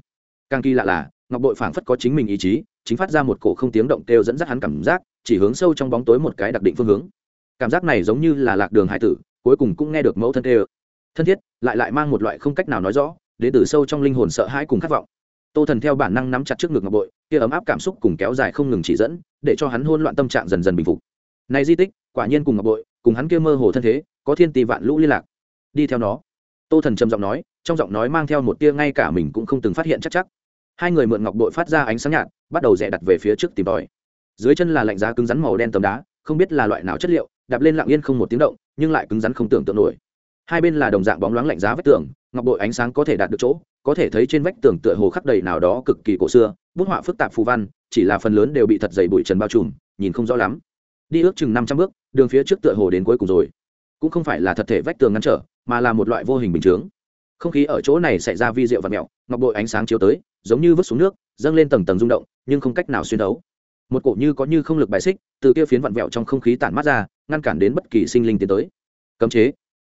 Càng kỳ lạ là, ngọc bội phảng phất có chính mình ý chí, chính phát ra một cổ không tiếng động kêu dẫn dắt hắn cảm giác, chỉ hướng sâu trong bóng tối một cái đặc định phương hướng. Cảm giác này giống như là lạc đường hải tử, cuối cùng cũng nghe được mẫu thân kêu. Thân thiết, lại lại mang một loại không cách nào nói rõ, đến từ sâu trong linh hồn sợ hãi cùng khát vọng tô thần theo bản năng nắm chặt trước ngực ngọc bội, kia ấm áp cảm xúc cùng kéo dài không ngừng chỉ dẫn, để cho hắn hôn loạn tâm trạng dần dần bình phục. Này di tích, quả nhiên cùng ngọc bội, cùng hắn kia mơ hồ thân thế, có thiên tỷ vạn lũ liên lạc. Đi theo nó. Tô thần trầm giọng nói, trong giọng nói mang theo một tia ngay cả mình cũng không từng phát hiện chắc chắc. Hai người mượn ngọc bội phát ra ánh sáng nhạt, bắt đầu rẽ đặt về phía trước tìm tòi. Dưới chân là lạnh giá cứng rắn màu đen tấm đá, không biết là loại nào chất liệu, đạp lên lặng yên không một tiếng động, nhưng lại cứng rắn không tưởng tượng nổi. Hai bên là đồng dạng bóng loáng lạnh giá vách tường, ngọc bội ánh sáng có thể đạt được chỗ có thể thấy trên vách tường tựa hồ khắc đầy nào đó cực kỳ cổ xưa, bút họa phức tạp phù văn, chỉ là phần lớn đều bị thật dày bụi trần bao trùm, nhìn không rõ lắm. Đi ước chừng năm trăm bước, đường phía trước tựa hồ đến cuối cùng rồi. Cũng không phải là thật thể vách tường ngăn trở, mà là một loại vô hình bình chướng. Không khí ở chỗ này xảy ra vi rượu và mẹo, ngọc bội ánh sáng chiếu tới, giống như vứt xuống nước, dâng lên tầng tầng rung động, nhưng không cách nào xuyên đấu. Một cổ như có như không lực bài xích, từ kia phiến vặn vẹo trong không khí tản mát ra, ngăn cản đến bất kỳ sinh linh tiến tới. Cấm chế.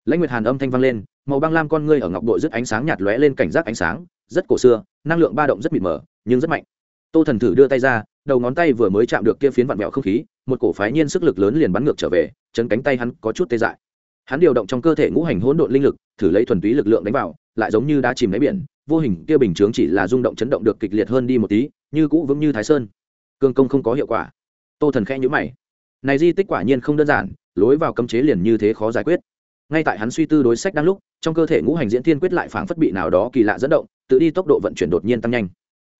Lãnh nguyệt hàn âm thanh vang lên màu băng lam con ngươi ở ngọc bội rất ánh sáng nhạt lóe lên cảnh giác ánh sáng, rất cổ xưa, năng lượng ba động rất mịt mờ, nhưng rất mạnh. Tô thần thử đưa tay ra, đầu ngón tay vừa mới chạm được kia phiến vạn mẹo không khí, một cổ phái nhiên sức lực lớn liền bắn ngược trở về, chấn cánh tay hắn có chút tê dại. Hắn điều động trong cơ thể ngũ hành hỗn độn linh lực, thử lấy thuần túy lực lượng đánh vào, lại giống như đã chìm đáy biển, vô hình kia bình chướng chỉ là rung động chấn động được kịch liệt hơn đi một tí, như cũ vững như thái sơn. Cương công không có hiệu quả. Tô thần khẽ nhữ mày. Này di tích quả nhiên không đơn giản, lối vào cấm chế liền như thế khó giải quyết ngay tại hắn suy tư đối sách đang lúc, trong cơ thể ngũ hành diễn thiên quyết lại phảng phất bị nào đó kỳ lạ dẫn động, tự đi tốc độ vận chuyển đột nhiên tăng nhanh.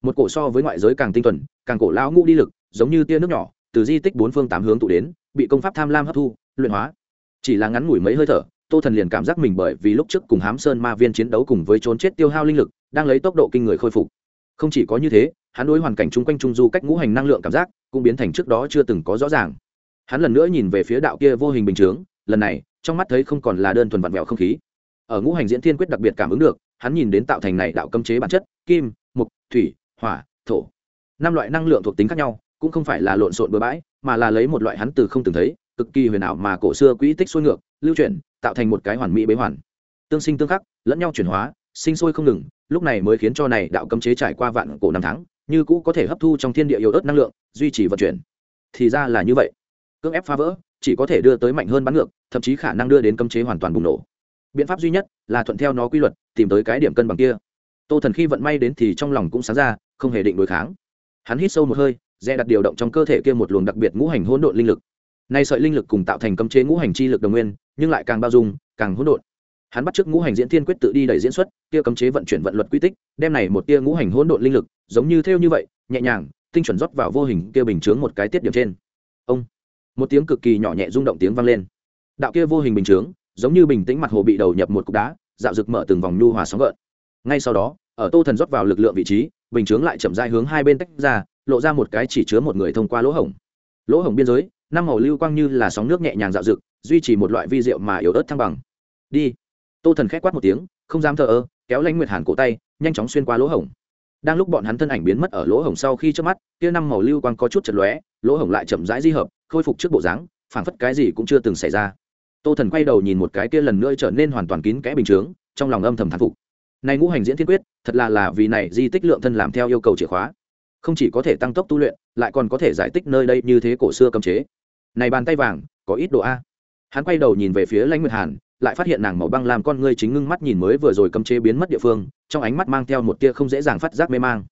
Một cổ so với ngoại giới càng tinh tuần càng cổ lão ngũ đi lực, giống như tia nước nhỏ, từ di tích bốn phương tám hướng tụ đến, bị công pháp tham lam hấp thu, luyện hóa. Chỉ là ngắn ngủi mấy hơi thở, tô thần liền cảm giác mình bởi vì lúc trước cùng hám sơn ma viên chiến đấu cùng với trốn chết tiêu hao linh lực, đang lấy tốc độ kinh người khôi phục. Không chỉ có như thế, hắn đối hoàn cảnh chung quanh trung du cách ngũ hành năng lượng cảm giác, cũng biến thành trước đó chưa từng có rõ ràng. Hắn lần nữa nhìn về phía đạo kia vô hình bình chướng, lần này trong mắt thấy không còn là đơn thuần vặn vẹo không khí. Ở ngũ hành diễn thiên quyết đặc biệt cảm ứng được, hắn nhìn đến tạo thành này đạo cấm chế bản chất, kim mục thủy, hỏa, thổ. Năm loại năng lượng thuộc tính khác nhau, cũng không phải là lộn xộn bừa bãi, mà là lấy một loại hắn từ không từng thấy, cực kỳ huyền ảo mà cổ xưa quỹ tích xuôi ngược, lưu chuyển, tạo thành một cái hoàn mỹ bế hoàn. Tương sinh tương khắc, lẫn nhau chuyển hóa, sinh sôi không ngừng, lúc này mới khiến cho này đạo cấm chế trải qua vạn cổ năm tháng, như cũ có thể hấp thu trong thiên địa yếu ớt năng lượng, duy trì vận chuyển. Thì ra là như vậy cưỡng ép phá vỡ, chỉ có thể đưa tới mạnh hơn bắn ngược, thậm chí khả năng đưa đến cấm chế hoàn toàn bùng nổ. Biện pháp duy nhất là thuận theo nó quy luật, tìm tới cái điểm cân bằng kia. Tô thần khi vận may đến thì trong lòng cũng sáng ra, không hề định đối kháng. Hắn hít sâu một hơi, dè đặt điều động trong cơ thể kia một luồng đặc biệt ngũ hành hỗn độn linh lực. Nay sợi linh lực cùng tạo thành cấm chế ngũ hành chi lực đồng nguyên, nhưng lại càng bao dung, càng hỗn độn. Hắn bắt trước ngũ hành diễn thiên quyết tự đi đẩy diễn xuất, kia cấm chế vận chuyển vận luật quy tích, đem này một tia ngũ hành hỗn độn linh lực, giống như theo như vậy, nhẹ nhàng, tinh chuẩn rót vào vô hình kia bình chướng một cái tiết điểm trên. Ông! Một tiếng cực kỳ nhỏ nhẹ rung động tiếng vang lên. Đạo kia vô hình bình chướng, giống như bình tĩnh mặt hồ bị đầu nhập một cục đá, dạo rực mở từng vòng nhu hòa sóng gợn. Ngay sau đó, ở tô thần rót vào lực lượng vị trí, bình chướng lại chậm dai hướng hai bên tách ra, lộ ra một cái chỉ chứa một người thông qua lỗ hổng. Lỗ hổng biên giới, năm màu lưu quang như là sóng nước nhẹ nhàng dạo rực, duy trì một loại vi rượu mà yếu ớt thăng bằng. Đi. Tô thần k h é quát một tiếng, không dám thờ ơ, kéo lãnh nguyệt hàn cổ tay, nhanh chóng xuyên qua lỗ hổng đang lúc bọn hắn thân ảnh biến mất ở lỗ hổng sau khi trước mắt, kia năm màu lưu quang có chút chật lóe, lỗ hổng lại chậm rãi di hợp, khôi phục trước bộ dáng, phảng phất cái gì cũng chưa từng xảy ra. Tô thần quay đầu nhìn một cái kia lần nữa trở nên hoàn toàn kín kẽ bình chướng trong lòng âm thầm thán phục. Này ngũ hành diễn thiên quyết, thật là là vì này di tích lượng thân làm theo yêu cầu chìa khóa. Không chỉ có thể tăng tốc tu luyện, lại còn có thể giải tích nơi đây như thế cổ xưa cấm chế. Này bàn tay vàng, có ít độ a. Hắn quay đầu nhìn về phía lãnh nguyệt hàn lại phát hiện nàng màu băng làm con ngươi chính ngưng mắt nhìn mới vừa rồi cấm chế biến mất địa phương, trong ánh mắt mang theo một tia không dễ dàng phát giác mê mang.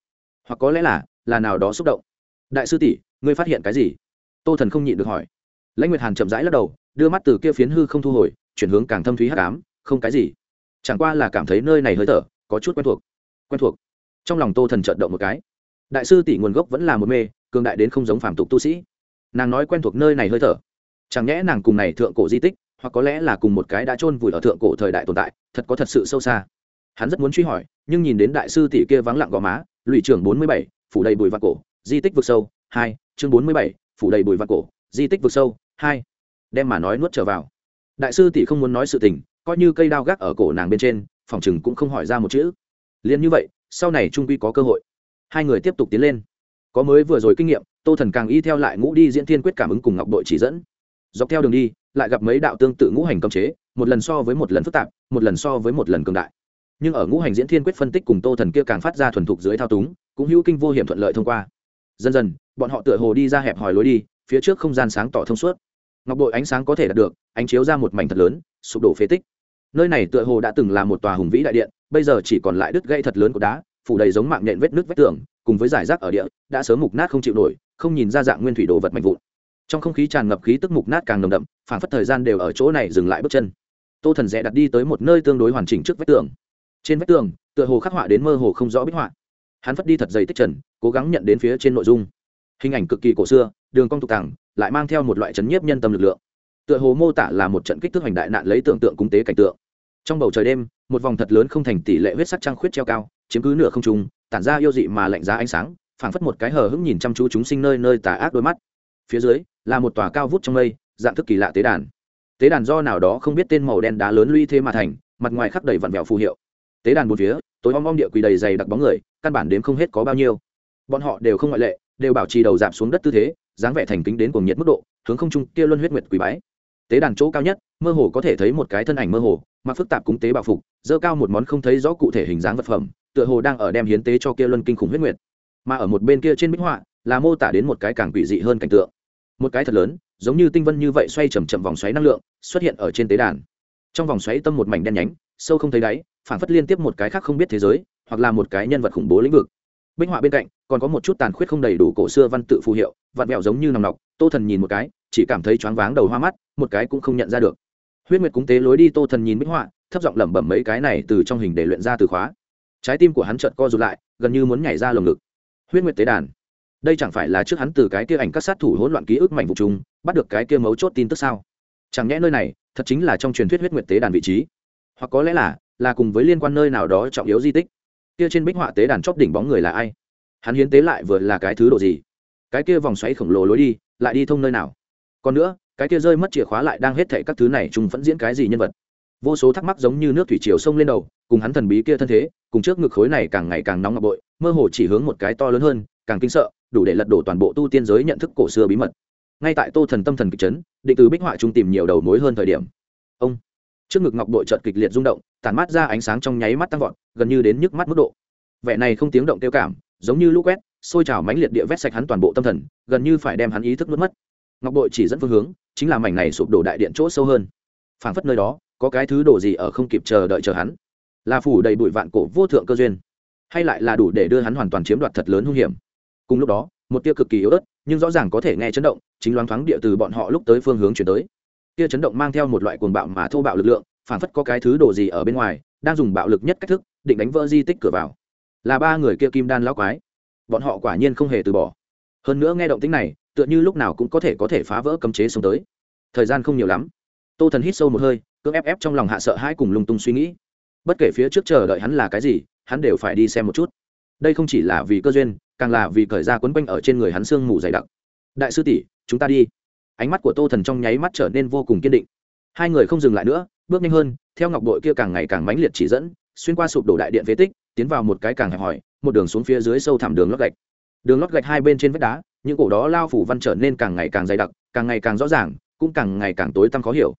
Hoặc có lẽ là là nào đó xúc động. Đại sư tỷ, ngươi phát hiện cái gì? Tô thần không nhịn được hỏi. Lãnh nguyệt hàn chậm rãi lắc đầu, đưa mắt từ kia phiến hư không thu hồi, chuyển hướng càng thâm thúy hắc ám, không cái gì. Chẳng qua là cảm thấy nơi này hơi thở, có chút quen thuộc. Quen thuộc. Trong lòng tô thần chợt động một cái. Đại sư tỷ nguồn gốc vẫn là một mê, cường đại đến không giống phàm tục tu sĩ. Nàng nói quen thuộc nơi này hơi thở. Chẳng nhẽ nàng cùng này thượng cổ di tích hoặc có lẽ là cùng một cái đã chôn vùi ở thượng cổ thời đại tồn tại, thật có thật sự sâu xa. Hắn rất muốn truy hỏi, nhưng nhìn đến đại sư tỷ kia vắng lặng gò má, lụy trưởng bốn mươi bảy, phủ đầy bùi vạc cổ, di tích vực sâu, hai, chương bốn mươi bảy, phủ đầy bùi vạc cổ, di tích vực sâu, hai. Đem mà nói nuốt trở vào. Đại sư tỷ không muốn nói sự tình, coi như cây đao gác ở cổ nàng bên trên, phòng chừng cũng không hỏi ra một chữ. Liền như vậy, sau này trung quy có cơ hội. Hai người tiếp tục tiến lên. Có mới vừa rồi kinh nghiệm, tô thần càng y theo lại ngũ đi diễn thiên quyết cảm ứng cùng ngọc đội chỉ dẫn dọc theo đường đi, lại gặp mấy đạo tương tự ngũ hành cấm chế, một lần so với một lần phức tạp, một lần so với một lần cường đại. Nhưng ở ngũ hành diễn thiên quyết phân tích cùng tô thần kia càng phát ra thuần thục dưới thao túng, cũng hữu kinh vô hiểm thuận lợi thông qua. Dần dần, bọn họ tựa hồ đi ra hẹp hòi lối đi, phía trước không gian sáng tỏ thông suốt. Ngọc bội ánh sáng có thể đạt được, ánh chiếu ra một mảnh thật lớn, sụp đổ phế tích. Nơi này tựa hồ đã từng là một tòa hùng vĩ đại điện, bây giờ chỉ còn lại đứt gãy thật lớn của đá, phủ đầy giống mạng nhện vết nước vách tường, cùng với giải rác ở địa, đã sớm mục nát không chịu nổi, không nhìn ra dạng nguyên thủy đồ vật mạnh vụn trong không khí tràn ngập khí tức mục nát càng nồng đậm phản phất thời gian đều ở chỗ này dừng lại bước chân. Tô thần rẽ đặt đi tới một nơi tương đối hoàn chỉnh trước vách tường. Trên vách tường, tựa hồ khắc họa đến mơ hồ không rõ bích họa. Hắn phất đi thật dày tích trần, cố gắng nhận đến phía trên nội dung. Hình ảnh cực kỳ cổ xưa, đường cong tục tàng lại mang theo một loại chấn nhiếp nhân tâm lực lượng. Tựa hồ mô tả là một trận kích thước hoành đại nạn lấy tưởng tượng cúng tế cảnh tượng. Trong bầu trời đêm, một vòng thật lớn không thành tỷ lệ huyết sắc trăng khuyết treo cao, chiếm cứ nửa không trung, tản ra yêu dị mà lạnh giá ánh sáng, phảng phất một cái hờ hững nhìn chăm chú chúng sinh nơi nơi tà ác đôi mắt. Phía dưới là một tòa cao vút trong mây, dạng thức kỳ lạ tế đàn. Tế đàn do nào đó không biết tên màu đen đá lớn lũy thế mà thành, mặt ngoài khắc đầy vặn vẹo phù hiệu. Tế đàn bốn phía, tối om om địa quỳ đầy dày đặc bóng người, căn bản đếm không hết có bao nhiêu. Bọn họ đều không ngoại lệ, đều bảo trì đầu giảm xuống đất tư thế, dáng vẻ thành kính đến cuồng nhiệt mức độ, hướng không trung kia luân huyết nguyệt quỳ bái. Tế đàn chỗ cao nhất, mơ hồ có thể thấy một cái thân ảnh mơ hồ, mặc phức tạp cúng tế bảo phục dơ cao một món không thấy rõ cụ thể hình dáng vật phẩm, tựa hồ đang ở đem hiến tế cho kia luân kinh khủng huyết nguyệt. Mà ở một bên kia trên bích họa, là mô tả đến một cái càng quỷ dị hơn cảnh tượng một cái thật lớn, giống như tinh vân như vậy xoay chầm chậm vòng xoáy năng lượng, xuất hiện ở trên tế đàn. Trong vòng xoáy tâm một mảnh đen nhánh, sâu không thấy đáy phản phất liên tiếp một cái khác không biết thế giới, hoặc là một cái nhân vật khủng bố lĩnh vực. Bích họa bên cạnh, còn có một chút tàn khuyết không đầy đủ cổ xưa văn tự phù hiệu, vặn mẹo giống như nòng nọc, tô thần nhìn một cái, chỉ cảm thấy choáng váng đầu hoa mắt, một cái cũng không nhận ra được. Huyết nguyệt cúng tế lối đi tô thần nhìn bích họa, thấp giọng lẩm bẩm mấy cái này từ trong hình để luyện ra từ khóa. Trái tim của hắn chợt co rụt lại, gần như muốn nhảy ra lồng ngực. Huyết nguyệt tế đàn đây chẳng phải là trước hắn từ cái kia ảnh các sát thủ hỗn loạn ký ức mảnh vụ chúng bắt được cái kia mấu chốt tin tức sao? Chẳng nhẽ nơi này, thật chính là trong truyền thuyết huyết nguyệt tế đàn vị trí. Hoặc có lẽ là là cùng với liên quan nơi nào đó trọng yếu di tích. Kia trên bích họa tế đàn chóp đỉnh bóng người là ai? Hắn hiến tế lại vừa là cái thứ độ gì? Cái kia vòng xoáy khổng lồ lối đi, lại đi thông nơi nào? Còn nữa, cái kia rơi mất chìa khóa lại đang hết thệ các thứ này trùng vẫn diễn cái gì nhân vật? Vô số thắc mắc giống như nước thủy triều sông lên đầu, cùng hắn thần bí kia thân thế, cùng trước ngực khối này càng ngày càng nóng ngọc bội mơ hồ chỉ hướng một cái to lớn hơn càng kinh sợ, đủ để lật đổ toàn bộ tu tiên giới nhận thức cổ xưa bí mật. Ngay tại tô thần tâm thần kịch chấn, định từ bích họa trung tìm nhiều đầu mối hơn thời điểm. Ông, trước ngực ngọc bội trợt kịch liệt rung động, tản mát ra ánh sáng trong nháy mắt tăng vọt, gần như đến nhức mắt mức độ. Vẻ này không tiếng động tiêu cảm, giống như lũ quét xôi trào mãnh liệt địa vét sạch hắn toàn bộ tâm thần, gần như phải đem hắn ý thức nuốt mất. Ngọc bội chỉ dẫn phương hướng, chính là mảnh này sụp đổ đại điện chỗ sâu hơn. Phảng phất nơi đó, có cái thứ đổ gì ở không kịp chờ đợi chờ hắn. Là phủ đầy bụi vạn cổ vô thượng cơ duyên, hay lại là đủ để đưa hắn hoàn toàn chiếm đoạt thật lớn hung hiểm cùng lúc đó, một tia cực kỳ yếu ớt, nhưng rõ ràng có thể nghe chấn động, chính loáng thoáng địa từ bọn họ lúc tới phương hướng chuyển tới. Tia chấn động mang theo một loại cuồng bạo mà thô bạo lực lượng, phản phất có cái thứ đồ gì ở bên ngoài, đang dùng bạo lực nhất cách thức, định đánh vỡ di tích cửa vào. Là ba người kia kim đan lão quái. Bọn họ quả nhiên không hề từ bỏ. Hơn nữa nghe động tính này, tựa như lúc nào cũng có thể có thể phá vỡ cấm chế xuống tới. Thời gian không nhiều lắm. Tô thần hít sâu một hơi, cưỡng ép ép trong lòng hạ sợ hãi cùng lung tung suy nghĩ. Bất kể phía trước chờ đợi hắn là cái gì, hắn đều phải đi xem một chút đây không chỉ là vì cơ duyên, càng là vì cởi ra quấn quanh ở trên người hắn sương mù dày đặc. Đại sư tỷ, chúng ta đi. Ánh mắt của tô thần trong nháy mắt trở nên vô cùng kiên định. Hai người không dừng lại nữa, bước nhanh hơn, theo ngọc bội kia càng ngày càng mãnh liệt chỉ dẫn, xuyên qua sụp đổ đại điện phế tích, tiến vào một cái càng hẹp hòi, một đường xuống phía dưới sâu thẳm đường lót gạch. Đường lót gạch hai bên trên vách đá, những cổ đó lao phủ văn trở nên càng ngày càng dày đặc, càng ngày càng rõ ràng, cũng càng ngày càng tối tăm khó hiểu.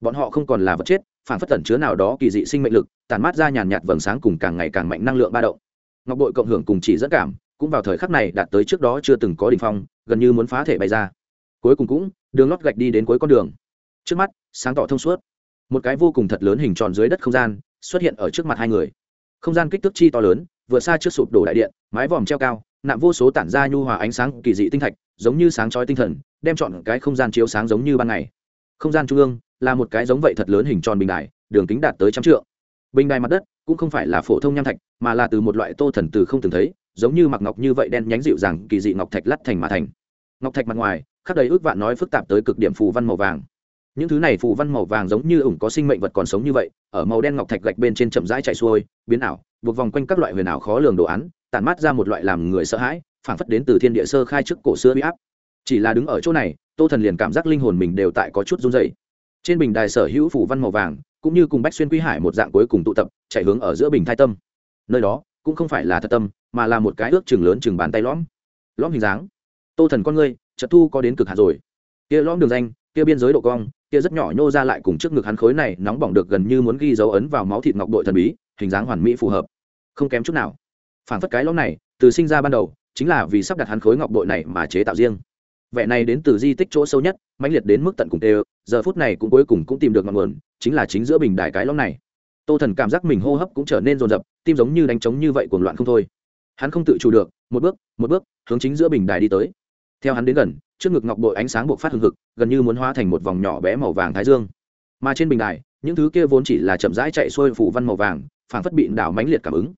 Bọn họ không còn là vật chết, phản phất tẩn chứa nào đó kỳ dị sinh mệnh lực tàn mát ra nhàn nhạt vầng sáng cùng càng ngày càng mạnh năng lượng ba động ngọc bội cộng hưởng cùng chỉ dẫn cảm, cũng vào thời khắc này đạt tới trước đó chưa từng có đ ỉ n h phong, gần như muốn phá thể bay ra. Cuối cùng cũng, đường lót gạch đi đến cuối con đường. Trước mắt, sáng tỏ thông suốt. Một cái vô cùng thật lớn hình tròn dưới đất không gian, xuất hiện ở trước mặt hai người. Không gian kích thước chi to lớn vượt xa trước sụp đổ đại điện, mái vòm treo cao, nạm vô số tản ra nhu hòa ánh sáng kỳ dị tinh thạch, giống như sáng trói tinh thần, đem chọn cái không gian chiếu sáng giống như ban ngày. Không gian trung ương, là một cái giống vậy thật lớn hình tròn bình đài, đường kính đạt tới trăm trượng. Bình đài mặt đất cũng không phải là phổ thông nham thạch, mà là từ một loại tô thần từ không từng thấy, giống như mặc ngọc như vậy đen nhánh dịu dàng, kỳ dị ngọc thạch lắt thành mà thành. Ngọc thạch mặt ngoài khắc đầy ước vạn nói phức tạp tới cực điểm phù văn màu vàng. Những thứ này phù văn màu vàng giống như ủng có sinh mệnh vật còn sống như vậy, ở màu đen ngọc thạch gạch bên trên chậm rãi chạy xuôi, biến ảo, buộc vòng quanh các loại huyền ảo khó lường đồ án, tản mát ra một loại làm người sợ hãi, phảng phất đến từ thiên địa sơ khai trước cổ xưa huy áp. Chỉ là đứng ở chỗ này, tô thần liền cảm giác linh hồn mình đều tại có chút run dày trên bình đài sở hữu phủ văn màu vàng cũng như cùng bách xuyên quy hải một dạng cuối cùng tụ tập, chạy hướng ở giữa bình thai tâm. Nơi đó, cũng không phải là thật tâm, mà là một cái ước chừng lớn chừng bàn tay lõm. Lõm hình dáng. Tô thần con ngươi trật thu có đến cực hạt rồi. Kia lõm đường danh, kia biên giới độ cong, kia rất nhỏ nhô ra lại cùng trước ngực hắn khối này nóng bỏng được gần như muốn ghi dấu ấn vào máu thịt ngọc đội thần bí, hình dáng hoàn mỹ phù hợp. Không kém chút nào. Phản phất cái lõm này, từ sinh ra ban đầu, chính là vì sắp đặt hắn khối ngọc đội này mà chế tạo riêng. Vẻ này đến từ di tích chỗ sâu nhất, mãnh liệt đến mức tận cùng tê giờ phút này cũng cuối cùng cũng tìm được ngọn nguồn chính là chính giữa bình đài cái lõm này. Tô thần cảm giác mình hô hấp cũng trở nên rồn rập tim giống như đánh trống như vậy cuồng loạn không thôi. Hắn không tự chủ được, một bước một bước, hướng chính giữa bình đài đi tới. Theo hắn đến gần, trước ngực ngọc bội ánh sáng buộc phát hừng hực, gần như muốn hóa thành một vòng nhỏ bé màu vàng thái dương. Mà trên bình đài, những thứ kia vốn chỉ là chậm rãi chạy xuôi phủ văn màu vàng, phảng phất bị đảo mãnh liệt cảm ứng.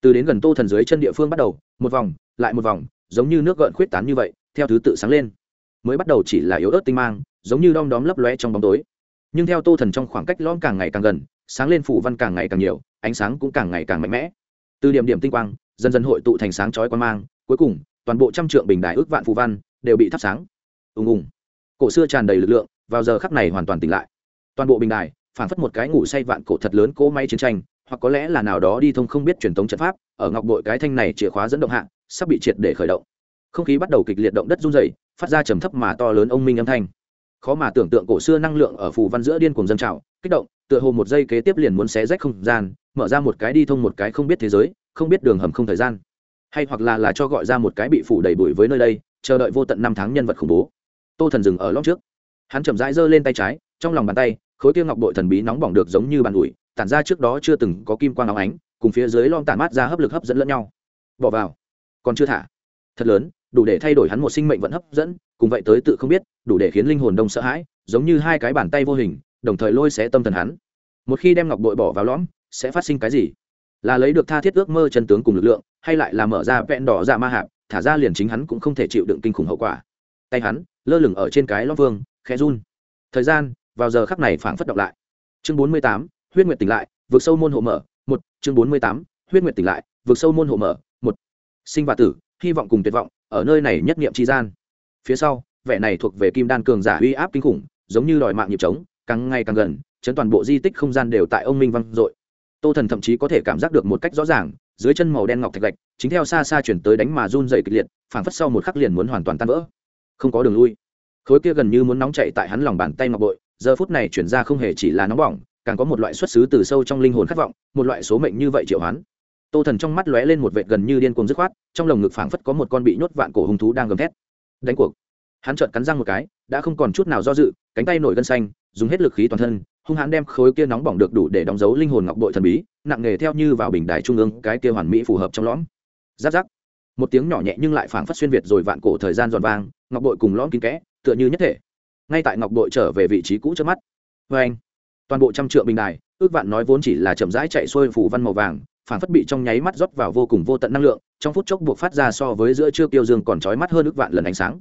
Từ đến gần tô thần dưới chân địa phương bắt đầu, một vòng, lại một vòng, giống như nước gợn khuyết tán như vậy, theo thứ tự sáng lên. Mới bắt đầu chỉ là yếu ớt tinh mang, giống như đom đóm lấp lóe trong bóng tối nhưng theo tô thần trong khoảng cách lõm càng ngày càng gần, sáng lên phủ văn càng ngày càng nhiều, ánh sáng cũng càng ngày càng mạnh mẽ. Từ điểm điểm tinh quang, dần dần hội tụ thành sáng chói quan mang, cuối cùng, toàn bộ trăm trượng bình đài ước vạn phù văn đều bị thắp sáng. Ùng ùng. Cổ xưa tràn đầy lực lượng, vào giờ khắc này hoàn toàn tỉnh lại. Toàn bộ bình đài phản phất một cái ngủ say vạn cổ thật lớn cỗ may chiến tranh, hoặc có lẽ là nào đó đi thông không biết truyền thống trận pháp, ở ngọc bội cái thanh này chìa khóa dẫn động hạ, sắp bị triệt để khởi động. Không khí bắt đầu kịch liệt động đất run dày phát ra trầm thấp mà to lớn ông minh âm thanh khó mà tưởng tượng cổ xưa năng lượng ở phù văn giữa điên cuồng dân trào, kích động, tựa hồ một giây kế tiếp liền muốn xé rách không gian, mở ra một cái đi thông một cái không biết thế giới, không biết đường hầm không thời gian. Hay hoặc là là cho gọi ra một cái bị phủ đầy bụi với nơi đây, chờ đợi vô tận năm tháng nhân vật khủng bố. Tô thần dừng ở lóc trước. Hắn chậm rãi giơ lên tay trái, trong lòng bàn tay, khối kia ngọc bội thần bí nóng bỏng được giống như bàn ủi, tản ra trước đó chưa từng có kim quang óng ánh, cùng phía dưới lom tản mát ra hấp lực hấp dẫn lẫn nhau. Bỏ vào. Còn chưa thả. Thật lớn, đủ để thay đổi hắn một sinh mệnh vẫn hấp dẫn cùng vậy tới tự không biết, đủ để khiến linh hồn đông sợ hãi, giống như hai cái bàn tay vô hình, đồng thời lôi xé tâm thần hắn. Một khi đem ngọc bội bỏ vào lõm, sẽ phát sinh cái gì? Là lấy được tha thiết ước mơ chân tướng cùng lực lượng, hay lại là mở ra vẹn đỏ dạ ma hạp, thả ra liền chính hắn cũng không thể chịu đựng kinh khủng hậu quả. Tay hắn, lơ lửng ở trên cái lõm vương, khẽ run. Thời gian, vào giờ khắc này phảng phất động lại. Chương bốn mươi tám, huyết nguyệt tỉnh lại, vượt sâu môn hộ mở, một. Chương bốn mươi tám, huyết nguyệt tỉnh lại, vượt sâu môn hộ mở, một. Sinh và tử, hy vọng cùng tuyệt vọng, ở nơi này nhất niệm tri gian phía sau vẻ này thuộc về kim đan cường giả uy áp kinh khủng giống như đòi mạng nhịp trống càng ngày càng gần chấn toàn bộ di tích không gian đều tại ông minh văng dội. Tô thần thậm chí có thể cảm giác được một cách rõ ràng dưới chân màu đen ngọc thạch lạch, chính theo xa xa chuyển tới đánh mà run dày kịch liệt phảng phất sau một khắc liền muốn hoàn toàn tan vỡ. Không có đường lui. Khối kia gần như muốn nóng chạy tại hắn lòng bàn tay ngọc bội giờ phút này chuyển ra không hề chỉ là nóng bỏng càng có một loại xuất xứ từ sâu trong linh hồn khát vọng một loại số mệnh như vậy triệu hoán. Tô thần trong mắt lóe lên một vệt gần như điên cuồng dứt khoát trong lồng ngực phảng phất có một con bị nhốt vạn cổ hung thú đang gầm thét đánh cuộc. Hắn trợn cắn răng một cái, đã không còn chút nào do dự, cánh tay nổi gân xanh, dùng hết lực khí toàn thân, hung hãn đem khối kia nóng bỏng được đủ để đóng dấu linh hồn ngọc bội thần bí, nặng nghề theo như vào bình đài trung ương, cái kia hoàn mỹ phù hợp trong lõm. Giáp giáp một tiếng nhỏ nhẹ nhưng lại phảng phất xuyên việt rồi vạn cổ thời gian giòn vang, ngọc bội cùng lõm kín kẽ, tựa như nhất thể. Ngay tại ngọc bội trở về vị trí cũ trước mắt. Vê anh toàn bộ trăm trượng bình đài, ước vạn nói vốn chỉ là chậm rãi chạy xuôi phủ văn màu vàng phảng phất bị trong nháy mắt rót vào vô cùng vô tận năng lượng, trong phút chốc buộc phát ra so với giữa trưa tiêu dương còn chói mắt hơn ước vạn lần ánh sáng.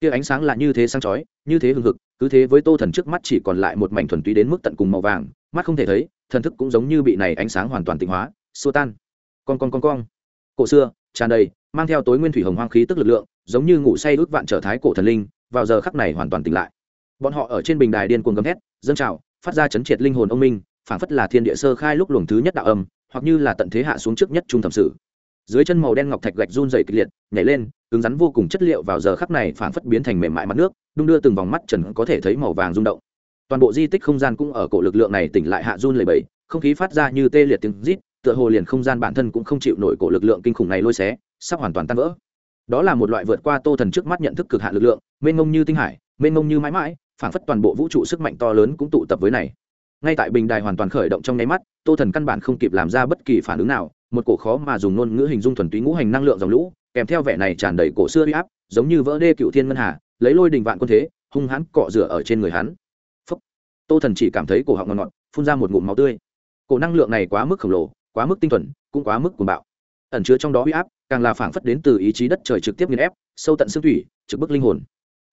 Kia ánh sáng là như thế sáng chói, như thế hừng hực, cứ thế với tô thần trước mắt chỉ còn lại một mảnh thuần túy đến mức tận cùng màu vàng, mắt không thể thấy, thần thức cũng giống như bị này ánh sáng hoàn toàn tịnh hóa, xua tan. Con con con con cổ xưa, tràn đầy, mang theo tối nguyên thủy hồng hoang khí tức lực lượng, giống như ngủ say ước vạn trở thái cổ thần linh, vào giờ khắc này hoàn toàn tỉnh lại. Bọn họ ở trên bình đài điên cuồng gầm thét, dâng trào, phát ra chấn triệt linh hồn ông minh, phảng phất là thiên địa sơ khai lúc luồng thứ nhất đạo âm hoặc như là tận thế hạ xuống trước nhất trung thẩm sử. Dưới chân màu đen ngọc thạch gạch run dày kịch liệt, nhảy lên, cứng rắn vô cùng chất liệu vào giờ khắc này phảng phất biến thành mềm mại mặt nước, đung đưa từng vòng mắt trần có thể thấy màu vàng rung động. Toàn bộ di tích không gian cũng ở cổ lực lượng này tỉnh lại hạ run lầy bẫy không khí phát ra như tê liệt tiếng rít, tựa hồ liền không gian bản thân cũng không chịu nổi cổ lực lượng kinh khủng này lôi xé, sắp hoàn toàn tan vỡ. Đó là một loại vượt qua tô thần trước mắt nhận thức cực hạn lực lượng, mênh mông như tinh hải, mênh mông như mãi mãi, phảng phất toàn bộ vũ trụ sức mạnh to lớn cũng tụ tập với này ngay tại bình đài hoàn toàn khởi động trong nháy mắt, tô thần căn bản không kịp làm ra bất kỳ phản ứng nào, một cổ khó mà dùng ngôn ngữ hình dung thuần túy ngũ hành năng lượng dòng lũ, kèm theo vẻ này tràn đầy cổ xưa uy áp, giống như vỡ đê cựu thiên ngân hà, lấy lôi đình vạn quân thế, hung hãn cọ rửa ở trên người hắn. Phúc. tô thần chỉ cảm thấy cổ họng ngọt ngọt, phun ra một ngụm máu tươi. Cổ năng lượng này quá mức khổng lồ, quá mức tinh thuần, cũng quá mức cuồng bạo. Ẩn chứa trong đó uy áp, càng là phảng phất đến từ ý chí đất trời trực tiếp nghiền ép, sâu tận xương thủy, trực bức linh hồn.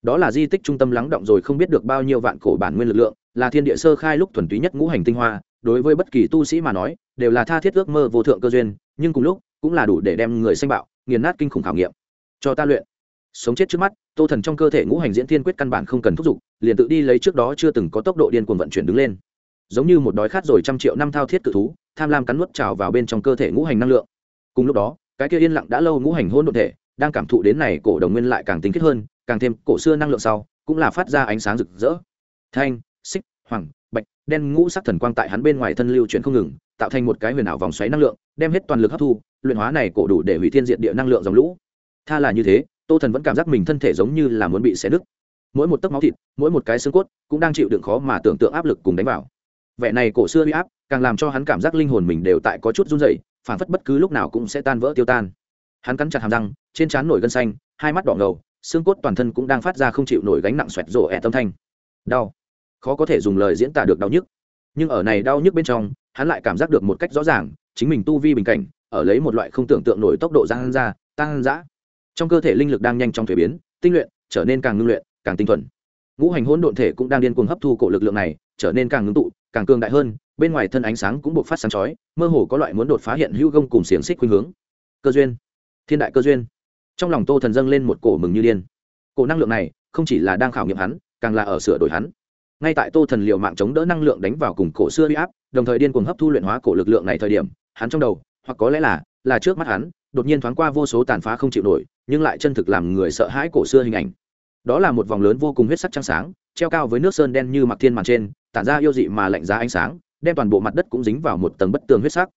Đó là di tích trung tâm lắng động rồi không biết được bao nhiêu vạn cổ bản nguyên lực lượng là thiên địa sơ khai lúc thuần túy nhất ngũ hành tinh hoa, đối với bất kỳ tu sĩ mà nói, đều là tha thiết ước mơ vô thượng cơ duyên, nhưng cùng lúc, cũng là đủ để đem người sanh bạo, nghiền nát kinh khủng khảo nghiệm. Cho ta luyện. Sống chết trước mắt, tô thần trong cơ thể ngũ hành diễn thiên quyết căn bản không cần thúc giục, liền tự đi lấy trước đó chưa từng có tốc độ điên cuồng vận chuyển đứng lên. Giống như một đói khát rồi trăm triệu năm thao thiết cự thú, tham lam cắn nuốt trào vào bên trong cơ thể ngũ hành năng lượng. Cùng lúc đó, cái kia yên lặng đã lâu ngũ hành hôn đ ộ thể, đang cảm thụ đến này cổ đồng nguyên lại càng tính kết hơn, càng thêm cổ xưa năng lượng sau, cũng là phát ra ánh sáng rực rỡ. Thanh xích, hoàng, bạch, đen ngũ sắc thần quang tại hắn bên ngoài thân lưu chuyển không ngừng, tạo thành một cái huyền ảo vòng xoáy năng lượng, đem hết toàn lực hấp thu, luyện hóa này cổ đủ để hủy thiên diện địa năng lượng dòng lũ. Tha là như thế, tô thần vẫn cảm giác mình thân thể giống như là muốn bị xé nứt. Mỗi một tấc máu thịt, mỗi một cái xương cốt cũng đang chịu đựng khó mà tưởng tượng áp lực cùng đánh vào. Vẻ này cổ xưa huy áp càng làm cho hắn cảm giác linh hồn mình đều tại có chút run dày phản phất bất cứ lúc nào cũng sẽ tan vỡ tiêu tan. Hắn cắn chặt hàm răng, trên trán nổi gân xanh, hai mắt đỏ ngầu, xương cốt toàn thân cũng đang phát ra không chịu nổi gánh nặng xoẹt rổ ẹ tâm thanh. Đau khó có thể dùng lời diễn tả được đau nhức. Nhưng ở này đau nhức bên trong, hắn lại cảm giác được một cách rõ ràng, chính mình tu vi bình cảnh, ở lấy một loại không tưởng tượng nổi tốc độ giang ra tăng dã trong cơ thể linh lực đang nhanh chóng thuế biến, tinh luyện, trở nên càng ngưng luyện, càng tinh thuần. Ngũ hành hỗn độn thể cũng đang điên cuồng hấp thu cổ lực lượng này, trở nên càng ngưng tụ, càng cường đại hơn, bên ngoài thân ánh sáng cũng buộc phát sáng chói, mơ hồ có loại muốn đột phá hiện hữu gông cùng xiềng xích khuynh hướng. Cơ duyên. Thiên đại cơ duyên. Trong lòng tô thần dâng lên một cổ mừng như điên. Cổ năng lượng này, không chỉ là đang khảo nghiệm hắn, càng là ở sửa đổi hắn ngay tại tô thần liệu mạng chống đỡ năng lượng đánh vào cùng cổ xưa huy áp, đồng thời điên cuồng hấp thu luyện hóa cổ lực lượng này thời điểm, hắn trong đầu, hoặc có lẽ là là trước mắt hắn, đột nhiên thoáng qua vô số tàn phá không chịu nổi, nhưng lại chân thực làm người sợ hãi cổ xưa hình ảnh. Đó là một vòng lớn vô cùng huyết sắc trắng sáng, treo cao với nước sơn đen như mặc thiên màn trên, tản ra yêu dị mà lạnh giá ánh sáng, đem toàn bộ mặt đất cũng dính vào một tầng bất tường huyết sắc.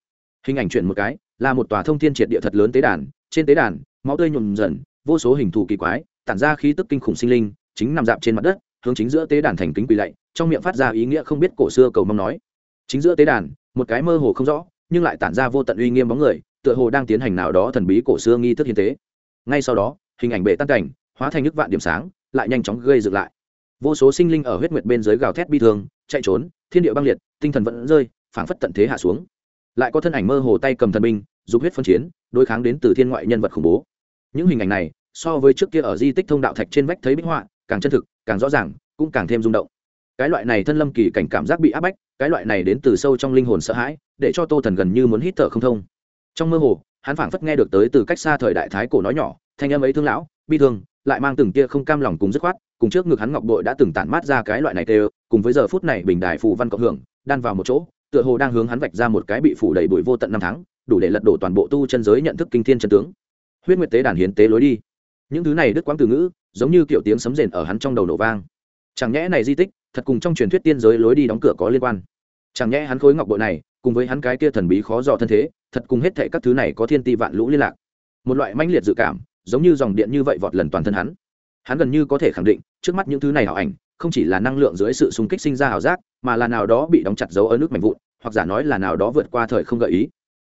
Hình ảnh chuyển một cái, là một tòa thông thiên triệt địa thật lớn tế đàn, trên tế đàn, máu tươi nhuộm dần, vô số hình thù kỳ quái, tản ra khí tức kinh khủng sinh linh, chính nằm dạp trên mặt đất hướng chính giữa tế đàn thành kính quỳ lạy, trong miệng phát ra ý nghĩa không biết cổ xưa cầu mong nói. Chính giữa tế đàn, một cái mơ hồ không rõ, nhưng lại tản ra vô tận uy nghiêm bóng người, tựa hồ đang tiến hành nào đó thần bí cổ xưa nghi thức hiến tế. Ngay sau đó, hình ảnh bệ tan cảnh, hóa thành nước vạn điểm sáng, lại nhanh chóng gây dựng lại. Vô số sinh linh ở huyết nguyệt bên dưới gào thét bi thương, chạy trốn, thiên địa băng liệt, tinh thần vẫn rơi, phảng phất tận thế hạ xuống. Lại có thân ảnh mơ hồ tay cầm thần binh, dục huyết phân chiến, đối kháng đến từ thiên ngoại nhân vật khủng bố. Những hình ảnh này, so với trước kia ở di tích thông đạo thạch trên vách thấy bích họa càng chân thực, càng rõ ràng, cũng càng thêm rung động. Cái loại này thân lâm kỳ cảnh cảm giác bị áp bách, cái loại này đến từ sâu trong linh hồn sợ hãi, để cho tô thần gần như muốn hít thở không thông. Trong mơ hồ, hắn phảng phất nghe được tới từ cách xa thời đại thái cổ nói nhỏ, thanh âm ấy thương lão, bi thương, lại mang từng kia không cam lòng cùng dứt khoát, cùng trước ngực hắn ngọc bội đã từng tản mát ra cái loại này tê, cùng với giờ phút này bình đài phù văn cộng hưởng, đan vào một chỗ, tựa hồ đang hướng hắn vạch ra một cái bị phủ đầy bụi vô tận năm tháng, đủ để lật đổ toàn bộ tu chân giới nhận thức kinh thiên chân tướng. Huyết nguyệt tế đàn hiến tế lối đi những thứ này đứt quãng từ ngữ, giống như kiểu tiếng sấm rền ở hắn trong đầu nổ vang. Chẳng nhẽ này di tích, thật cùng trong truyền thuyết tiên giới lối đi đóng cửa có liên quan? Chẳng nhẽ hắn khối ngọc bội này, cùng với hắn cái kia thần bí khó dò thân thế, thật cùng hết thệ các thứ này có thiên ti vạn lũ liên lạc? Một loại mãnh liệt dự cảm, giống như dòng điện như vậy vọt lần toàn thân hắn. Hắn gần như có thể khẳng định, trước mắt những thứ này ảo ảnh, không chỉ là năng lượng dưới sự xung kích sinh ra ảo giác, mà là nào đó bị đóng chặt dấu ở nước mạnh vụn, hoặc giả nói là nào đó vượt qua thời không gợi ý.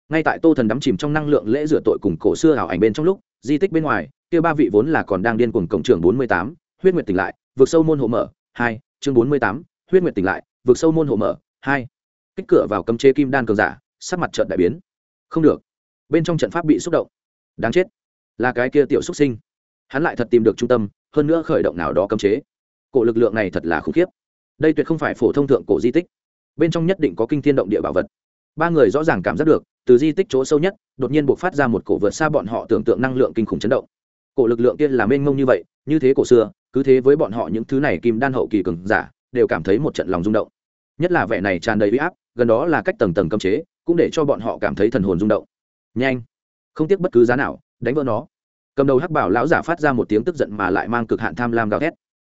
Ngay tại tô thần đắm chìm trong năng lượng lễ rửa tội cùng cổ xưa ảo ảnh bên trong lúc di tích bên ngoài, kia ba vị vốn là còn đang điên cuồng cổng trưởng bốn mươi tám, huyết nguyệt tỉnh lại, vượt sâu môn hộ mở, hai, chương bốn mươi tám, huyết nguyệt tỉnh lại, vượt sâu môn hộ mở, hai. Kích cửa vào cấm chế kim đan cường giả, sắc mặt trận đại biến. Không được. Bên trong trận pháp bị xúc động. Đáng chết. Là cái kia tiểu xúc sinh. Hắn lại thật tìm được trung tâm, hơn nữa khởi động nào đó cấm chế. Cổ lực lượng này thật là khủng khiếp. Đây tuyệt không phải phổ thông thượng cổ di tích. Bên trong nhất định có kinh thiên động địa bảo vật. Ba người rõ ràng cảm giác được từ di tích chỗ sâu nhất, đột nhiên buộc phát ra một cổ vượt xa bọn họ tưởng tượng năng lượng kinh khủng chấn động. Cổ lực lượng kia là mênh mông như vậy, như thế cổ xưa, cứ thế với bọn họ những thứ này kim đan hậu kỳ cường giả, đều cảm thấy một trận lòng rung động. Nhất là vẻ này tràn đầy uy áp, gần đó là cách tầng tầng cấm chế, cũng để cho bọn họ cảm thấy thần hồn rung động. Nhanh! Không tiếc bất cứ giá nào, đánh vỡ nó. Cầm đầu hắc bảo lão giả phát ra một tiếng tức giận mà lại mang cực hạn tham lam gào thét.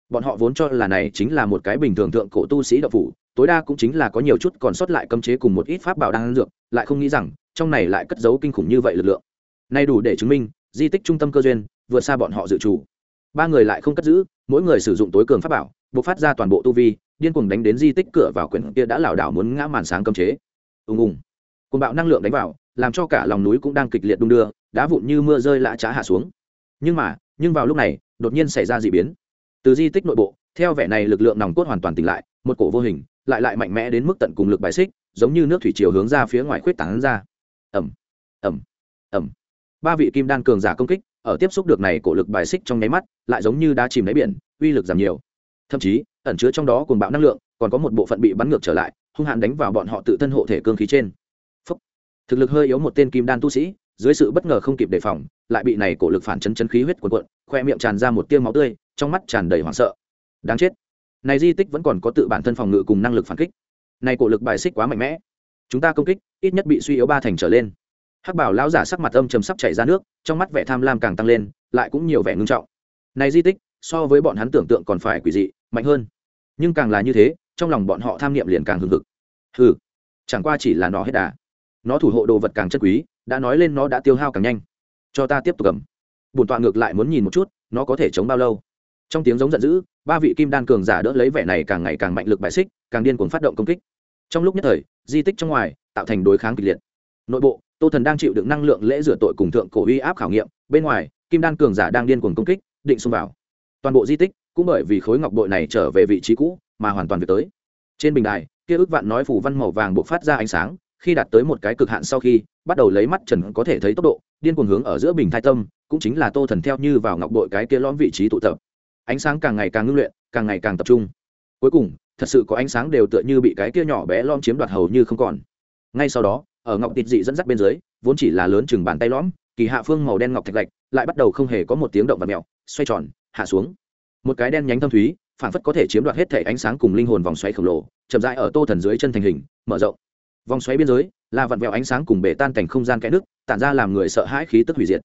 Bọn họ vốn cho là này chính là một cái bình thường thượng cổ tu sĩ đạo phủ, tối đa cũng chính là có nhiều chút còn sót lại cấm chế cùng một ít pháp bảo đang dược, lại không nghĩ rằng trong này lại cất giấu kinh khủng như vậy lực lượng. Nay đủ để chứng minh, di tích trung tâm cơ duyên, vượt xa bọn họ dự trù. Ba người lại không cất giữ, mỗi người sử dụng tối cường pháp bảo, buộc phát ra toàn bộ tu vi, điên cuồng đánh đến di tích cửa vào quyển kia đã lảo đảo muốn ngã màn sáng cấm chế. Ùng ùng. Cùng bạo năng lượng đánh vào, làm cho cả lòng núi cũng đang kịch liệt đung đưa, đá vụn như mưa rơi lã trá hạ xuống. Nhưng mà, nhưng vào lúc này, đột nhiên xảy ra d ị biến. Từ di tích nội bộ, theo vẻ này lực lượng nòng cốt hoàn toàn tỉnh lại, một cổ vô hình, lại lại mạnh mẽ đến mức tận cùng lực bài xích, giống như nước thủy chiều hướng ra phía ngoài khuyết tảng ra ẩm. Ẩm. Ẩm. Ba vị kim đan cường giả công kích, ở tiếp xúc được này cổ lực bài xích trong nháy mắt, lại giống như đá chìm đáy biển, uy lực giảm nhiều. Thậm chí, ẩn chứa trong đó cùng bạo năng lượng, còn có một bộ phận bị bắn ngược trở lại, hung hạn đánh vào bọn họ tự thân hộ thể cương khí trên. Phúc. thực lực hơi yếu một tên kim đan tu sĩ, dưới sự bất ngờ không kịp đề phòng, lại bị này cổ lực phản chấn chấn khí huyết cuộn cuộn, khoe miệng tràn ra một tiêu máu tươi, trong mắt tràn đầy hoảng sợ. Đáng chết. Này di tích vẫn còn có tự bản thân phòng ngự cùng năng lực phản kích. Này cổ lực bài xích quá mạnh mẽ chúng ta công kích ít nhất bị suy yếu ba thành trở lên hắc bảo lão giả sắc mặt âm trầm sắp chảy ra nước trong mắt vẻ tham lam càng tăng lên lại cũng nhiều vẻ ngưng trọng này di tích so với bọn hắn tưởng tượng còn phải quỷ dị mạnh hơn nhưng càng là như thế trong lòng bọn họ tham niệm liền càng hừng hực hừ chẳng qua chỉ là nó hết đà nó thủ hộ đồ vật càng chất quý đã nói lên nó đã tiêu hao càng nhanh cho ta tiếp tục cầm bổn tọa ngược lại muốn nhìn một chút nó có thể chống bao lâu trong tiếng giống giận dữ ba vị kim đan cường giả đỡ lấy vẻ này càng ngày càng mạnh lực bài xích càng điên cuồng phát động công kích trong lúc nhất thời, di tích trong ngoài tạo thành đối kháng kịch liệt. Nội bộ, tô thần đang chịu đựng năng lượng lễ rửa tội cùng thượng cổ uy áp khảo nghiệm, bên ngoài, kim đan cường giả đang điên cuồng công kích, định xông vào. Toàn bộ di tích cũng bởi vì khối ngọc bội này trở về vị trí cũ mà hoàn toàn về tới. Trên bình đài, kia ước vạn nói phủ văn màu vàng buộc phát ra ánh sáng, khi đạt tới một cái cực hạn sau khi, bắt đầu lấy mắt trần có thể thấy tốc độ, điên cuồng hướng ở giữa bình thai tâm, cũng chính là tô thần theo như vào ngọc bội cái kia lõm vị trí tụ tập. Ánh sáng càng ngày càng ngưng luyện, càng ngày càng tập trung. Cuối cùng thật sự có ánh sáng đều tựa như bị cái kia nhỏ bé lom chiếm đoạt hầu như không còn. Ngay sau đó, ở ngọc tịt dị dẫn dắt bên dưới, vốn chỉ là lớn chừng bàn tay lõm, kỳ hạ phương màu đen ngọc thạch lạch lại bắt đầu không hề có một tiếng động và mèo xoay tròn, hạ xuống. Một cái đen nhánh thâm thúy phản phất có thể chiếm đoạt hết thể ánh sáng cùng linh hồn vòng xoáy khổng lồ, chậm rãi ở tô thần dưới chân thành hình, mở rộng. Vòng xoáy biên giới, là vặn vẹo ánh sáng cùng bể tan thành không gian kẽ nước, tản ra làm người sợ hãi khí tức hủy diệt.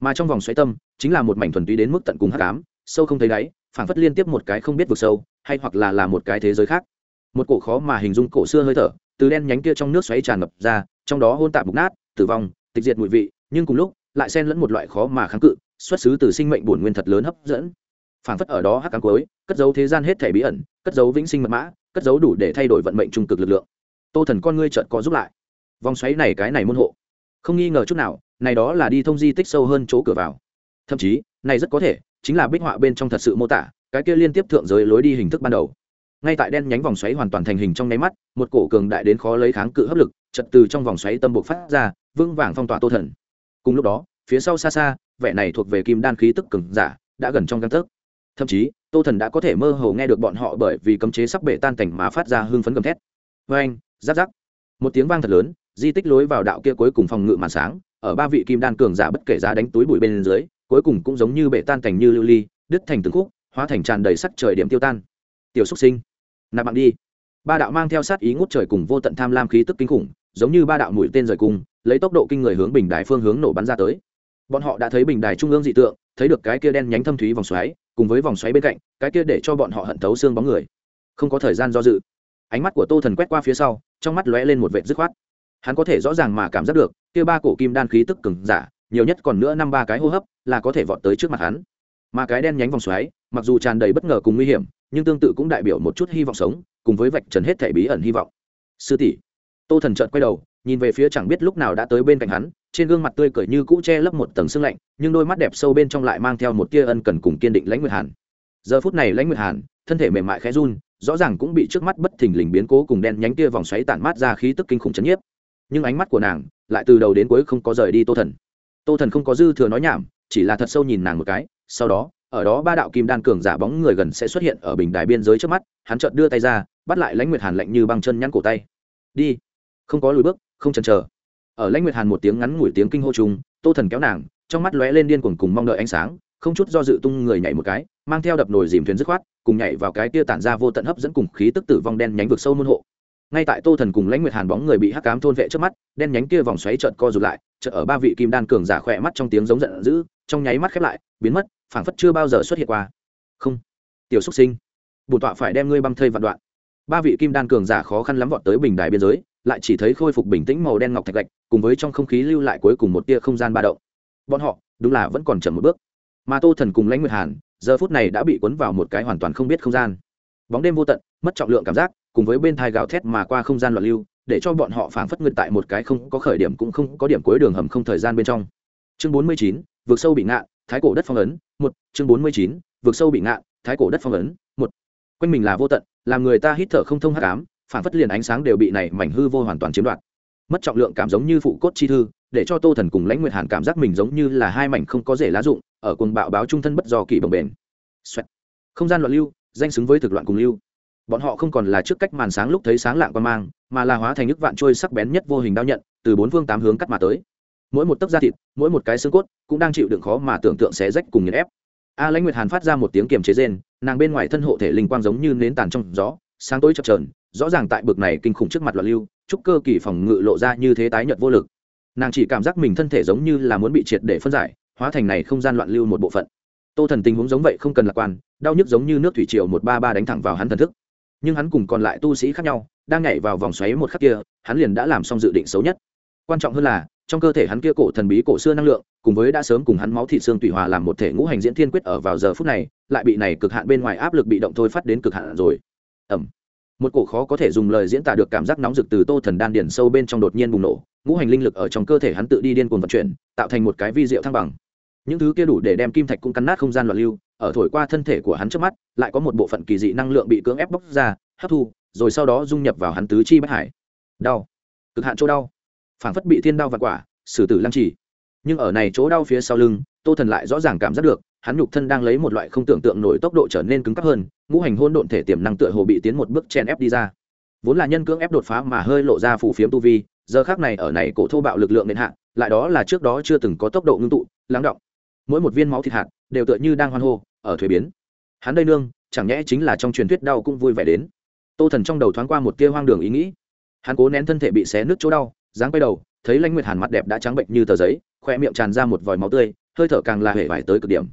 Mà trong vòng xoáy tâm, chính là một mảnh thuần túy đến mức tận cùng hắc ám, sâu không thấy đáy phản phất liên tiếp một cái không biết vực sâu hay hoặc là là một cái thế giới khác. Một cổ khó mà hình dung cổ xưa hơi thở, từ đen nhánh kia trong nước xoáy tràn ngập ra, trong đó hôn tạp mục nát, tử vong, tịch diệt mùi vị, nhưng cùng lúc, lại xen lẫn một loại khó mà kháng cự, xuất xứ từ sinh mệnh bổn nguyên thật lớn hấp dẫn. Phảng phất ở đó hắc cám cuối, cất giấu thế gian hết thể bí ẩn, cất giấu vĩnh sinh mật mã, cất giấu đủ để thay đổi vận mệnh trung cực lực lượng. Tô thần con ngươi trợn có giúp lại. Vòng xoáy này cái này môn hộ. Không nghi ngờ chút nào, này đó là đi thông di tích sâu hơn chỗ cửa vào. Thậm chí, này rất có thể chính là bích họa bên trong thật sự mô tả cái kia liên tiếp thượng giới lối đi hình thức ban đầu. Ngay tại đen nhánh vòng xoáy hoàn toàn thành hình trong nháy mắt, một cổ cường đại đến khó lấy kháng cự hấp lực, chật từ trong vòng xoáy tâm buộc phát ra, vững vàng phong tỏa tô thần. Cùng lúc đó, phía sau xa xa, vẻ này thuộc về kim đan khí tức cường giả, đã gần trong căn tấc. Thậm chí, tô thần đã có thể mơ hồ nghe được bọn họ bởi vì cấm chế sắp bể tan cảnh mà phát ra hưng phấn gầm thét. Vê anh giáp giáp. Một tiếng vang thật lớn, di tích lối vào đạo kia cuối cùng phòng ngự màn sáng, ở ba vị kim đan cường giả bất kể giá đánh túi bụi bên dưới, cuối cùng cũng giống như bể tan cảnh như lưu ly, đứt thành từng khúc hóa thành tràn đầy sắc trời điểm tiêu tan. Tiểu xúc sinh, nạp bạn đi. Ba đạo mang theo sát ý ngút trời cùng vô tận tham lam khí tức kinh khủng, giống như ba đạo mũi tên rời cung lấy tốc độ kinh người hướng bình đài phương hướng nổ bắn ra tới. Bọn họ đã thấy bình đài trung ương dị tượng, thấy được cái kia đen nhánh thâm thúy vòng xoáy, cùng với vòng xoáy bên cạnh, cái kia để cho bọn họ hận thấu xương bóng người. Không có thời gian do dự. Ánh mắt của tô thần quét qua phía sau, trong mắt lóe lên một vệ dứt khoát. Hắn có thể rõ ràng mà cảm giác được, kia ba cổ kim đan khí tức cứng giả, nhiều nhất còn nữa năm ba cái hô hấp, là có thể vọt tới trước mặt hắn. Mà cái đen nhánh vòng xoáy mặc dù tràn đầy bất ngờ cùng nguy hiểm, nhưng tương tự cũng đại biểu một chút hy vọng sống, cùng với vạch trần hết thể bí ẩn hy vọng. Sư tỷ. Tô thần trợn quay đầu, nhìn về phía chẳng biết lúc nào đã tới bên cạnh hắn, trên gương mặt tươi cười như cũ che lấp một tầng sương lạnh, nhưng đôi mắt đẹp sâu bên trong lại mang theo một tia ân cần cùng kiên định lãnh nguyệt hàn. Giờ phút này lãnh nguyệt hàn, thân thể mềm mại khẽ run, rõ ràng cũng bị trước mắt bất thình lình biến cố cùng đen nhánh tia vòng xoáy tản mát ra khí tức kinh khủng chấn nhiếp. Nhưng ánh mắt của nàng lại từ đầu đến cuối không có rời đi tô thần. Tô thần không có dư thừa nói nhảm, chỉ là thật sâu nhìn nàng một cái, sau đó ở đó ba đạo kim đan cường giả bóng người gần sẽ xuất hiện ở bình đài biên giới trước mắt, hắn chợt đưa tay ra, bắt lại lãnh nguyệt hàn lạnh như băng chân nhăn cổ tay. Đi. Không có lùi bước, không chần chờ. Ở lãnh nguyệt hàn một tiếng ngắn ngủi tiếng kinh hô trùng tô thần kéo nàng, trong mắt lóe lên điên cuồng cùng mong đợi ánh sáng, không chút do dự tung người nhảy một cái, mang theo đập nồi dìm thuyền dứt khoát, cùng nhảy vào cái kia tản ra vô tận hấp dẫn cùng khí tức tử vong đen nhánh vực sâu môn hộ ngay tại tô thần cùng lãnh nguyệt hàn bóng người bị hắc cám thôn vệ trước mắt, đen nhánh kia vòng xoáy trợt co rụt lại, chợt ở ba vị kim đan cường giả khỏe mắt trong tiếng giống giận dữ, trong nháy mắt khép lại, biến mất, phảng phất chưa bao giờ xuất hiện qua. Không, tiểu xúc sinh, bổn tọa phải đem ngươi băng thây vạn đoạn. Ba vị kim đan cường giả khó khăn lắm vọt tới bình đài biên giới, lại chỉ thấy khôi phục bình tĩnh màu đen ngọc thạch gạch, cùng với trong không khí lưu lại cuối cùng một tia không gian ba động. Bọn họ, đúng là vẫn còn chậm một bước. Mà tô thần cùng lãnh nguyệt hàn, giờ phút này đã bị cuốn vào một cái hoàn toàn không biết không gian. Bóng đêm vô tận, mất trọng lượng cảm giác cùng với bên thai gào thét mà qua không gian loạn lưu, để cho bọn họ phảng phất ngược tại một cái không có khởi điểm cũng không có điểm cuối đường hầm không thời gian bên trong. Chương bốn mươi chín, vượt sâu bị ngạ, thái cổ đất phong ấn, một, chương bốn mươi chín, vượt sâu bị ngạ, thái cổ đất phong ấn, một. Quanh mình là vô tận, làm người ta hít thở không thông hắc ám phản phất liền ánh sáng đều bị này mảnh hư vô hoàn toàn chiếm đoạt. Mất trọng lượng cảm giống như phụ cốt chi thư, để cho tô thần cùng lãnh nguyệt hàn cảm giác mình giống như là hai mảnh không có rể lá dụng ở cuồng bạo báo trung thân bất do kỳ bồng bền. Xoẹt. không gian loạn lưu, danh xứng với thực loạn cùng lưu bọn họ không còn là trước cách màn sáng lúc thấy sáng lạng quan mang, mà là hóa thành nước vạn trôi sắc bén nhất vô hình đao nhận, từ bốn phương tám hướng cắt mà tới. Mỗi một tấc da thịt, mỗi một cái xương cốt cũng đang chịu đựng khó mà tưởng tượng xé rách cùng nghiền ép. A lãnh nguyệt hàn phát ra một tiếng kiềm chế rên, nàng bên ngoài thân hộ thể linh quang giống như nến tàn trong gió, sáng tối chập trờn rõ ràng tại bực này kinh khủng trước mặt loạn lưu trúc cơ kỳ phòng ngự lộ ra như thế tái nhợt vô lực. Nàng chỉ cảm giác mình thân thể giống như là muốn bị triệt để phân giải, hóa thành này không gian loạn lưu một bộ phận. Tô thần tình huống giống vậy không cần lạc quan, đau nhức giống như nước thủy triều một ba ba đánh thẳng vào hắn thần thức nhưng hắn cùng còn lại tu sĩ khác nhau, đang nhảy vào vòng xoáy một khắc kia, hắn liền đã làm xong dự định xấu nhất. Quan trọng hơn là, trong cơ thể hắn kia cổ thần bí cổ xưa năng lượng, cùng với đã sớm cùng hắn máu thịt xương tùy hòa làm một thể ngũ hành diễn thiên quyết ở vào giờ phút này, lại bị này cực hạn bên ngoài áp lực bị động thôi phát đến cực hạn rồi. Ẩm một cổ khó có thể dùng lời diễn tả được cảm giác nóng rực từ tô thần đan điển sâu bên trong đột nhiên bùng nổ, ngũ hành linh lực ở trong cơ thể hắn tự đi điên cuồng vận chuyển, tạo thành một cái vi diệu thăng bằng. Những thứ kia đủ để đem kim thạch cũng cắn nát không gian loạn lưu ở thổi qua thân thể của hắn trước mắt, lại có một bộ phận kỳ dị năng lượng bị cưỡng ép bóc ra, hấp thu, rồi sau đó dung nhập vào hắn tứ chi bất hải. Đau. Cực hạn chỗ đau. Phảng phất bị thiên đau và quả, xử tử lăng trì. Nhưng ở này chỗ đau phía sau lưng, tô thần lại rõ ràng cảm giác được, hắn nhục thân đang lấy một loại không tưởng tượng nổi tốc độ trở nên cứng cắp hơn, ngũ hành hôn độn thể tiềm năng tựa hồ bị tiến một bước chen ép đi ra. Vốn là nhân cưỡng ép đột phá mà hơi lộ ra phù phiếm tu vi, giờ khác này ở này cổ thô bạo lực lượng nền hạ, lại đó là trước đó chưa từng có tốc độ ngưng tụ, lắng động. Mỗi một viên máu thịt hạt đều tựa như đang hoan hô, ở thuế biến. Hắn đây nương, chẳng nhẽ chính là trong truyền thuyết đau cũng vui vẻ đến. Tô thần trong đầu thoáng qua một tia hoang đường ý nghĩ. Hắn cố nén thân thể bị xé nứt chỗ đau, dáng quay đầu, thấy lãnh nguyệt hàn mặt đẹp đã trắng bệnh như tờ giấy khoe miệng tràn ra một vòi máu tươi, hơi thở càng là hể vải tới cực điểm.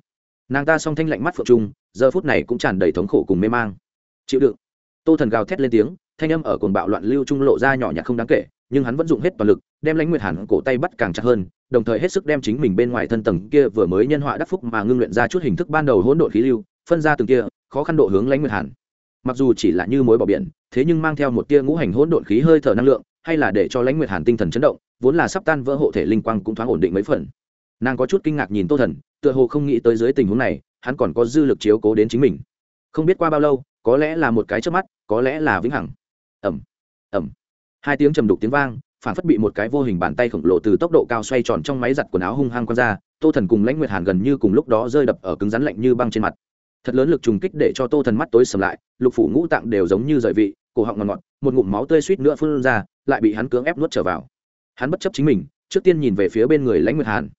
Nàng ta song thanh lạnh mắt phượng trung, giờ phút này cũng tràn đầy thống khổ cùng mê mang. Chịu đựng. Tô thần gào thét lên tiếng, thanh âm ở cồn bạo loạn lưu trung lộ ra nhỏ nhặt không đáng kể nhưng hắn vẫn dùng hết toàn lực, đem lãnh nguyệt hàn cổ tay bắt càng chặt hơn, đồng thời hết sức đem chính mình bên ngoài thân tầng kia vừa mới nhân họa đắc phúc mà ngưng luyện ra chút hình thức ban đầu hỗn độn khí lưu, phân ra từng kia, khó khăn độ hướng lãnh nguyệt hàn. Mặc dù chỉ là như mối bỏ biển, thế nhưng mang theo một tia ngũ hành hỗn độn khí hơi thở năng lượng, hay là để cho lãnh nguyệt hàn tinh thần chấn động, vốn là sắp tan vỡ hộ thể linh quang cũng thoáng ổn định mấy phần. Nàng có chút kinh ngạc nhìn tô thần, tựa hồ không nghĩ tới dưới tình huống này, hắn còn có dư lực chiếu cố đến chính mình. Không biết qua bao lâu, có lẽ là một cái trước mắt, có lẽ là vĩnh hằng. Ẩm ẩm hai tiếng trầm đục tiếng vang, phản phất bị một cái vô hình bàn tay khổng lồ từ tốc độ cao xoay tròn trong máy giặt quần áo hung hăng quăng ra, tô thần cùng lãnh nguyệt hàn gần như cùng lúc đó rơi đập ở cứng rắn lạnh như băng trên mặt. Thật lớn lực trùng kích để cho tô thần mắt tối sầm lại, lục phủ ngũ tạng đều giống như rời vị, cổ họng ngọt ngọt, một ngụm máu tươi suýt nữa phun ra, lại bị hắn cưỡng ép nuốt trở vào. Hắn bất chấp chính mình, trước tiên nhìn về phía bên người lãnh nguyệt hàn.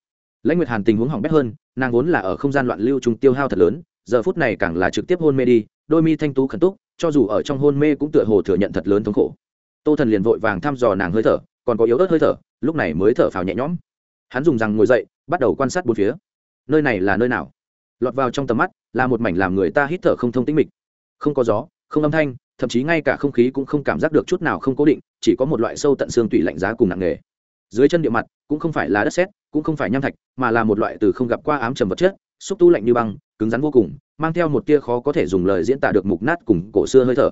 Lãnh nguyệt hàn tình huống hỏng bét hơn, nàng vốn là ở không gian loạn lưu trùng tiêu hao thật lớn, giờ phút này càng là trực tiếp hôn mê đi, đôi mi thanh tú khẩn túc, cho dù ở trong hôn mê cũng tựa hồ thừa nhận thật lớn thống khổ tô thần liền vội vàng thăm dò nàng hơi thở, còn có yếu ớt hơi thở, lúc này mới thở phào nhẹ nhõm. Hắn dùng rằng ngồi dậy, bắt đầu quan sát bốn phía. Nơi này là nơi nào? Lọt vào trong tầm mắt, là một mảnh làm người ta hít thở không thông tĩnh mịch. Không có gió, không âm thanh, thậm chí ngay cả không khí cũng không cảm giác được chút nào không cố định, chỉ có một loại sâu tận xương tủy lạnh giá cùng nặng nề. Dưới chân địa mặt, cũng không phải là đất sét, cũng không phải nham thạch, mà là một loại từ không gặp qua ám trầm vật chất, xúc tu lạnh như băng, cứng rắn vô cùng, mang theo một tia khó có thể dùng lời diễn tả được mục nát cùng cổ xưa hơi thở.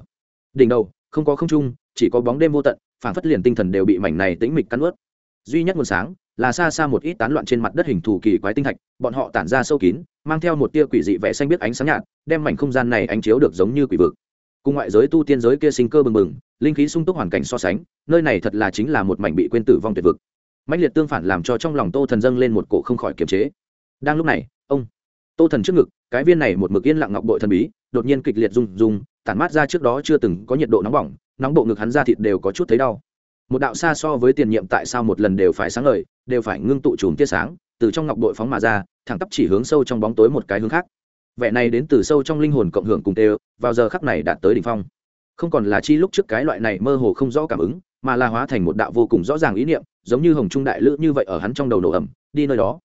Đỉnh đầu, không có không trung chỉ có bóng đêm vô tận phản phất liền tinh thần đều bị mảnh này tĩnh mịch cắn ướt duy nhất nguồn sáng là xa xa một ít tán loạn trên mặt đất hình thù kỳ quái tinh thạch, bọn họ tản ra sâu kín, mang theo một tia quỷ dị vẻ xanh biết ánh sáng nhạt, đem mảnh không gian này ánh chiếu được giống như quỷ vực. Cùng ngoại giới tu tiên giới kia sinh cơ bừng bừng, linh khí sung túc hoàn cảnh so sánh, nơi này thật là chính là một mảnh bị quên tử vong tuyệt vực. Mãnh liệt tương phản làm cho trong lòng tô thần dâng lên một cổ không khỏi kiềm chế. Đang lúc này, ông tô thần trước ngực, cái viên này một mực yên lặng ngọc bội thần bí, đột nhiên kịch liệt rung rung, tản mát ra trước đó chưa từng có nhiệt độ nóng bỏng nóng bộ ngực hắn ra thịt đều có chút thấy đau. Một đạo xa so với tiền nhiệm tại sao một lần đều phải sáng ngời, đều phải ngưng tụ chùm tia sáng, từ trong ngọc bội phóng mà ra, thẳng tắp chỉ hướng sâu trong bóng tối một cái hướng khác. Vẻ này đến từ sâu trong linh hồn cộng hưởng cùng tê vào giờ khắc này đạt tới đỉnh phong. Không còn là chi lúc trước cái loại này mơ hồ không rõ cảm ứng, mà là hóa thành một đạo vô cùng rõ ràng ý niệm, giống như hồng trung đại lữ như vậy ở hắn trong đầu nổ ẩm đi nơi đó.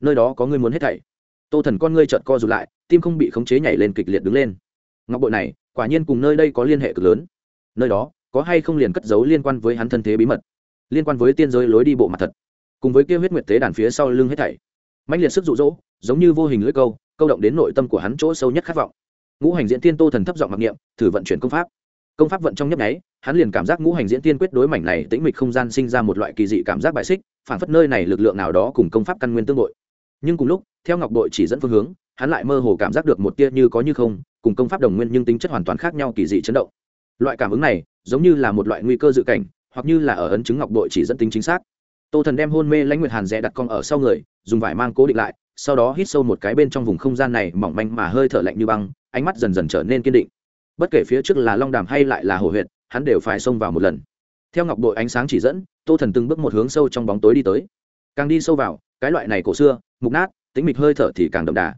Nơi đó có người muốn hết thảy. Tô thần con ngươi chợt co rụt lại, tim không bị khống chế nhảy lên kịch liệt đứng lên. Ngọc bội này, quả nhiên cùng nơi đây có liên hệ cực lớn nơi đó, có hay không liền cất giấu liên quan với hắn thân thế bí mật, liên quan với tiên giới lối đi bộ mặt thật, cùng với kia huyết nguyệt tế đàn phía sau lưng hết thảy. Mạnh liệt sức rụ rỗ giống như vô hình lưỡi câu câu động đến nội tâm của hắn chỗ sâu nhất khát vọng. Ngũ hành diễn tiên tô thần thấp giọng mặc niệm, thử vận chuyển công pháp. Công pháp vận trong nhấp nháy, hắn liền cảm giác ngũ hành diễn tiên quyết đối mảnh này tĩnh mịch không gian sinh ra một loại kỳ dị cảm giác bại xích phản phất nơi này lực lượng nào đó cùng công pháp căn nguyên tương đội. nhưng cùng lúc, theo ngọc đội chỉ dẫn phương hướng, hắn lại mơ hồ cảm giác được một tia như có như không, cùng công pháp đồng nguyên nhưng tính chất hoàn toàn khác nhau kỳ dị chấn động loại cảm ứng này giống như là một loại nguy cơ dự cảnh, hoặc như là ở ấn chứng ngọc bội chỉ dẫn tính chính xác. Tô thần đem hôn mê lãnh nguyệt hàn rẽ đặt con ở sau người, dùng vải mang cố định lại, sau đó hít sâu một cái bên trong vùng không gian này mỏng manh mà hơi thở lạnh như băng, ánh mắt dần dần trở nên kiên định. Bất kể phía trước là long đàm hay lại là hồ huyện hắn đều phải xông vào một lần. Theo ngọc bội ánh sáng chỉ dẫn, tô thần từng bước một hướng sâu trong bóng tối đi tới. Càng đi sâu vào, cái loại này cổ xưa, mục nát, tính mịch hơi thở thì càng đậm đà.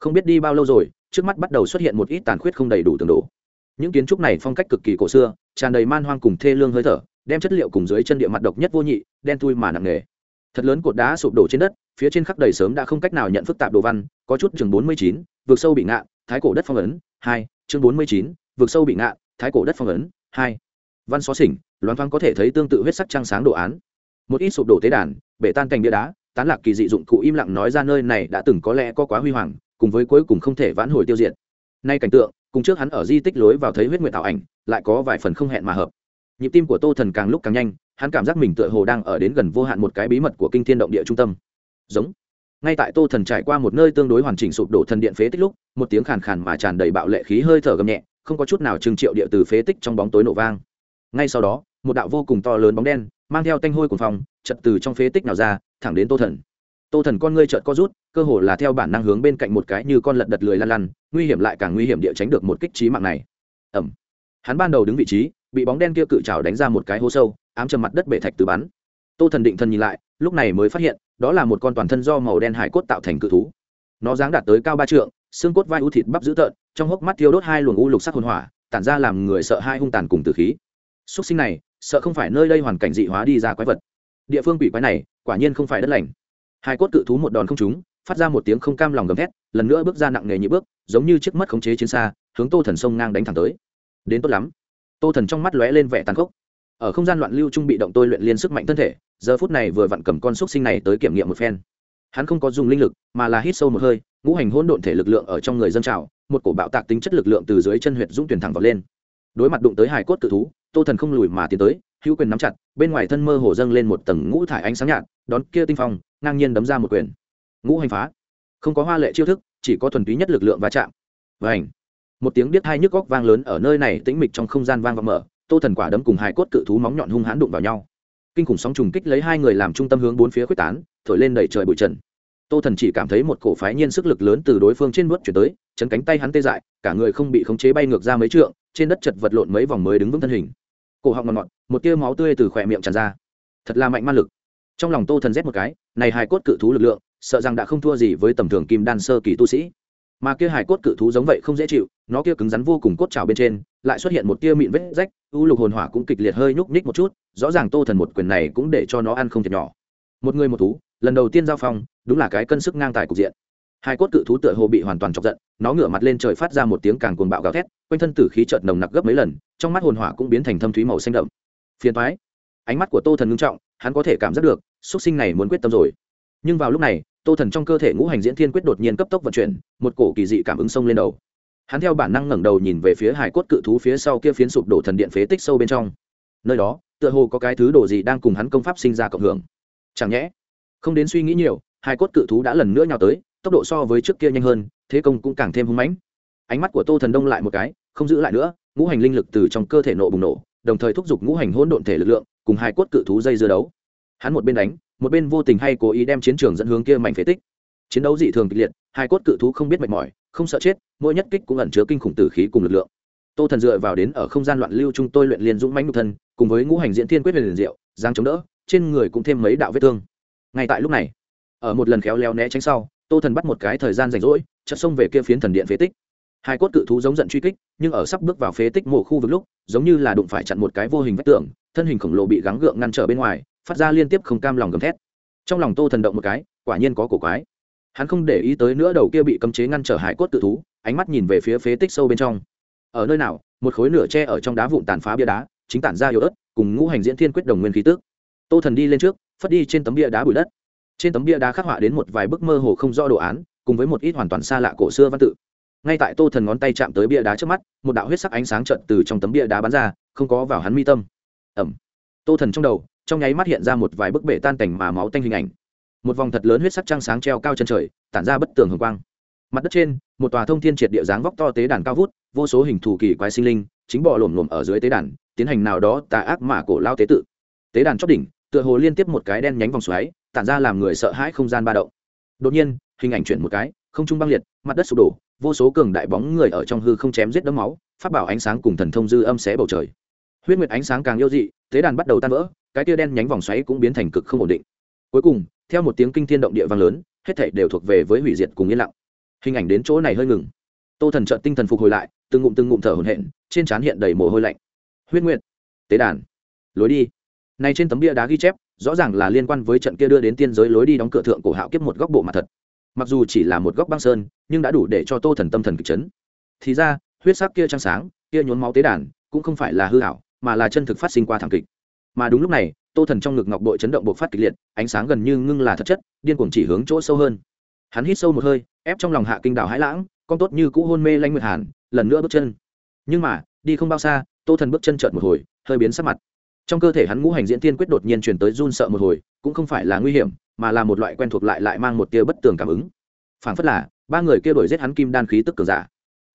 Không biết đi bao lâu rồi, trước mắt bắt đầu xuất hiện một ít tàn khuyết không đầy đủ tường đổ những kiến trúc này phong cách cực kỳ cổ xưa, tràn đầy man hoang cùng thê lương hơi thở, đem chất liệu cùng dưới chân địa mặt độc nhất vô nhị, đen thui mà nặng nề. Thật lớn cột đá sụp đổ trên đất, phía trên khắp đầy sớm đã không cách nào nhận phức tạp đồ văn, có chút chừng bốn mươi chín vượt sâu bị ngạ thái cổ đất phong ấn, hai, chương bốn mươi chín vượt sâu bị ngạ thái cổ đất phong ấn, hai. Văn xó xỉnh loan thoáng có thể thấy tương tự huyết sắc trăng sáng đồ án. Một ít sụp đổ tế đàn, bể tan cành bia đá, tán lạc kỳ dị dụng cụ im lặng nói ra nơi này đã từng có lẽ có quá huy hoàng, cùng với cuối cùng không thể vãn hồi tiêu diệt. Nay cảnh tượng cùng trước hắn ở di tích lối vào thấy huyết nguyệt tạo ảnh, lại có vài phần không hẹn mà hợp. Nhịp tim của tô thần càng lúc càng nhanh, hắn cảm giác mình tựa hồ đang ở đến gần vô hạn một cái bí mật của kinh thiên động địa trung tâm. Giống. Ngay tại tô thần trải qua một nơi tương đối hoàn chỉnh sụp đổ thần điện phế tích lúc, một tiếng khàn khàn mà tràn đầy bạo lệ khí hơi thở gầm nhẹ, không có chút nào trừng triệu địa từ phế tích trong bóng tối nổ vang. Ngay sau đó, một đạo vô cùng to lớn bóng đen, mang theo tanh hôi của phòng chật từ trong phế tích nào ra, thẳng đến tô thần tô thần con ngươi trợt co rút, cơ hồ là theo bản năng hướng bên cạnh một cái như con lật đật lười lăn lăn, nguy hiểm lại càng nguy hiểm địa tránh được một kích trí mạng này. Ẩm hắn ban đầu đứng vị trí, bị bóng đen kia cự trào đánh ra một cái hố sâu, ám trầm mặt đất bể thạch từ bắn. Tô thần định thần nhìn lại, lúc này mới phát hiện, đó là một con toàn thân do màu đen hải cốt tạo thành cự thú. Nó dáng đạt tới cao ba trượng, xương cốt vai u thịt bắp dữ tợn, trong hốc mắt thiêu đốt hai luồng u lục sắc hồn hỏa, tản ra làm người sợ hai hung tàn cùng từ khí. Xúc sinh này, sợ không phải nơi đây hoàn cảnh dị hóa đi ra quái vật. Địa phương quỷ quái này, quả nhiên không phải đất lành hai cốt cự thú một đòn không trúng, phát ra một tiếng không cam lòng gầm thét, lần nữa bước ra nặng nề như bước, giống như chiếc mất khống chế chiến xa, hướng tô thần sông ngang đánh thẳng tới. Đến tốt lắm. Tô thần trong mắt lóe lên vẻ tàn khốc. Ở không gian loạn lưu trung bị động tôi luyện liên sức mạnh thân thể, giờ phút này vừa vặn cầm con xúc sinh này tới kiểm nghiệm một phen. Hắn không có dùng linh lực, mà là hít sâu một hơi, ngũ hành hỗn độn thể lực lượng ở trong người dân trào, một cổ bạo tạc tính chất lực lượng từ dưới chân huyệt dũng tuyển thẳng vào lên. Đối mặt đụng tới hải cốt cự thú tô thần không lùi mà tiến tới, hữu quyền nắm chặt, bên ngoài thân mơ hồ dâng lên một tầng ngũ thải ánh sáng nhạt, đón kia tinh phong, ngang nhiên đấm ra một quyền. Ngũ hành phá. Không có hoa lệ chiêu thức, chỉ có thuần túy nhất lực lượng va chạm. Và ảnh một tiếng biết hai nhức góc vang lớn ở nơi này tĩnh mịch trong không gian vang và mở, tô thần quả đấm cùng hai cốt cự thú móng nhọn hung hãn đụng vào nhau. Kinh khủng sóng trùng kích lấy hai người làm trung tâm hướng bốn phía quyết tán, thổi lên đẩy trời bụi trần. Tô thần chỉ cảm thấy một cổ phái nhiên sức lực lớn từ đối phương trên bước chuyển tới, chấn cánh tay hắn tê dại, cả người không bị khống chế bay ngược ra mấy trượng, trên đất chật vật lộn mấy vòng mới đứng vững thân hình cổ họng ngọt ngọt, một tia máu tươi từ khỏe miệng tràn ra. Thật là mạnh ma lực. Trong lòng tô thần rét một cái, này hài cốt cự thú lực lượng, sợ rằng đã không thua gì với tầm thường kim đan sơ kỳ tu sĩ. Mà kia hài cốt cự thú giống vậy không dễ chịu, nó kia cứng rắn vô cùng cốt trào bên trên, lại xuất hiện một tia mịn vết rách, u lục hồn hỏa cũng kịch liệt hơi nhúc nhích một chút, rõ ràng tô thần một quyền này cũng để cho nó ăn không thiệt nhỏ. Một người một thú, lần đầu tiên giao phong, đúng là cái cân sức ngang tài cục diện. Hai cốt cự thú tựa hồ bị hoàn toàn chọc giận, nó ngửa mặt lên trời phát ra một tiếng càng cuồng bạo gào thét quanh thân tử khí chợt nồng nặc gấp mấy lần, trong mắt hồn hỏa cũng biến thành thâm thúy màu xanh đậm. Phiền thoái ánh mắt của tô thần ngưng trọng, hắn có thể cảm giác được x sinh này muốn quyết tâm rồi. Nhưng vào lúc này, tô thần trong cơ thể ngũ hành diễn thiên quyết đột nhiên cấp tốc vận chuyển, một cổ kỳ dị cảm ứng sông lên đầu. Hắn theo bản năng ngẩng đầu nhìn về phía hải cốt cự thú phía sau kia phiến sụp đổ thần điện phế tích sâu bên trong. Nơi đó, tựa hồ có cái thứ đồ gì đang cùng hắn công pháp sinh ra cộng hưởng. Chẳng nhẽ, không đến suy nghĩ nhiều, hải cốt cự thú đã lần nữa nhào tới, tốc độ so với trước kia nhanh hơn, thế công cũng càng thêm hung mãnh ánh mắt của tô thần đông lại một cái, không giữ lại nữa, ngũ hành linh lực từ trong cơ thể nộ bùng nổ, đồng thời thúc giục ngũ hành hỗn độn thể lực lượng, cùng hai cốt cự thú dây dưa đấu. Hắn một bên đánh, một bên vô tình hay cố ý đem chiến trường dẫn hướng kia mạnh phế tích. Chiến đấu dị thường kịch liệt, hai cốt cự thú không biết mệt mỏi, không sợ chết, mỗi nhất kích cũng ẩn chứa kinh khủng tử khí cùng lực lượng. Tô thần dựa vào đến ở không gian loạn lưu chúng tôi luyện liên dũng mãnh nhục thân, cùng với ngũ hành diễn thiên quyết về liền diệu giang chống đỡ, trên người cũng thêm mấy đạo vết thương. Ngay tại lúc này, ở một lần khéo léo né tránh sau, tô thần bắt một cái thời gian rảnh rỗi, chợt xông về kia phiến thần điện phế tích hai cốt cự thú giống giận truy kích, nhưng ở sắp bước vào phế tích mộ khu vực lúc, giống như là đụng phải chặn một cái vô hình vách tường, thân hình khổng lồ bị gắng gượng ngăn trở bên ngoài, phát ra liên tiếp không cam lòng gầm thét. Trong lòng tô thần động một cái, quả nhiên có cổ quái. Hắn không để ý tới nữa đầu kia bị cấm chế ngăn trở hải cốt cự thú, ánh mắt nhìn về phía phế tích sâu bên trong. Ở nơi nào, một khối nửa tre ở trong đá vụn tàn phá bia đá, chính tản ra yếu ớt, cùng ngũ hành diễn thiên quyết đồng nguyên khí tước tô thần đi lên trước, phất đi trên tấm bia đá bụi đất. Trên tấm bia đá khắc họa đến một vài bức mơ hồ không rõ đồ án, cùng với một ít hoàn toàn xa lạ cổ xưa văn tự ngay tại tô thần ngón tay chạm tới bia đá trước mắt, một đạo huyết sắc ánh sáng trận từ trong tấm bia đá bắn ra, không có vào hắn mi tâm. Ẩm tô thần trong đầu, trong nháy mắt hiện ra một vài bức bể tan cảnh mà máu tanh hình ảnh. Một vòng thật lớn huyết sắc trăng sáng treo cao chân trời, tản ra bất tường hồng quang. Mặt đất trên, một tòa thông thiên triệt địa dáng vóc to tế đàn cao vút, vô số hình thù kỳ quái sinh linh, chính bò lổm lổm ở dưới tế đàn, tiến hành nào đó tà ác mà cổ lao tế tự. Tế đàn chót đỉnh, tựa hồ liên tiếp một cái đen nhánh vòng xoáy, tản ra làm người sợ hãi không gian ba động. Đột nhiên, hình ảnh chuyển một cái, không trung băng liệt, mặt đất sụp đổ vô số cường đại bóng người ở trong hư không chém giết đấm máu phát bảo ánh sáng cùng thần thông dư âm xé bầu trời. Huyết nguyệt ánh sáng càng yêu dị, tế đàn bắt đầu tan vỡ, cái tia đen nhánh vòng xoáy cũng biến thành cực không ổn định. Cuối cùng, theo một tiếng kinh thiên động địa vang lớn, hết thảy đều thuộc về với hủy diệt cùng yên lặng. Hình ảnh đến chỗ này hơi ngừng. Tô thần chợt tinh thần phục hồi lại, từng ngụm từng ngụm thở hổn hển, trên trán hiện đầy mồ hôi lạnh. Huyết nguyệt, tế đàn, lối đi. Này trên tấm bia đá ghi chép, rõ ràng là liên quan với trận kia đưa đến tiên giới lối đi đóng cửa thượng cổ hạo kiếp một góc bộ mặt thật mặc dù chỉ là một góc băng sơn, nhưng đã đủ để cho tô thần tâm thần kịch chấn. Thì ra, huyết sắc kia trăng sáng, kia nhốn máu tế đàn, cũng không phải là hư hảo mà là chân thực phát sinh qua thảm kịch. Mà đúng lúc này, tô thần trong ngực ngọc bội chấn động bộc phát kịch liệt, ánh sáng gần như ngưng là thật chất, điên cuồng chỉ hướng chỗ sâu hơn. Hắn hít sâu một hơi, ép trong lòng hạ kinh đảo hãi lãng, con tốt như cũ hôn mê lanh nguyệt hàn, lần nữa bước chân. Nhưng mà, đi không bao xa, tô thần bước chân trợt một hồi, hơi biến sắc mặt trong cơ thể hắn ngũ hành diễn tiên quyết đột nhiên truyền tới run sợ một hồi, cũng không phải là nguy hiểm, mà là một loại quen thuộc lại lại mang một tia bất tường cảm ứng. Phảng phất là, ba người kia đổi giết hắn kim đan khí tức cường giả.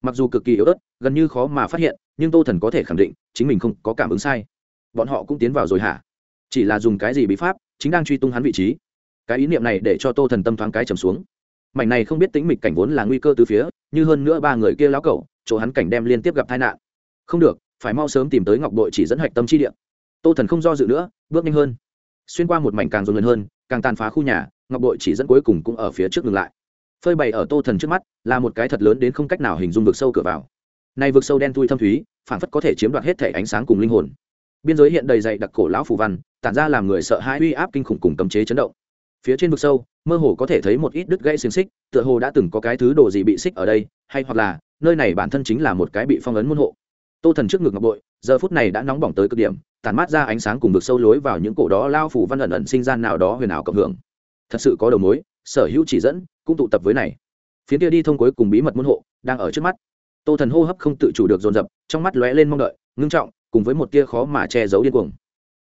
Mặc dù cực kỳ yếu ớt, gần như khó mà phát hiện, nhưng tô thần có thể khẳng định, chính mình không có cảm ứng sai. Bọn họ cũng tiến vào rồi hả? Chỉ là dùng cái gì bí pháp, chính đang truy tung hắn vị trí? Cái ý niệm này để cho tô thần tâm thoáng cái trầm xuống. Mảnh này không biết tính mịch cảnh vốn là nguy cơ từ phía, như hơn nữa ba người kia lão cẩu, chỗ hắn cảnh đem liên tiếp gặp tai nạn. Không được, phải mau sớm tìm tới ngọc đội chỉ dẫn hạch tâm chi điện tô thần không do dự nữa, bước nhanh hơn. Xuyên qua một mảnh càng dồn lần hơn, càng tàn phá khu nhà, ngọc bội chỉ dẫn cuối cùng cũng ở phía trước ngừng lại. Phơi bày ở tô thần trước mắt là một cái thật lớn đến không cách nào hình dung vực sâu cửa vào. Nay vực sâu đen thui thâm thúy phản phất có thể chiếm đoạt hết thể ánh sáng cùng linh hồn. Biên giới hiện đầy dày đặc cổ lão phù văn, tản ra làm người sợ hãi uy áp kinh khủng cùng cấm chế chấn động. Phía trên vực sâu, mơ hồ có thể thấy một ít đứt gãy xiềng xích, tựa hồ đã từng có cái thứ đồ gì bị xích ở đây, hay hoặc là, nơi này bản thân chính là một cái bị phong ấn môn hộ. Tô thần trước ngực ngọc bội, giờ phút này đã nóng bỏng tới cực điểm tàn mát ra ánh sáng cùng vực sâu lối vào những cổ đó lao phủ văn ẩn ẩn sinh ra nào đó huyền ảo cộng hưởng. Thật sự có đầu mối, sở hữu chỉ dẫn, cũng tụ tập với này. Phía kia đi thông cuối cùng bí mật môn hộ, đang ở trước mắt. Tô thần hô hấp không tự chủ được dồn dập, trong mắt lóe lên mong đợi, ngưng trọng, cùng với một tia khó mà che giấu điên cuồng.